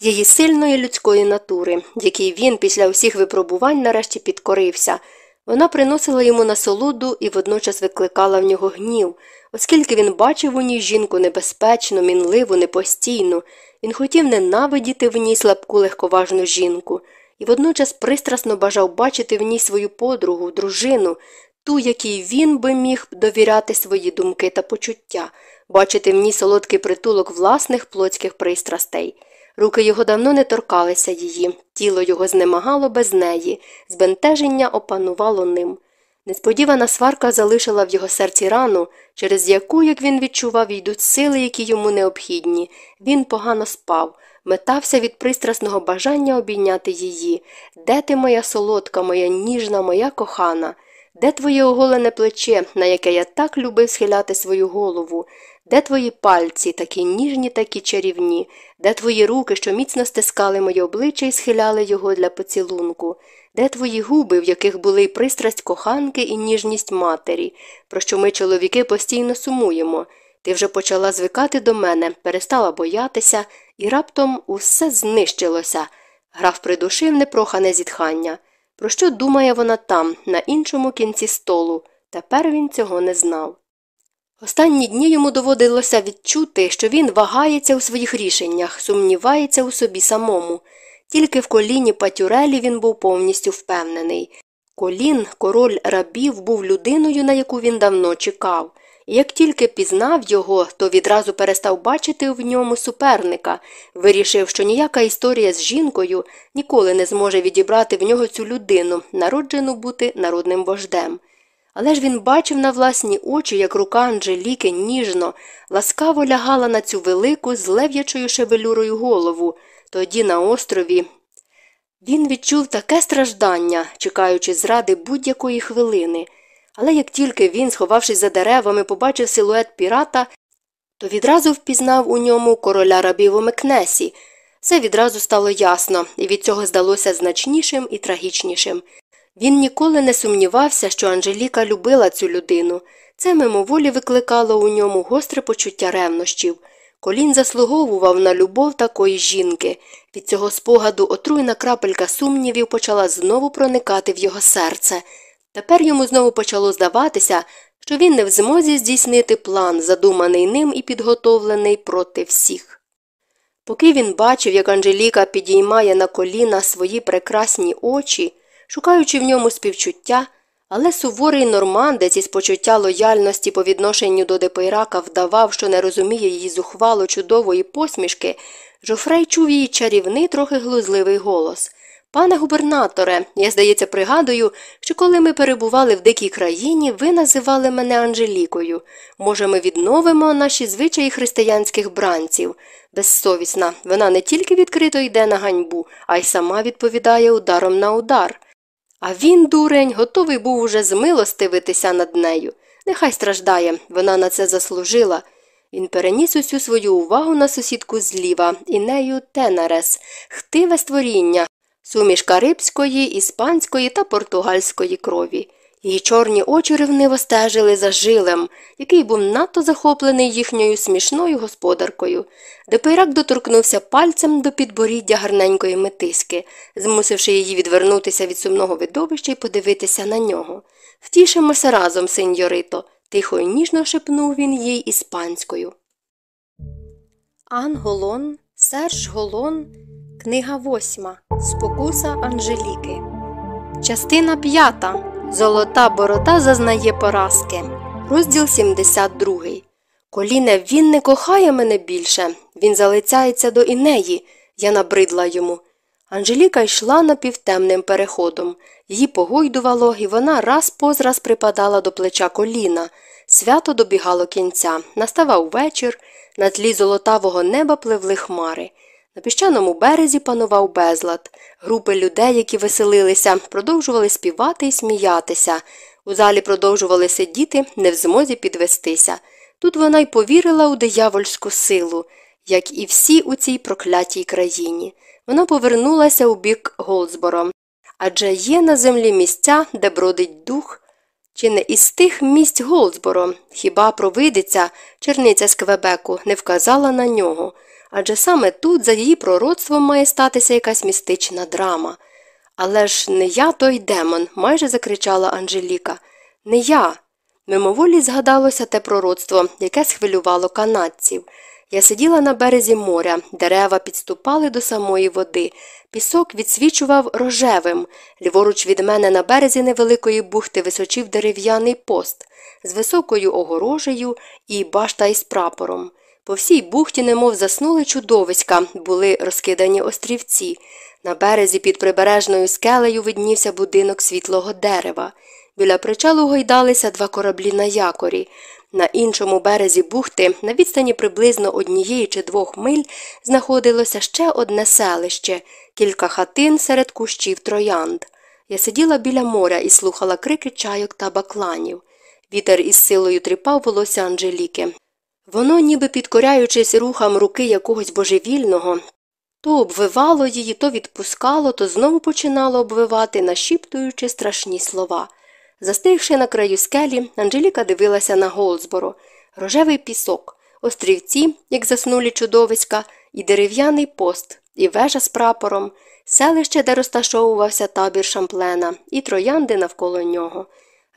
її сильної людської натури, якій він після усіх випробувань нарешті підкорився. Вона приносила йому насолоду і водночас викликала в нього гнів, оскільки він бачив у ній жінку небезпечну, мінливу, непостійну, він хотів ненавидіти в ній слабку легковажну жінку, і водночас пристрасно бажав бачити в ній свою подругу, дружину, ту, якій він би міг довіряти свої думки та почуття, бачити в ній солодкий притулок власних плотських пристрастей. Руки його давно не торкалися її, тіло його знемагало без неї, збентеження опанувало ним. Несподівана сварка залишила в його серці рану, через яку, як він відчував, йдуть сили, які йому необхідні. Він погано спав, метався від пристрасного бажання обійняти її. Де ти, моя солодка, моя ніжна, моя кохана? Де твоє оголене плече, на яке я так любив схиляти свою голову? Де твої пальці, такі ніжні, такі чарівні, де твої руки, що міцно стискали моє обличчя і схиляли його для поцілунку? Де твої губи, в яких були пристрасть коханки і ніжність матері, про що ми, чоловіки, постійно сумуємо? Ти вже почала звикати до мене, перестала боятися, і раптом усе знищилося. Граф придушив непрохане зітхання. Про що думає вона там, на іншому кінці столу? Тепер він цього не знав. Останні дні йому доводилося відчути, що він вагається у своїх рішеннях, сумнівається у собі самому. Тільки в коліні патюрелі він був повністю впевнений. Колін, король рабів, був людиною, на яку він давно чекав. Як тільки пізнав його, то відразу перестав бачити в ньому суперника, вирішив, що ніяка історія з жінкою ніколи не зможе відібрати в нього цю людину, народжену бути народним вождем. Але ж він бачив на власні очі, як рука Анжеліки ніжно, ласкаво лягала на цю велику з лев'ячою шевелюрою голову. Тоді на острові він відчув таке страждання, чекаючи зради будь-якої хвилини. Але як тільки він, сховавшись за деревами, побачив силует пірата, то відразу впізнав у ньому короля рабів у Мекнесі. Все відразу стало ясно, і від цього здалося значнішим і трагічнішим. Він ніколи не сумнівався, що Анжеліка любила цю людину. Це мимоволі викликало у ньому гостре почуття ревнощів. Колін заслуговував на любов такої жінки. Від цього спогаду отруйна крапелька сумнівів почала знову проникати в його серце. Тепер йому знову почало здаватися, що він не в змозі здійснити план, задуманий ним і підготовлений проти всіх. Поки він бачив, як Анжеліка підіймає на коліна свої прекрасні очі, шукаючи в ньому співчуття, але суворий нормандець із почуття лояльності по відношенню до Депейрака вдавав, що не розуміє її зухвало чудової посмішки, Жофрей чув її чарівний, трохи глузливий голос. Пане губернаторе, я, здається, пригадую, що коли ми перебували в дикій країні, ви називали мене Анжелікою. Може, ми відновимо наші звичаї християнських бранців. Безсовісна, вона не тільки відкрито йде на ганьбу, а й сама відповідає ударом на удар. А він, дурень, готовий був уже змилостивитися над нею. Нехай страждає, вона на це заслужила. Він переніс усю свою увагу на сусідку зліва, і нею Тенарес, хтиве створіння, суміш карибської, іспанської та португальської крові. Її чорні очі ревниво стежили за Жилем, який був надто захоплений їхньою смішною господаркою. Де Пейрак доторкнувся пальцем до підборіддя гарненької метиски, змусивши її відвернутися від сумного видовища і подивитися на нього. Втішимося разом, сеньорито, тихо й ніжно шепнув він їй іспанською. Ан Голон, Серж Голон, книга восьма. Спокуса Анжеліки. Частина п'ята. Золота борода зазнає поразки. Розділ 72. Коліне, він не кохає мене більше. Він залицяється до інеї. Я набридла йому. Анжеліка йшла напівтемним переходом. Її погойдувало, і вона раз позраз припадала до плеча коліна. Свято добігало кінця. Наставав вечір, на тлі золотавого неба пливли хмари. На піщаному березі панував безлад. Групи людей, які веселилися, продовжували співати і сміятися. У залі продовжували сидіти, не в змозі підвестися. Тут вона й повірила у диявольську силу, як і всі у цій проклятій країні. Вона повернулася у бік Голдсборо. Адже є на землі місця, де бродить дух. Чи не із тих місць Голдсборо, хіба провидиця, черниця з Квебеку, не вказала на нього? Адже саме тут, за її пророцтвом, має статися якась містична драма. Але ж не я той демон, майже закричала Анжеліка. Не я. Мимоволі згадалося те пророцтво, яке схвилювало канадців. Я сиділа на березі моря, дерева підступали до самої води, пісок відсвічував рожевим. Ліворуч від мене на березі невеликої бухти височив дерев'яний пост з високою огорожею і башта із прапором. По всій бухті, немов заснули чудовиська, були розкидані острівці. На березі під прибережною скелею виднівся будинок світлого дерева. Біля причалу гойдалися два кораблі на якорі. На іншому березі бухти, на відстані приблизно однієї чи двох миль, знаходилося ще одне селище, кілька хатин серед кущів троянд. Я сиділа біля моря і слухала крики чайок та бакланів. Вітер із силою тріпав волосся Анжеліки. Воно, ніби підкоряючись рухам руки якогось божевільного, то обвивало її, то відпускало, то знову починало обвивати, нашіптуючи страшні слова. Застигши на краю скелі, Анжеліка дивилася на Голзборо, рожевий пісок, острівці, як заснулі чудовиська, і дерев'яний пост, і вежа з прапором, селище, де розташовувався табір шамплена, і троянди навколо нього.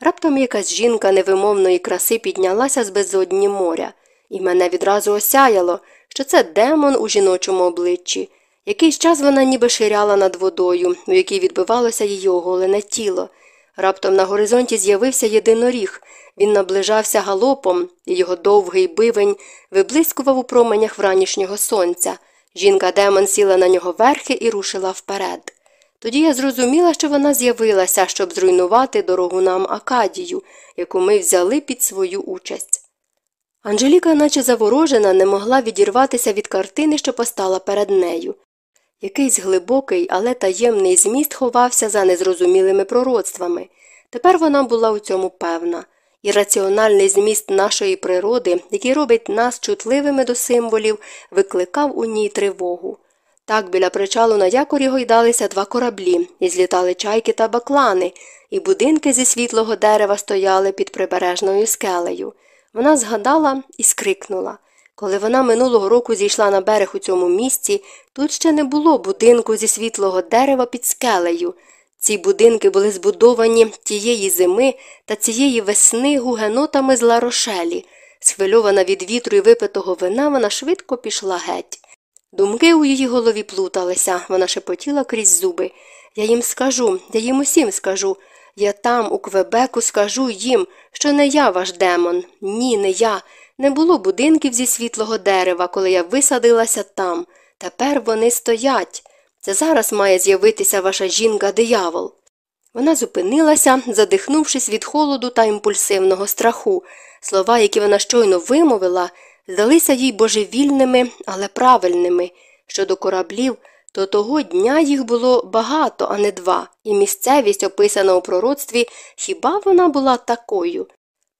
Раптом якась жінка невимовної краси піднялася з безодні моря і мене відразу осяяло, що це демон у жіночому обличчі. Якийсь час вона ніби ширяла над водою, у якій відбивалося її оголене тіло. Раптом на горизонті з'явився єдиноріг. Він наближався галопом, і його довгий бивень виблискував у променях вранішнього сонця. Жінка демон сіла на нього верхи і рушила вперед. Тоді я зрозуміла, що вона з'явилася, щоб зруйнувати дорогу нам Акадію, яку ми взяли під свою участь. Анжеліка, наче заворожена, не могла відірватися від картини, що постала перед нею. Якийсь глибокий, але таємний зміст ховався за незрозумілими пророцтвами. Тепер вона була у цьому певна. Ірраціональний зміст нашої природи, який робить нас чутливими до символів, викликав у ній тривогу. Так біля причалу на якорі гойдалися два кораблі, і злітали чайки та баклани, і будинки зі світлого дерева стояли під прибережною скелею. Вона згадала і скрикнула. Коли вона минулого року зійшла на берег у цьому місці, тут ще не було будинку зі світлого дерева під скелею. Ці будинки були збудовані тієї зими та цієї весни гугенотами з ларошелі. Схвильована від вітру і випитого вина, вона швидко пішла геть. Думки у її голові плуталися, вона шепотіла крізь зуби. Я їм скажу, я їм усім скажу. Я там, у Квебеку, скажу їм, що не я ваш демон. Ні, не я. Не було будинків зі світлого дерева, коли я висадилася там. Тепер вони стоять. Це зараз має з'явитися ваша жінка диявол. Вона зупинилася, задихнувшись від холоду та імпульсивного страху. Слова, які вона щойно вимовила, здалися їй божевільними, але правильними. Щодо кораблів, то того дня їх було багато, а не два, і місцевість, описана у пророцтві, хіба вона була такою?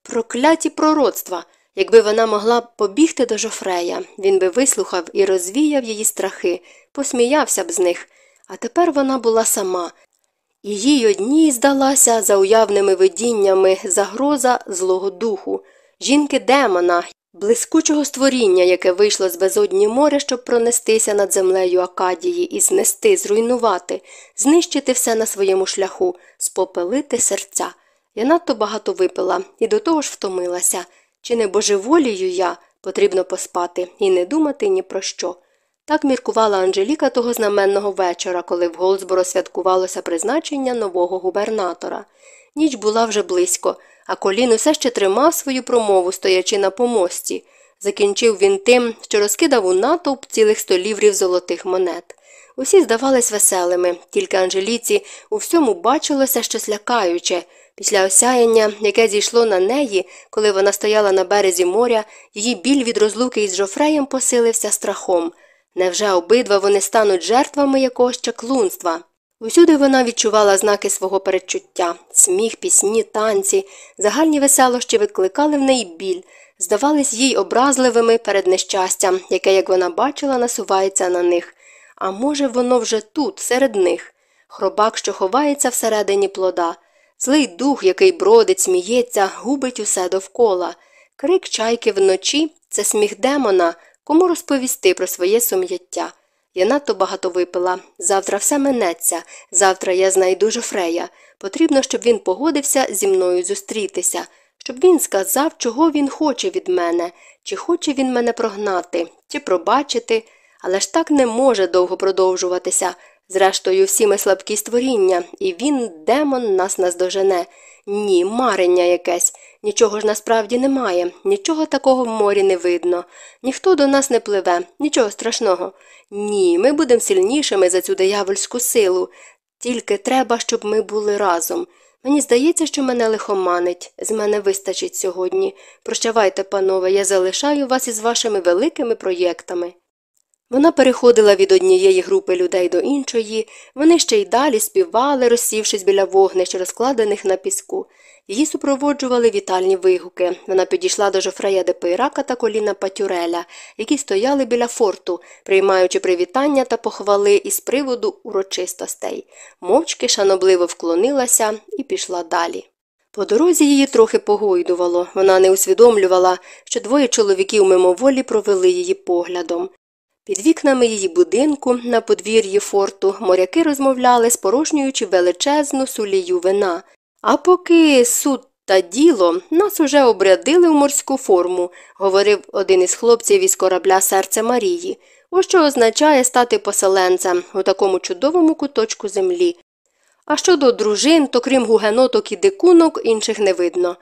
Прокляті пророцтва. Якби вона могла побігти до Жофрея, він би вислухав і розвіяв її страхи, посміявся б з них. А тепер вона була сама. І їй одній здалася за уявними видіннями загроза злого духу, жінки демона, блискучого створіння, яке вийшло з безодні моря, щоб пронестися над землею Акадії і знести, зруйнувати, знищити все на своєму шляху, спопелити серця. Я надто багато випила і до того ж втомилася. Чи не божеволію я потрібно поспати і не думати ні про що. Так міркувала Анжеліка того знаменного вечора, коли в Голдсборо святкувалося призначення нового губернатора. Ніч була вже близько, а колін усе ще тримав свою промову, стоячи на помості. Закінчив він тим, що розкидав у натовп цілих сто ліврів золотих монет. Усі здавались веселими, тільки Анжеліці у всьому бачилося щось лякаюче. Після осяяння, яке зійшло на неї, коли вона стояла на березі моря, її біль від розлуки із Жофреєм посилився страхом. Невже обидва вони стануть жертвами якогось чаклунства? Усюди вона відчувала знаки свого передчуття сміх, пісні, танці, загальні веселощі викликали в неї біль, здавались їй образливими перед нещастям, яке, як вона бачила, насувається на них. А може, воно вже тут, серед них, хробак, що ховається всередині плода. Злий дух, який бродить, сміється, губить усе довкола. Крик чайки вночі це сміх демона, кому розповісти про своє сум'яття. Я надто багато випила. Завтра все минеться, завтра я знайду Жофрея. Потрібно, щоб він погодився зі мною зустрітися, щоб він сказав, чого він хоче від мене, чи хоче він мене прогнати, чи пробачити. Але ж так не може довго продовжуватися. Зрештою, всі ми слабкі створіння, і він, демон, нас наздожене. Ні, марення якесь. Нічого ж насправді немає, нічого такого в морі не видно. Ніхто до нас не пливе, нічого страшного. Ні, ми будемо сильнішими за цю диявольську силу. Тільки треба, щоб ми були разом. Мені здається, що мене лихоманить. З мене вистачить сьогодні. Прощавайте, панове, я залишаю вас із вашими великими проєктами. Вона переходила від однієї групи людей до іншої, вони ще й далі співали, розсівшись біля вогнищ, розкладених на піску. Її супроводжували вітальні вигуки. Вона підійшла до Жофрея де Пейрака та коліна Патюреля, які стояли біля форту, приймаючи привітання та похвали із приводу урочистостей. Мовчки шанобливо вклонилася і пішла далі. По дорозі її трохи погойдувало, вона не усвідомлювала, що двоє чоловіків мимоволі провели її поглядом. Під вікнами її будинку, на подвір'ї форту, моряки розмовляли, спорожнюючи величезну сулію вина. А поки суд та діло нас уже обрядили в морську форму, говорив один із хлопців із корабля серце Марії, ось що означає стати поселенцем у такому чудовому куточку землі. А щодо дружин, то крім гугеноток і дикунок, інших не видно.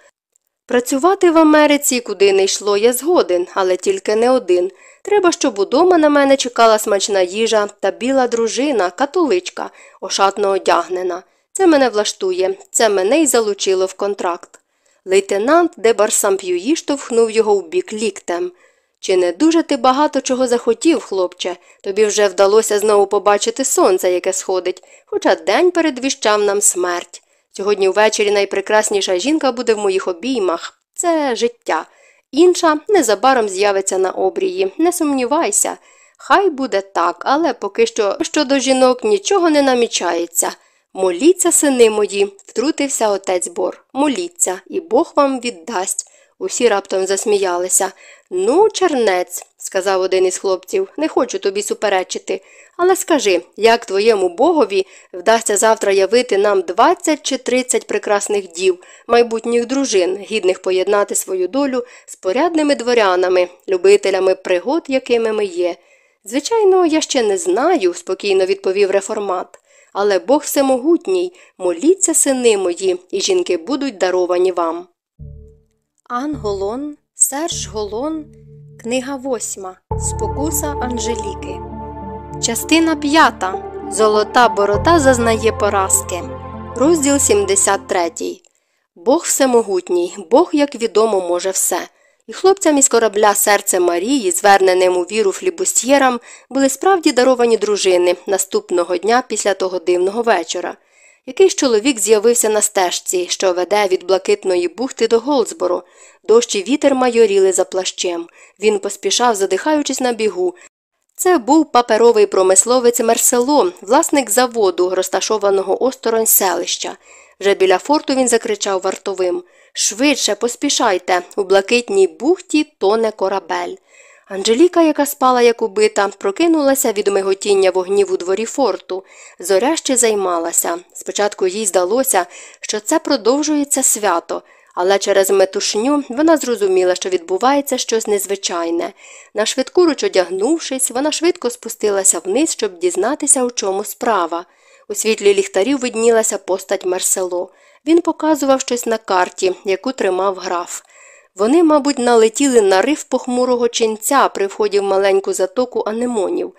Працювати в Америці, куди не йшло, я згоден, але тільки не один. Треба, щоб удома на мене чекала смачна їжа та біла дружина, католичка, ошатно одягнена. Це мене влаштує, це мене й залучило в контракт. Лейтенант Дебар Самп'юї штовхнув його в бік ліктем. Чи не дуже ти багато чого захотів, хлопче? Тобі вже вдалося знову побачити сонце, яке сходить, хоча день передвіщав нам смерть. Сьогодні ввечері найпрекрасніша жінка буде в моїх обіймах. Це життя. Інша незабаром з'явиться на обрії, не сумнівайся. Хай буде так, але поки що щодо жінок нічого не намічається. Моліться, сини мої, втрутився отець Бор. Моліться, і Бог вам віддасть. Усі раптом засміялися. Ну, чернець, сказав один із хлопців, не хочу тобі суперечити. Але скажи, як твоєму богові вдасться завтра явити нам 20 чи 30 прекрасних дів, майбутніх дружин, гідних поєднати свою долю з порядними дворянами, любителями пригод, якими ми є. Звичайно, я ще не знаю, спокійно відповів реформат. Але Бог всемогутній, моліться, сини мої, і жінки будуть даровані вам. Ан Голон, Серж Голон, книга восьма. Спокуса Анжеліки. Частина п'ята. Золота борода зазнає поразки. Розділ 73. Бог всемогутній, Бог, як відомо, може все. І хлопцям із корабля серце Марії, зверненим у віру флібустьєрам, були справді даровані дружини наступного дня після того дивного вечора. Якийсь чоловік з'явився на стежці, що веде від блакитної бухти до Голдсбору. Дощ і вітер майоріли за плащем. Він поспішав, задихаючись на бігу. Це був паперовий промисловець Мерсело, власник заводу, розташованого осторонь селища. Вже біля форту він закричав вартовим Швидше, поспішайте, у блакитній бухті тоне корабель. Анжеліка, яка спала як убита, прокинулася від миготіння вогнів у дворі форту. Зоря ще займалася. Спочатку їй здалося, що це продовжується свято, але через метушню вона зрозуміла, що відбувається щось незвичайне. На швидку руч одягнувшись, вона швидко спустилася вниз, щоб дізнатися, у чому справа. У світлі ліхтарів виднілася постать Марсело. Він показував щось на карті, яку тримав граф. Вони, мабуть, налетіли на риф похмурого ченця при вході в маленьку затоку анемонів,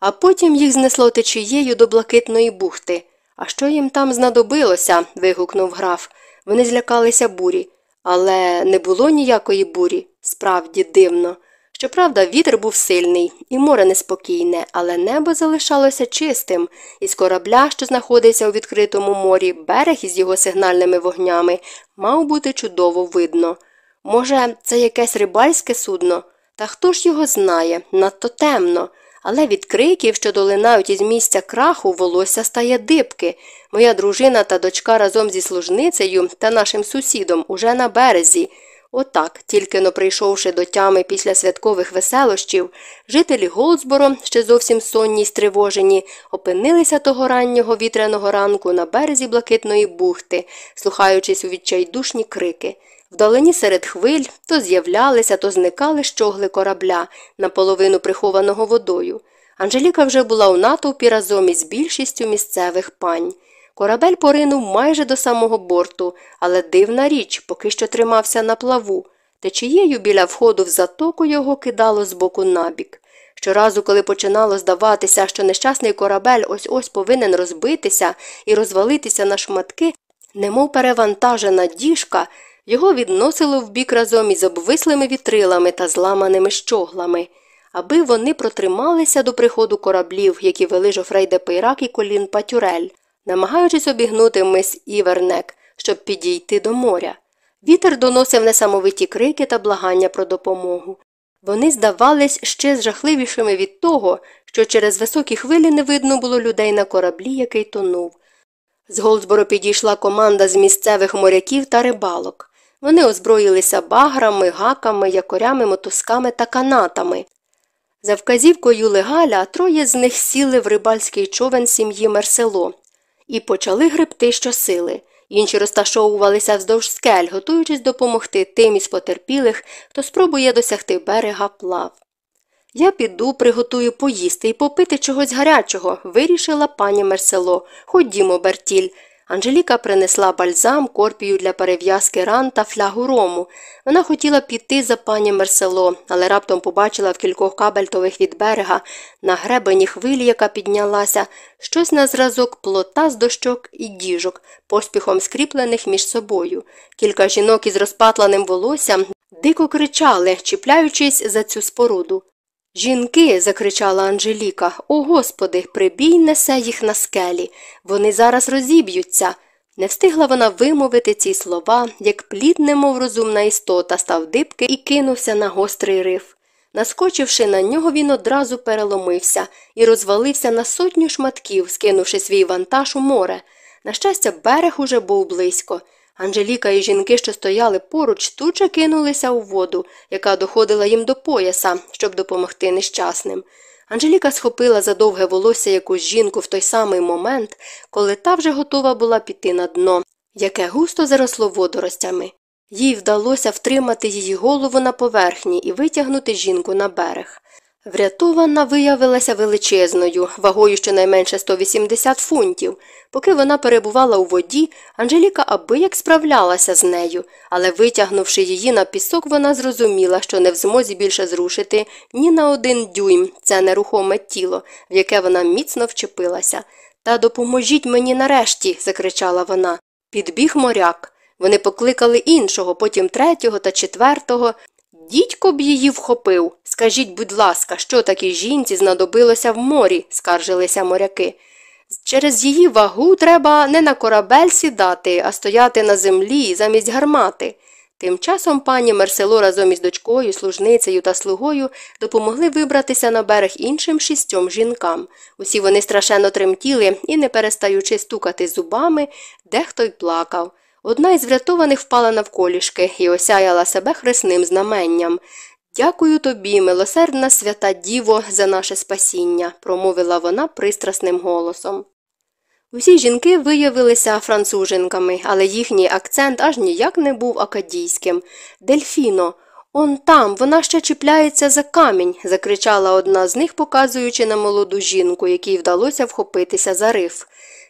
а потім їх знесло течією до блакитної бухти. А що їм там знадобилося? вигукнув граф. Вони злякалися бурі. Але не було ніякої бурі. Справді дивно. Щоправда, вітер був сильний, і море неспокійне, але небо залишалося чистим, із корабля, що знаходився у відкритому морі, берег із його сигнальними вогнями, мав бути чудово видно. Може, це якесь рибальське судно? Та хто ж його знає? Надто темно. Але від криків, що долинають із місця краху, волосся стає дибки. Моя дружина та дочка разом зі служницею та нашим сусідом уже на березі. Отак, тільки но прийшовши до тями після святкових веселощів, жителі Голдсборо, ще зовсім сонні й стривожені, опинилися того раннього вітряного ранку на березі блакитної бухти, слухаючись у відчайдушні крики. Вдалині серед хвиль то з'являлися, то зникали щогли корабля, наполовину прихованого водою. Анжеліка вже була у натовпі разом із більшістю місцевих пань. Корабель поринув майже до самого борту, але дивна річ поки що тримався на плаву. Течією біля входу в затоку його кидало з боку набік. Щоразу, коли починало здаватися, що нещасний корабель ось ось повинен розбитися і розвалитися на шматки, немов перевантажена діжка, його відносило вбік разом із обвислими вітрилами та зламаними щоглами. Аби вони протрималися до приходу кораблів, які вели Жофрейде Пейрак і колін Патюрель намагаючись обігнути мис Івернек, щоб підійти до моря. Вітер доносив несамовиті крики та благання про допомогу. Вони здавались ще жахливішими від того, що через високі хвилі не видно було людей на кораблі, який тонув. З Голдсборо підійшла команда з місцевих моряків та рибалок. Вони озброїлися баграми, гаками, якорями, мотузками та канатами. За вказівкою легаля троє з них сіли в рибальський човен сім'ї Мерсело і почали гребти щосили. Інші розташовувалися вздовж скель, готуючись допомогти тим із потерпілих, хто спробує досягти берега плав. Я піду, приготую поїсти і попити чогось гарячого, вирішила пані Мерсело. Ходімо, Бертіль. Анжеліка принесла бальзам, корпію для перев'язки ран та флягу рому. Вона хотіла піти за пані Мерсело, але раптом побачила в кількох кабельтових від берега на гребені хвилі, яка піднялася, щось на зразок плота з дощок і діжок, поспіхом скріплених між собою. Кілька жінок із розпатланим волоссям дико кричали, чіпляючись за цю споруду. Жінки, закричала Анжеліка, о господи, прибій несе їх на скелі. Вони зараз розіб'ються. Не встигла вона вимовити ці слова, як плід, немов розумна істота, став дибки і кинувся на гострий риф. Наскочивши на нього, він одразу переломився і розвалився на сотню шматків, скинувши свій вантаж у море. На щастя, берег уже був близько. Анжеліка і жінки, що стояли поруч, тут же кинулися у воду, яка доходила їм до пояса, щоб допомогти нещасним. Анжеліка схопила за довге волосся якусь жінку в той самий момент, коли та вже готова була піти на дно, яке густо заросло водоростями. Їй вдалося втримати її голову на поверхні і витягнути жінку на берег. Врятована виявилася величезною, вагою щонайменше 180 фунтів. Поки вона перебувала у воді, Анжеліка аби як справлялася з нею, але витягнувши її на пісок, вона зрозуміла, що не в змозі більше зрушити ні на один дюйм це нерухоме тіло, в яке вона міцно вчепилася. Та допоможіть мені нарешті, закричала вона. Підбіг моряк. Вони покликали іншого, потім третього та четвертого. Дідько б її вхопив. Скажіть, будь ласка, що такій жінці знадобилося в морі, скаржилися моряки. Через її вагу треба не на корабель сідати, а стояти на землі замість гармати. Тим часом пані Мерсело разом із дочкою, служницею та слугою допомогли вибратися на берег іншим шістьом жінкам. Усі вони страшенно тремтіли і, не перестаючи стукати зубами, дехто й плакав. Одна із врятованих впала навколішки і осяяла себе хресним знаменням. Дякую тобі, милосердна свята Діво, за наше спасіння, промовила вона пристрасним голосом. Усі жінки виявилися француженками, але їхній акцент аж ніяк не був акадійським. Дельфіно, он там, вона ще чіпляється за камінь, закричала одна з них, показуючи на молоду жінку, якій вдалося вхопитися за риф.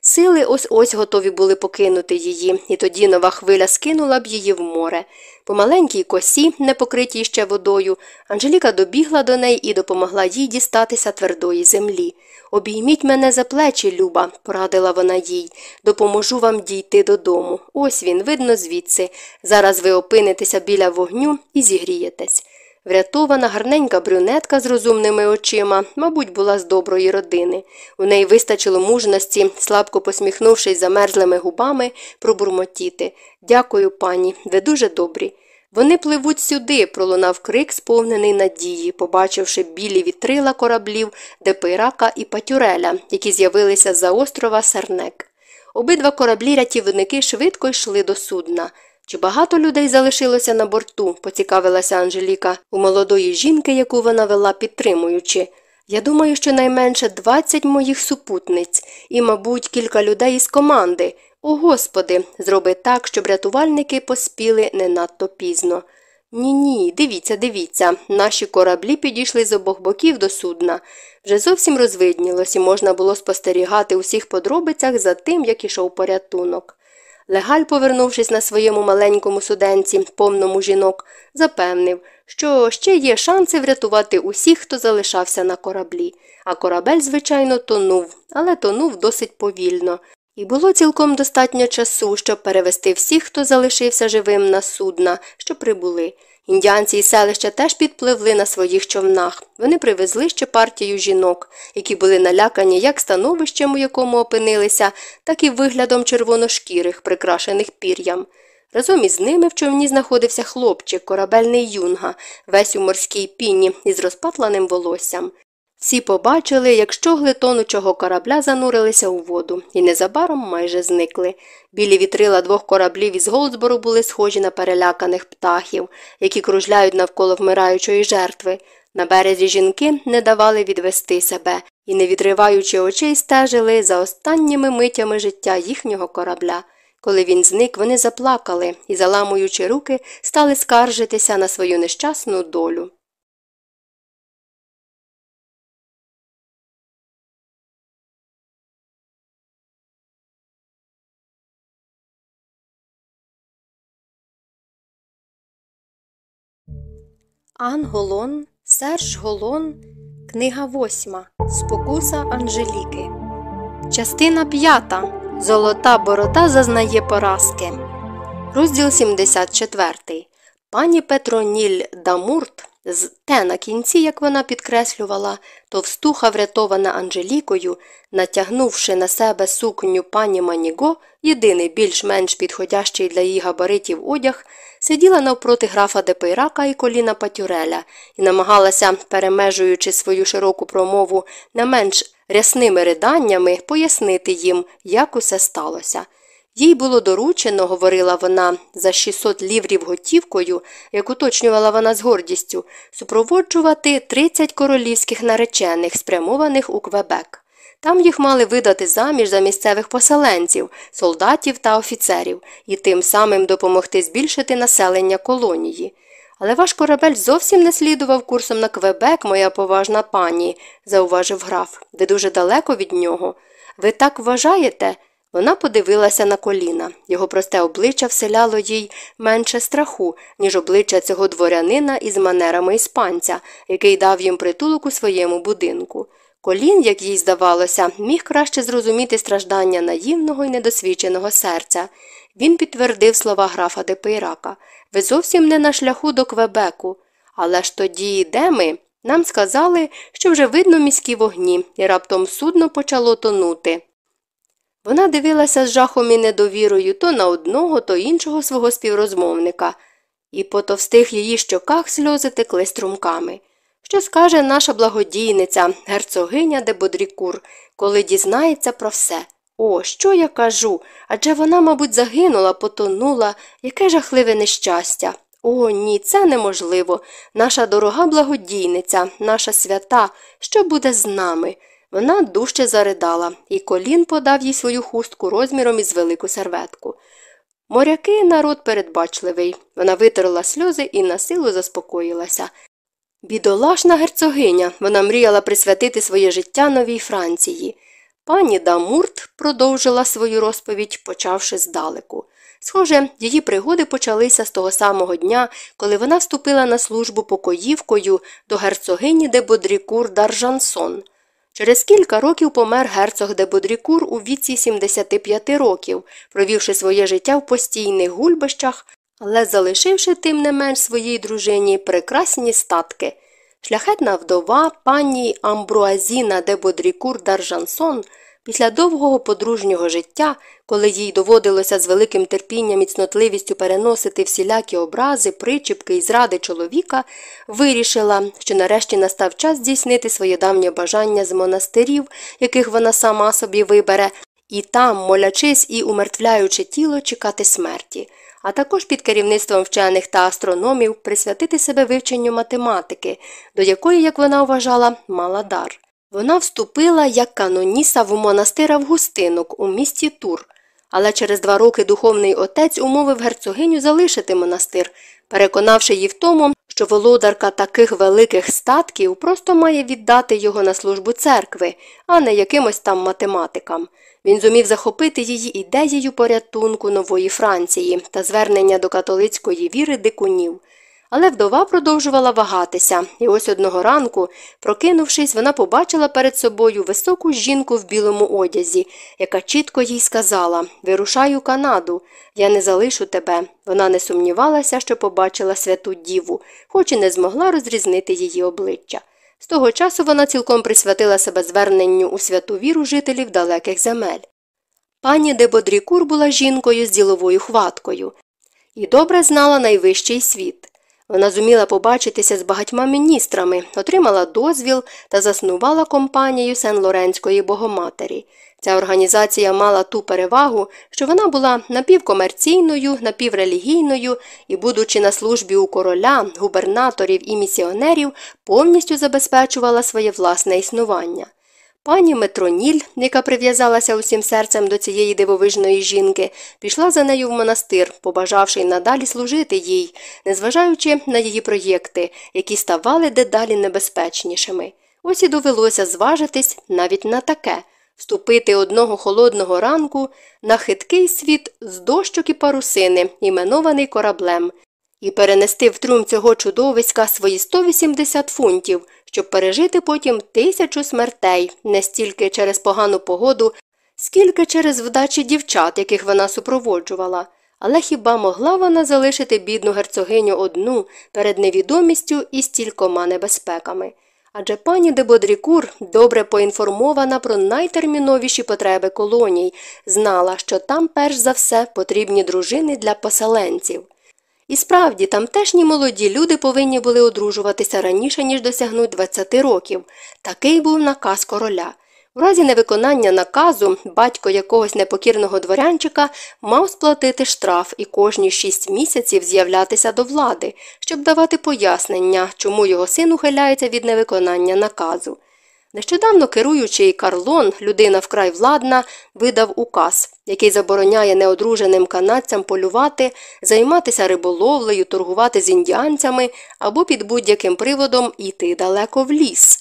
Сили ось ось готові були покинути її, і тоді нова хвиля скинула б її в море. По маленькій косі, не покритій ще водою, Анжеліка добігла до неї і допомогла їй дістатися твердої землі. Обійміть мене за плечі, Люба, порадила вона їй. Допоможу вам дійти додому. Ось він, видно, звідси. Зараз ви опинитеся біля вогню і зігрієтесь. Врятована гарненька брюнетка з розумними очима, мабуть, була з доброї родини. У неї вистачило мужності, слабко посміхнувшись замерзлими губами, пробурмотіти. Дякую, пані, ви дуже добрі. Вони пливуть сюди, пролунав крик, сповнений надії, побачивши білі вітрила кораблів Депирака і Патюреля, які з'явилися за острова Сернек. Обидва кораблі рятівники швидко йшли до судна. Чи багато людей залишилося на борту? поцікавилася Анжеліка у молодої жінки, яку вона вела підтримуючи. Я думаю, що найменше 20 моїх супутниць і, мабуть, кілька людей із команди. О, Господи, зроби так, щоб рятувальники поспіли не надто пізно. Ні, ні, дивіться, дивіться, наші кораблі підійшли з обох боків до судна. Вже зовсім розвиднілось і можна було спостерігати у всіх подробицях за тим, як ішов порятунок. Легаль, повернувшись на своєму маленькому суденці, повному жінок, запевнив, що ще є шанси врятувати усіх, хто залишався на кораблі. А корабель, звичайно, тонув, але тонув досить повільно. І було цілком достатньо часу, щоб перевести всіх, хто залишився живим на судна, що прибули. Індіанці і селища теж підпливли на своїх човнах. Вони привезли ще партію жінок, які були налякані як становищем, у якому опинилися, так і виглядом червоношкірих, прикрашених пір'ям. Разом із ними в човні знаходився хлопчик, корабельний юнга, весь у морській піні із розпатланим волоссям. Всі побачили, як щогли тонучого корабля занурилися у воду, і незабаром майже зникли. Білі вітрила двох кораблів із Голдсбору були схожі на переляканих птахів, які кружляють навколо вмираючої жертви. На березі жінки не давали відвести себе і, не відриваючи очей, стежили за останніми митями життя їхнього корабля. Коли він зник, вони заплакали і, заламуючи руки, стали скаржитися на свою нещасну долю. Ан Голон, Серж Голон, Книга восьма. Спокуса Анжеліки. Частина п'ята. Золота борода зазнає поразки. Розділ 74. Пані Петроніль Дамурт з те на кінці, як вона підкреслювала, товстуха, врятована Анжелікою, натягнувши на себе сукню пані Маніго, єдиний більш-менш підходящий для її габаритів одяг, сиділа навпроти графа Депейрака і коліна Патюреля і намагалася, перемежуючи свою широку промову не менш рясними риданнями, пояснити їм, як усе сталося. Їй було доручено, говорила вона, за 600 ліврів готівкою, як уточнювала вона з гордістю, супроводжувати 30 королівських наречених, спрямованих у Квебек. Там їх мали видати заміж за місцевих поселенців, солдатів та офіцерів, і тим самим допомогти збільшити населення колонії. Але ваш корабель зовсім не слідував курсом на Квебек, моя поважна пані, зауважив граф, ви дуже далеко від нього. Ви так вважаєте? Вона подивилася на коліна. Його просте обличчя вселяло їй менше страху, ніж обличчя цього дворянина із манерами іспанця, який дав їм притулок у своєму будинку. Колін, як їй здавалося, міг краще зрозуміти страждання наївного і недосвідченого серця. Він підтвердив слова графа Депейрака ви зовсім не на шляху до Квебеку. Але ж тоді, де ми? Нам сказали, що вже видно міські вогні, і раптом судно почало тонути. Вона дивилася з жахом і недовірою то на одного, то іншого свого співрозмовника, і по товстих її щоках сльози текли струмками. Що скаже наша благодійниця, герцогиня де Бодрікур, коли дізнається про все? О, що я кажу? Адже вона, мабуть, загинула, потонула, яке жахливе нещастя. О, ні, це неможливо. Наша дорога благодійниця, наша свята, що буде з нами? Вона дужче заридала, і колін подав їй свою хустку розміром із велику серветку. Моряки народ передбачливий. Вона витерла сльози і на силу заспокоїлася. Бідолашна герцогиня, вона мріяла присвятити своє життя новій Франції. Пані Дамурт продовжила свою розповідь, почавши здалеку. Схоже, її пригоди почалися з того самого дня, коли вона вступила на службу покоївкою до герцогині де Бодрікур Даржансон. Через кілька років помер герцог де Бодрікур у віці 75 років, провівши своє життя в постійних гульбищах, але залишивши тим не менш своїй дружині прекрасні статки. Шляхетна вдова пані Амбруазіна де Бодрікур Даржансон після довгого подружнього життя, коли їй доводилося з великим терпінням і цнотливістю переносити всілякі образи, причіпки і зради чоловіка, вирішила, що нарешті настав час здійснити своє давнє бажання з монастирів, яких вона сама собі вибере, і там, молячись і умертвляючи тіло, чекати смерті а також під керівництвом вчених та астрономів присвятити себе вивченню математики, до якої, як вона вважала, мала дар. Вона вступила як каноніса в монастир Августинок у місті Тур, але через два роки духовний отець умовив герцогиню залишити монастир, переконавши її в тому, що володарка таких великих статків просто має віддати його на службу церкви, а не якимось там математикам. Він зумів захопити її ідеєю порятунку нової Франції та звернення до католицької віри дикунів. Але вдова продовжувала вагатися, і ось одного ранку, прокинувшись, вона побачила перед собою високу жінку в білому одязі, яка чітко їй сказала Вирушаю Канаду, я не залишу тебе. Вона не сумнівалася, що побачила святу діву, хоч і не змогла розрізнити її обличчя. З того часу вона цілком присвятила себе зверненню у святу віру жителів далеких земель. Пані де Бодрікур була жінкою з діловою хваткою і добре знала найвищий світ. Вона зуміла побачитися з багатьма міністрами, отримала дозвіл та заснувала компанію Сен Лоренської Богоматері. Ця організація мала ту перевагу, що вона була напівкомерційною, напіврелігійною і, будучи на службі у короля, губернаторів і місіонерів, повністю забезпечувала своє власне існування. Пані Метроніль, яка прив'язалася усім серцем до цієї дивовижної жінки, пішла за нею в монастир, побажавши й надалі служити їй, незважаючи на її проєкти, які ставали дедалі небезпечнішими. Ось і довелося зважитись навіть на таке вступити одного холодного ранку на хиткий світ з дощок і парусини, іменований кораблем, і перенести в трюм цього чудовиська свої 180 фунтів, щоб пережити потім тисячу смертей, не стільки через погану погоду, скільки через вдачі дівчат, яких вона супроводжувала. Але хіба могла вона залишити бідну герцогиню одну перед невідомістю і стількома небезпеками? Адже пані де Бодрікур, добре поінформована про найтерміновіші потреби колоній, знала, що там перш за все потрібні дружини для поселенців. І справді, тамтешні молоді люди повинні були одружуватися раніше, ніж досягнуть 20 років. Такий був наказ короля. У разі невиконання наказу батько якогось непокірного дворянчика мав сплатити штраф і кожні шість місяців з'являтися до влади, щоб давати пояснення, чому його син ухиляється від невиконання наказу. Нещодавно керуючий Карлон, людина вкрай владна, видав указ, який забороняє неодруженим канадцям полювати, займатися риболовлею, торгувати з індіанцями або під будь-яким приводом йти далеко в ліс.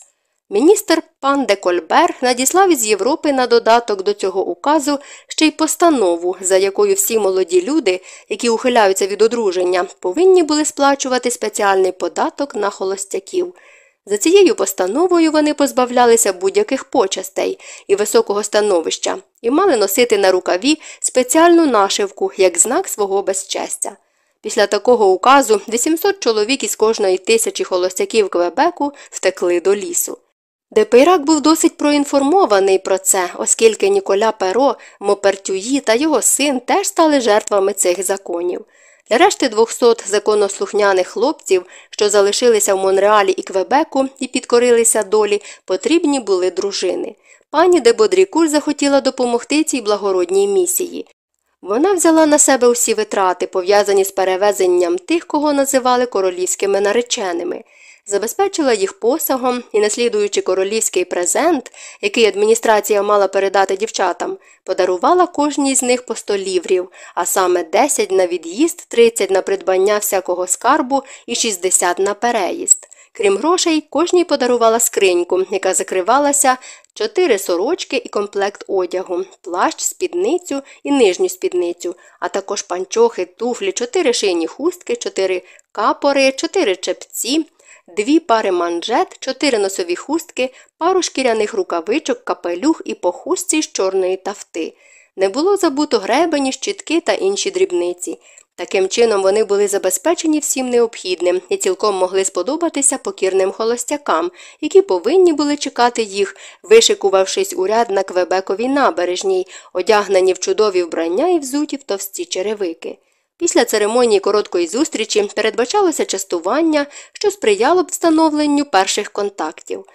Міністр пан де Кольбер надіслав із Європи на додаток до цього указу ще й постанову, за якою всі молоді люди, які ухиляються від одруження, повинні були сплачувати спеціальний податок на холостяків. За цією постановою вони позбавлялися будь-яких почестей і високого становища і мали носити на рукаві спеціальну нашивку як знак свого безчестя. Після такого указу 800 чоловік із кожної тисячі холостяків Квебеку втекли до лісу. Де Пейрак був досить проінформований про це, оскільки Ніколя Перо, Мопертюї та його син теж стали жертвами цих законів. Решти 200 законослухняних хлопців, що залишилися в Монреалі і Квебеку і підкорилися долі, потрібні були дружини. Пані де Бодрікуль захотіла допомогти цій благородній місії. Вона взяла на себе усі витрати, пов'язані з перевезенням тих, кого називали королівськими нареченими забезпечила їх посагом і, наслідуючи королівський презент, який адміністрація мала передати дівчатам, подарувала кожній з них по 100 ліврів, а саме 10 на від'їзд, 30 на придбання всякого скарбу і 60 на переїзд. Крім грошей, кожній подарувала скриньку, яка закривалася, чотири сорочки і комплект одягу, плащ, спідницю і нижню спідницю, а також панчохи, туфлі, чотири шийні хустки, чотири капори, чотири чепці, дві пари манжет, чотири носові хустки, пару шкіряних рукавичок, капелюх і по хустці з чорної тафти. Не було забуто гребені, щітки та інші дрібниці. Таким чином вони були забезпечені всім необхідним і цілком могли сподобатися покірним холостякам, які повинні були чекати їх, вишикувавшись у ряд на Квебековій набережній, одягнені в чудові вбрання і взуті в товсті черевики. Після церемонії короткої зустрічі передбачалося частування, що сприяло б встановленню перших контактів.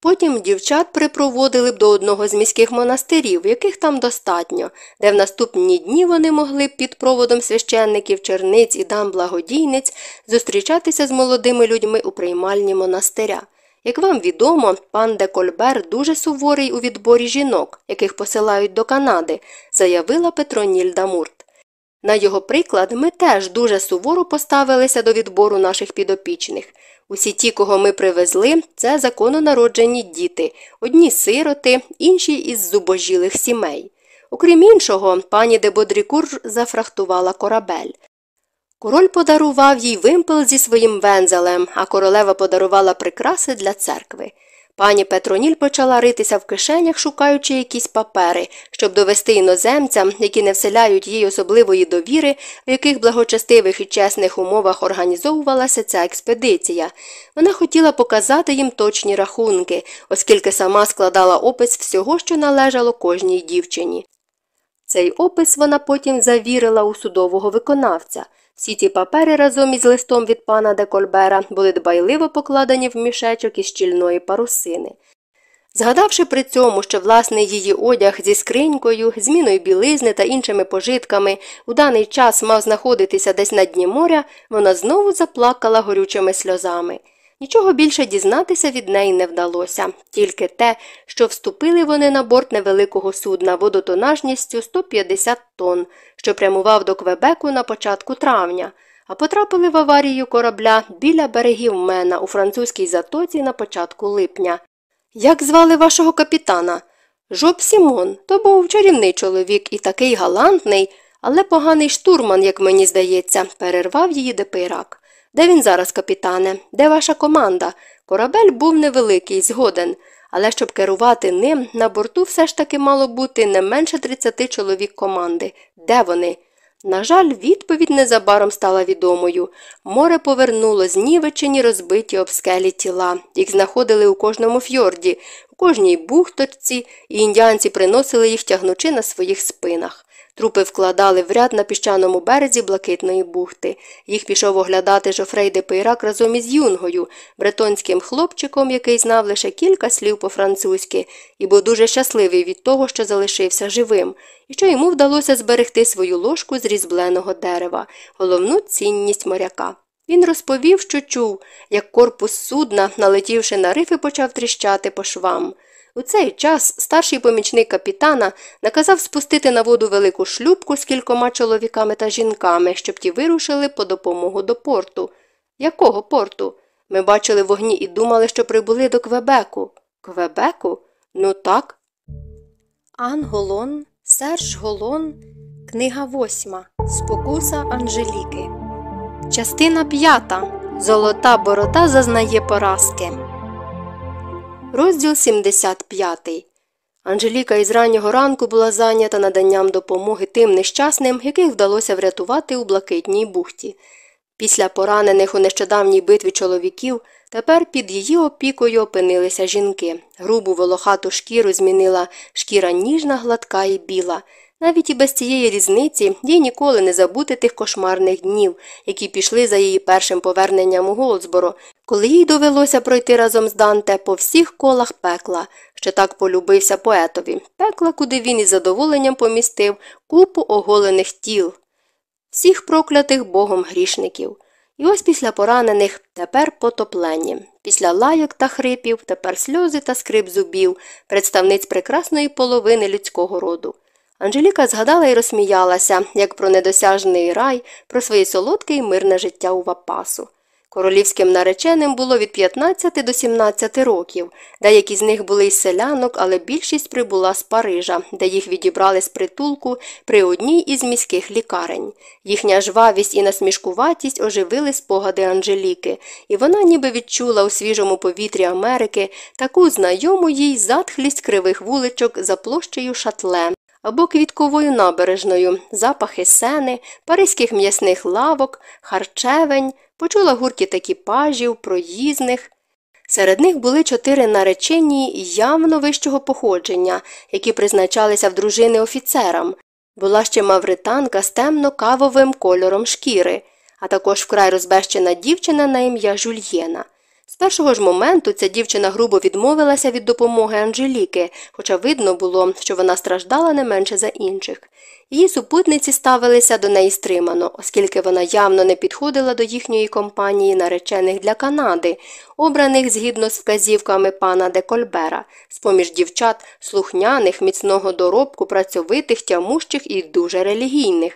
Потім дівчат припроводили б до одного з міських монастирів, яких там достатньо, де в наступні дні вони могли б під проводом священників, черниць і дам благодійниць зустрічатися з молодими людьми у приймальні монастиря. Як вам відомо, пан де Кольбер дуже суворий у відборі жінок, яких посилають до Канади, заявила Петроніль Дамурт. На його приклад, ми теж дуже суворо поставилися до відбору наших підопічних. Усі ті, кого ми привезли, це закононароджені діти, одні сироти, інші із зубожілих сімей. Окрім іншого, пані де Бодрікур зафрахтувала корабель. Король подарував їй вимпел зі своїм вензелем, а королева подарувала прикраси для церкви. Пані Петроніль почала ритися в кишенях, шукаючи якісь папери, щоб довести іноземцям, які не вселяють їй особливої довіри, в яких благочестивих і чесних умовах організовувалася ця експедиція. Вона хотіла показати їм точні рахунки, оскільки сама складала опис всього, що належало кожній дівчині. Цей опис вона потім завірила у судового виконавця. Всі ці папери разом із листом від пана де Кольбера були дбайливо покладені в мішечок із щільної парусини. Згадавши при цьому, що власний її одяг зі скринькою, зміною білизни та іншими пожитками у даний час мав знаходитися десь на дні моря, вона знову заплакала горючими сльозами. Нічого більше дізнатися від неї не вдалося, тільки те, що вступили вони на борт невеликого судна водотонажністю 150 тонн, що прямував до Квебеку на початку травня, а потрапили в аварію корабля біля берегів Мена у французькій затоці на початку липня. Як звали вашого капітана? Жоб Сімон, то був чарівний чоловік і такий галантний, але поганий штурман, як мені здається, перервав її де Пейрак. Де він зараз, капітане? Де ваша команда? Корабель був невеликий, згоден, але щоб керувати ним, на борту все ж таки мало бути не менше 30 чоловік команди. Де вони? На жаль, відповідь незабаром стала відомою. Море повернуло знівечені розбиті об скелі тіла. Їх знаходили у кожному фьорді, у кожній бухточці, і індіанці приносили їх тягнучи на своїх спинах. Трупи вкладали в ряд на піщаному березі блакитної бухти. Їх пішов оглядати Жофрей де Пейрак разом із юнгою, бретонським хлопчиком, який знав лише кілька слів по-французьки, і був дуже щасливий від того, що залишився живим, і що йому вдалося зберегти свою ложку з різбленого дерева, головну цінність моряка. Він розповів, що чув, як корпус судна, налетівши на рифи, почав тріщати по швам. У цей час старший помічник капітана наказав спустити на воду велику шлюбку з кількома чоловіками та жінками, щоб ті вирушили по допомогу до порту. Якого порту? Ми бачили вогні і думали, що прибули до Квебеку. Квебеку? Ну так. Ан Голон, Серж Голон, книга восьма. Спокуса Анжеліки. Частина п'ята. Золота борода зазнає поразки. Розділ 75. Анжеліка із раннього ранку була зайнята наданням допомоги тим нещасним, яких вдалося врятувати у блакитній бухті. Після поранених у нещодавній битві чоловіків тепер під її опікою опинилися жінки. Грубу волохату шкіру змінила шкіра ніжна, гладка і біла. Навіть і без цієї різниці їй ніколи не забути тих кошмарних днів, які пішли за її першим поверненням у Голдсборо, коли їй довелося пройти разом з Данте по всіх колах пекла, що так полюбився поетові, пекла, куди він із задоволенням помістив купу оголених тіл, всіх проклятих богом грішників. І ось після поранених тепер потоплені, після лайок та хрипів, тепер сльози та скрип зубів, представниць прекрасної половини людського роду. Анжеліка згадала і розсміялася, як про недосяжний рай, про своє солодке і мирне життя у Вапасу. Королівським нареченим було від 15 до 17 років. Деякі з них були із селянок, але більшість прибула з Парижа, де їх відібрали з притулку при одній із міських лікарень. Їхня жвавість і насмішкуватість оживили спогади Анжеліки, і вона ніби відчула у свіжому повітрі Америки таку знайому їй затхлість кривих вуличок за площею шатле або квітковою набережною, запахи сени, паризьких м'ясних лавок, харчевень, почула гуркіт екіпажів, проїзних. Серед них були чотири наречені явно вищого походження, які призначалися в дружини офіцерам. Була ще мавританка з темно кавовим кольором шкіри, а також вкрай розбещена дівчина на ім'я Жульєна. З першого ж моменту ця дівчина грубо відмовилася від допомоги Анжеліки, хоча видно було, що вона страждала не менше за інших. Її супутниці ставилися до неї стримано, оскільки вона явно не підходила до їхньої компанії наречених для Канади, обраних згідно з вказівками пана де Кольбера, з поміж дівчат слухняних, міцного доробку, працьовитих, тямущих і дуже релігійних.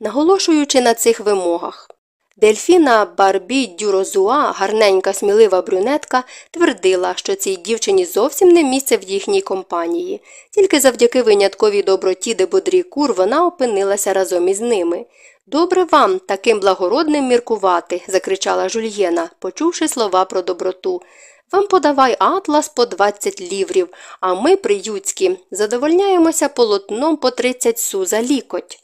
Наголошуючи на цих вимогах, Дельфіна Барбі Дюрозуа, гарненька смілива брюнетка, твердила, що цій дівчині зовсім не місце в їхній компанії. Тільки завдяки винятковій доброті де бодрі кур вона опинилася разом із ними. Добре вам таким благородним міркувати, закричала жульєна, почувши слова про доброту. Вам подавай атлас по 20 ліврів, а ми, приютські, задовольняємося полотном по 30 су за лікоть.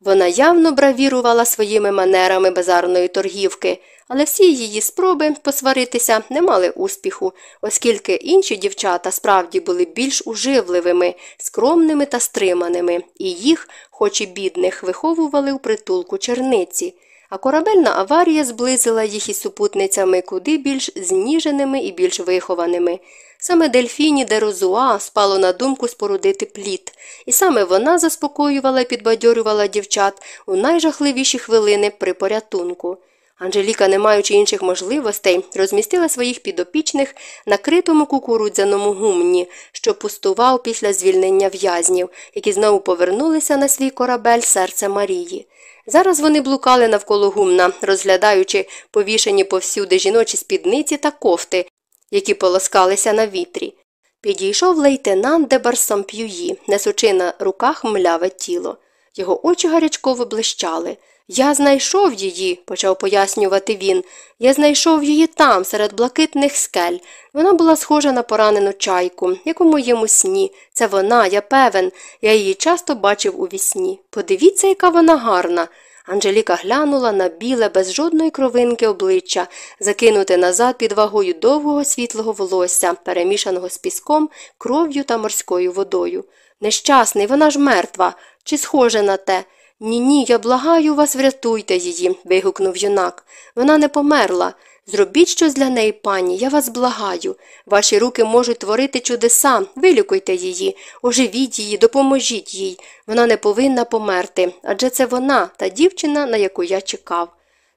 Вона явно бравірувала своїми манерами базарної торгівки, але всі її спроби посваритися не мали успіху, оскільки інші дівчата справді були більш уживливими, скромними та стриманими, і їх, хоч і бідних, виховували у притулку черниці. А корабельна аварія зблизила їх із супутницями куди більш зніженими і більш вихованими. Саме Дельфіні де Розуа спало на думку спорудити плід, і саме вона заспокоювала і підбадьорювала дівчат у найжахливіші хвилини при порятунку. Анжеліка, не маючи інших можливостей, розмістила своїх підопічних на критому кукурудзяному гумні, що пустував після звільнення в'язнів, які знову повернулися на свій корабель серце Марії. Зараз вони блукали навколо гумна, розглядаючи повішені повсюди жіночі спідниці та кофти, які полоскалися на вітрі. Підійшов лейтенант де Барсамп'юї, несучи на руках мляве тіло. Його очі гарячково блищали. Я знайшов її, почав пояснювати він. Я знайшов її там, серед блакитних скель. Вона була схожа на поранену чайку, як у моєму сні. Це вона, я певен. Я її часто бачив у вісні. Подивіться, яка вона гарна. Анжеліка глянула на біле, без жодної кровинки обличчя, закинуте назад під вагою довгого світлого волосся, перемішаного з піском, кров'ю та морською водою. Нещасний, вона ж мертва. Чи схоже на те? Ні, ні, я благаю вас, врятуйте її. вигукнув юнак. Вона не померла. Зробіть щось для неї, пані, я вас благаю. Ваші руки можуть творити чудеса, вилікуйте її, оживіть її, допоможіть їй. Вона не повинна померти, адже це вона, та дівчина, на яку я чекав.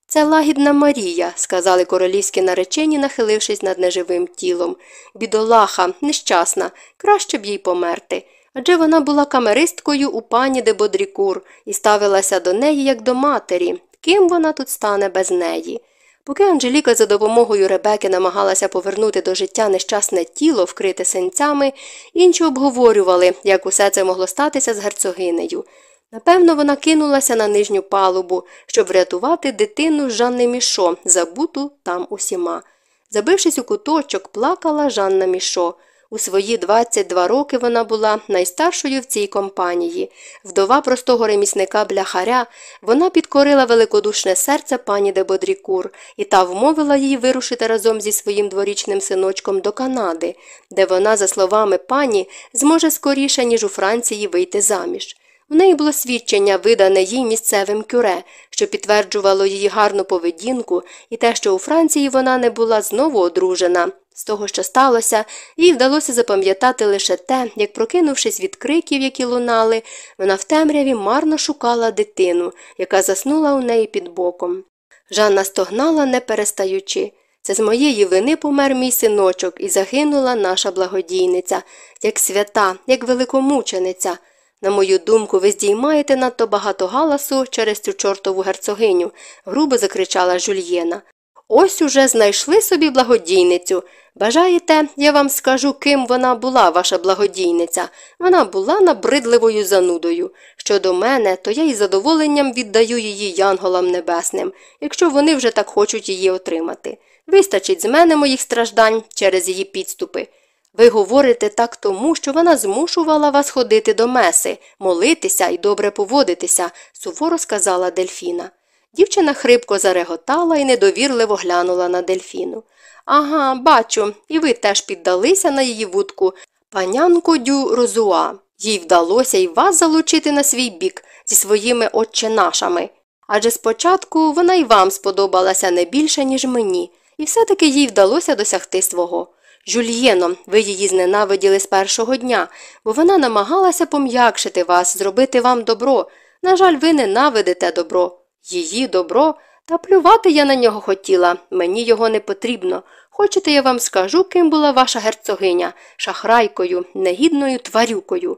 Це лагідна Марія, сказали королівські наречені, нахилившись над неживим тілом. Бідолаха, нещасна, краще б їй померти. Адже вона була камеристкою у пані де Бодрікур і ставилася до неї як до матері. Ким вона тут стане без неї? Поки Анжеліка за допомогою Ребеки намагалася повернути до життя нещасне тіло, вкрите синцями, інші обговорювали, як усе це могло статися з герцогинею. Напевно, вона кинулася на нижню палубу, щоб врятувати дитину Жанни Мішо, забуту там усіма. Забившись у куточок, плакала Жанна Мішо. У свої 22 роки вона була найстаршою в цій компанії. Вдова простого ремісника бляхаря, вона підкорила великодушне серце пані де Бодрікур, і та вмовила її вирушити разом зі своїм дворічним синочком до Канади, де вона, за словами пані, зможе скоріше, ніж у Франції вийти заміж. В неї було свідчення, видане їй місцевим кюре, що підтверджувало її гарну поведінку і те, що у Франції вона не була знову одружена. З того, що сталося, їй вдалося запам'ятати лише те, як, прокинувшись від криків, які лунали, вона в темряві марно шукала дитину, яка заснула у неї під боком. Жанна стогнала, не перестаючи. Це з моєї вини помер мій синочок і загинула наша благодійниця, як свята, як великомучениця. На мою думку, ви здіймаєте надто багато галасу через цю чортову герцогиню, грубо закричала Жульєна. Ось уже знайшли собі благодійницю. Бажаєте, я вам скажу, ким вона була, ваша благодійниця. Вона була набридливою занудою. Щодо мене, то я із задоволенням віддаю її янголам небесним, якщо вони вже так хочуть її отримати. Вистачить з мене моїх страждань через її підступи. Ви говорите так тому, що вона змушувала вас ходити до меси, молитися і добре поводитися, суворо сказала Дельфіна. Дівчина хрипко зареготала і недовірливо глянула на дельфіну. Ага, бачу, і ви теж піддалися на її вудку. Панянку дю розуа. Їй вдалося і вас залучити на свій бік зі своїми отче-нашами. Адже спочатку вона й вам сподобалася не більше, ніж мені, і все таки їй вдалося досягти свого. Жульєно, ви її зненавиділи з першого дня, бо вона намагалася пом'якшити вас, зробити вам добро. На жаль, ви ненавидите добро. Її добро, та плювати я на нього хотіла, мені його не потрібно. Хочете, я вам скажу, ким була ваша герцогиня, шахрайкою, негідною тварюкою.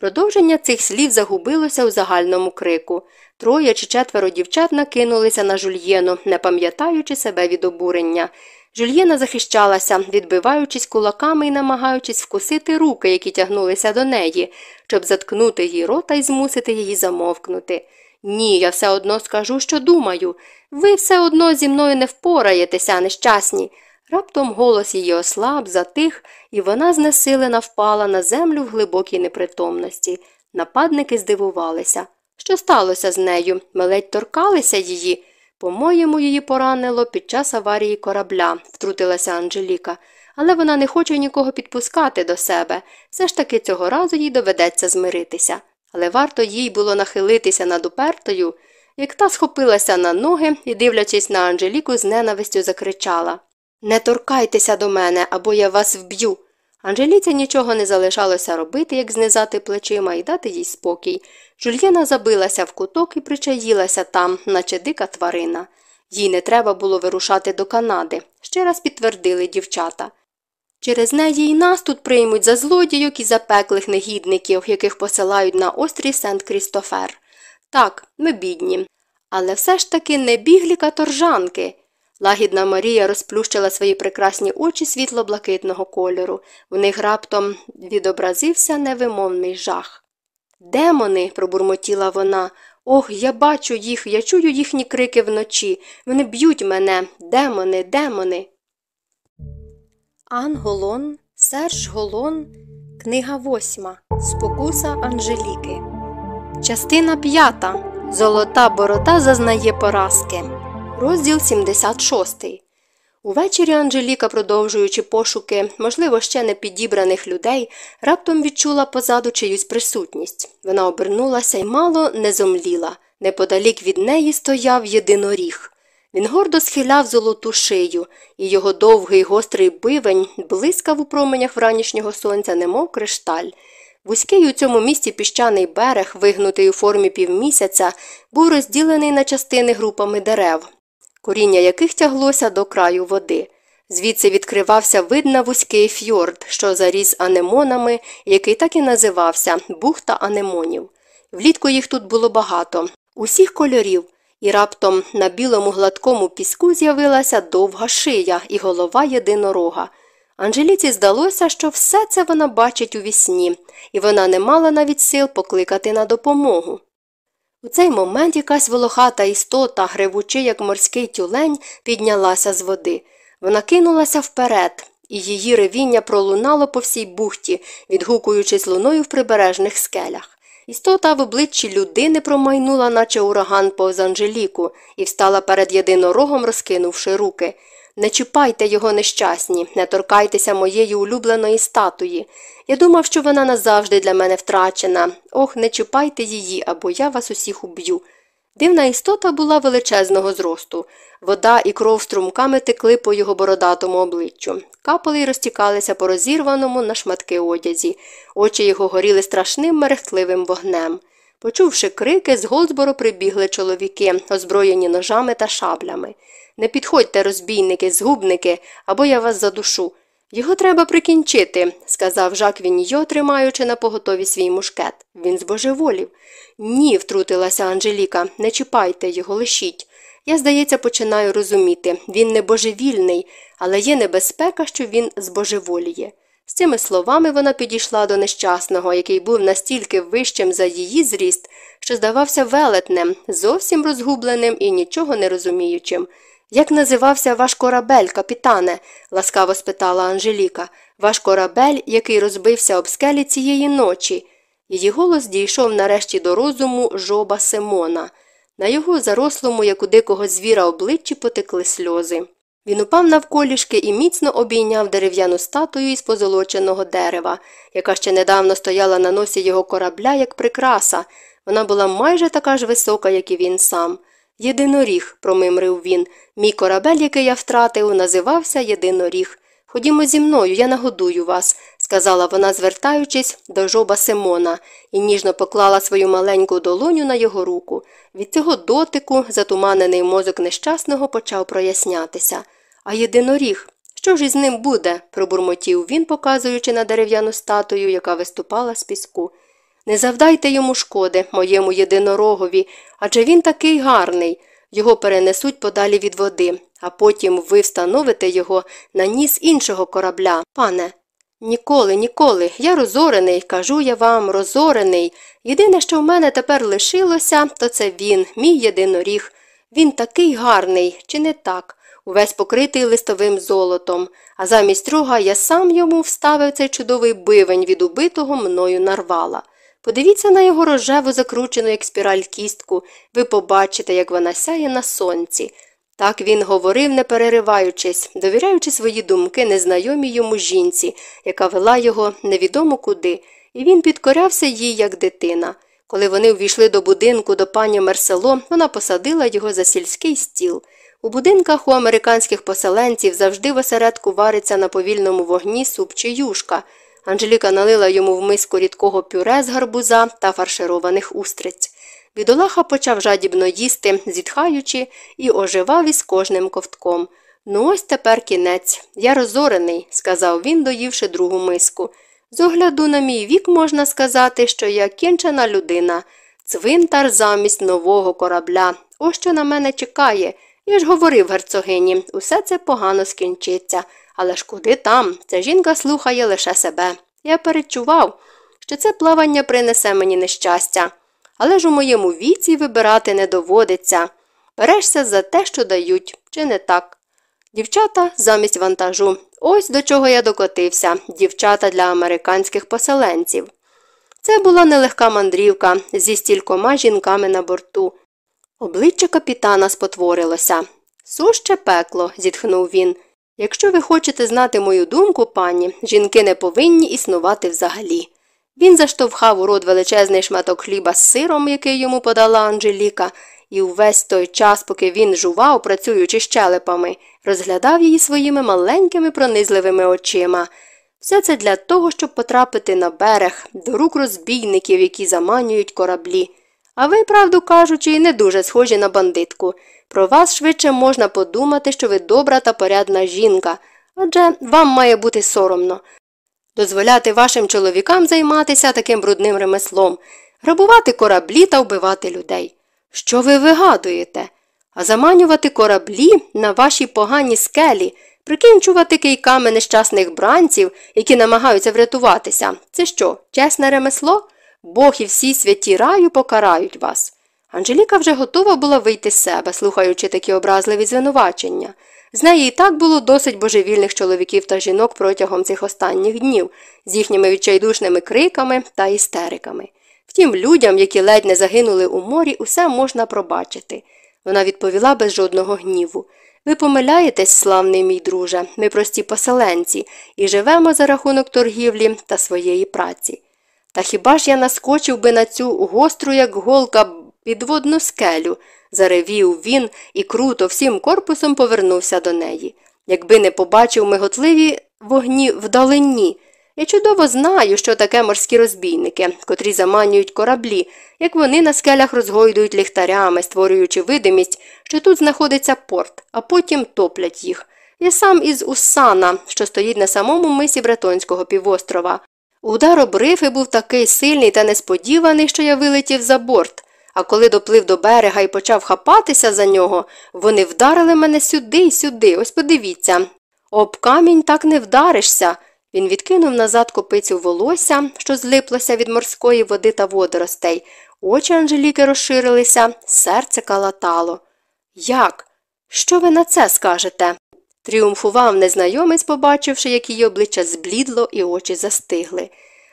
Продовження цих слів загубилося у загальному крику. Троє чи четверо дівчат накинулися на жульєну, не пам'ятаючи себе від обурення. Жульєна захищалася, відбиваючись кулаками і намагаючись вкусити руки, які тягнулися до неї, щоб заткнути їй рота і змусити її замовкнути. Ні, я все одно скажу, що думаю. Ви все одно зі мною не впораєтеся, нещасні. Раптом голос її ослаб, затих, і вона знесилена впала на землю в глибокій непритомності. Нападники здивувалися. Що сталося з нею? Ми ледь торкалися її. По-моєму, її поранило під час аварії корабля, втрутилася Анжеліка, але вона не хоче нікого підпускати до себе. Все ж таки цього разу їй доведеться змиритися. Але варто їй було нахилитися над упертою, як та схопилася на ноги і, дивлячись на Анжеліку, з ненавистю закричала Не торкайтеся до мене, або я вас вб'ю. Анжеліці нічого не залишалося робити, як знизати плечима і дати їй спокій. Жульєна забилася в куток і причаїлася там, наче дика тварина. Їй не треба було вирушати до Канади, ще раз підтвердили дівчата. Через неї й нас тут приймуть за злодійок і запеклих негідників, яких посилають на острів Сент Крістофер. Так, ми бідні. Але все ж таки не біглі каторжанки. Лагідна Марія розплющила свої прекрасні очі світло блакитного кольору. В них раптом відобразився невимовний жах. Демони, пробурмотіла вона, Ох, я бачу їх, я чую їхні крики вночі. Вони б'ють мене. Демони, демони. Ан Голон, Серж Голон, книга восьма. Спокуса Анжеліки. Частина п'ята. Золота борода зазнає поразки. Розділ 76. Увечері Анжеліка, продовжуючи пошуки, можливо, ще не підібраних людей, раптом відчула позаду чиюсь присутність. Вона обернулася і мало не зомліла. Неподалік від неї стояв єдиноріг. Він гордо схиляв золоту шию, і його довгий гострий бивень блискав у променях вранішнього сонця, немов кришталь. Вузький у цьому місці піщаний берег, вигнутий у формі півмісяця, був розділений на частини групами дерев, коріння яких тяглося до краю води. Звідси відкривався вид на вузький фьорд, що заріс анемонами, який так і називався бухта анемонів. Влітку їх тут було багато, усіх кольорів, і раптом на білому гладкому піску з'явилася довга шия і голова єдинорога. Анжеліці здалося, що все це вона бачить у вісні, і вона не мала навіть сил покликати на допомогу. У цей момент якась волохата істота, гривучи, як морський тюлень, піднялася з води. Вона кинулася вперед, і її ревіння пролунало по всій бухті, відгукуючись луною в прибережних скелях. Істота в обличчі людини промайнула, наче ураган повз Анжеліку, і встала перед єдинорогом, розкинувши руки. Не чіпайте його нещасні, не торкайтеся моєї улюбленої статуї. Я думав, що вона назавжди для мене втрачена. Ох, не чіпайте її, або я вас усіх уб'ю. Дивна істота була величезного зросту. Вода і кров струмками текли по його бородатому обличчю, капали й розтікалися по розірваному на шматки одязі, очі його горіли страшним мерехтливим вогнем. Почувши крики, з Голдсборо прибігли чоловіки, озброєні ножами та шаблями. Не підходьте, розбійники, згубники, або я вас задушу. Його треба прикінчити, сказав Жак Віньйо, тримаючи на поготові свій мушкет. Він збожеволів. Ні, втрутилася Анжеліка, не чіпайте його, лишіть. Я, здається, починаю розуміти він не божевільний, але є небезпека, що він збожеволіє. З цими словами вона підійшла до нещасного, який був настільки вищим за її зріст, що здавався велетнем, зовсім розгубленим і нічого не розуміючим. Як називався ваш корабель, капітане? ласкаво спитала Анжеліка. Ваш корабель, який розбився об скелі цієї ночі. Її голос дійшов нарешті до розуму жоба Симона. На його зарослому, як у дикого звіра, обличчі потекли сльози. Він упав навколішки і міцно обійняв дерев'яну статую із позолоченого дерева, яка ще недавно стояла на носі його корабля, як прикраса. Вона була майже така ж висока, як і він сам. Єдиноріг, промимрив він. Мій корабель, який я втратив, називався Єдиноріг. Ходімо зі мною, я нагодую вас, сказала вона, звертаючись до жоба Симона, і ніжно поклала свою маленьку долоню на його руку. Від цього дотику затуманений мозок нещасного почав прояснятися. А єдиноріг, що ж із ним буде? пробурмотів він, показуючи на дерев'яну статую, яка виступала з піску. Не завдайте йому шкоди, моєму єдинорогові, адже він такий гарний. Його перенесуть подалі від води, а потім ви встановите його на ніс іншого корабля. Пане, ніколи, ніколи. Я розорений, кажу я вам, розорений. Єдине, що в мене тепер лишилося, то це він, мій єдиноріг. Він такий гарний, чи не так? Увесь покритий листовим золотом, а замість рога я сам йому вставив цей чудовий бивень від убитого мною нарвала. Подивіться на його рожеву закручену, як спіраль кістку, ви побачите, як вона сяє на сонці. Так він говорив, не перериваючись, довіряючи свої думки незнайомій йому жінці, яка вела його невідомо куди, і він підкорявся їй, як дитина. Коли вони увійшли до будинку до пані Мерсело, вона посадила його за сільський стіл. У будинках у американських поселенців завжди в осередку вариться на повільному вогні суп чи юшка – Анжеліка налила йому в миску рідкого пюре з гарбуза та фаршированих устриць. Бідолаха почав жадібно їсти, зітхаючи, і оживав із кожним ковтком. Ну, ось тепер кінець. Я розорений, сказав він, доївши другу миску. З огляду на мій вік можна сказати, що я кінчена людина, цвинтар замість нового корабля. Ось що на мене чекає. Я ж говорив герцогині, усе це погано скінчиться. Але ж куди там? Ця жінка слухає лише себе. Я перечував, що це плавання принесе мені нещастя. Але ж у моєму віці вибирати не доводиться. Берешся за те, що дають, чи не так? Дівчата замість вантажу. Ось до чого я докотився дівчата для американських поселенців. Це була нелегка мандрівка зі стількома жінками на борту. Обличчя капітана спотворилося. Суще пекло, зітхнув він. Якщо ви хочете знати мою думку, пані, жінки не повинні існувати взагалі. Він заштовхав у рот величезний шматок хліба з сиром, який йому подала Анжеліка, і увесь той час, поки він жував, працюючи щелепами, розглядав її своїми маленькими пронизливими очима. Все це для того, щоб потрапити на берег, до рук розбійників, які заманюють кораблі. А ви, правду кажучи, не дуже схожі на бандитку. Про вас швидше можна подумати, що ви добра та порядна жінка, адже вам має бути соромно. Дозволяти вашим чоловікам займатися таким брудним ремеслом, грабувати кораблі та вбивати людей. Що ви вигадуєте? А заманювати кораблі на ваші погані скелі, прикінчувати кийками нещасних бранців, які намагаються врятуватися. Це що, чесне ремесло? Бог і всі святі раю покарають вас. Анжеліка вже готова була вийти з себе, слухаючи такі образливі звинувачення. З неї і так було досить божевільних чоловіків та жінок протягом цих останніх днів, з їхніми відчайдушними криками та істериками. Втім, людям, які ледь не загинули у морі, усе можна пробачити. Вона відповіла без жодного гніву. Ви помиляєтесь, славний мій друже, ми прості поселенці, і живемо за рахунок торгівлі та своєї праці. Та хіба ж я наскочив би на цю гостру, як голка, підводну скелю? заревів він і круто всім корпусом повернувся до неї. Якби не побачив миготливі вогні вдалині. Я чудово знаю, що таке морські розбійники, котрі заманюють кораблі, як вони на скелях розгойдують ліхтарями, створюючи видимість, що тут знаходиться порт, а потім топлять їх. Я сам із Усана, що стоїть на самому мисі Бретонського півострова. Удар обрифи був такий сильний та несподіваний, що я вилетів за борт. А коли доплив до берега і почав хапатися за нього, вони вдарили мене сюди й сюди. Ось подивіться. Об камінь так не вдаришся. Він відкинув назад копицю волосся, що злиплося від морської води та водоростей. Очі Анжеліки розширилися, серце калатало. Як? Що ви на це скажете? Тріумфував незнайомець, побачивши, як її обличчя зблідло і очі застигли.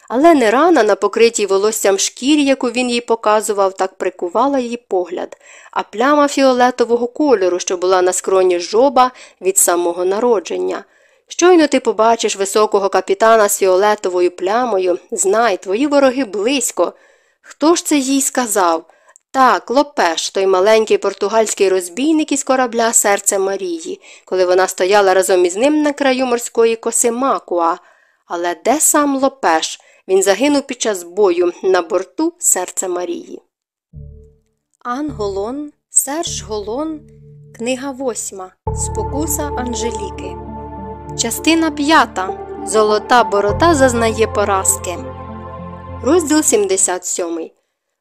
Але не рана на покритій волоссям шкірі, яку він їй показував, так прикувала її погляд, а пляма фіолетового кольору, що була на скроні жоба від самого народження. Щойно ти побачиш високого капітана з фіолетовою плямою, знай, твої вороги близько. Хто ж це їй сказав? Так, Лопеш, той маленький португальський розбійник із корабля серце Марії, коли вона стояла разом із ним на краю морської коси Макуа. Але де сам Лопеш? Він загинув під час бою на борту серця Марії. Ан Голон, Серж Голон, книга восьма. Спокуса Анжеліки. Частина п'ята. Золота борота зазнає поразки. Розділ 77.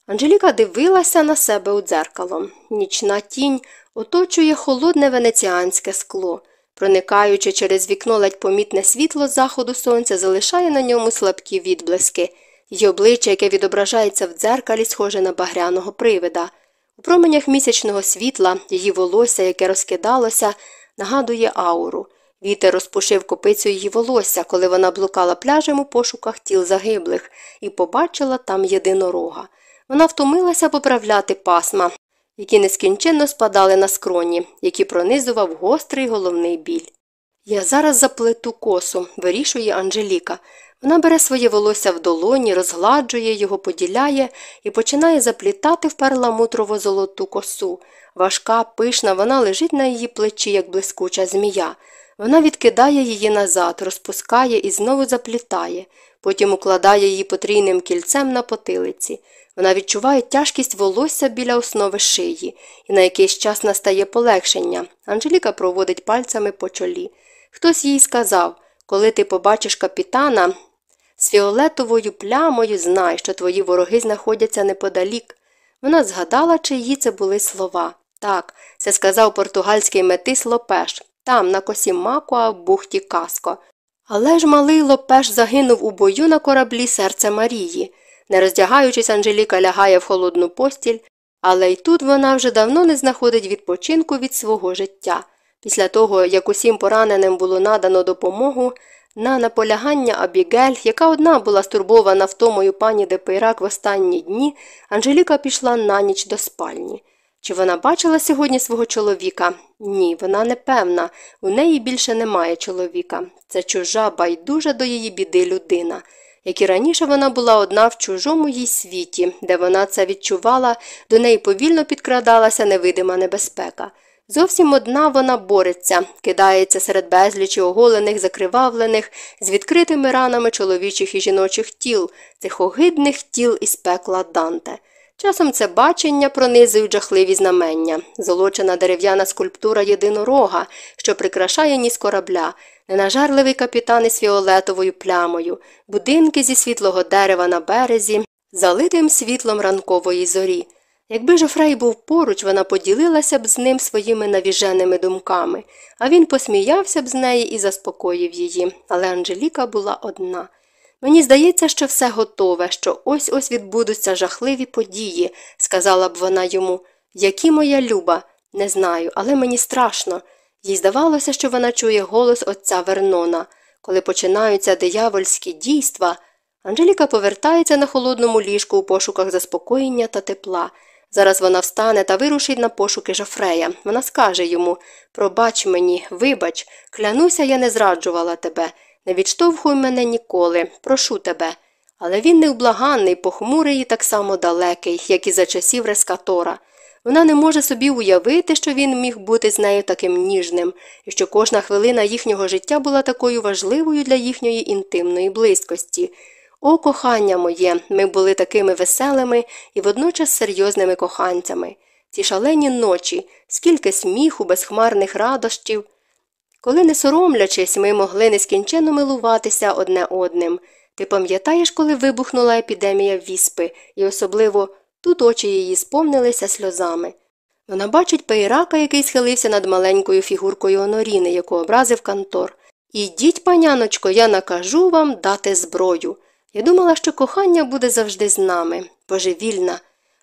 Анжеліка дивилася на себе у дзеркало. Нічна тінь оточує холодне венеціанське скло. Проникаючи через вікно ледь помітне світло заходу сонця, залишає на ньому слабкі відблиски. Її обличчя, яке відображається в дзеркалі, схоже на багряного привида. У променях місячного світла її волосся, яке розкидалося, нагадує ауру. Вітер розпушив копицю її волосся, коли вона блукала пляжем у пошуках тіл загиблих, і побачила там єдинорога. Вона втомилася поправляти пасма, які нескінченно спадали на скроні, які пронизував гострий головний біль. Я зараз заплету косу, вирішує Анжеліка. Вона бере своє волосся в долоні, розгладжує його, поділяє і починає заплітати в перламутрово золоту косу. Важка, пишна, вона лежить на її плечі, як блискуча змія. Вона відкидає її назад, розпускає і знову заплітає, потім укладає її потрійним кільцем на потилиці. Вона відчуває тяжкість волосся біля основи шиї, і на якийсь час настає полегшення. Анжеліка проводить пальцями по чолі. Хтось їй сказав коли ти побачиш капітана з фіолетовою плямою, знай, що твої вороги знаходяться неподалік. Вона згадала, чиї це були слова. Так, це сказав португальський метис Лопеш, там, на косі Макуа в бухті Каско. Але ж малий Лопеш загинув у бою на кораблі серця Марії. Не роздягаючись, Анжеліка лягає в холодну постіль, але й тут вона вже давно не знаходить відпочинку від свого життя. Після того, як усім пораненим було надано допомогу, на наполягання Абігель, яка одна була стурбована втомою пані де Пейрак в останні дні, Анжеліка пішла на ніч до спальні. Чи вона бачила сьогодні свого чоловіка? Ні, вона не певна. У неї більше немає чоловіка. Це чужа, байдужа до її біди людина. Як і раніше вона була одна в чужому їй світі, де вона це відчувала, до неї повільно підкрадалася невидима небезпека. Зовсім одна вона бореться, кидається серед безлічі оголених, закривавлених, з відкритими ранами чоловічих і жіночих тіл, цих огидних тіл із пекла Данте. Часом це бачення пронизують жахливі знамення, золочена дерев'яна скульптура єдинорога, що прикрашає ніс корабля, ненажерливий капітан із фіолетовою плямою, будинки зі світлого дерева на березі, залитим світлом ранкової зорі. Якби Жофрей був поруч, вона поділилася б з ним своїми навіженими думками, а він посміявся б з неї і заспокоїв її, але Анжеліка була одна. Мені здається, що все готове, що ось ось відбудуться жахливі події, сказала б вона йому. Які моя люба? Не знаю, але мені страшно. Їй здавалося, що вона чує голос отця Вернона. Коли починаються диявольські дійства, Анжеліка повертається на холодному ліжку у пошуках заспокоєння та тепла. Зараз вона встане та вирушить на пошуки Жофрея. Вона скаже йому Пробач мені, вибач, клянуся, я не зраджувала тебе. Не відштовхуй мене ніколи, прошу тебе. Але він невблаганний, похмурий і так само далекий, як і за часів Рескатора. Вона не може собі уявити, що він міг бути з нею таким ніжним, і що кожна хвилина їхнього життя була такою важливою для їхньої інтимної близькості. О, кохання моє, ми були такими веселими і водночас серйозними коханцями. Ці шалені ночі, скільки сміху, безхмарних радощів. Коли, не соромлячись, ми могли нескінченно милуватися одне одним. Ти пам'ятаєш, коли вибухнула епідемія віспи, і особливо тут очі її сповнилися сльозами. Вона бачить пейрака, який схилився над маленькою фігуркою Оноріни, яку образив Кантор. Ідіть, паняночко, я накажу вам дати зброю. Я думала, що кохання буде завжди з нами, божевільна.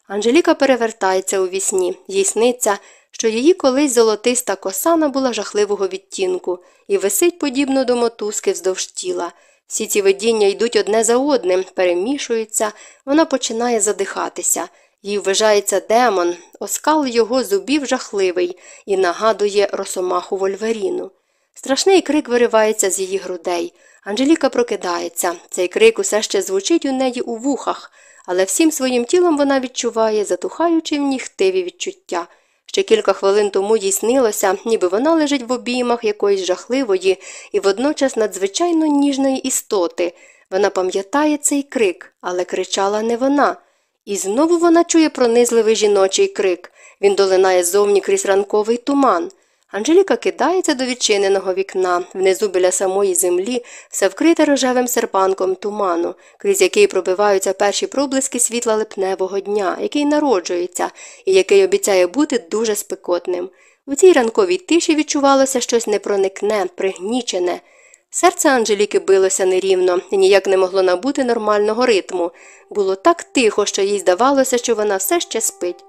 Анжеліка перевертається у вісні, їй сниться, що її колись золотиста коса набула жахливого відтінку і висить подібно до мотузки вздовж тіла. Всі ці видіння йдуть одне за одним, перемішуються, вона починає задихатися. Їй вважається демон, оскал його зубів жахливий і нагадує росомаху вольверіну. Страшний крик виривається з її грудей. Анжеліка прокидається. Цей крик усе ще звучить у неї у вухах, але всім своїм тілом вона відчуває затухаючи в ній хтиві відчуття. Ще кілька хвилин тому їй снилося, ніби вона лежить в обіймах якоїсь жахливої і водночас надзвичайно ніжної істоти. Вона пам'ятає цей крик, але кричала не вона. І знову вона чує пронизливий жіночий крик. Він долинає зовні крізь ранковий туман. Анжеліка кидається до відчиненого вікна, внизу біля самої землі, все вкрите рожевим серпанком туману, крізь який пробиваються перші проблиски світла липневого дня, який народжується і який обіцяє бути дуже спекотним. У цій ранковій тиші відчувалося щось непроникне, пригнічене. Серце Анжеліки билося нерівно і ніяк не могло набути нормального ритму. Було так тихо, що їй здавалося, що вона все ще спить.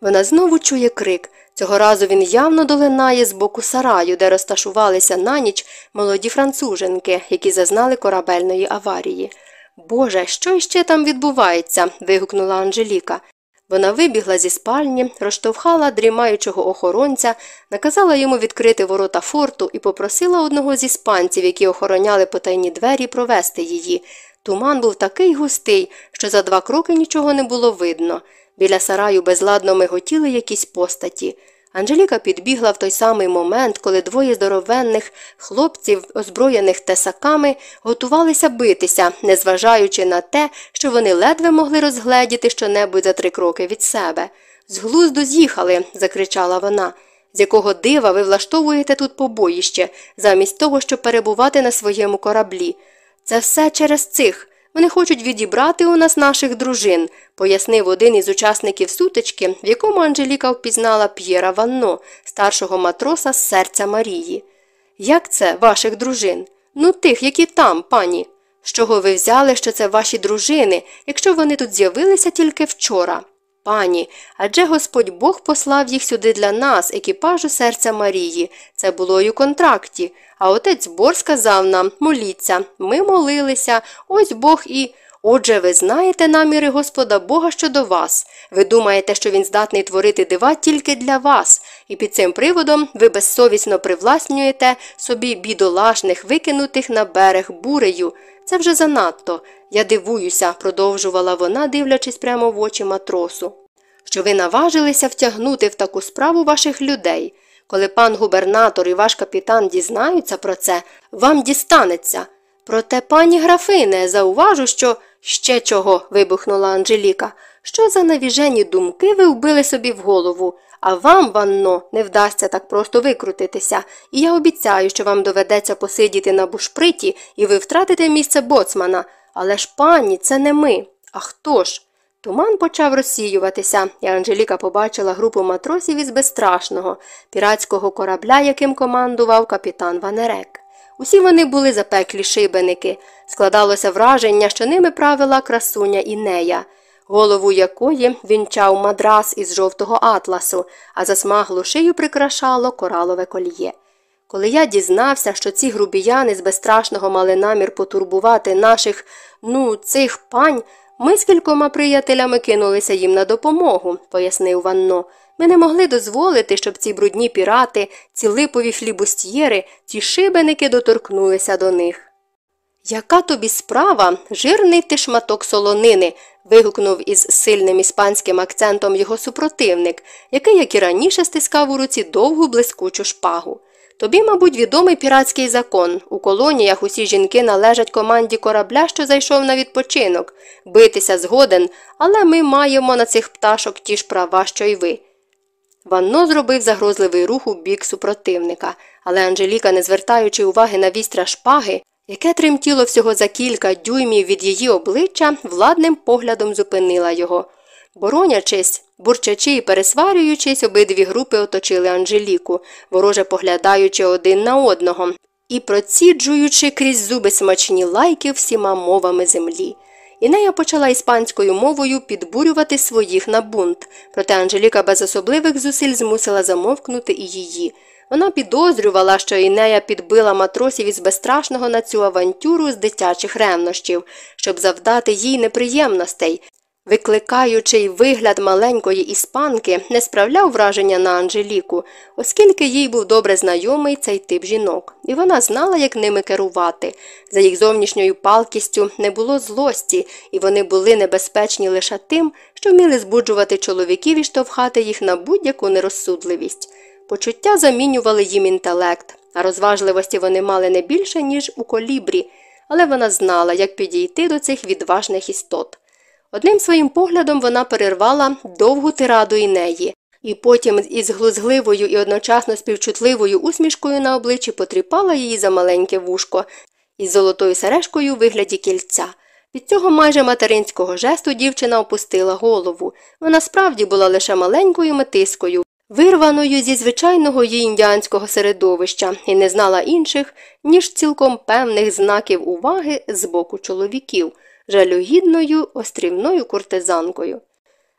Вона знову чує крик. Цього разу він явно долинає з боку сараю, де розташувалися на ніч молоді француженки, які зазнали корабельної аварії. Боже, що іще там відбувається? вигукнула Анжеліка. Вона вибігла зі спальні, розштовхала дрімаючого охоронця, наказала йому відкрити ворота форту і попросила одного з іспанців, які охороняли потайні двері, провести її. Туман був такий густий, що за два кроки нічого не було видно. Біля сараю безладно миготіли якісь постаті. Анжеліка підбігла в той самий момент, коли двоє здоровенних хлопців, озброєних тесаками, готувалися битися, незважаючи на те, що вони ледве могли розгледіти щонебудь за три кроки від себе. З глузду з'їхали, закричала вона. З якого дива ви влаштовуєте тут побоїще, замість того, щоб перебувати на своєму кораблі. Це все через цих. Вони хочуть відібрати у нас наших дружин, пояснив один із учасників сутички, в якому Анжеліка впізнала П'єра Ванно, старшого матроса з серця Марії. Як це, ваших дружин? Ну, тих, які там, пані. З чого ви взяли, що це ваші дружини, якщо вони тут з'явилися тільки вчора? Пані, адже Господь Бог послав їх сюди для нас, екіпажу серця Марії. Це було й у контракті. А отець Бор сказав нам моліться. Ми молилися, ось Бог і. Отже, ви знаєте наміри Господа Бога щодо вас. Ви думаєте, що він здатний творити дива тільки для вас, і під цим приводом ви безсовісно привласнюєте собі бідолашних, викинутих на берег бурею. Це вже занадто. Я дивуюся, продовжувала вона, дивлячись прямо в очі матросу, що ви наважилися втягнути в таку справу ваших людей. Коли пан губернатор і ваш капітан дізнаються про це, вам дістанеться. Проте, пані графине, зауважу, що ще чого. вибухнула Анжеліка. Що за навіжені думки ви вбили собі в голову, а вам, ванно, не вдасться так просто викрутитися, і я обіцяю, що вам доведеться посидіти на бушприті, і ви втратите місце боцмана. Але ж, пані, це не ми. А хто ж? Туман почав розсіюватися, і Анжеліка побачила групу матросів із безстрашного, піратського корабля, яким командував капітан Ванерек. Усі вони були запеклі шибеники. Складалося враження, що ними правила красуня Інея, голову якої вінчав мадрас із жовтого атласу, а засмаглу шию прикрашало коралове коліє. Коли я дізнався, що ці грубіяни з безстрашного мали намір потурбувати наших, ну, цих пань, ми з кількома приятелями кинулися їм на допомогу, пояснив Ванно. Ми не могли дозволити, щоб ці брудні пірати, ці липові флібустьєри, ці шибеники доторкнулися до них. Яка тобі справа, жирний ти шматок солонини. вигукнув із сильним іспанським акцентом його супротивник, який, як і раніше, стискав у руці довгу блискучу шпагу. Тобі, мабуть, відомий піратський закон. У колоніях усі жінки належать команді корабля, що зайшов на відпочинок. Битися згоден, але ми маємо на цих пташок ті ж права, що й ви. Ванно зробив загрозливий рух у бік супротивника, але Анжеліка, не звертаючи уваги на вістря шпаги, яке тремтіло всього за кілька дюймів від її обличчя, владним поглядом зупинила його. Боронячись, бурчачи і пересварюючись, обидві групи оточили Анжеліку, вороже поглядаючи один на одного і проціджуючи крізь зуби смачні лайки всіма мовами землі. Інея почала іспанською мовою підбурювати своїх на бунт, проте Анжеліка без особливих зусиль змусила замовкнути і її. Вона підозрювала, що Інея підбила матросів із безстрашного на цю авантюру з дитячих ревнощів, щоб завдати їй неприємностей, Викликаючий вигляд маленької іспанки не справляв враження на Анжеліку, оскільки їй був добре знайомий цей тип жінок, і вона знала, як ними керувати. За їх зовнішньою палкістю не було злості, і вони були небезпечні лише тим, що вміли збуджувати чоловіків і штовхати їх на будь-яку нерозсудливість. Почуття замінювали їм інтелект, а розважливості вони мали не більше, ніж у колібрі, але вона знала, як підійти до цих відважних істот. Одним своїм поглядом вона перервала довгу тираду інеї, і потім із глузгливою і одночасно співчутливою усмішкою на обличчі потріпала її за маленьке вушко із золотою сережкою у вигляді кільця. Від цього майже материнського жесту дівчина опустила голову. Вона справді була лише маленькою метискою, вирваною зі звичайного її індіанського середовища, і не знала інших, ніж цілком певних знаків уваги з боку чоловіків жалюгідною острівною куртизанкою.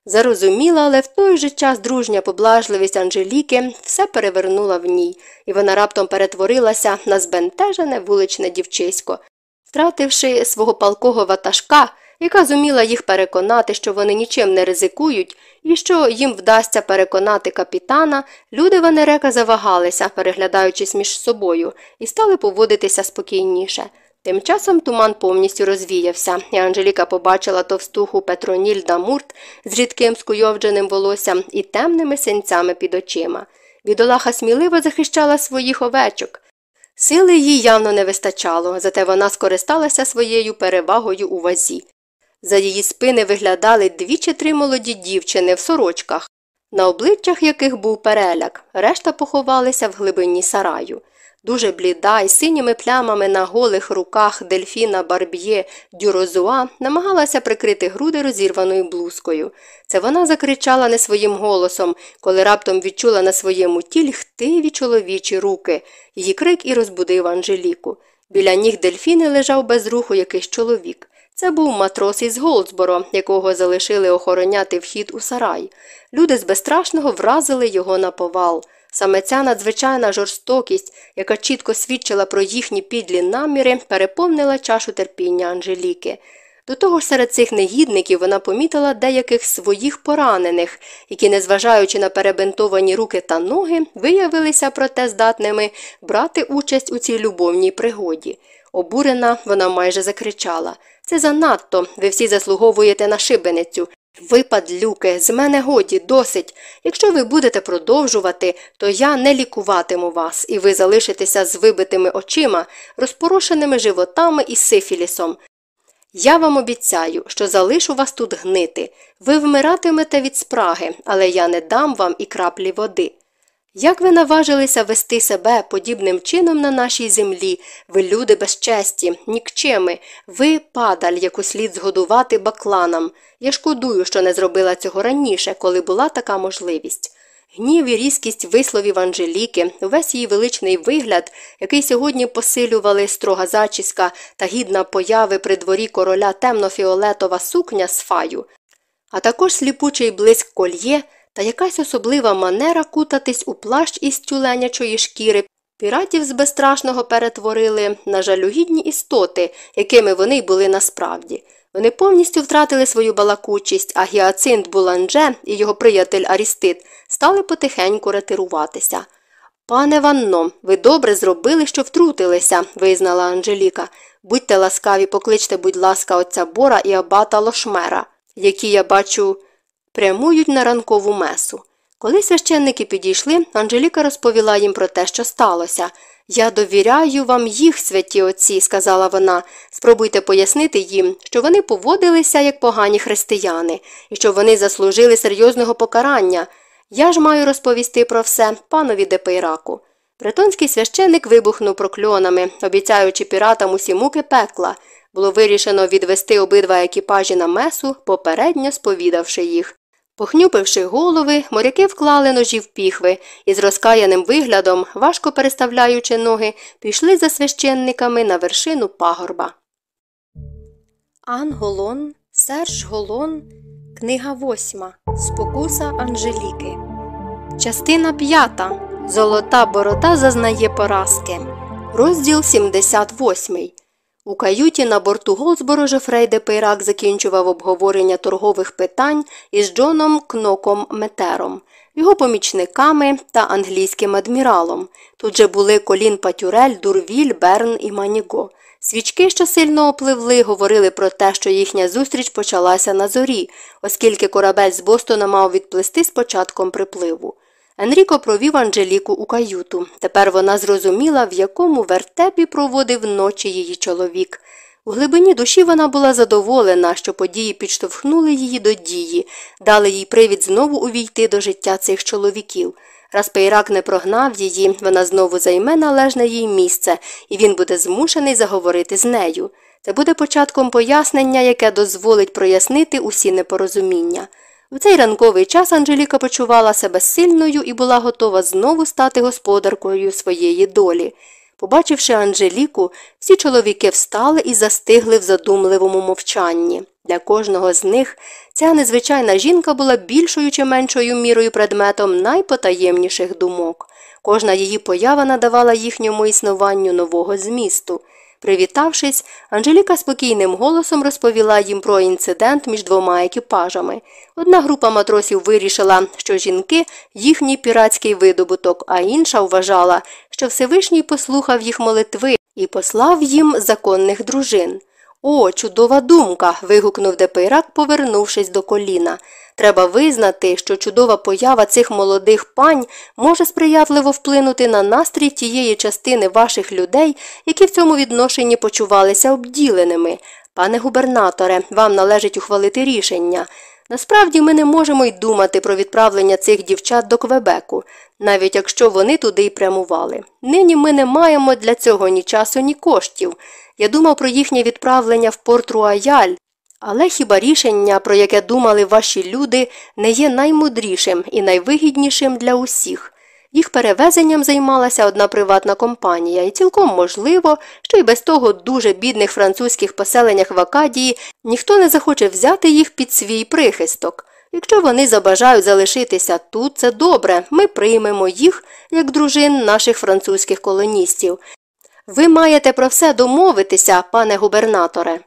Зарозуміла, але в той же час дружня поблажливість Анжеліки все перевернула в ній, і вона раптом перетворилася на збентежене вуличне дівчисько, втративши свого палкого ватажка, яка зуміла їх переконати, що вони нічим не ризикують, і що їм вдасться переконати капітана, люди Ванерека завагалися, переглядаючись між собою, і стали поводитися спокійніше. Тим часом туман повністю розвіявся, і Анжеліка побачила товстуху Петроніль Дамурт з рідким скуйовдженим волоссям і темними синцями під очима. Бідолаха сміливо захищала своїх овечок. Сили їй явно не вистачало, зате вона скористалася своєю перевагою у вазі. За її спини виглядали дві чи три молоді дівчини в сорочках, на обличчях яких був переляк, решта поховалися в глибині сараю. Дуже бліда і синіми плямами на голих руках дельфіна Барб'є Дюрозуа намагалася прикрити груди розірваною блузкою. Це вона закричала не своїм голосом, коли раптом відчула на своєму тілі хтиві чоловічі руки. Її крик і розбудив Анжеліку. Біля ніг дельфіни лежав без руху якийсь чоловік. Це був матрос із Голдсборо, якого залишили охороняти вхід у сарай. Люди з безстрашного вразили його на повал. Саме ця надзвичайна жорстокість, яка чітко свідчила про їхні підлі наміри, переповнила чашу терпіння Анжеліки. До того ж серед цих негідників вона помітила деяких своїх поранених, які, незважаючи на перебинтовані руки та ноги, виявилися проте здатними брати участь у цій любовній пригоді. Обурена, вона майже закричала Це занадто, ви всі заслуговуєте на шибеницю. Випад, падлюки, з мене годі, досить. Якщо ви будете продовжувати, то я не лікуватиму вас, і ви залишитеся з вибитими очима, розпорошеними животами і сифілісом. Я вам обіцяю, що залишу вас тут гнити. Ви вмиратимете від спраги, але я не дам вам і краплі води. Як ви наважилися вести себе подібним чином на нашій землі, ви люди безчесті, нікчеми, ви падаль, яку слід згодувати бакланам. Я шкодую, що не зробила цього раніше, коли була така можливість. Гнів і різкість висловів Анжеліки, увесь її величний вигляд, який сьогодні посилювали строга зачіска та гідна появи при дворі короля темно-фіолетова сукня з фаю, а також сліпучий блиск кольє та якась особлива манера кутатись у плащ із тюленячої шкіри. Піратів з безстрашного перетворили на жалюгідні істоти, якими вони й були насправді. Вони повністю втратили свою балакучість, а гіацинт Буланже і його приятель Арістит стали потихеньку ретируватися. Пане Ванно, ви добре зробили, що втрутилися, визнала Анжеліка. Будьте ласкаві, покличте, будь ласка, отця Бора і абата Лошмера, які, я бачу, прямують на ранкову месу. Коли священники підійшли, Анжеліка розповіла їм про те, що сталося. Я довіряю вам їх, святі отці, сказала вона. Спробуйте пояснити їм, що вони поводилися як погані християни, і що вони заслужили серйозного покарання. Я ж маю розповісти про все панові Депейраку. Бретонський священник вибухнув прокльонами, обіцяючи піратам усі муки пекла. Було вирішено відвести обидва екіпажі на месу, попередньо сповідавши їх. Похнюпивши голови, моряки вклали ножі в піхви і з розкаяним виглядом, важко переставляючи ноги, пішли за священниками на вершину пагорба. Ан Голон, Серж Голон, книга восьма. Спокуса Анжеліки. Частина п'ята. Золота борода зазнає поразки. Розділ 78. У каюті на борту Голдсборо Жофрей де Пейрак закінчував обговорення торгових питань із Джоном Кноком Метером, його помічниками та англійським адміралом. Тут же були Колін Патюрель, Дурвіль, Берн і Маніго. Свічки, що сильно опливли, говорили про те, що їхня зустріч почалася на зорі, оскільки корабель з Бостона мав відплисти з початком припливу. Енріко провів Анжеліку у каюту. Тепер вона зрозуміла, в якому вертепі проводив ночі її чоловік. У глибині душі вона була задоволена, що події підштовхнули її до дії, дали їй привід знову увійти до життя цих чоловіків. Раз Пейрак не прогнав її, вона знову займе належне їй місце, і він буде змушений заговорити з нею. Це буде початком пояснення, яке дозволить прояснити усі непорозуміння. В цей ранковий час Анжеліка почувала себе сильною і була готова знову стати господаркою своєї долі. Побачивши Анжеліку, всі чоловіки встали і застигли в задумливому мовчанні. Для кожного з них ця незвичайна жінка була більшою чи меншою мірою предметом найпотаємніших думок. Кожна її поява надавала їхньому існуванню нового змісту. Привітавшись, Анжеліка спокійним голосом розповіла їм про інцидент між двома екіпажами. Одна група матросів вирішила, що жінки їхній піратський видобуток, а інша вважала, що Всевишній послухав їх молитви і послав їм законних дружин. О, чудова думка. вигукнув де Пейрак, повернувшись до Коліна. Треба визнати, що чудова поява цих молодих пань може сприятливо вплинути на настрій тієї частини ваших людей, які в цьому відношенні почувалися обділеними. Пане губернаторе, вам належить ухвалити рішення. Насправді ми не можемо й думати про відправлення цих дівчат до Квебеку, навіть якщо вони туди й прямували. Нині ми не маємо для цього ні часу, ні коштів. Я думав про їхнє відправлення в порт Руаяль, але хіба рішення, про яке думали ваші люди, не є наймудрішим і найвигіднішим для усіх? Їх перевезенням займалася одна приватна компанія, і цілком можливо, що й без того дуже бідних французьких поселеннях в Акадії ніхто не захоче взяти їх під свій прихисток. Якщо вони забажають залишитися тут, це добре, ми приймемо їх як дружин наших французьких колоністів. Ви маєте про все домовитися, пане губернаторе.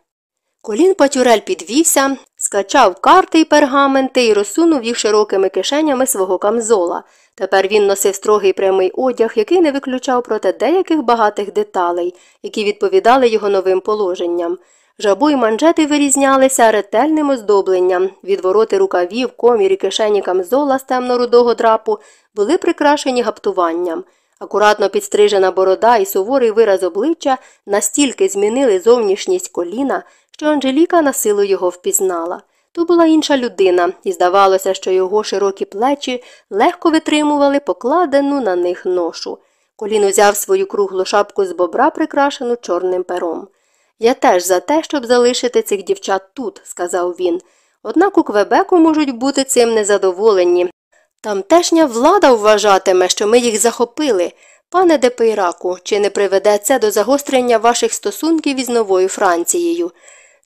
Колін Патюрель підвівся, скачав карти й пергаменти і розсунув їх широкими кишенями свого камзола. Тепер він носив строгий прямий одяг, який не виключав проти деяких багатих деталей, які відповідали його новим положенням. Жабу й манжети вирізнялися ретельним оздобленням, відвороти рукавів, комір і кишені камзола з темно-рудого драпу були прикрашені гаптуванням. Акуратно підстрижена борода і суворий вираз обличчя настільки змінили зовнішність коліна, що Анжеліка на силу його впізнала. То була інша людина, і здавалося, що його широкі плечі легко витримували покладену на них ношу. Колін узяв свою круглу шапку з бобра, прикрашену чорним пером. Я теж за те, щоб залишити цих дівчат тут, сказав він. Однак у Квебеку можуть бути цим незадоволені. Тамтешня влада вважатиме, що ми їх захопили. Пане Депейраку, чи не приведе це до загострення ваших стосунків із новою Францією?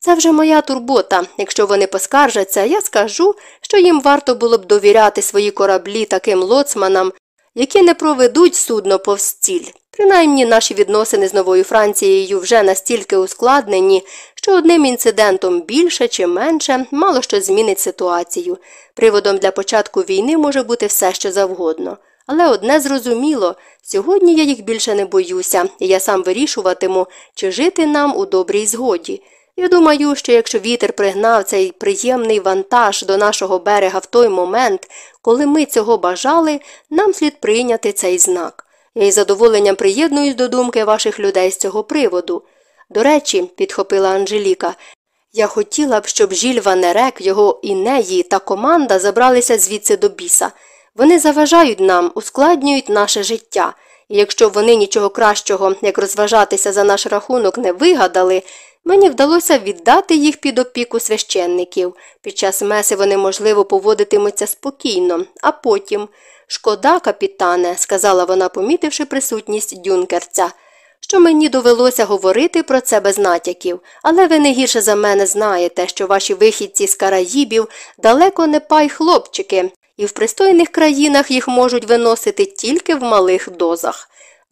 Це вже моя турбота. Якщо вони поскаржаться, я скажу, що їм варто було б довіряти свої кораблі таким лоцманам, які не проведуть судно повз стіль. Принаймні наші відносини з новою Францією вже настільки ускладнені, що одним інцидентом більше чи менше мало що змінить ситуацію. Приводом для початку війни може бути все, що завгодно. Але одне зрозуміло сьогодні я їх більше не боюся, і я сам вирішуватиму, чи жити нам у добрій згоді. Я думаю, що якщо вітер пригнав цей приємний вантаж до нашого берега в той момент, коли ми цього бажали, нам слід прийняти цей знак. Я із задоволенням приєднуюсь до думки ваших людей з цього приводу. До речі, підхопила Анжеліка, я хотіла б, щоб Жіль Ванерек, його інеї та команда забралися звідси до біса. Вони заважають нам, ускладнюють наше життя, і якщо вони нічого кращого, як розважатися за наш рахунок, не вигадали, мені вдалося віддати їх під опіку священників. Під час меси вони, можливо, поводитимуться спокійно, а потім. Шкода, капітане, сказала вона, помітивши присутність дюнкерця, що мені довелося говорити про це без натяків, але ви не гірше за мене знаєте, що ваші вихідці з Караїбів далеко не пай хлопчики, і в пристойних країнах їх можуть виносити тільки в малих дозах.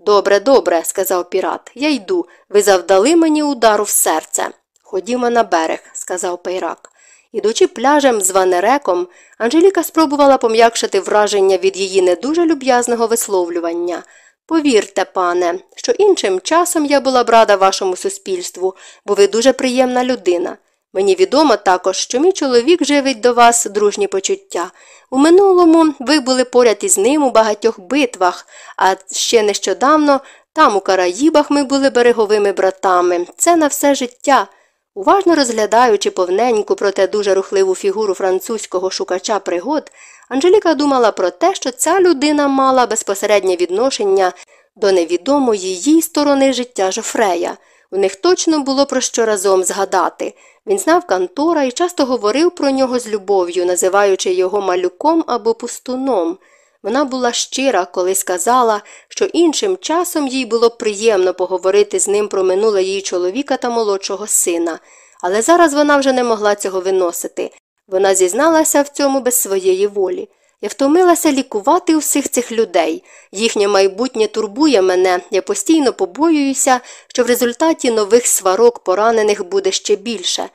Добре, добре, сказав пірат, я йду. Ви завдали мені удару в серце. Ходімо на берег, сказав Пейрак. Ідучи пляжем з Ванереком, Анжеліка спробувала пом'якшити враження від її не дуже люб'язного висловлювання. Повірте, пане, що іншим часом я була б рада вашому суспільству, бо ви дуже приємна людина. Мені відомо також, що мій чоловік живить до вас дружні почуття. У минулому ви були поряд із ним у багатьох битвах, а ще нещодавно там, у Караїбах, ми були береговими братами. Це на все життя. Уважно розглядаючи повненьку, проте дуже рухливу фігуру французького шукача пригод, Анжеліка думала про те, що ця людина мала безпосереднє відношення до невідомої їй сторони життя Жофрея. У них точно було про що разом згадати. Він знав Кантора і часто говорив про нього з любов'ю, називаючи його малюком або пустуном. Вона була щира, коли сказала, що іншим часом їй було приємно поговорити з ним про минуле її чоловіка та молодшого сина, але зараз вона вже не могла цього виносити. Вона зізналася в цьому без своєї волі. Я втомилася лікувати усіх цих людей. Їхнє майбутнє турбує мене, я постійно побоююся, що в результаті нових сварок поранених буде ще більше.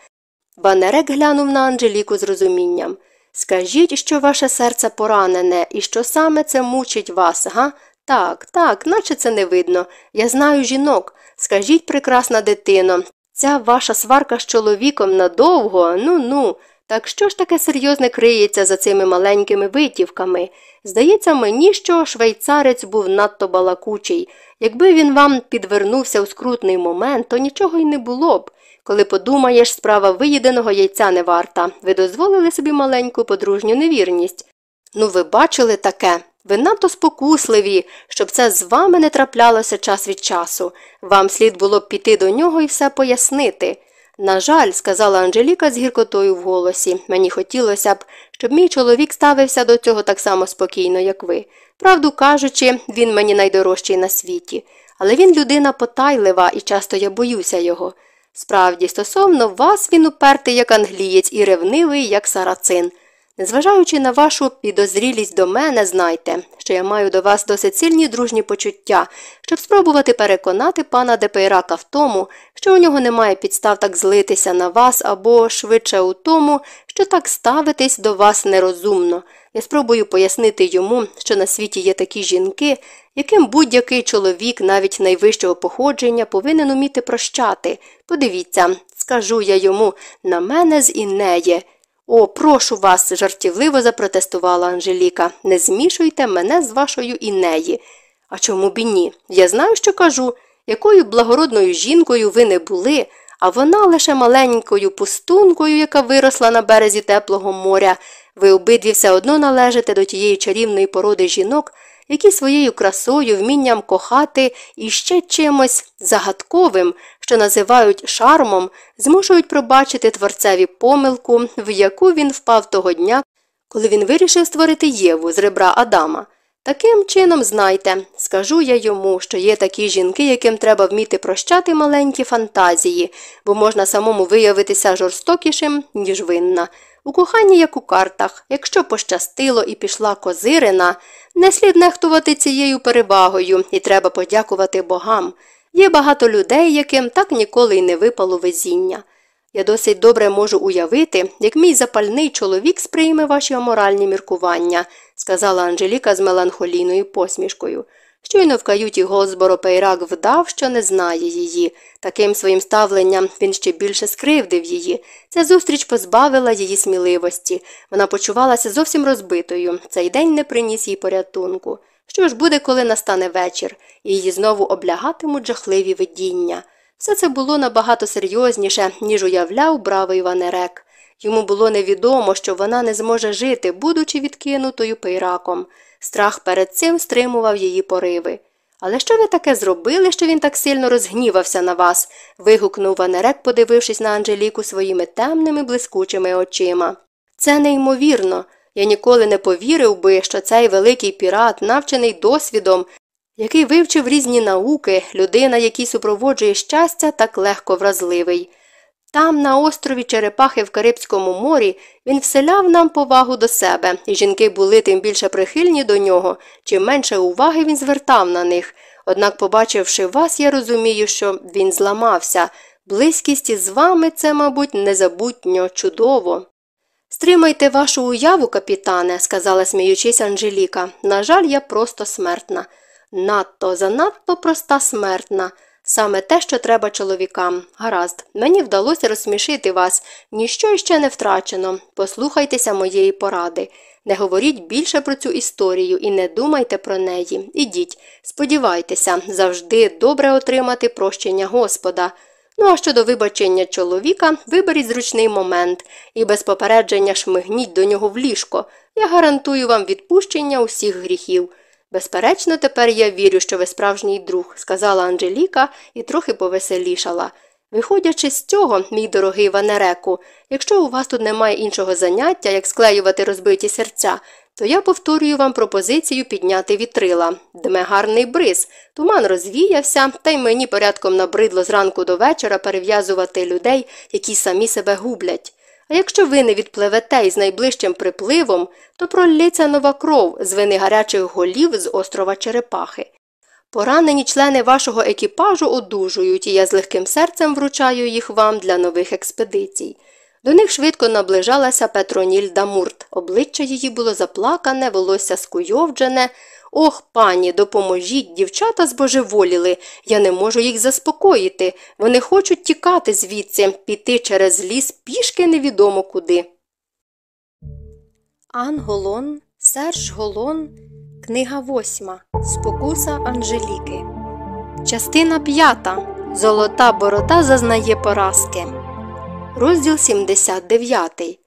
Банерек глянув на Анжеліку з розумінням. Скажіть, що ваше серце поранене, і що саме це мучить вас, га? Так, так, наче це не видно. Я знаю жінок. Скажіть, прекрасна дитино, ця ваша сварка з чоловіком надовго, ну ну. Так що ж таке серйозне криється за цими маленькими витівками? Здається мені, що швейцарець був надто балакучий. Якби він вам підвернувся у скрутний момент, то нічого й не було б. Коли подумаєш, справа виїденого яйця не варта. Ви дозволили собі маленьку подружню невірність. Ну, ви бачили таке. Ви надто спокусливі, щоб це з вами не траплялося час від часу. Вам слід було б піти до нього і все пояснити. На жаль, сказала Анжеліка з гіркотою в голосі, мені хотілося б, щоб мій чоловік ставився до цього так само спокійно, як ви. Правду кажучи, він мені найдорожчий на світі, але він людина потайлива і часто я боюся його. Справді, стосовно вас він упертий як англієць і ревнивий, як сарацин. Незважаючи на вашу підозрілість до мене, знайте, що я маю до вас досить сильні дружні почуття, щоб спробувати переконати пана Депейрака в тому, що у нього немає підстав так злитися на вас або швидше у тому, що так ставитись до вас нерозумно. Я спробую пояснити йому, що на світі є такі жінки, яким будь-який чоловік, навіть найвищого походження, повинен уміти прощати. Подивіться, скажу я йому, на мене з Інеє. О, прошу вас, жартівливо запротестувала Анжеліка. Не змішуйте мене з вашою Інеї. А чому б і ні? Я знаю, що кажу, якою благородною жінкою ви не були, а вона лише маленькою пустункою, яка виросла на березі теплого моря. Ви обидві все одно належите до тієї чарівної породи жінок, які своєю красою, вмінням кохати і ще чимось загадковим, що називають шармом, змушують пробачити творцеві помилку, в яку він впав того дня, коли він вирішив створити Єву з ребра Адама. Таким чином, знайте, скажу я йому, що є такі жінки, яким треба вміти прощати маленькі фантазії, бо можна самому виявитися жорстокішим, ніж винна. У коханні, як у картах, якщо пощастило і пішла козирина, не слід нехтувати цією перевагою, і треба подякувати богам. Є багато людей, яким так ніколи й не випало везіння. Я досить добре можу уявити, як мій запальний чоловік сприйме ваші аморальні міркування, сказала Анжеліка з меланхолійною посмішкою. Щойно в каюті Голсборо Пейрак вдав, що не знає її. Таким своїм ставленням він ще більше скривдив її. Ця зустріч позбавила її сміливості. Вона почувалася зовсім розбитою. Цей день не приніс їй порятунку. Що ж буде, коли настане вечір, і її знову облягатимуть жахливі видіння. Все це було набагато серйозніше, ніж уявляв бравий Ванерек. Йому було невідомо, що вона не зможе жити, будучи відкинутою пейраком. Страх перед цим стримував її пориви. Але що ви таке зробили, що він так сильно розгнівався на вас? вигукнув Ванерек, подивившись на Анжеліку своїми темними, блискучими очима. Це неймовірно. Я ніколи не повірив би, що цей великий пірат, навчений досвідом, який вивчив різні науки, людина, який супроводжує щастя, так легко вразливий. Там, на острові Черепахи в Карибському морі, він вселяв нам повагу до себе, і жінки були тим більше прихильні до нього, чим менше уваги він звертав на них. Однак, побачивши вас, я розумію, що він зламався. Близькість із вами це, мабуть, незабутньо чудово. Стримайте вашу уяву, капітане, сказала сміючись Анжеліка. На жаль, я просто смертна. Надто, занадто проста смертна. Саме те, що треба чоловікам. Гаразд, мені вдалося розсмішити вас, ніщо ще не втрачено. Послухайтеся моєї поради. Не говоріть більше про цю історію і не думайте про неї. Ідіть, сподівайтеся, завжди добре отримати прощення Господа. Ну а щодо вибачення чоловіка, виберіть зручний момент і без попередження шмигніть до нього в ліжко. Я гарантую вам відпущення усіх гріхів. Безперечно, тепер я вірю, що ви справжній друг, сказала Анжеліка і трохи повеселішала. Виходячи з цього, мій дорогий Ванереку, якщо у вас тут немає іншого заняття, як склеювати розбиті серця, то я повторюю вам пропозицію підняти вітрила. Дме гарний бриз, туман розвіявся, та й мені порядком набридло зранку до вечора перев'язувати людей, які самі себе гублять. А якщо ви не відпливете із найближчим припливом, то проллється нова кров з вини гарячих голів з острова Черепахи. Поранені члени вашого екіпажу одужують, і я з легким серцем вручаю їх вам для нових експедицій. До них швидко наближалася Петронільда Мурт. Обличчя її було заплакане, волосся скуйовджене. Ох, пані, допоможіть, дівчата збожеволіли. Я не можу їх заспокоїти. Вони хочуть тікати звідси, піти через ліс пішки невідомо куди. Ан Голон, Серж Голон, книга восьма. Спокуса Анжеліки. Частина п'ята. Золота борода зазнає поразки. Розділ 79.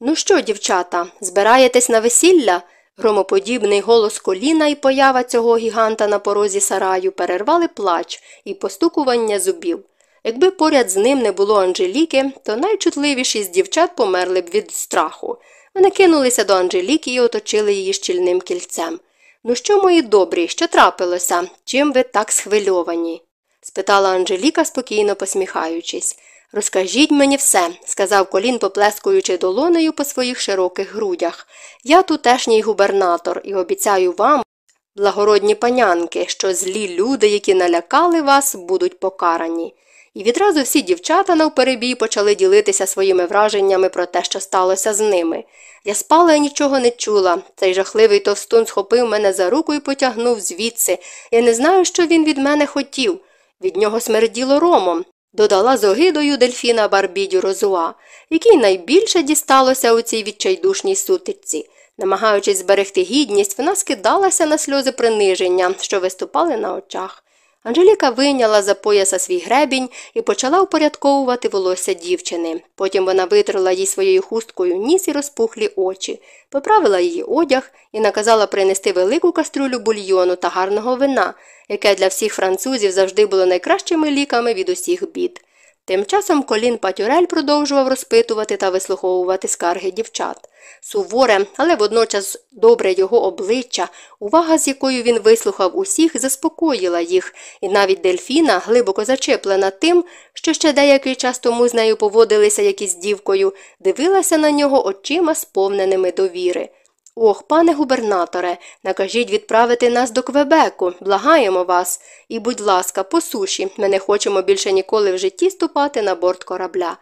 Ну що, дівчата, збираєтесь на весілля? Громоподібний голос коліна і поява цього гіганта на порозі сараю перервали плач і постукування зубів. Якби поряд з ним не було Анжеліки, то найчутливіші з дівчат померли б від страху. Вони кинулися до Анжеліки і оточили її щільним кільцем. Ну що, мої добрі, що трапилося? Чим ви так схвильовані? спитала Анжеліка, спокійно посміхаючись. Розкажіть мені все, сказав колін, поплескуючи долонею по своїх широких грудях. Я тутешній губернатор і обіцяю вам, благородні панянки, що злі люди, які налякали вас, будуть покарані. І відразу всі дівчата навперебій почали ділитися своїми враженнями про те, що сталося з ними. Я спала і нічого не чула. Цей жахливий товстун схопив мене за руку і потягнув звідси. Я не знаю, що він від мене хотів. Від нього смерділо ромом. Додала з огидою дельфіна Барбідю Розуа, якій найбільше дісталося у цій відчайдушній сутичці. Намагаючись зберегти гідність, вона скидалася на сльози приниження, що виступали на очах. Анжеліка вийняла за пояса свій гребінь і почала упорядковувати волосся дівчини. Потім вона витерла їй своєю хусткою ніс і розпухлі очі, поправила її одяг і наказала принести велику кастрюлю бульйону та гарного вина, яке для всіх французів завжди було найкращими ліками від усіх бід. Тим часом колін Патюрель продовжував розпитувати та вислуховувати скарги дівчат. Суворе, але водночас добре його обличчя, увага, з якою він вислухав усіх, заспокоїла їх, і навіть дельфіна, глибоко зачеплена тим, що ще деякий час тому з нею поводилися як із дівкою, дивилася на нього очима, сповненими довіри. Ох, пане губернаторе, накажіть відправити нас до Квебеку, благаємо вас. І, будь ласка, по суші, ми не хочемо більше ніколи в житті ступати на борт корабля.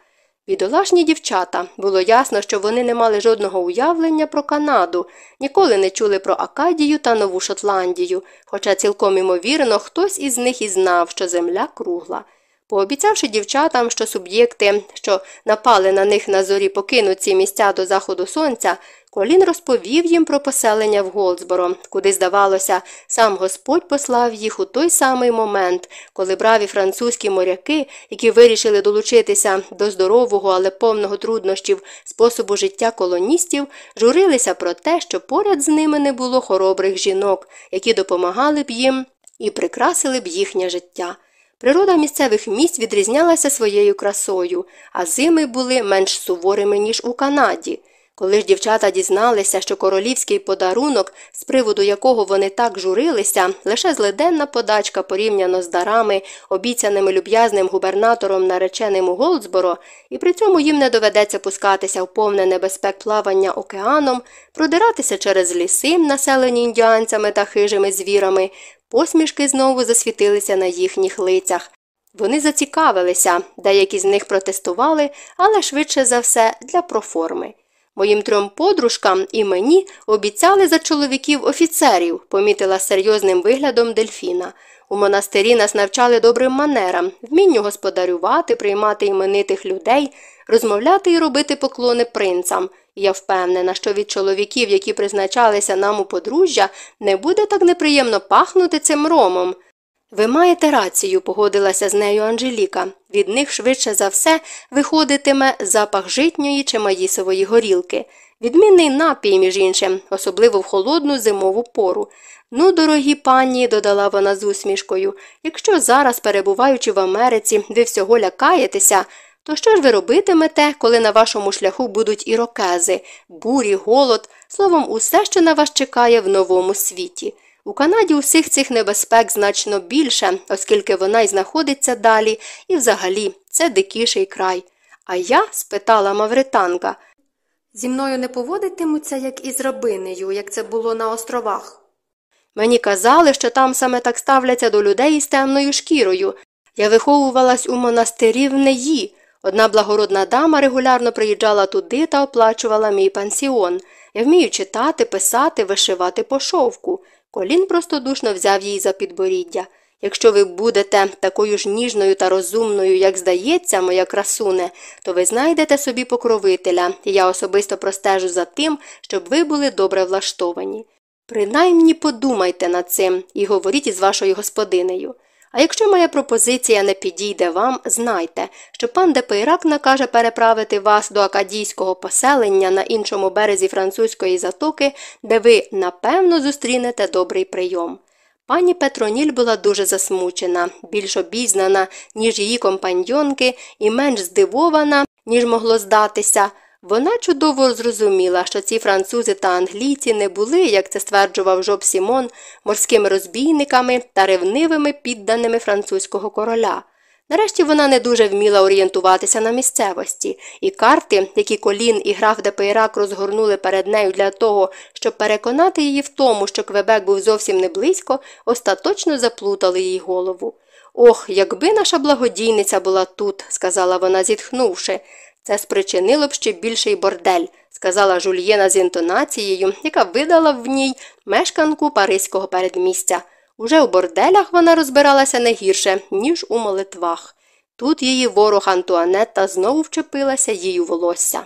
Бідолашні дівчата було ясно, що вони не мали жодного уявлення про Канаду, ніколи не чули про Акадію та Нову Шотландію, хоча цілком імовірно хтось із них і знав, що земля кругла. Пообіцявши дівчатам, що суб'єкти, що напали на них на зорі, покинуть ці місця до заходу сонця, Колін розповів їм про поселення в Голдсборо, куди, здавалося, сам Господь послав їх у той самий момент, коли браві французькі моряки, які вирішили долучитися до здорового, але повного труднощів способу життя колоністів, журилися про те, що поряд з ними не було хоробрих жінок, які допомагали б їм і прикрасили б їхнє життя. Природа місцевих місць відрізнялася своєю красою, а зими були менш суворими, ніж у Канаді. Коли ж дівчата дізналися, що королівський подарунок, з приводу якого вони так журилися, лише злиденна подачка порівняно з дарами, обіцяними люб'язним губернатором нареченим у Голдсборо, і при цьому їм не доведеться пускатися в повне небезпек плавання океаном, продиратися через ліси, населені індіанцями та хижими звірами, посмішки знову засвітилися на їхніх лицях. Вони зацікавилися, деякі з них протестували, але швидше за все для проформи. Моїм трьом подружкам і мені обіцяли за чоловіків офіцерів, помітила серйозним виглядом дельфіна. У монастирі нас навчали добрим манерам, вмінню господарювати, приймати іменитих людей, розмовляти і робити поклони принцам. Я впевнена, що від чоловіків, які призначалися нам у подружжя, не буде так неприємно пахнути цим ромом. Ви маєте рацію, погодилася з нею Анжеліка. Від них швидше за все виходитиме запах житньої чи маїсової горілки. Відмінний напій, між іншим, особливо в холодну зимову пору. Ну, дорогі пані, додала вона з усмішкою, якщо зараз, перебуваючи в Америці, ви всього лякаєтеся, то що ж ви робитимете, коли на вашому шляху будуть ірокези, бурі, голод, словом, усе, що на вас чекає в новому світі? У Канаді усіх цих небезпек значно більше, оскільки вона й знаходиться далі, і взагалі це дикіший край. А я спитала мавританка зі мною не поводитимуться, як із рабинею, як це було на островах. Мені казали, що там саме так ставляться до людей із темною шкірою. Я виховувалась у монастирі в неї. Одна благородна дама регулярно приїжджала туди та оплачувала мій пансіон. Я вмію читати, писати, вишивати по шовку. Колін простодушно взяв її за підборіддя. Якщо ви будете такою ж ніжною та розумною, як здається, моя красуне, то ви знайдете собі покровителя, і я особисто простежу за тим, щоб ви були добре влаштовані. Принаймні подумайте над цим і говоріть із вашою господинею. А якщо моя пропозиція не підійде вам, знайте, що пан де Пейрак накаже переправити вас до акадійського поселення на іншому березі французької затоки, де ви, напевно, зустрінете добрий прийом. Пані Петроніль була дуже засмучена, більш обізнана, ніж її компаньонки, і менш здивована, ніж могло здатися. Вона чудово зрозуміла, що ці французи та англійці не були, як це стверджував Жоб Сімон, морськими розбійниками та ревнивими підданими французького короля. Нарешті вона не дуже вміла орієнтуватися на місцевості, і карти, які Колін і граф де Пейрак розгорнули перед нею для того, щоб переконати її в тому, що Квебек був зовсім не близько, остаточно заплутали їй голову. Ох, якби наша благодійниця була тут, сказала вона, зітхнувши. Це спричинило б ще більший бордель, сказала жульєна з інтонацією, яка видала в ній мешканку Паризького передмістя. Уже у борделях вона розбиралася не гірше, ніж у молитвах. Тут її ворог Антуанетта знову вчепилася їй у волосся.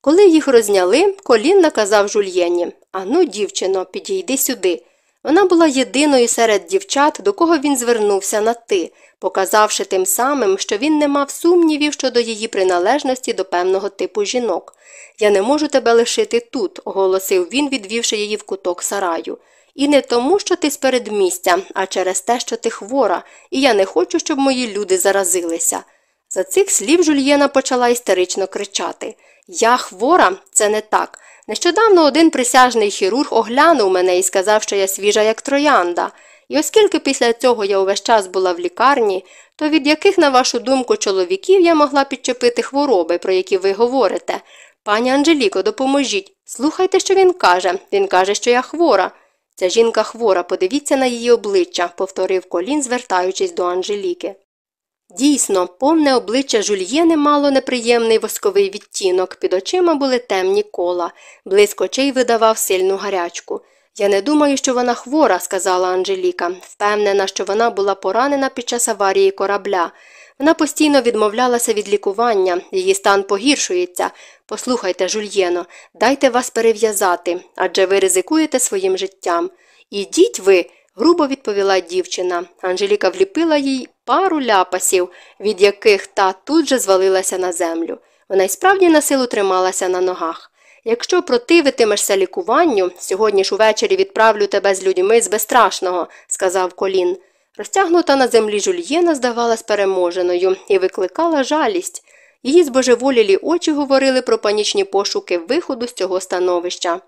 Коли їх розняли, колін наказав жульєні Ану, дівчино, підійди сюди. Вона була єдиною серед дівчат, до кого він звернувся на ти, показавши тим самим, що він не мав сумнівів щодо її приналежності до певного типу жінок. Я не можу тебе лишити тут, оголосив він, відвівши її в куток сараю. І не тому, що ти з передмістя, а через те, що ти хвора, і я не хочу, щоб мої люди заразилися. За цих слів Жульєна почала істерично кричати Я хвора, це не так. Нещодавно один присяжний хірург оглянув мене і сказав, що я свіжа, як троянда. І оскільки після цього я увесь час була в лікарні, то від яких, на вашу думку, чоловіків я могла підчепити хвороби, про які ви говорите? Пані Анжеліко, допоможіть. Слухайте, що він каже. Він каже, що я хвора. Ця жінка хвора, подивіться на її обличчя, повторив колін, звертаючись до Анжеліки. Дійсно, повне обличчя жульєни мало неприємний восковий відтінок, під очима були темні кола, блиск очей видавав сильну гарячку. Я не думаю, що вона хвора, сказала Анжеліка, впевнена, що вона була поранена під час аварії корабля. Вона постійно відмовлялася від лікування, її стан погіршується. Послухайте, жульєно, дайте вас перев'язати, адже ви ризикуєте своїм життям. Ідіть ви, грубо відповіла дівчина. Анжеліка вліпила їй пару ляпасів, від яких та тут же звалилася на землю. Вона й справді на силу трималася на ногах. Якщо противитимешся лікуванню, сьогодні ж увечері відправлю тебе з людьми з безстрашного, сказав колін. Розтягнута на землі жульєна здавалась переможеною і викликала жалість. Її збожеволілі очі говорили про панічні пошуки виходу з цього становища.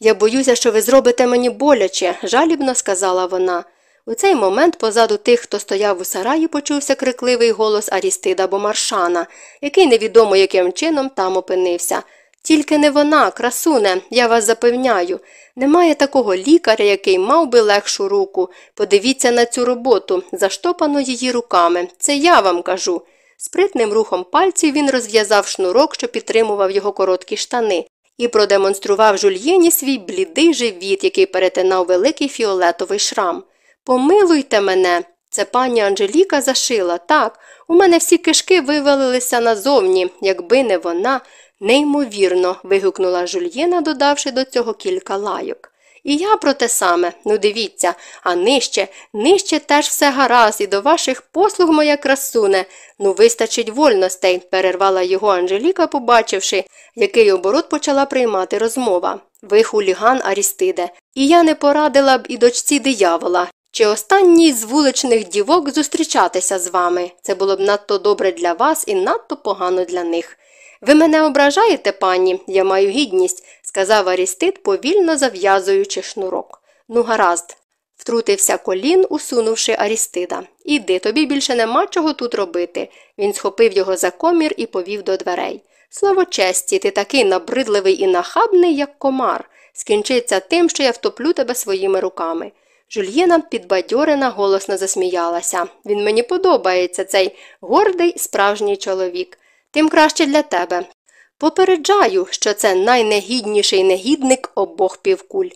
Я боюся, що ви зробите мені боляче, жалібно сказала вона. У цей момент позаду тих, хто стояв у сараї, почувся крикливий голос Арістида Бомаршана, який невідомо яким чином там опинився. Тільки не вона, красуне, я вас запевняю. Немає такого лікаря, який мав би легшу руку. Подивіться на цю роботу, заштопану її руками. Це я вам кажу. Спритним рухом пальців він розв'язав шнурок, що підтримував його короткі штани, і продемонстрував жульєні свій блідий живіт, який перетинав великий фіолетовий шрам. Помилуйте мене. Це пані Анжеліка зашила. Так, у мене всі кишки вивалилися назовні, якби не вона. Неймовірно. вигукнула жульєна, додавши до цього кілька лайок. І я про те саме, ну дивіться, а нижче, нижче теж все гаразд, і до ваших послуг, моя красуне. Ну, вистачить вольностей, перервала його Анжеліка, побачивши, який оборот почала приймати розмова. Ви хуліган Арістиде, і я не порадила б і дочці диявола. Чи останній з вуличних дівок зустрічатися з вами? Це було б надто добре для вас і надто погано для них. Ви мене ображаєте, пані, я маю гідність, сказав Арістит, повільно зав'язуючи шнурок. Ну, гаразд. Втрутився колін, усунувши Арістида. Іди, тобі більше нема чого тут робити. Він схопив його за комір і повів до дверей. Слово честі, ти такий набридливий і нахабний, як комар. Скінчиться тим, що я втоплю тебе своїми руками. Жульєна підбадьорена голосно засміялася. Він мені подобається, цей гордий справжній чоловік тим краще для тебе. Попереджаю, що це найнегідніший негідник обох півкуль.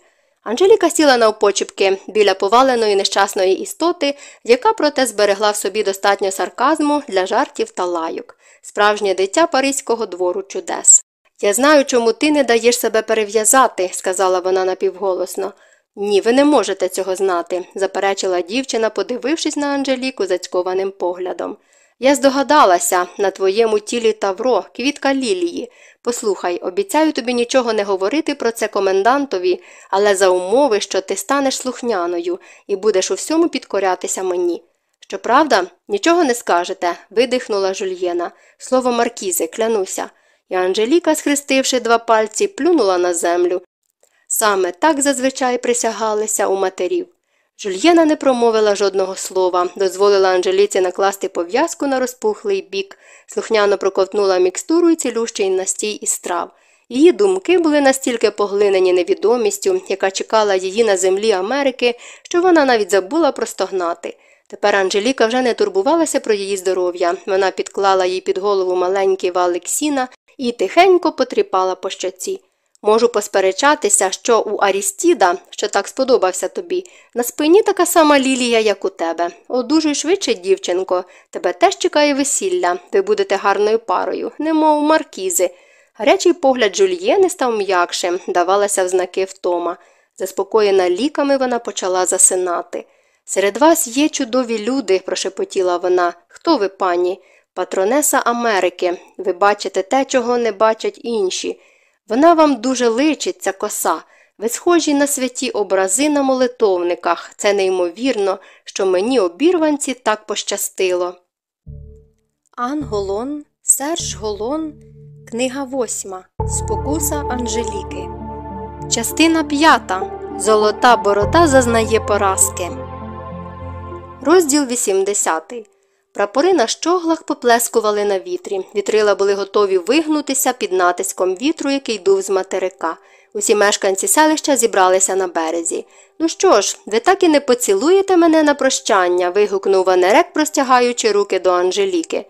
Анжеліка сіла навпочіпки біля поваленої нещасної істоти, яка проте зберегла в собі достатньо сарказму для жартів та лайок, справжнє дитя Паризького двору чудес. Я знаю, чому ти не даєш себе перев'язати, сказала вона напівголосно. Ні, ви не можете цього знати, заперечила дівчина, подивившись на Анжеліку зацькованим поглядом. Я здогадалася на твоєму тілі Тавро, квітка лілії. Послухай, обіцяю тобі нічого не говорити про це комендантові, але за умови, що ти станеш слухняною і будеш у всьому підкорятися мені. Щоправда, нічого не скажете, видихнула жульєна. Слово Маркізи, клянуся. і Анжеліка, схрестивши два пальці, плюнула на землю. Саме так зазвичай присягалися у матерів. Жульєна не промовила жодного слова, дозволила Анжеліці накласти пов'язку на розпухлий бік, слухняно проковтнула мікстуру і цілющий настій із страв. Її думки були настільки поглинені невідомістю, яка чекала її на землі Америки, що вона навіть забула простогнати. Тепер Анжеліка вже не турбувалася про її здоров'я. Вона підклала їй під голову маленький валик сіна і тихенько потріпала по щоці. Можу посперечатися, що у Арістіда, що так сподобався тобі, на спині така сама лілія, як у тебе. Одужуй швидше, дівчинко, тебе теж чекає весілля, ви будете гарною парою, немов маркізи. Гарячий погляд Жульєни став м'якшим, давалася в знаки втома. Заспокоєна ліками, вона почала засинати. Серед вас є чудові люди, прошепотіла вона. Хто ви, пані? Патронеса Америки. Ви бачите те, чого не бачать інші. Вона вам дуже личить, ця коса. Ви схожі на святі образи на молитовниках. Це неймовірно, що мені обірванці так пощастило. Ан Голон, Серж Голон, книга восьма. Спокуса Анжеліки. Частина п'ята. Золота борода зазнає поразки. Розділ 80. Прапори на щоглах поплескували на вітрі. Вітрила були готові вигнутися під натиском вітру, який дув з материка. Усі мешканці селища зібралися на березі. Ну що ж, ви так і не поцілуєте мене на прощання. вигукнув Ванерек, простягаючи руки до Анжеліки.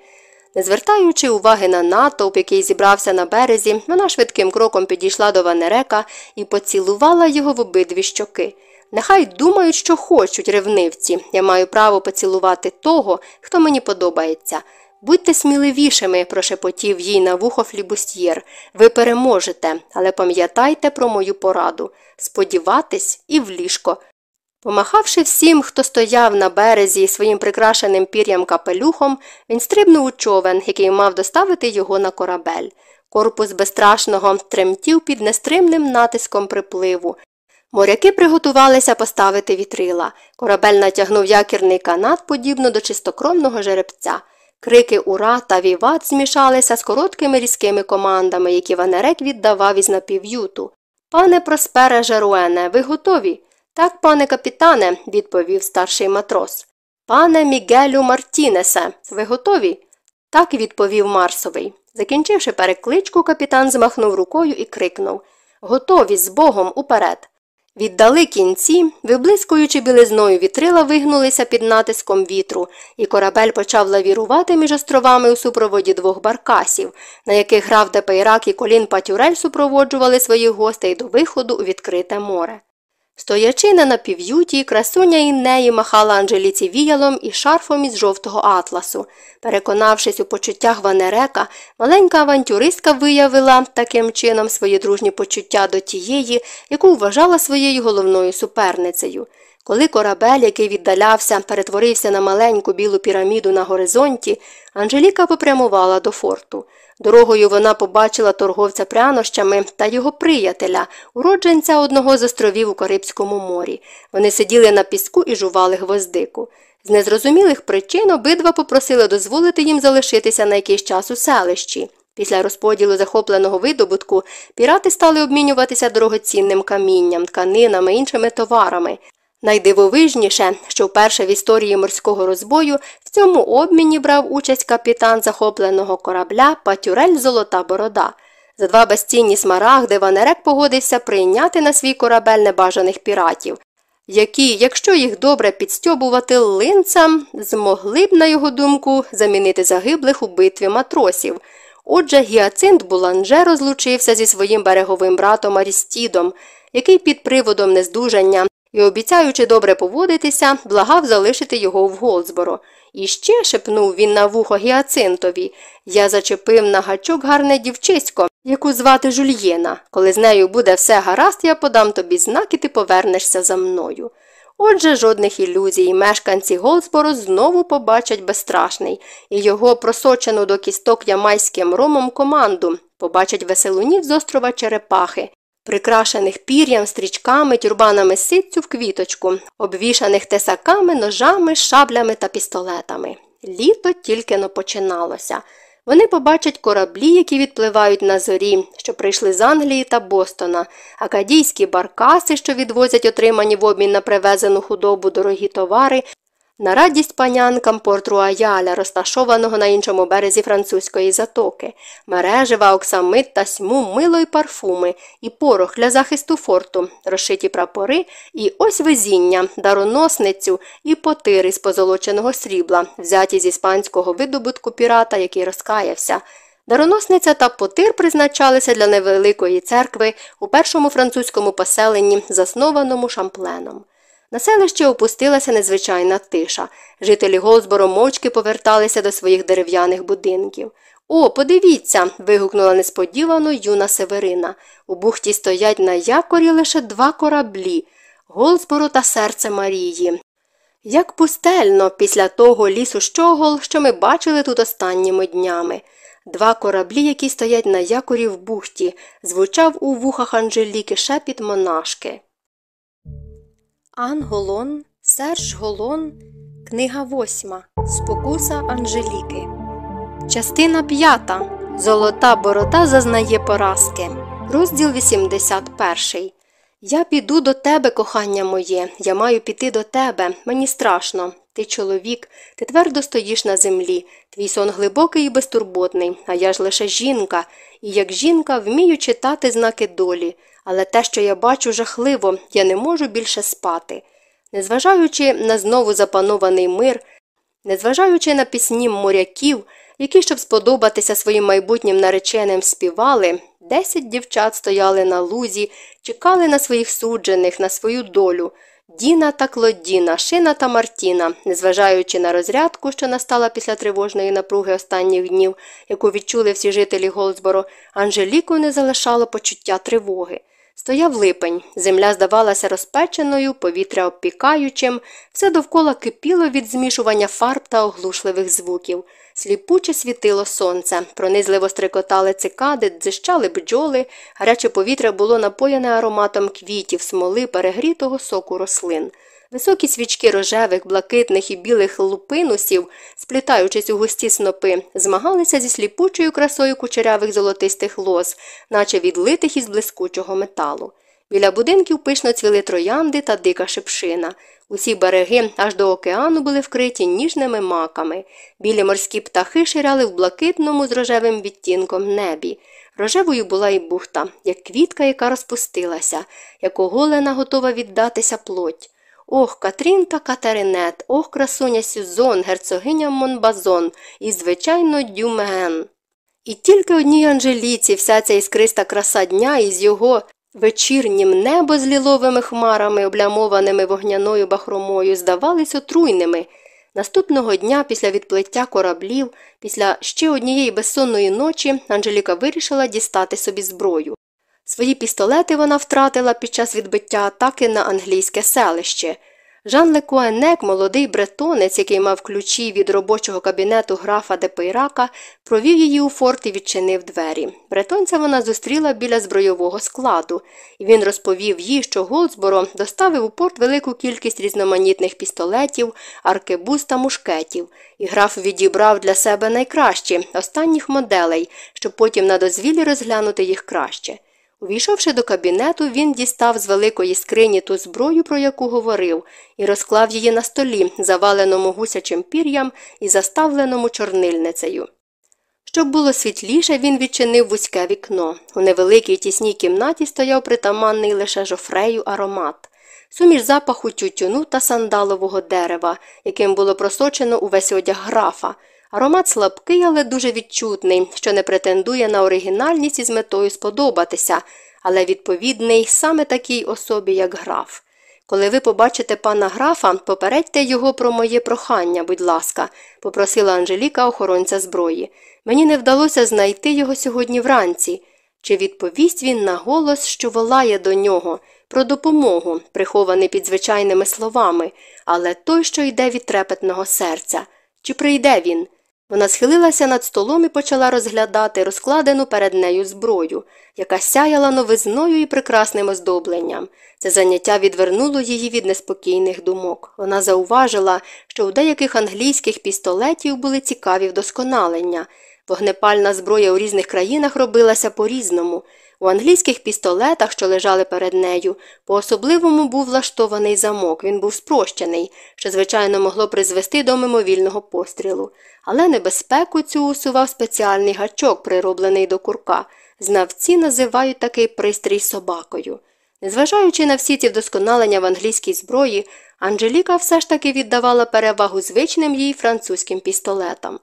Не звертаючи уваги на натовп, який зібрався на березі, вона швидким кроком підійшла до Ванерека і поцілувала його в обидві щоки. Нехай думають, що хочуть ревнивці. Я маю право поцілувати того, хто мені подобається. Будьте сміливішими, прошепотів їй на вухо флібустьєр. Ви переможете, але пам'ятайте про мою пораду сподіватись і в ліжко. Помахавши всім, хто стояв на березі своїм прикрашеним пір'ям капелюхом, він стрибнув у човен, який мав доставити його на корабель. Корпус безстрашного тремтів під нестримним натиском припливу. Моряки приготувалися поставити вітрила. Корабель натягнув якірний канат, подібно до чистокровного жеребця. Крики Ура та Віват змішалися з короткими різкими командами, які Ванерек віддавав із напів'юту. Пане Проспере Жеруене, ви готові? Так, пане капітане, відповів старший матрос. Пане Мігелю Мартінесе, ви готові? Так відповів Марсовий. Закінчивши перекличку, капітан змахнув рукою і крикнув Готові з Богом уперед. Віддали кінці, виблискуючи білизною вітрила, вигнулися під натиском вітру, і корабель почав лавірувати між островами у супроводі двох баркасів, на яких граф де Пейрак і Колін Патюрель супроводжували своїх гостей до виходу у відкрите море. Стоячи на напів'юті, красуня Інес махала Анжеліці віялом і шарфом із жовтого атласу. Переконавшись у почуттях Ванерейка, маленька авантюристка виявила таким чином свої дружні почуття до тієї, яку вважала своєю головною суперницею. Коли корабель, який віддалявся, перетворився на маленьку білу піраміду на горизонті, Анжеліка попрямувала до форту. Дорогою вона побачила торговця прянощами та його приятеля, уродженця одного з островів у Карибському морі. Вони сиділи на піску і жували гвоздику. З незрозумілих причин обидва попросили дозволити їм залишитися на якийсь час у селищі. Після розподілу захопленого видобутку пірати стали обмінюватися дорогоцінним камінням, тканинами, іншими товарами. Найдивовижніше, що вперше в історії морського розбою в цьому обміні брав участь капітан захопленого корабля Патюрель Золота Борода. За два безцінні смарагди Ванерек погодився прийняти на свій корабель небажаних піратів, які, якщо їх добре підстьобувати линцем, змогли б, на його думку, замінити загиблих у битві матросів. Отже, Гіацинт Буланже розлучився зі своїм береговим братом Арістідом, який під приводом нездужання і, обіцяючи добре поводитися, благав залишити його в Голдсборо. І ще шепнув він на вухо Гіацинтові Я зачепив на гачок гарне дівчисько, яку звати Жульєна. Коли з нею буде все гаразд, я подам тобі знак, і ти повернешся за мною. Отже, жодних ілюзій, мешканці Голдсборо знову побачать безстрашний і його просочену до кісток ямайським ромом команду, побачать веселунів з острова Черепахи, прикрашених пір'ям, стрічками, тюрбанами ситцю в квіточку, обвішаних тесаками, ножами, шаблями та пістолетами. Літо тільки но починалося. Вони побачать кораблі, які відпливають на зорі, що прийшли з Англії та Бостона, акадійські баркаси, що відвозять отримані в обмін на привезену худобу дорогі товари, на радість панянкам Порт-Руаяля, розташованого на іншому березі французької затоки, мережева, оксамит та сму, мило й парфуми, і порох для захисту форту, розшиті прапори, і ось везіння, дароносницю і потири з позолоченого срібла, взяті з іспанського видобутку пірата, який розкаявся. Дароносниця та потир призначалися для невеликої церкви у першому французькому поселенні, заснованому шампленом. На селище опустилася незвичайна тиша. Жителі Голзборо мовчки поверталися до своїх дерев'яних будинків. О, подивіться. вигукнула несподівано юна Северина. У бухті стоять на якорі лише два кораблі Голзборо та серце Марії. Як пустельно після того лісу щогол, що ми бачили тут останніми днями. Два кораблі, які стоять на якорі в бухті, звучав у вухах Анжеліки шепіт монашки. Ан Голон, Серж Голон, Книга восьма. Спокуса Анжеліки. Частина п'ята. Золота борода зазнає поразки. Розділ 81. Я піду до тебе, кохання моє. Я маю піти до тебе. Мені страшно. Ти чоловік, ти твердо стоїш на землі. Твій сон глибокий і безтурботний, а я ж лише жінка, і як жінка вмію читати знаки долі але те, що я бачу, жахливо, я не можу більше спати. Незважаючи на знову запанований мир, незважаючи на пісні моряків, які, щоб сподобатися своїм майбутнім нареченим, співали, десять дівчат стояли на лузі, чекали на своїх суджених, на свою долю. Діна та Клодіна, Шина та Мартіна, незважаючи на розрядку, що настала після тривожної напруги останніх днів, яку відчули всі жителі Голдсборо, Анжеліку не залишало почуття тривоги. Стояв липень, земля здавалася розпеченою, повітря обпікаючим, все довкола кипіло від змішування фарб та оглушливих звуків. Сліпуче світило сонце, пронизливо стрикотали цикади, дзищали бджоли, гаряче повітря було напоєне ароматом квітів, смоли, перегрітого соку рослин. Високі свічки рожевих, блакитних і білих лупинусів, сплітаючись у густі снопи, змагалися зі сліпучою красою кучерявих золотистих лоз, наче відлитих із блискучого металу. Біля будинків пишно цвіли троянди та дика шипшина. Усі береги аж до океану були вкриті ніжними маками. Білі морські птахи ширяли в блакитному з рожевим відтінком небі. Рожевою була і бухта, як квітка, яка розпустилася, як оголена готова віддатися плоть. Ох, Катрін та Катеринет, ох, красуня Сюзон, герцогиня Монбазон і, звичайно, Дюмеген. І тільки одній Анжеліці вся ця іскриста краса дня із його вечірнім небо з ліловими хмарами, облямованими вогняною бахромою, здавались отруйними. Наступного дня, після відплиття кораблів, після ще однієї безсонної ночі, Анжеліка вирішила дістати собі зброю. Свої пістолети вона втратила під час відбиття атаки на англійське селище. Жан Лекуенек, молодий бретонець, який мав ключі від робочого кабінету графа Депейрака, провів її у форт і відчинив двері. Бретонця вона зустріла біля збройового складу, і він розповів їй, що Голдсборо доставив у порт велику кількість різноманітних пістолетів, аркебуз та мушкетів, і граф відібрав для себе найкращі останніх моделей, щоб потім на дозвілі розглянути їх краще. Увійшовши до кабінету, він дістав з великої скрині ту зброю, про яку говорив, і розклав її на столі, заваленому гусячим пір'ям і заставленому чорнильницею. Щоб було світліше, він відчинив вузьке вікно. У невеликій тісній кімнаті стояв притаманний лише жофрею аромат, суміш запаху тютюну та сандалового дерева, яким було просочено увесь одяг графа. Аромат слабкий, але дуже відчутний, що не претендує на оригінальність із метою сподобатися, але відповідний саме такій особі, як граф. Коли ви побачите пана графа, попередьте його про моє прохання, будь ласка, попросила Анжеліка охоронця зброї. Мені не вдалося знайти його сьогодні вранці. Чи відповість він на голос, що волає до нього, про допомогу, прихований під звичайними словами, але той, що йде від трепетного серця. Чи прийде він? Вона схилилася над столом і почала розглядати розкладену перед нею зброю, яка сяяла новизною і прекрасним оздобленням. Це заняття відвернуло її від неспокійних думок. Вона зауважила, що у деяких англійських пістолетів були цікаві вдосконалення. Вогнепальна зброя у різних країнах робилася по-різному. У англійських пістолетах, що лежали перед нею, по особливому був влаштований замок, він був спрощений, що, звичайно, могло призвести до мимовільного пострілу. Але небезпеку цю усував спеціальний гачок, прироблений до курка. Знавці називають такий пристрій собакою. Незважаючи на всі ці вдосконалення в англійській зброї, Анжеліка все ж таки віддавала перевагу звичним їй французьким пістолетам.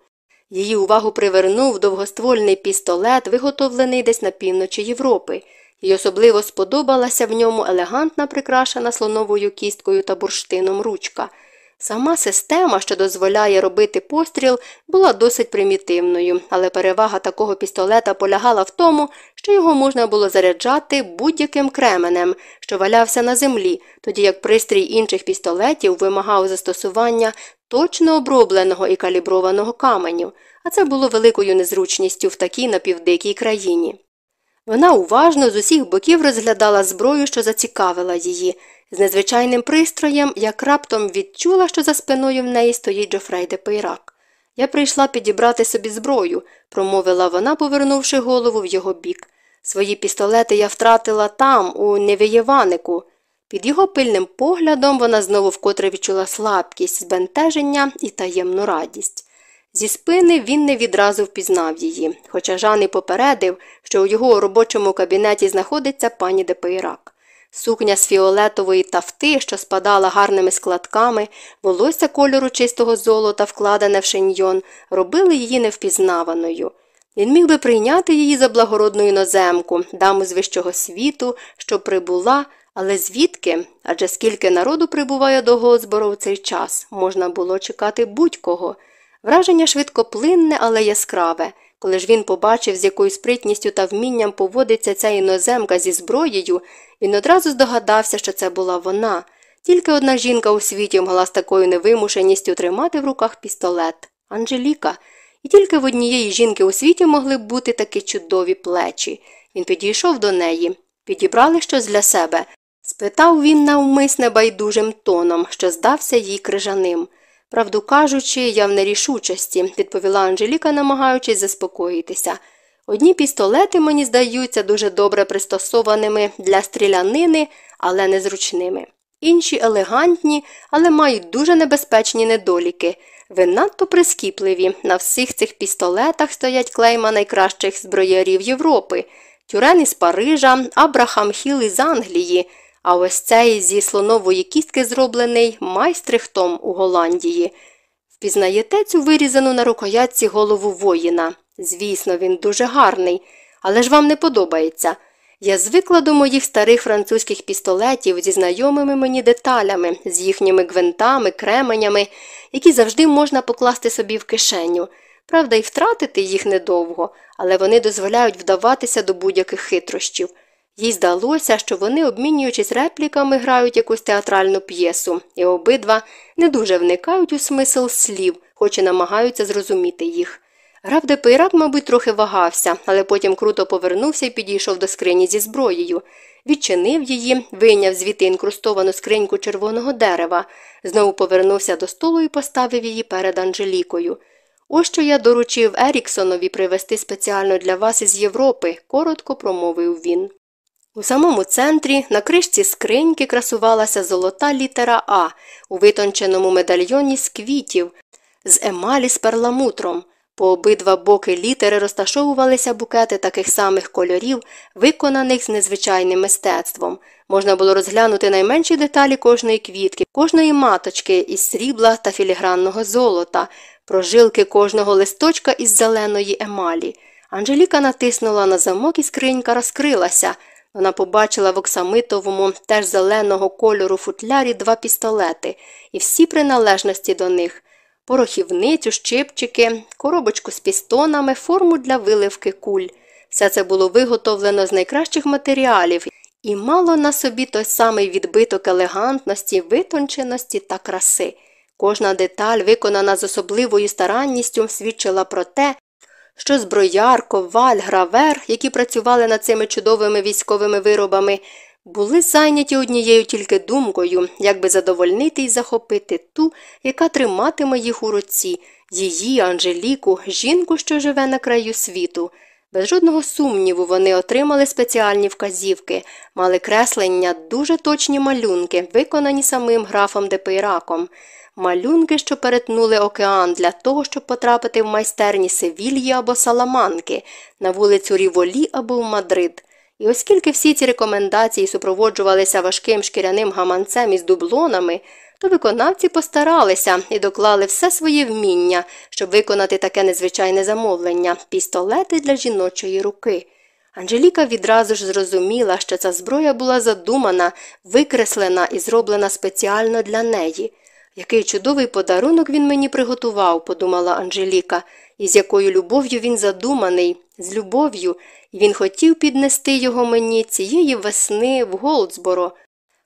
Її увагу привернув довгоствольний пістолет, виготовлений десь на півночі Європи, і особливо сподобалася в ньому елегантна прикрашена слоновою кісткою та бурштином ручка. Сама система, що дозволяє робити постріл, була досить примітивною, але перевага такого пістолета полягала в тому, що його можна було заряджати будь-яким кременем, що валявся на землі, тоді як пристрій інших пістолетів вимагав застосування точно обробленого і каліброваного каменю, а це було великою незручністю в такій напівдикій країні. Вона уважно з усіх боків розглядала зброю, що зацікавила її. З незвичайним пристроєм, як раптом відчула, що за спиною в неї стоїть Джофрей де Пейрак. Я прийшла підібрати собі зброю, промовила вона, повернувши голову в його бік. Свої пістолети я втратила там, у Невієванику. Під його пильним поглядом вона знову вкотре відчула слабкість, збентеження і таємну радість. Зі спини він не відразу впізнав її, хоча Жан і попередив, що у його робочому кабінеті знаходиться пані де Пейрак. Сукня з фіолетової тафти, що спадала гарними складками, волосся кольору чистого золота, вкладене в шиньйон, робили її невпізнаваною. Він міг би прийняти її за благородну іноземку, даму з вищого світу, що прибула, але звідки? Адже скільки народу прибуває до Голдсборо в цей час, можна було чекати будь-кого. Враження швидкоплинне, але яскраве. Коли ж він побачив, з якою спритністю та вмінням поводиться ця іноземка зі зброєю, він одразу здогадався, що це була вона. Тільки одна жінка у світі могла з такою невимушеністю тримати в руках пістолет Анжеліка. І тільки в однієї жінки у світі могли б бути такі чудові плечі. Він підійшов до неї. Підібрали щось для себе. Спитав він навмисне байдужим тоном, що здався їй крижаним. Правду кажучи, я в нерішучості, відповіла Анжеліка, намагаючись заспокоїтися. Одні пістолети, мені здаються, дуже добре пристосованими для стрілянини, але незручними. Інші елегантні, але мають дуже небезпечні недоліки. Ви надто прискіпливі. На всіх цих пістолетах стоять клейма найкращих зброярів Європи, Тюрен із Парижа, Абрахам Хіл із Англії. А ось цей зі слонової кістки зроблений майстрихтом у Голландії. Впізнаєте цю вирізану на рукоятці голову воїна. Звісно, він дуже гарний, але ж вам не подобається. Я звикла до моїх старих французьких пістолетів зі знайомими мені деталями, з їхніми гвинтами, кременями, які завжди можна покласти собі в кишеню. Правда, і втратити їх недовго, але вони дозволяють вдаватися до будь-яких хитрощів. Їй здалося, що вони, обмінюючись репліками, грають якусь театральну п'єсу, і обидва не дуже вникають у смисл слів, хоч і намагаються зрозуміти їх. Граф де Пейрак, мабуть, трохи вагався, але потім круто повернувся і підійшов до скрині зі зброєю. Відчинив її, вийняв звідти інкрустовану скриньку червоного дерева, знову повернувся до столу і поставив її перед Анжелікою. Ось що я доручив Еріксонові привезти спеціально для вас із Європи, коротко промовив він. У самому центрі на кришці скриньки красувалася золота літера А у витонченому медальйоні з квітів, з емалі з перламутром. По обидва боки літери розташовувалися букети таких самих кольорів, виконаних з незвичайним мистецтвом. Можна було розглянути найменші деталі кожної квітки, кожної маточки із срібла та філігранного золота, прожилки кожного листочка із зеленої емалі. Анжеліка натиснула на замок і скринька розкрилася. Вона побачила в оксамитовому, теж зеленого кольору футлярі два пістолети і всі приналежності до них порохівницю, щипчики, коробочку з пістонами, форму для виливки куль. Все це було виготовлено з найкращих матеріалів і мало на собі той самий відбиток елегантності, витонченості та краси. Кожна деталь, виконана з особливою старанністю, свідчила про те, що зброяр, коваль, гравер, які працювали над цими чудовими військовими виробами, були зайняті однією тільки думкою, як би задовольнити і захопити ту, яка триматиме їх у руці, її, Анжеліку, жінку, що живе на краю світу. Без жодного сумніву вони отримали спеціальні вказівки, мали креслення, дуже точні малюнки, виконані самим графом де Пейраком. Малюнки, що перетнули океан для того, щоб потрапити в майстерні Севільї або Саламанки, на вулицю Ріволі або в Мадрид. І оскільки всі ці рекомендації супроводжувалися важким шкіряним гаманцем із дублонами, то виконавці постаралися і доклали все своє вміння, щоб виконати таке незвичайне замовлення пістолети для жіночої руки. Анжеліка відразу ж зрозуміла, що ця зброя була задумана, викреслена і зроблена спеціально для неї. Який чудовий подарунок він мені приготував, подумала Анжеліка, і з якою любов'ю він задуманий, з любов'ю, і він хотів піднести його мені цієї весни в Голдсборо.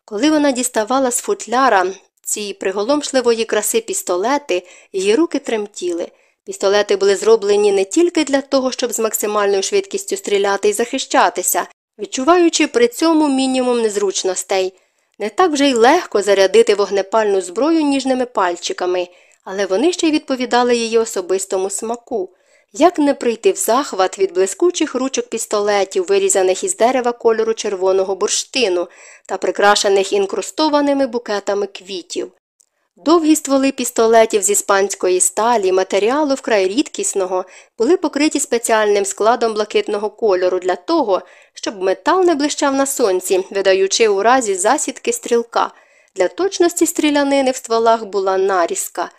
Коли вона діставала з футляра ці приголомшливої краси пістолети, її руки тремтіли. Пістолети були зроблені не тільки для того, щоб з максимальною швидкістю стріляти і захищатися, відчуваючи при цьому мінімум незручностей. Не так вже й легко зарядити вогнепальну зброю ніжними пальчиками, але вони ще й відповідали її особистому смаку. Як не прийти в захват від блискучих ручок пістолетів, вирізаних із дерева кольору червоного бурштину та прикрашених інкрустованими букетами квітів. Довгі стволи пістолетів з іспанської сталі, матеріалу вкрай рідкісного, були покриті спеціальним складом блакитного кольору для того, щоб метал не блищав на сонці, видаючи у разі засідки стрілка. Для точності стрілянини в стволах була нарізка.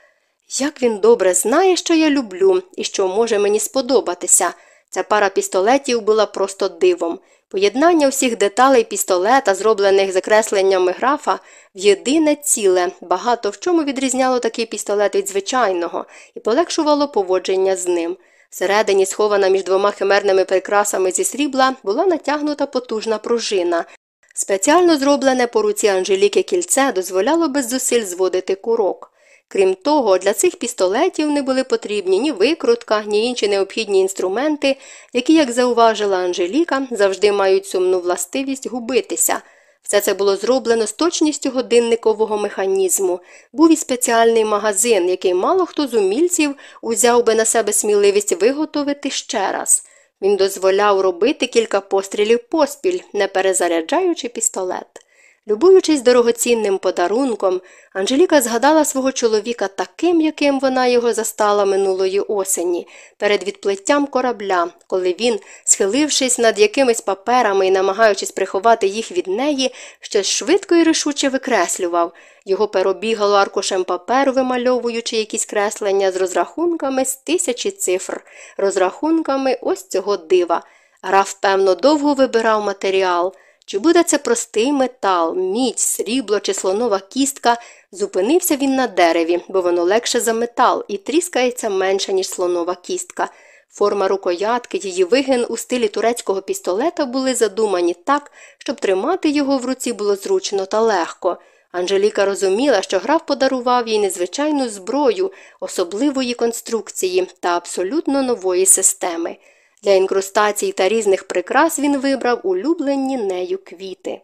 Як він добре знає, що я люблю і що може мені сподобатися. Ця пара пістолетів була просто дивом. Поєднання всіх деталей пістолета, зроблених закресленнями графа, в єдине ціле, багато в чому відрізняло такий пістолет від звичайного і полегшувало поводження з ним. Всередині, схована між двома химерними прикрасами зі срібла, була натягнута потужна пружина. Спеціально зроблене по руці Анжеліки кільце дозволяло без зусиль зводити курок. Крім того, для цих пістолетів не були потрібні ні викрутка, ні інші необхідні інструменти, які, як зауважила Анжеліка, завжди мають сумну властивість губитися. Все це було зроблено з точністю годинникового механізму. Був і спеціальний магазин, який мало хто з умільців узяв би на себе сміливість виготовити ще раз. Він дозволяв робити кілька пострілів поспіль, не перезаряджаючи пістолет. Любуючись дорогоцінним подарунком, Анжеліка згадала свого чоловіка таким, яким вона його застала минулої осені, перед відплиттям корабля, коли він, схилившись над якимись паперами і намагаючись приховати їх від неї, щось швидко і рішуче викреслював. Його перо бігало аркушем паперу, вимальовуючи якісь креслення з розрахунками з тисячі цифр, розрахунками ось цього дива. Граф, певно, довго вибирав матеріал. Чи буде це простий метал, мідь, срібло чи слонова кістка, зупинився він на дереві, бо воно легше за метал і тріскається менше, ніж слонова кістка. Форма рукоятки, її вигин у стилі турецького пістолета були задумані так, щоб тримати його в руці було зручно та легко. Анжеліка розуміла, що граф подарував їй незвичайну зброю, особливої конструкції та абсолютно нової системи. Для інкрустацій та різних прикрас він вибрав улюблені нею квіти.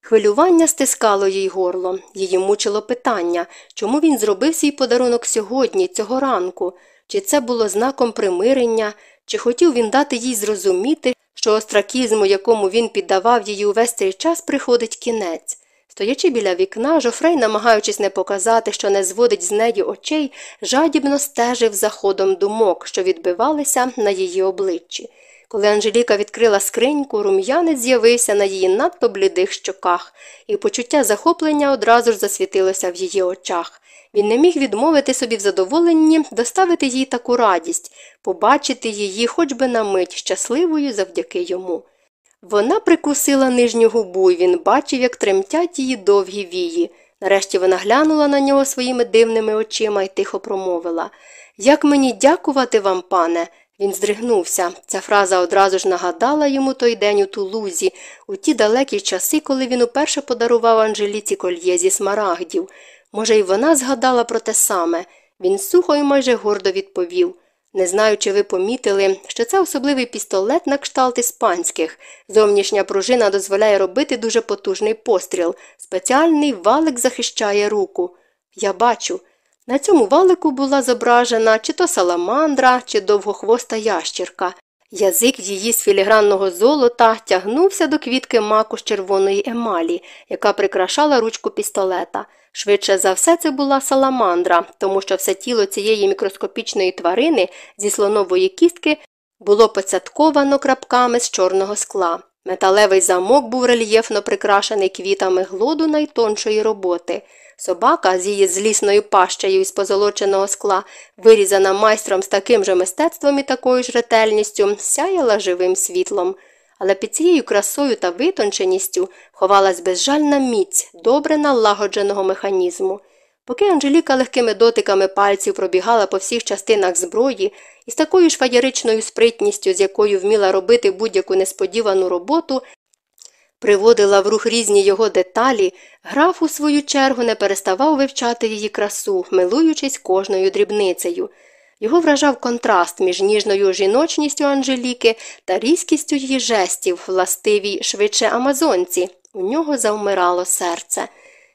Хвилювання стискало їй горло, її мучило питання, чому він зробив свій подарунок сьогодні, цього ранку, чи це було знаком примирення, чи хотів він дати їй зрозуміти, що остракізму, якому він піддавав її увесь цей час, приходить кінець. Стоячи біля вікна, Жофрей, намагаючись не показати, що не зводить з неї очей, жадібно стежив за ходом думок, що відбивалися на її обличчі. Коли Анжеліка відкрила скриньку, рум'янець з'явився на її надто блідих щоках, і почуття захоплення одразу ж засвітилося в її очах. Він не міг відмовити собі в задоволенні доставити їй таку радість, побачити її хоч би на мить щасливою завдяки йому. Вона прикусила нижню губу, і він бачив, як тремтять її довгі вії. Нарешті вона глянула на нього своїми дивними очима і тихо промовила Як мені дякувати вам, пане. Він здригнувся. Ця фраза одразу ж нагадала йому той день у Тулузі, у ті далекі часи, коли він уперше подарував Анжеліці кольє зі смарагдів. Може, й вона згадала про те саме. Він сухо і майже гордо відповів Не знаю, чи ви помітили, що це особливий пістолет на кшталт іспанських. Зовнішня пружина дозволяє робити дуже потужний постріл. Спеціальний валик захищає руку. Я бачу. На цьому валику була зображена чи то саламандра, чи довгохвоста ящірка. Язик її з філігранного золота тягнувся до квітки маку з червоної емалі, яка прикрашала ручку пістолета. Швидше за все, це була саламандра, тому що все тіло цієї мікроскопічної тварини зі слонової кістки було поцятковано крапками з чорного скла. Металевий замок був рельєфно прикрашений квітами глоду найтоншої роботи. Собака з її злісною пащею із позолоченого скла, вирізана майстром з таким же мистецтвом і такою ж ретельністю, сяяла живим світлом. Але під цією красою та витонченістю ховалась безжальна міць добре налагодженого механізму. Поки Анжеліка легкими дотиками пальців пробігала по всіх частинах зброї і з такою ж фаєричною спритністю, з якою вміла робити будь-яку несподівану роботу, приводила в рух різні його деталі, граф у свою чергу не переставав вивчати її красу, милуючись кожною дрібницею. Його вражав контраст між ніжною жіночністю Анжеліки та різкістю її жестів, властивій швидше амазонці. У нього завмирало серце.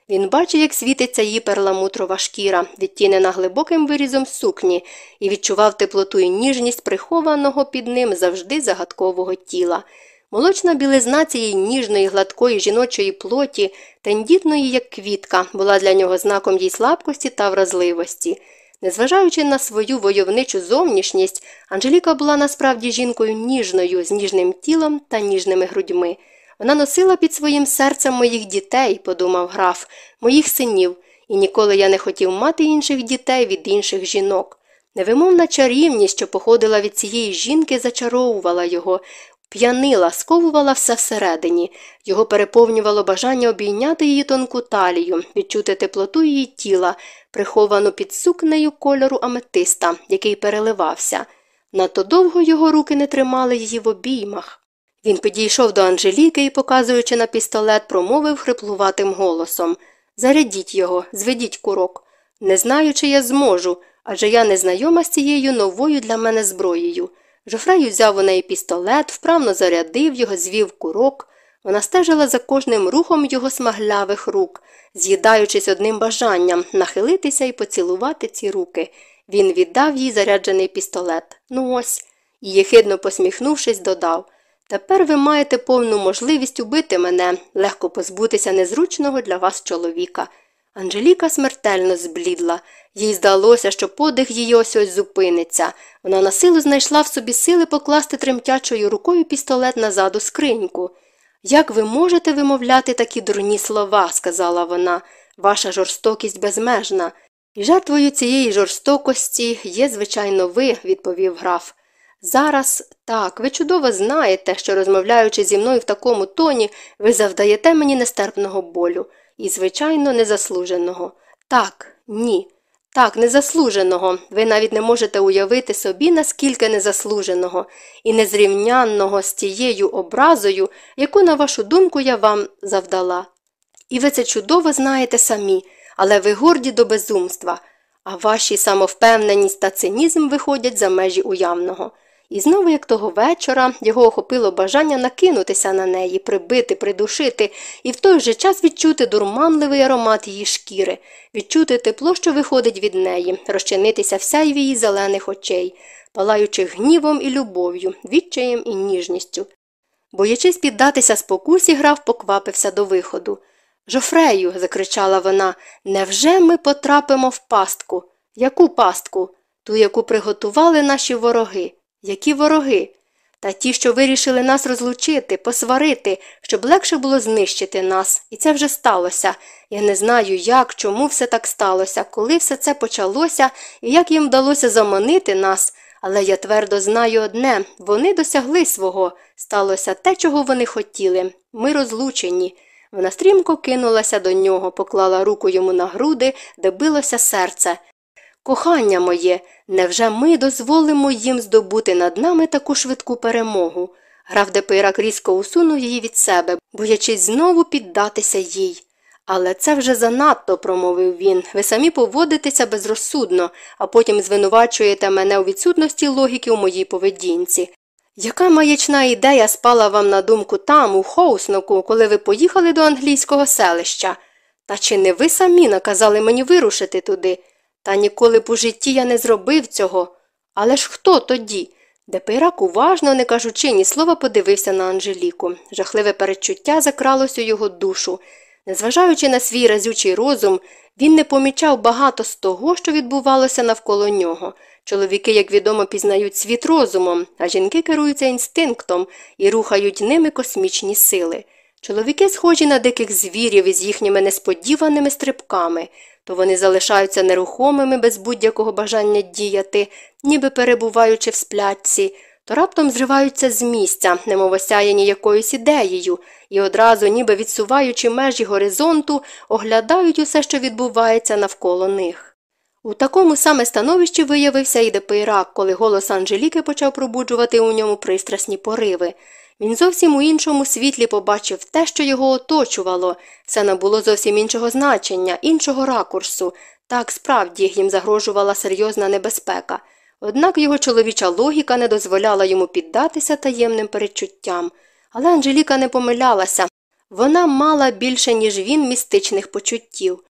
Він бачив, як світиться її перламутрова шкіра, відтінена глибоким вирізом сукні, і відчував теплоту і ніжність прихованого під ним завжди загадкового тіла. Молочна білизна цієї ніжної, гладкої жіночої плоті, тендітної, як квітка, була для нього знаком її слабкості та вразливості. Незважаючи на свою войовничу зовнішність, Анжеліка була насправді жінкою ніжною, з ніжним тілом та ніжними грудьми. Вона носила під своїм серцем моїх дітей, подумав граф, моїх синів, і ніколи я не хотів мати інших дітей від інших жінок. Невимовна чарівність, що походила від цієї жінки, зачаровувала його, п'янила, сковувала все всередині, його переповнювало бажання обійняти її тонку талію, відчути теплоту її тіла, приховану під сукнею кольору аметиста, який переливався. Надто довго його руки не тримали її в обіймах. Він підійшов до Анжеліки і, показуючи на пістолет, промовив хриплуватим голосом Зарядіть його, зведіть курок. Не знаю, чи я зможу, адже я не знайома з цією новою для мене зброєю. Жофрей взяв у неї пістолет, вправно зарядив його, звів курок. Вона стежила за кожним рухом його смаглявих рук, з'їдаючись одним бажанням нахилитися і поцілувати ці руки. Він віддав їй заряджений пістолет. Ну ось, і єхидно посміхнувшись, додав Тепер ви маєте повну можливість убити мене, легко позбутися незручного для вас чоловіка. Анжеліка смертельно зблідла. Їй здалося, що подих її ось ось зупиниться. Вона на силу знайшла в собі сили покласти тремтячою рукою пістолет назад у скриньку. Як ви можете вимовляти такі дурні слова, сказала вона, ваша жорстокість безмежна. І жертвою цієї жорстокості є, звичайно, ви, відповів граф. Зараз так, ви чудово знаєте, що, розмовляючи зі мною в такому тоні, ви завдаєте мені нестерпного болю і, звичайно, незаслуженого. Так, ні. Так, незаслуженого. Ви навіть не можете уявити собі, наскільки незаслуженого і незрівнянного з тією образою, яку, на вашу думку, я вам завдала. І ви це чудово знаєте самі, але ви горді до безумства, а ваші самовпевненість та цинізм виходять за межі уявного. І знову, як того вечора, його охопило бажання накинутися на неї, прибити, придушити, і в той же час відчути дурманливий аромат її шкіри, відчути тепло, що виходить від неї, розчинитися вся в її зелених очей, палаючи гнівом і любов'ю, відчаєм і ніжністю. Боячись піддатися спокусі, граф поквапився до виходу. Жофрею, закричала вона, невже ми потрапимо в пастку? Яку пастку? Ту, яку приготували наші вороги. Які вороги? Та ті, що вирішили нас розлучити, посварити, щоб легше було знищити нас. І це вже сталося. Я не знаю, як, чому все так сталося, коли все це почалося і як їм вдалося заманити нас. Але я твердо знаю одне вони досягли свого. Сталося те, чого вони хотіли. Ми розлучені. Вона стрімко кинулася до нього, поклала руку йому на груди, де билося серце. Кохання моє, невже ми дозволимо їм здобути над нами таку швидку перемогу? Граф Депирак різко усунув її від себе, боячись знову піддатися їй. Але це вже занадто, промовив він. Ви самі поводитеся безрозсудно, а потім звинувачуєте мене у відсутності логіки у моїй поведінці. Яка маячна ідея спала вам на думку там, у Хоусноку, коли ви поїхали до англійського селища? Та чи не ви самі наказали мені вирушити туди? Та ніколи б у житті я не зробив цього. Але ж хто тоді? де Пейрак уважно, не кажучи ні слова, подивився на Анжеліку. Жахливе передчуття закралось у його душу. Незважаючи на свій разючий розум, він не помічав багато з того, що відбувалося навколо нього. Чоловіки, як відомо, пізнають світ розумом, а жінки керуються інстинктом і рухають ними космічні сили. Чоловіки схожі на диких звірів із їхніми несподіваними стрибками, то вони залишаються нерухомими без будь-якого бажання діяти, ніби перебуваючи в сплятці, то раптом зриваються з місця, немов осяяні якоюсь ідеєю, і одразу, ніби відсуваючи межі горизонту, оглядають усе, що відбувається навколо них. У такому саме становищі виявився і де Пейрак, коли голос Анжеліки почав пробуджувати у ньому пристрасні пориви. Він зовсім у іншому світлі побачив те, що його оточувало, все набуло зовсім іншого значення, іншого ракурсу. Так справді їм загрожувала серйозна небезпека. Однак його чоловіча логіка не дозволяла йому піддатися таємним передчуттям. Але Анжеліка не помилялася вона мала більше, ніж він, містичних почуттів.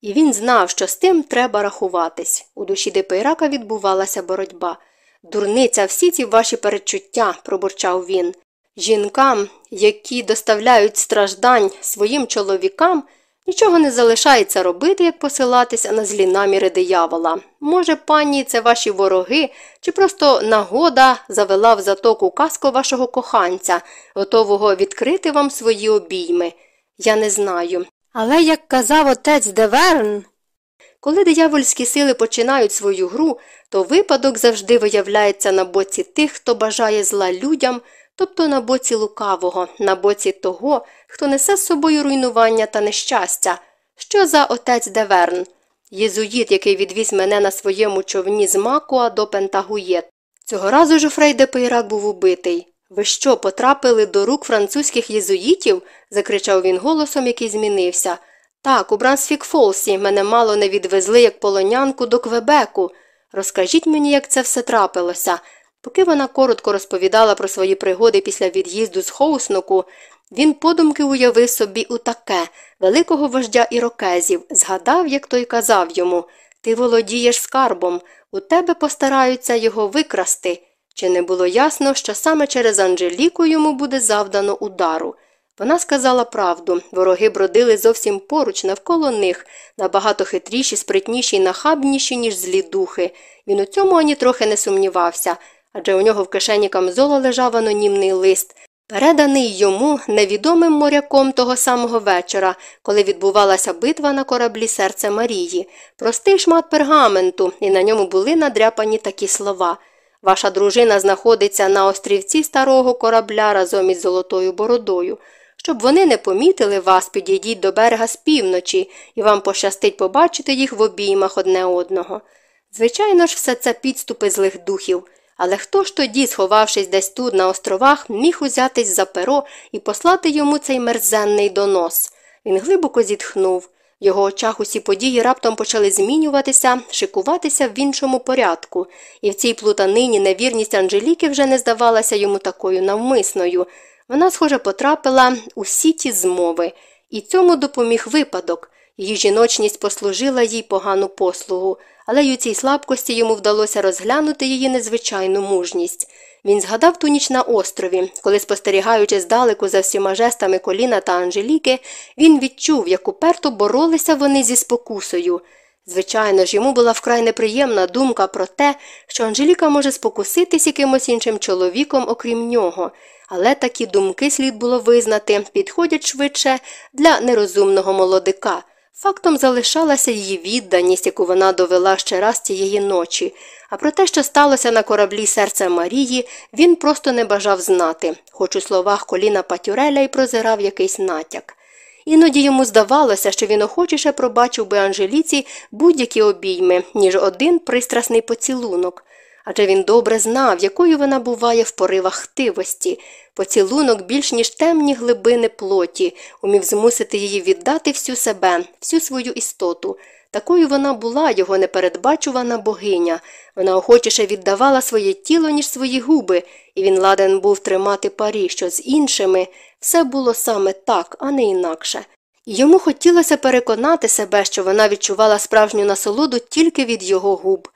І він знав, що з тим треба рахуватись. У душі Депейрака відбувалася боротьба. Дурниця, всі ці ваші передчуття, пробурчав він. Жінкам, які доставляють страждань своїм чоловікам, нічого не залишається робити, як посилатися на злі наміри диявола. Може, пані, це ваші вороги, чи просто нагода завела в затоку Каско вашого коханця, готового відкрити вам свої обійми. Я не знаю. Але, як казав отець де Вернон, коли диявольські сили починають свою гру, то випадок завжди виявляється на боці тих, хто бажає зла людям тобто на боці лукавого, на боці того, хто несе з собою руйнування та нещастя. Що за отець де Вернон? Єзуїт, який відвіз мене на своєму човні з Макуа до Пентагуєт. Цього разу Жофрей де Пейрак був убитий. Ви що, потрапили до рук французьких єзуїтів? закричав він голосом, який змінився. Так, у Брансфік Фолсі мене мало не відвезли як полонянку до Квебеку. Розкажіть мені, як це все трапилося. Поки вона коротко розповідала про свої пригоди після від'їзду з Хоусноку, він подумки уявив собі у таке великого вождя ірокезів, згадав, як той казав йому Ти володієш скарбом, у тебе постараються його викрасти. Чи не було ясно, що саме через Анжеліку йому буде завдано удару? Вона сказала правду вороги бродили зовсім поруч навколо них, набагато хитріші, спритніші й нахабніші, ніж злі духи. Він у цьому ані трохи не сумнівався адже у нього в кишені камзола лежав анонімний лист, переданий йому невідомим моряком того самого вечора, коли відбувалася битва на кораблі серце Марії, простий шмат пергаменту, і на ньому були надряпані такі слова. Ваша дружина знаходиться на острівці старого корабля разом із Золотою Бородою. Щоб вони не помітили вас, підійдіть до берега з півночі, і вам пощастить побачити їх в обіймах одне одного. Звичайно ж, все це підступи злих духів. Але хто ж тоді, сховавшись десь тут, на островах, міг узятись за перо і послати йому цей мерзенний донос? Він глибоко зітхнув. В його очах усі події раптом почали змінюватися, шикуватися в іншому порядку, і в цій плутанині невірність Анжеліки вже не здавалася йому такою навмисною. Вона, схоже, потрапила у сіті змови, і цьому допоміг випадок. Її жіночність послужила їй погану послугу але й у цій слабкості йому вдалося розглянути її незвичайну мужність. Він згадав ту ніч на острові, коли, спостерігаючи здалеку за всіма жестами коліна та Анжеліки, він відчув, як уперто боролися вони зі спокусою. Звичайно ж, йому була вкрай неприємна думка про те, що Анжеліка може спокуситись якимось іншим чоловіком, окрім нього, але такі думки слід було визнати, підходять швидше для нерозумного молодика. Фактом залишалася її відданість, яку вона довела ще раз цієї ночі, а про те, що сталося на кораблі серця Марії, він просто не бажав знати, хоч у словах коліна Патюреля й прозирав якийсь натяк. Іноді йому здавалося, що він охочіше пробачив би Анжеліці будь-які обійми, ніж один пристрасний поцілунок. Адже він добре знав, якою вона буває в поривах хтивості. Поцілунок більш ніж темні глибини плоті, умів змусити її віддати всю себе, всю свою істоту. Такою вона була його непередбачувана богиня. Вона охочіше віддавала своє тіло, ніж свої губи, і він ладен був тримати парі, що з іншими все було саме так, а не інакше. Йому хотілося переконати себе, що вона відчувала справжню насолоду тільки від його губ.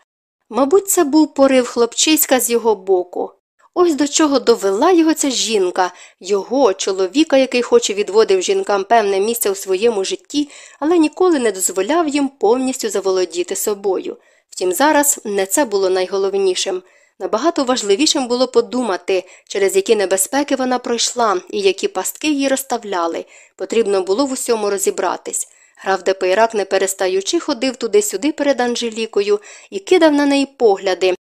Мабуть, це був порив хлопчиська з його боку. Ось до чого довела його ця жінка, його, чоловіка, який хоч і відводив жінкам певне місце у своєму житті, але ніколи не дозволяв їм повністю заволодіти собою. Втім, зараз не це було найголовнішим. Набагато важливішим було подумати, через які небезпеки вона пройшла і які пастки їй розставляли. Потрібно було в усьому розібратись. Граф де Пейрак, не перестаючи, ходив туди-сюди перед Анжелікою і кидав на неї погляди,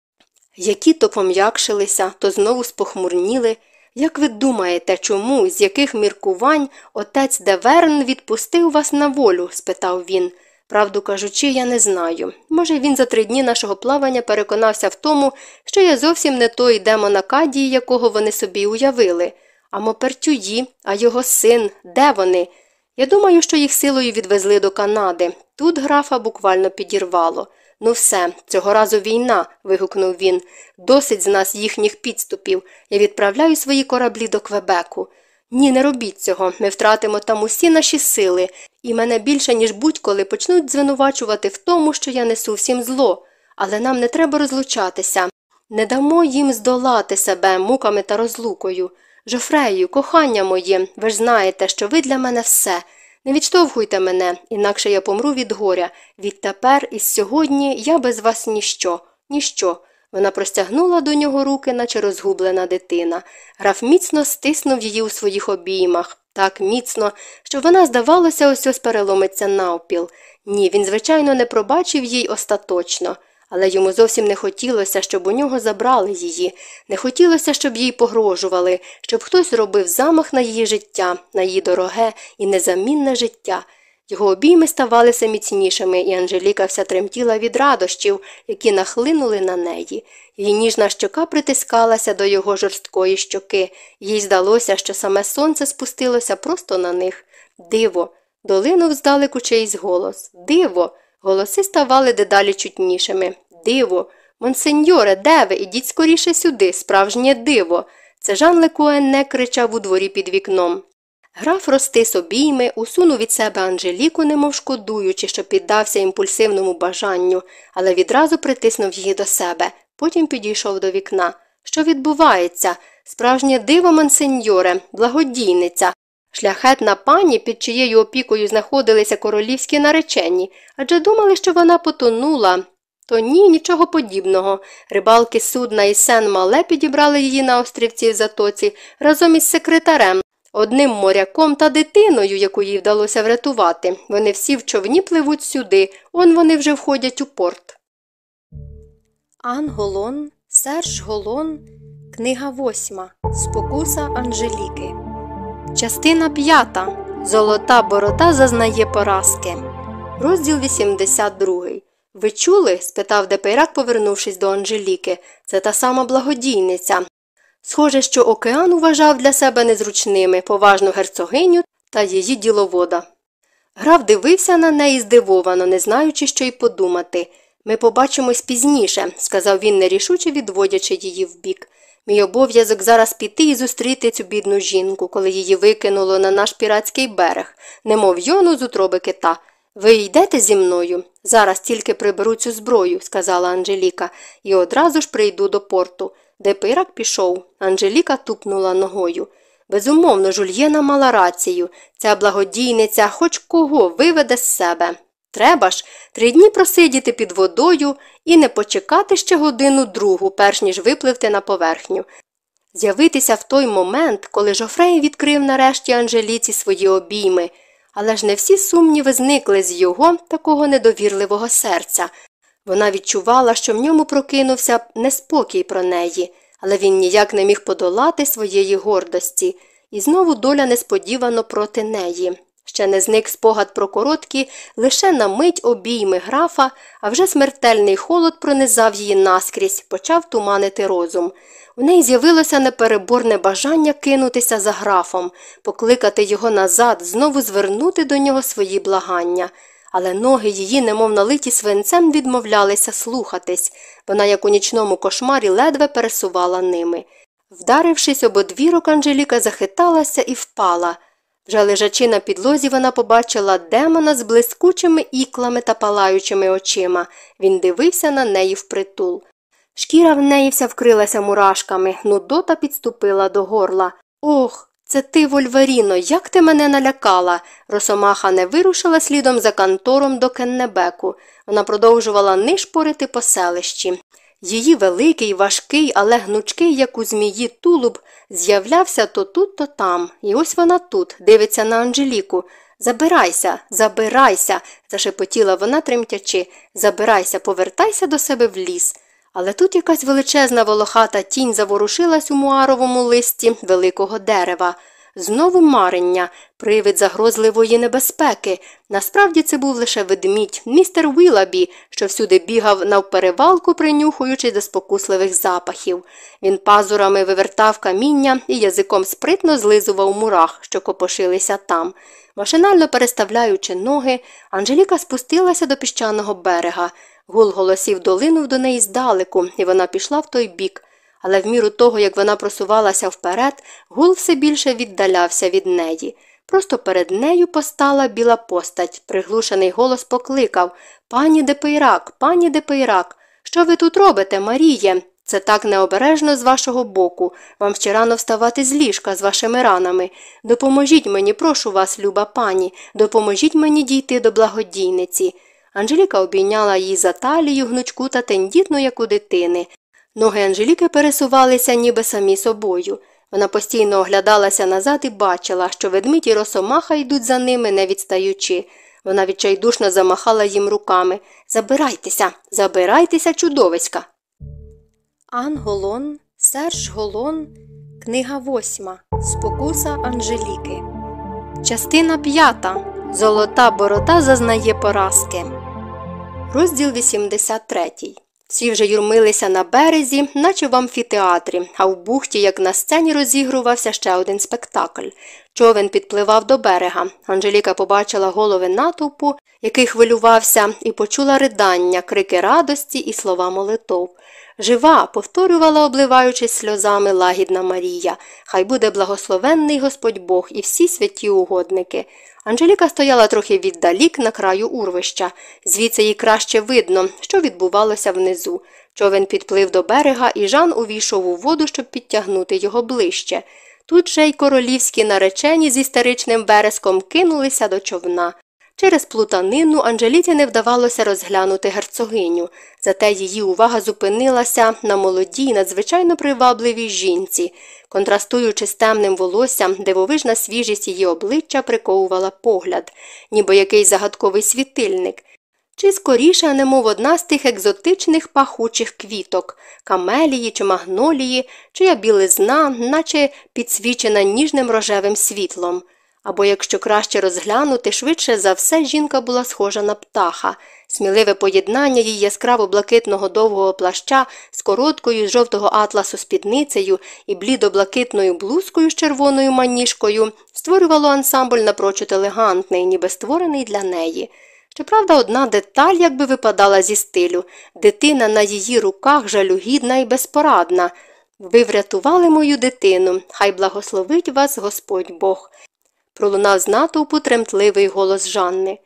які то пом'якшилися, то знову спохмурніли. Як ви думаєте, чому, з яких міркувань отець Деверн відпустив вас на волю? спитав він. Правду кажучи, я не знаю. Може, він за три дні нашого плавання переконався в тому, що я зовсім не той демон Акадії, якого вони собі уявили. А Мопертюї, а його син, де вони? Я думаю, що їх силою відвезли до Канади. Тут графа буквально підірвало. Ну все, цього разу війна. вигукнув він. Досить з нас їхніх підступів. Я відправляю свої кораблі до Квебеку. Ні, не робіть цього. Ми втратимо там усі наші сили, і мене більше, ніж будь-коли почнуть звинувачувати в тому, що я несу всім зло. Але нам не треба розлучатися. Не дамо їм здолати себе муками та розлукою. Жофрею, кохання моє, ви ж знаєте, що ви для мене все. Не відштовхуйте мене, інакше я помру від горя. Відтепер і сьогодні я без вас ніщо, ніщо. Вона простягнула до нього руки, наче розгублена дитина. Граф міцно стиснув її у своїх обіймах, так міцно, що вона, здавалося, ось ось переломиться навпіл. Ні, він, звичайно, не пробачив їй остаточно. Але йому зовсім не хотілося, щоб у нього забрали її, не хотілося, щоб їй погрожували, щоб хтось робив замах на її життя, на її дороге і незамінне життя. Його обійми ставалися міцнішими, і Анжеліка вся тремтіла від радощів, які нахлинули на неї. Її ніжна щока притискалася до його жорсткої щоки, їй здалося, що саме сонце спустилося просто на них. Диво. Долинув здалеку чийсь голос. Диво. Голоси ставали дедалі чутнішими. Диво. Монсеньоре, де ви? Ідіть скоріше сюди, справжнє диво. Це Жан Лекуенне кричав у дворі під вікном. Граф розтис обійми, усунув від себе Анжеліку, немов шкодуючи, що піддався імпульсивному бажанню, але відразу притиснув її до себе. Потім підійшов до вікна. Що відбувається? Справжнє диво, монсеньоре, благодійниця. Шляхетна пані, під чиєю опікою знаходилися королівські наречені, адже думали, що вона потонула. То ні, нічого подібного. Рибалки судна і сен мале підібрали її на острівці в затоці разом із секретарем, одним моряком та дитиною, яку їй вдалося врятувати. Вони всі в човні пливуть сюди, он вони вже входять у порт. Ан Голон, Серж Голон, книга восьма. Спокуса Анжеліки. Частина п'ята. Золота борода зазнає поразки. Розділ 82. Ви чули? спитав Депейрак, повернувшись до Анжеліки. Це та сама благодійниця. Схоже, що океан уважав для себе незручними поважну герцогиню та її діловода. Граф дивився на неї здивовано, не знаючи, що й подумати. Ми побачимось пізніше, сказав він, нерішуче відводячи її вбік. Мій обов'язок зараз піти і зустріти цю бідну жінку, коли її викинуло на наш піратський берег, немов йону з утроби кита. Ви йдете зі мною? Зараз тільки приберу цю зброю, сказала Анжеліка, і одразу ж прийду до порту. Де пирак пішов, Анжеліка тупнула ногою. Безумовно, жульєна мала рацію. Ця благодійниця хоч кого виведе з себе. Треба ж три дні просидіти під водою і не почекати ще годину другу, перш ніж випливти на поверхню. З'явитися в той момент, коли Жофрей відкрив нарешті Анжеліці свої обійми, але ж не всі сумніви зникли з його такого недовірливого серця. Вона відчувала, що в ньому прокинувся неспокій про неї, але він ніяк не міг подолати своєї гордості, і знову доля несподівано проти неї. Ще не зник спогад про короткі, лише на мить обійми графа, а вже смертельний холод пронизав її наскрізь, почав туманити розум. У неї з'явилося непереборне бажання кинутися за графом, покликати його назад, знову звернути до нього свої благання. Але ноги її, немов налиті свинцем, відмовлялися слухатись. Вона, як у нічному кошмарі, ледве пересувала ними. Вдарившись об одвірок, Анжеліка захиталася і впала. Вже лежачи на підлозі, вона побачила демона з блискучими іклами та палаючими очима. Він дивився на неї впритул. Шкіра в неї вся вкрилася мурашками, нудота підступила до горла. Ох, це ти, Вольверіно, як ти мене налякала. Росомаха не вирушила слідом за кантором до Кеннебеку. Вона продовжувала нишпорити по селищі. Її великий, важкий, але гнучкий, як у змії, тулуб, з'являвся то тут, то там. І ось вона тут, дивиться на Анжеліку. Забирайся, забирайся, зашепотіла вона тремтячи. Забирайся, повертайся до себе в ліс. Але тут якась величезна волохата тінь заворушилась у муаровому листі великого дерева. Знову марення, привид загрозливої небезпеки. Насправді це був лише ведмідь, містер Вілабі, що всюди бігав навперевалку, принюхуючи до спокусливих запахів. Він пазурами вивертав каміння і язиком спритно злизував мурах, що копошилися там. Машинально переставляючи ноги, Анжеліка спустилася до піщаного берега. Гул голосів долинув до неї здалеку, і вона пішла в той бік. Але в міру того, як вона просувалася вперед, гул все більше віддалявся від неї. Просто перед нею постала біла постать. Приглушений голос покликав Пані Депейрак, пані Депейрак, що ви тут робите, Маріє? Це так необережно з вашого боку. Вам ще рано вставати з ліжка з вашими ранами. Допоможіть мені, прошу вас, люба пані, допоможіть мені дійти до благодійниці. Анжеліка обійняла її за талію, гнучку та тендітну, як у дитини. Ноги Анжеліки пересувалися ніби самі собою. Вона постійно оглядалася назад і бачила, що ведмідь і росомаха йдуть за ними, не відстаючи. Вона відчайдушно замахала їм руками Забирайтеся, забирайтеся, чудовиська. Ан Голон, Серж Голон, книга восьма. Спокуса Анжеліки. Частина п'ята. Золота борода зазнає поразки. Розділ 83. Всі вже юрмилися на березі, наче в амфітеатрі, а в бухті, як на сцені, розігрувався ще один спектакль. Човен підпливав до берега. Анжеліка побачила голови натовпу, який хвилювався, і почула ридання, крики радості і слова молитов. Жива, повторювала, обливаючись сльозами лагідна Марія. Хай буде благословенний Господь Бог і всі святі угодники. Анжеліка стояла трохи віддалік на краю урвища. Звідси їй краще видно, що відбувалося внизу. Човен підплив до берега, і Жан увійшов у воду, щоб підтягнути його ближче. Тут же й королівські наречені з істеричним вереском кинулися до човна. Через плутанину Анжеліті не вдавалося розглянути герцогиню, зате її увага зупинилася на молодій, надзвичайно привабливій жінці. Контрастуючи з темним волоссям, дивовижна свіжість її обличчя приковувала погляд, ніби якийсь загадковий світильник. Чи скоріше, немов одна з тих екзотичних пахучих квіток камелії чи магнолії, чия білизна, наче підсвічена ніжним рожевим світлом. Або, якщо краще розглянути, швидше за все жінка була схожа на птаха. Сміливе поєднання її яскраво блакитного довгого плаща з короткою з жовтого атласу спідницею і блідо-блакитною блузкою з червоною маніжкою створювало ансамбль напрочуд елегантний, ніби створений для неї. Щоправда, одна деталь якби випадала зі стилю дитина на її руках жалюгідна і безпорадна. Ви врятували мою дитину, хай благословить вас Господь Бог пролунав з натовпу тремтливий голос Жанни.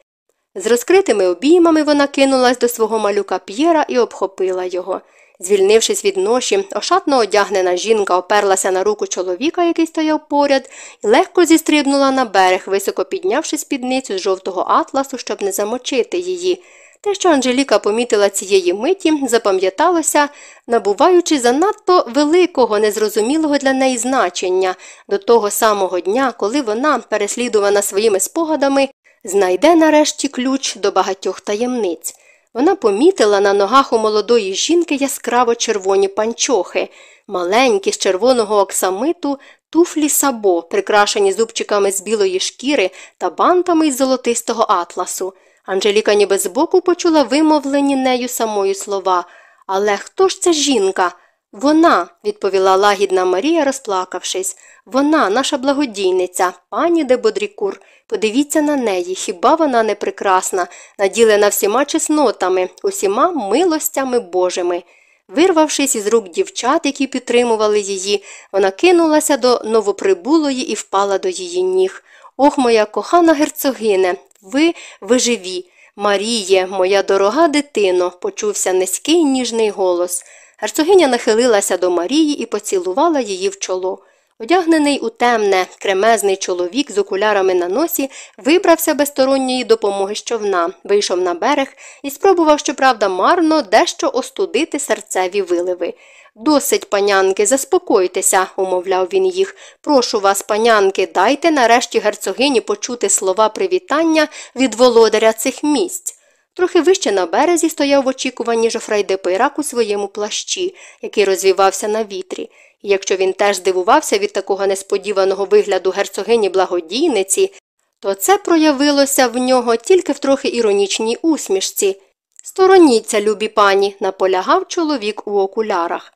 З розкритими обіймами вона кинулась до свого малюка П'єра і обхопила його. Звільнившись від ноші, ошатно одягнена жінка оперлася на руку чоловіка, який стояв поряд, і легко зістрибнула на берег, високо піднявши спідницю з жовтого атласу, щоб не замочити її. Те, що Анжеліка помітила цієї миті, запам'яталося, набуваючи занадто великого, незрозумілого для неї значення до того самого дня, коли вона, переслідувана своїми спогадами, знайде нарешті ключ до багатьох таємниць. Вона помітила на ногах у молодої жінки яскраво червоні панчохи, маленькі з червоного оксамиту, туфлі сабо, прикрашені зубчиками з білої шкіри та бантами із золотистого атласу. Анжеліка ніби збоку почула вимовлені нею самою слова. Але хто ж ця жінка? Вона, відповіла лагідна Марія, розплакавшись. Вона, наша благодійниця, пані де Бодрікур. Подивіться на неї, хіба вона не прекрасна, наділена всіма чеснотами, усіма милостями Божими. Вирвавшись із рук дівчат, які підтримували її, вона кинулася до новоприбулої і впала до її ніг. Ох, моя кохана герцогине, ви ви живі. Маріє, моя дорога дитино, почувся низький ніжний голос. Герцогиня нахилилася до Марії і поцілувала її в чоло. Одягнений у темне, кремезний чоловік з окулярами на носі вибрався без сторонньої допомоги з човна, вийшов на берег і спробував, щоправда, марно дещо остудити серцеві виливи. Досить, панянки, заспокойтеся, умовляв він їх. Прошу вас, панянки, дайте нарешті герцогині почути слова привітання від володаря цих місць. Трохи вище на березі стояв в очікуванні Жофрей де Пейрак у своєму плащі, який розвівався на вітрі. І якщо він теж здивувався від такого несподіваного вигляду герцогині благодійниці, то це проявилося в нього тільки в трохи іронічній усмішці. Стороніться, любі пані, наполягав чоловік у окулярах.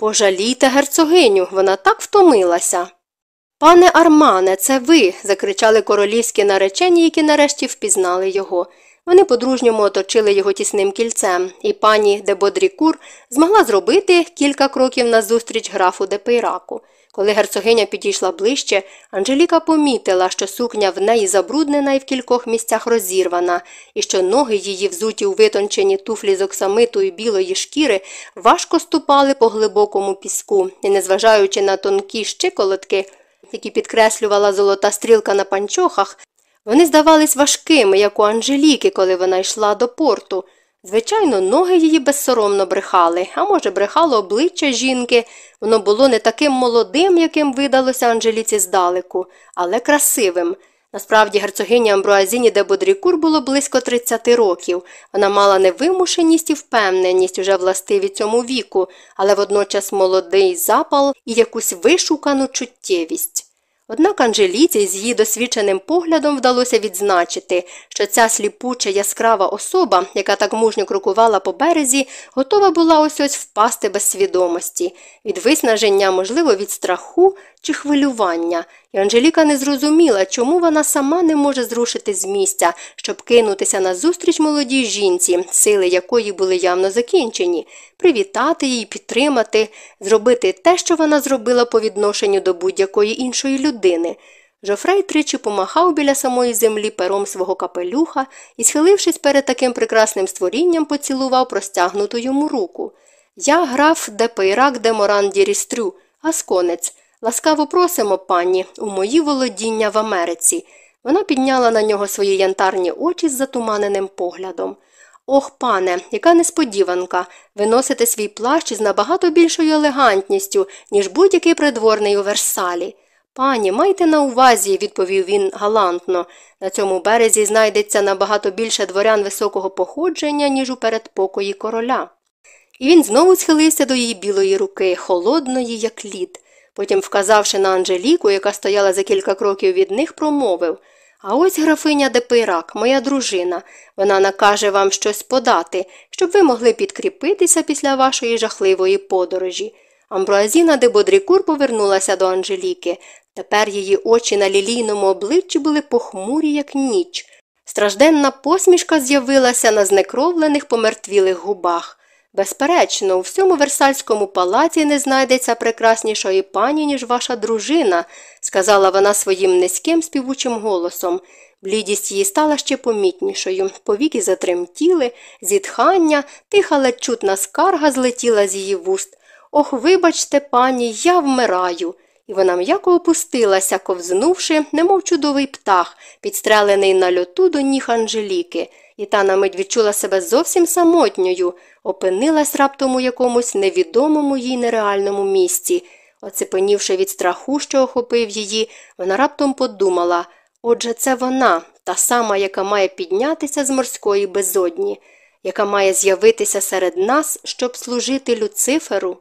Пожалійте герцогиню, вона так втомилася. Пане Армане, це ви. закричали королівські наречені, які нарешті впізнали його. Вони по-дружньому оточили його тісним кільцем, і пані де Бодрікур змогла зробити кілька кроків назустріч графу де Пейраку. Коли герцогиня підійшла ближче, Анжеліка помітила, що сукня в неї забруднена і в кількох місцях розірвана, і що ноги її, взуті у витончені туфлі з оксамиту і білої шкіри, важко ступали по глибокому піску, і, незважаючи на тонкі щиколотки, які підкреслювала золота стрілка на панчохах, вони здавались важкими, як у Анжеліки, коли вона йшла до порту. Звичайно, ноги її безсоромно брехали, а може, брехало обличчя жінки. Воно було не таким молодим, яким видалося Анжеліці здалеку, але красивим. Насправді, герцогині Амбруазіні де Бодрікур було близько 30 років. Вона мала невимушеність і впевненість уже властиві цьому віку, але водночас молодий запал і якусь вишукану чуттєвість. Однак Анжеліці з її досвідченим поглядом вдалося відзначити, що ця сліпуча яскрава особа, яка так мужньо крокувала по березі, готова була ось ось впасти без свідомості, від виснаження, можливо, від страху чи хвилювання, і Анжеліка не зрозуміла, чому вона сама не може зрушити з місця, щоб кинутися назустріч молодій жінці, сили якої були явно закінчені, привітати її, підтримати, зробити те, що вона зробила по відношенню до будь-якої іншої людини. Жофрей тричі помахав біля самої землі пером свого капелюха і, схилившись перед таким прекрасним створінням, поцілував простягнуту йому руку. Я граф де Пейрак де Моран Дірістрю, гасконець. Ласкаво просимо, пані, у мої володіння в Америці. Вона підняла на нього свої янтарні очі з затуманеним поглядом. Ох, пане, яка несподіванка. Ви носите свій плащ з набагато більшою елегантністю, ніж будь-який придворний у Версалі. Пані, майте на увазі, відповів він галантно. На цьому березі знайдеться набагато більше дворян високого походження, ніж у передпокої короля. І він знову схилився до її білої руки, холодної, як лід. Потім, вказавши на Анжеліку, яка стояла за кілька кроків від них, промовив А ось графиня Депирак, моя дружина. Вона накаже вам щось подати, щоб ви могли підкріпитися після вашої жахливої подорожі. Амбруазіна де Бодрікур повернулася до Анжеліки. Тепер її очі на лілійному обличчі були похмурі, як ніч. Стражденна посмішка з'явилася на знекровлених помертвілих губах. Безперечно, у всьому Версальському палаці не знайдеться прекраснішої пані, ніж ваша дружина, сказала вона своїм низьким співучим голосом. Блідість її стала ще помітнішою, повіки затремтіли, зітхання, тиха ледь чутна скарга злетіла з її вуст. Ох, вибачте, пані, я вмираю. І вона м'яко опустилася, ковзнувши, немов чудовий птах, підстрелений на льоту до ніг Анжеліки, і та на мить відчула себе зовсім самотньою опинилась раптом у якомусь невідомому їй нереальному місці. Оцепенівши від страху, що охопив її, вона раптом подумала отже, це вона, та сама, яка має піднятися з морської безодні, яка має з'явитися серед нас, щоб служити Люциферу.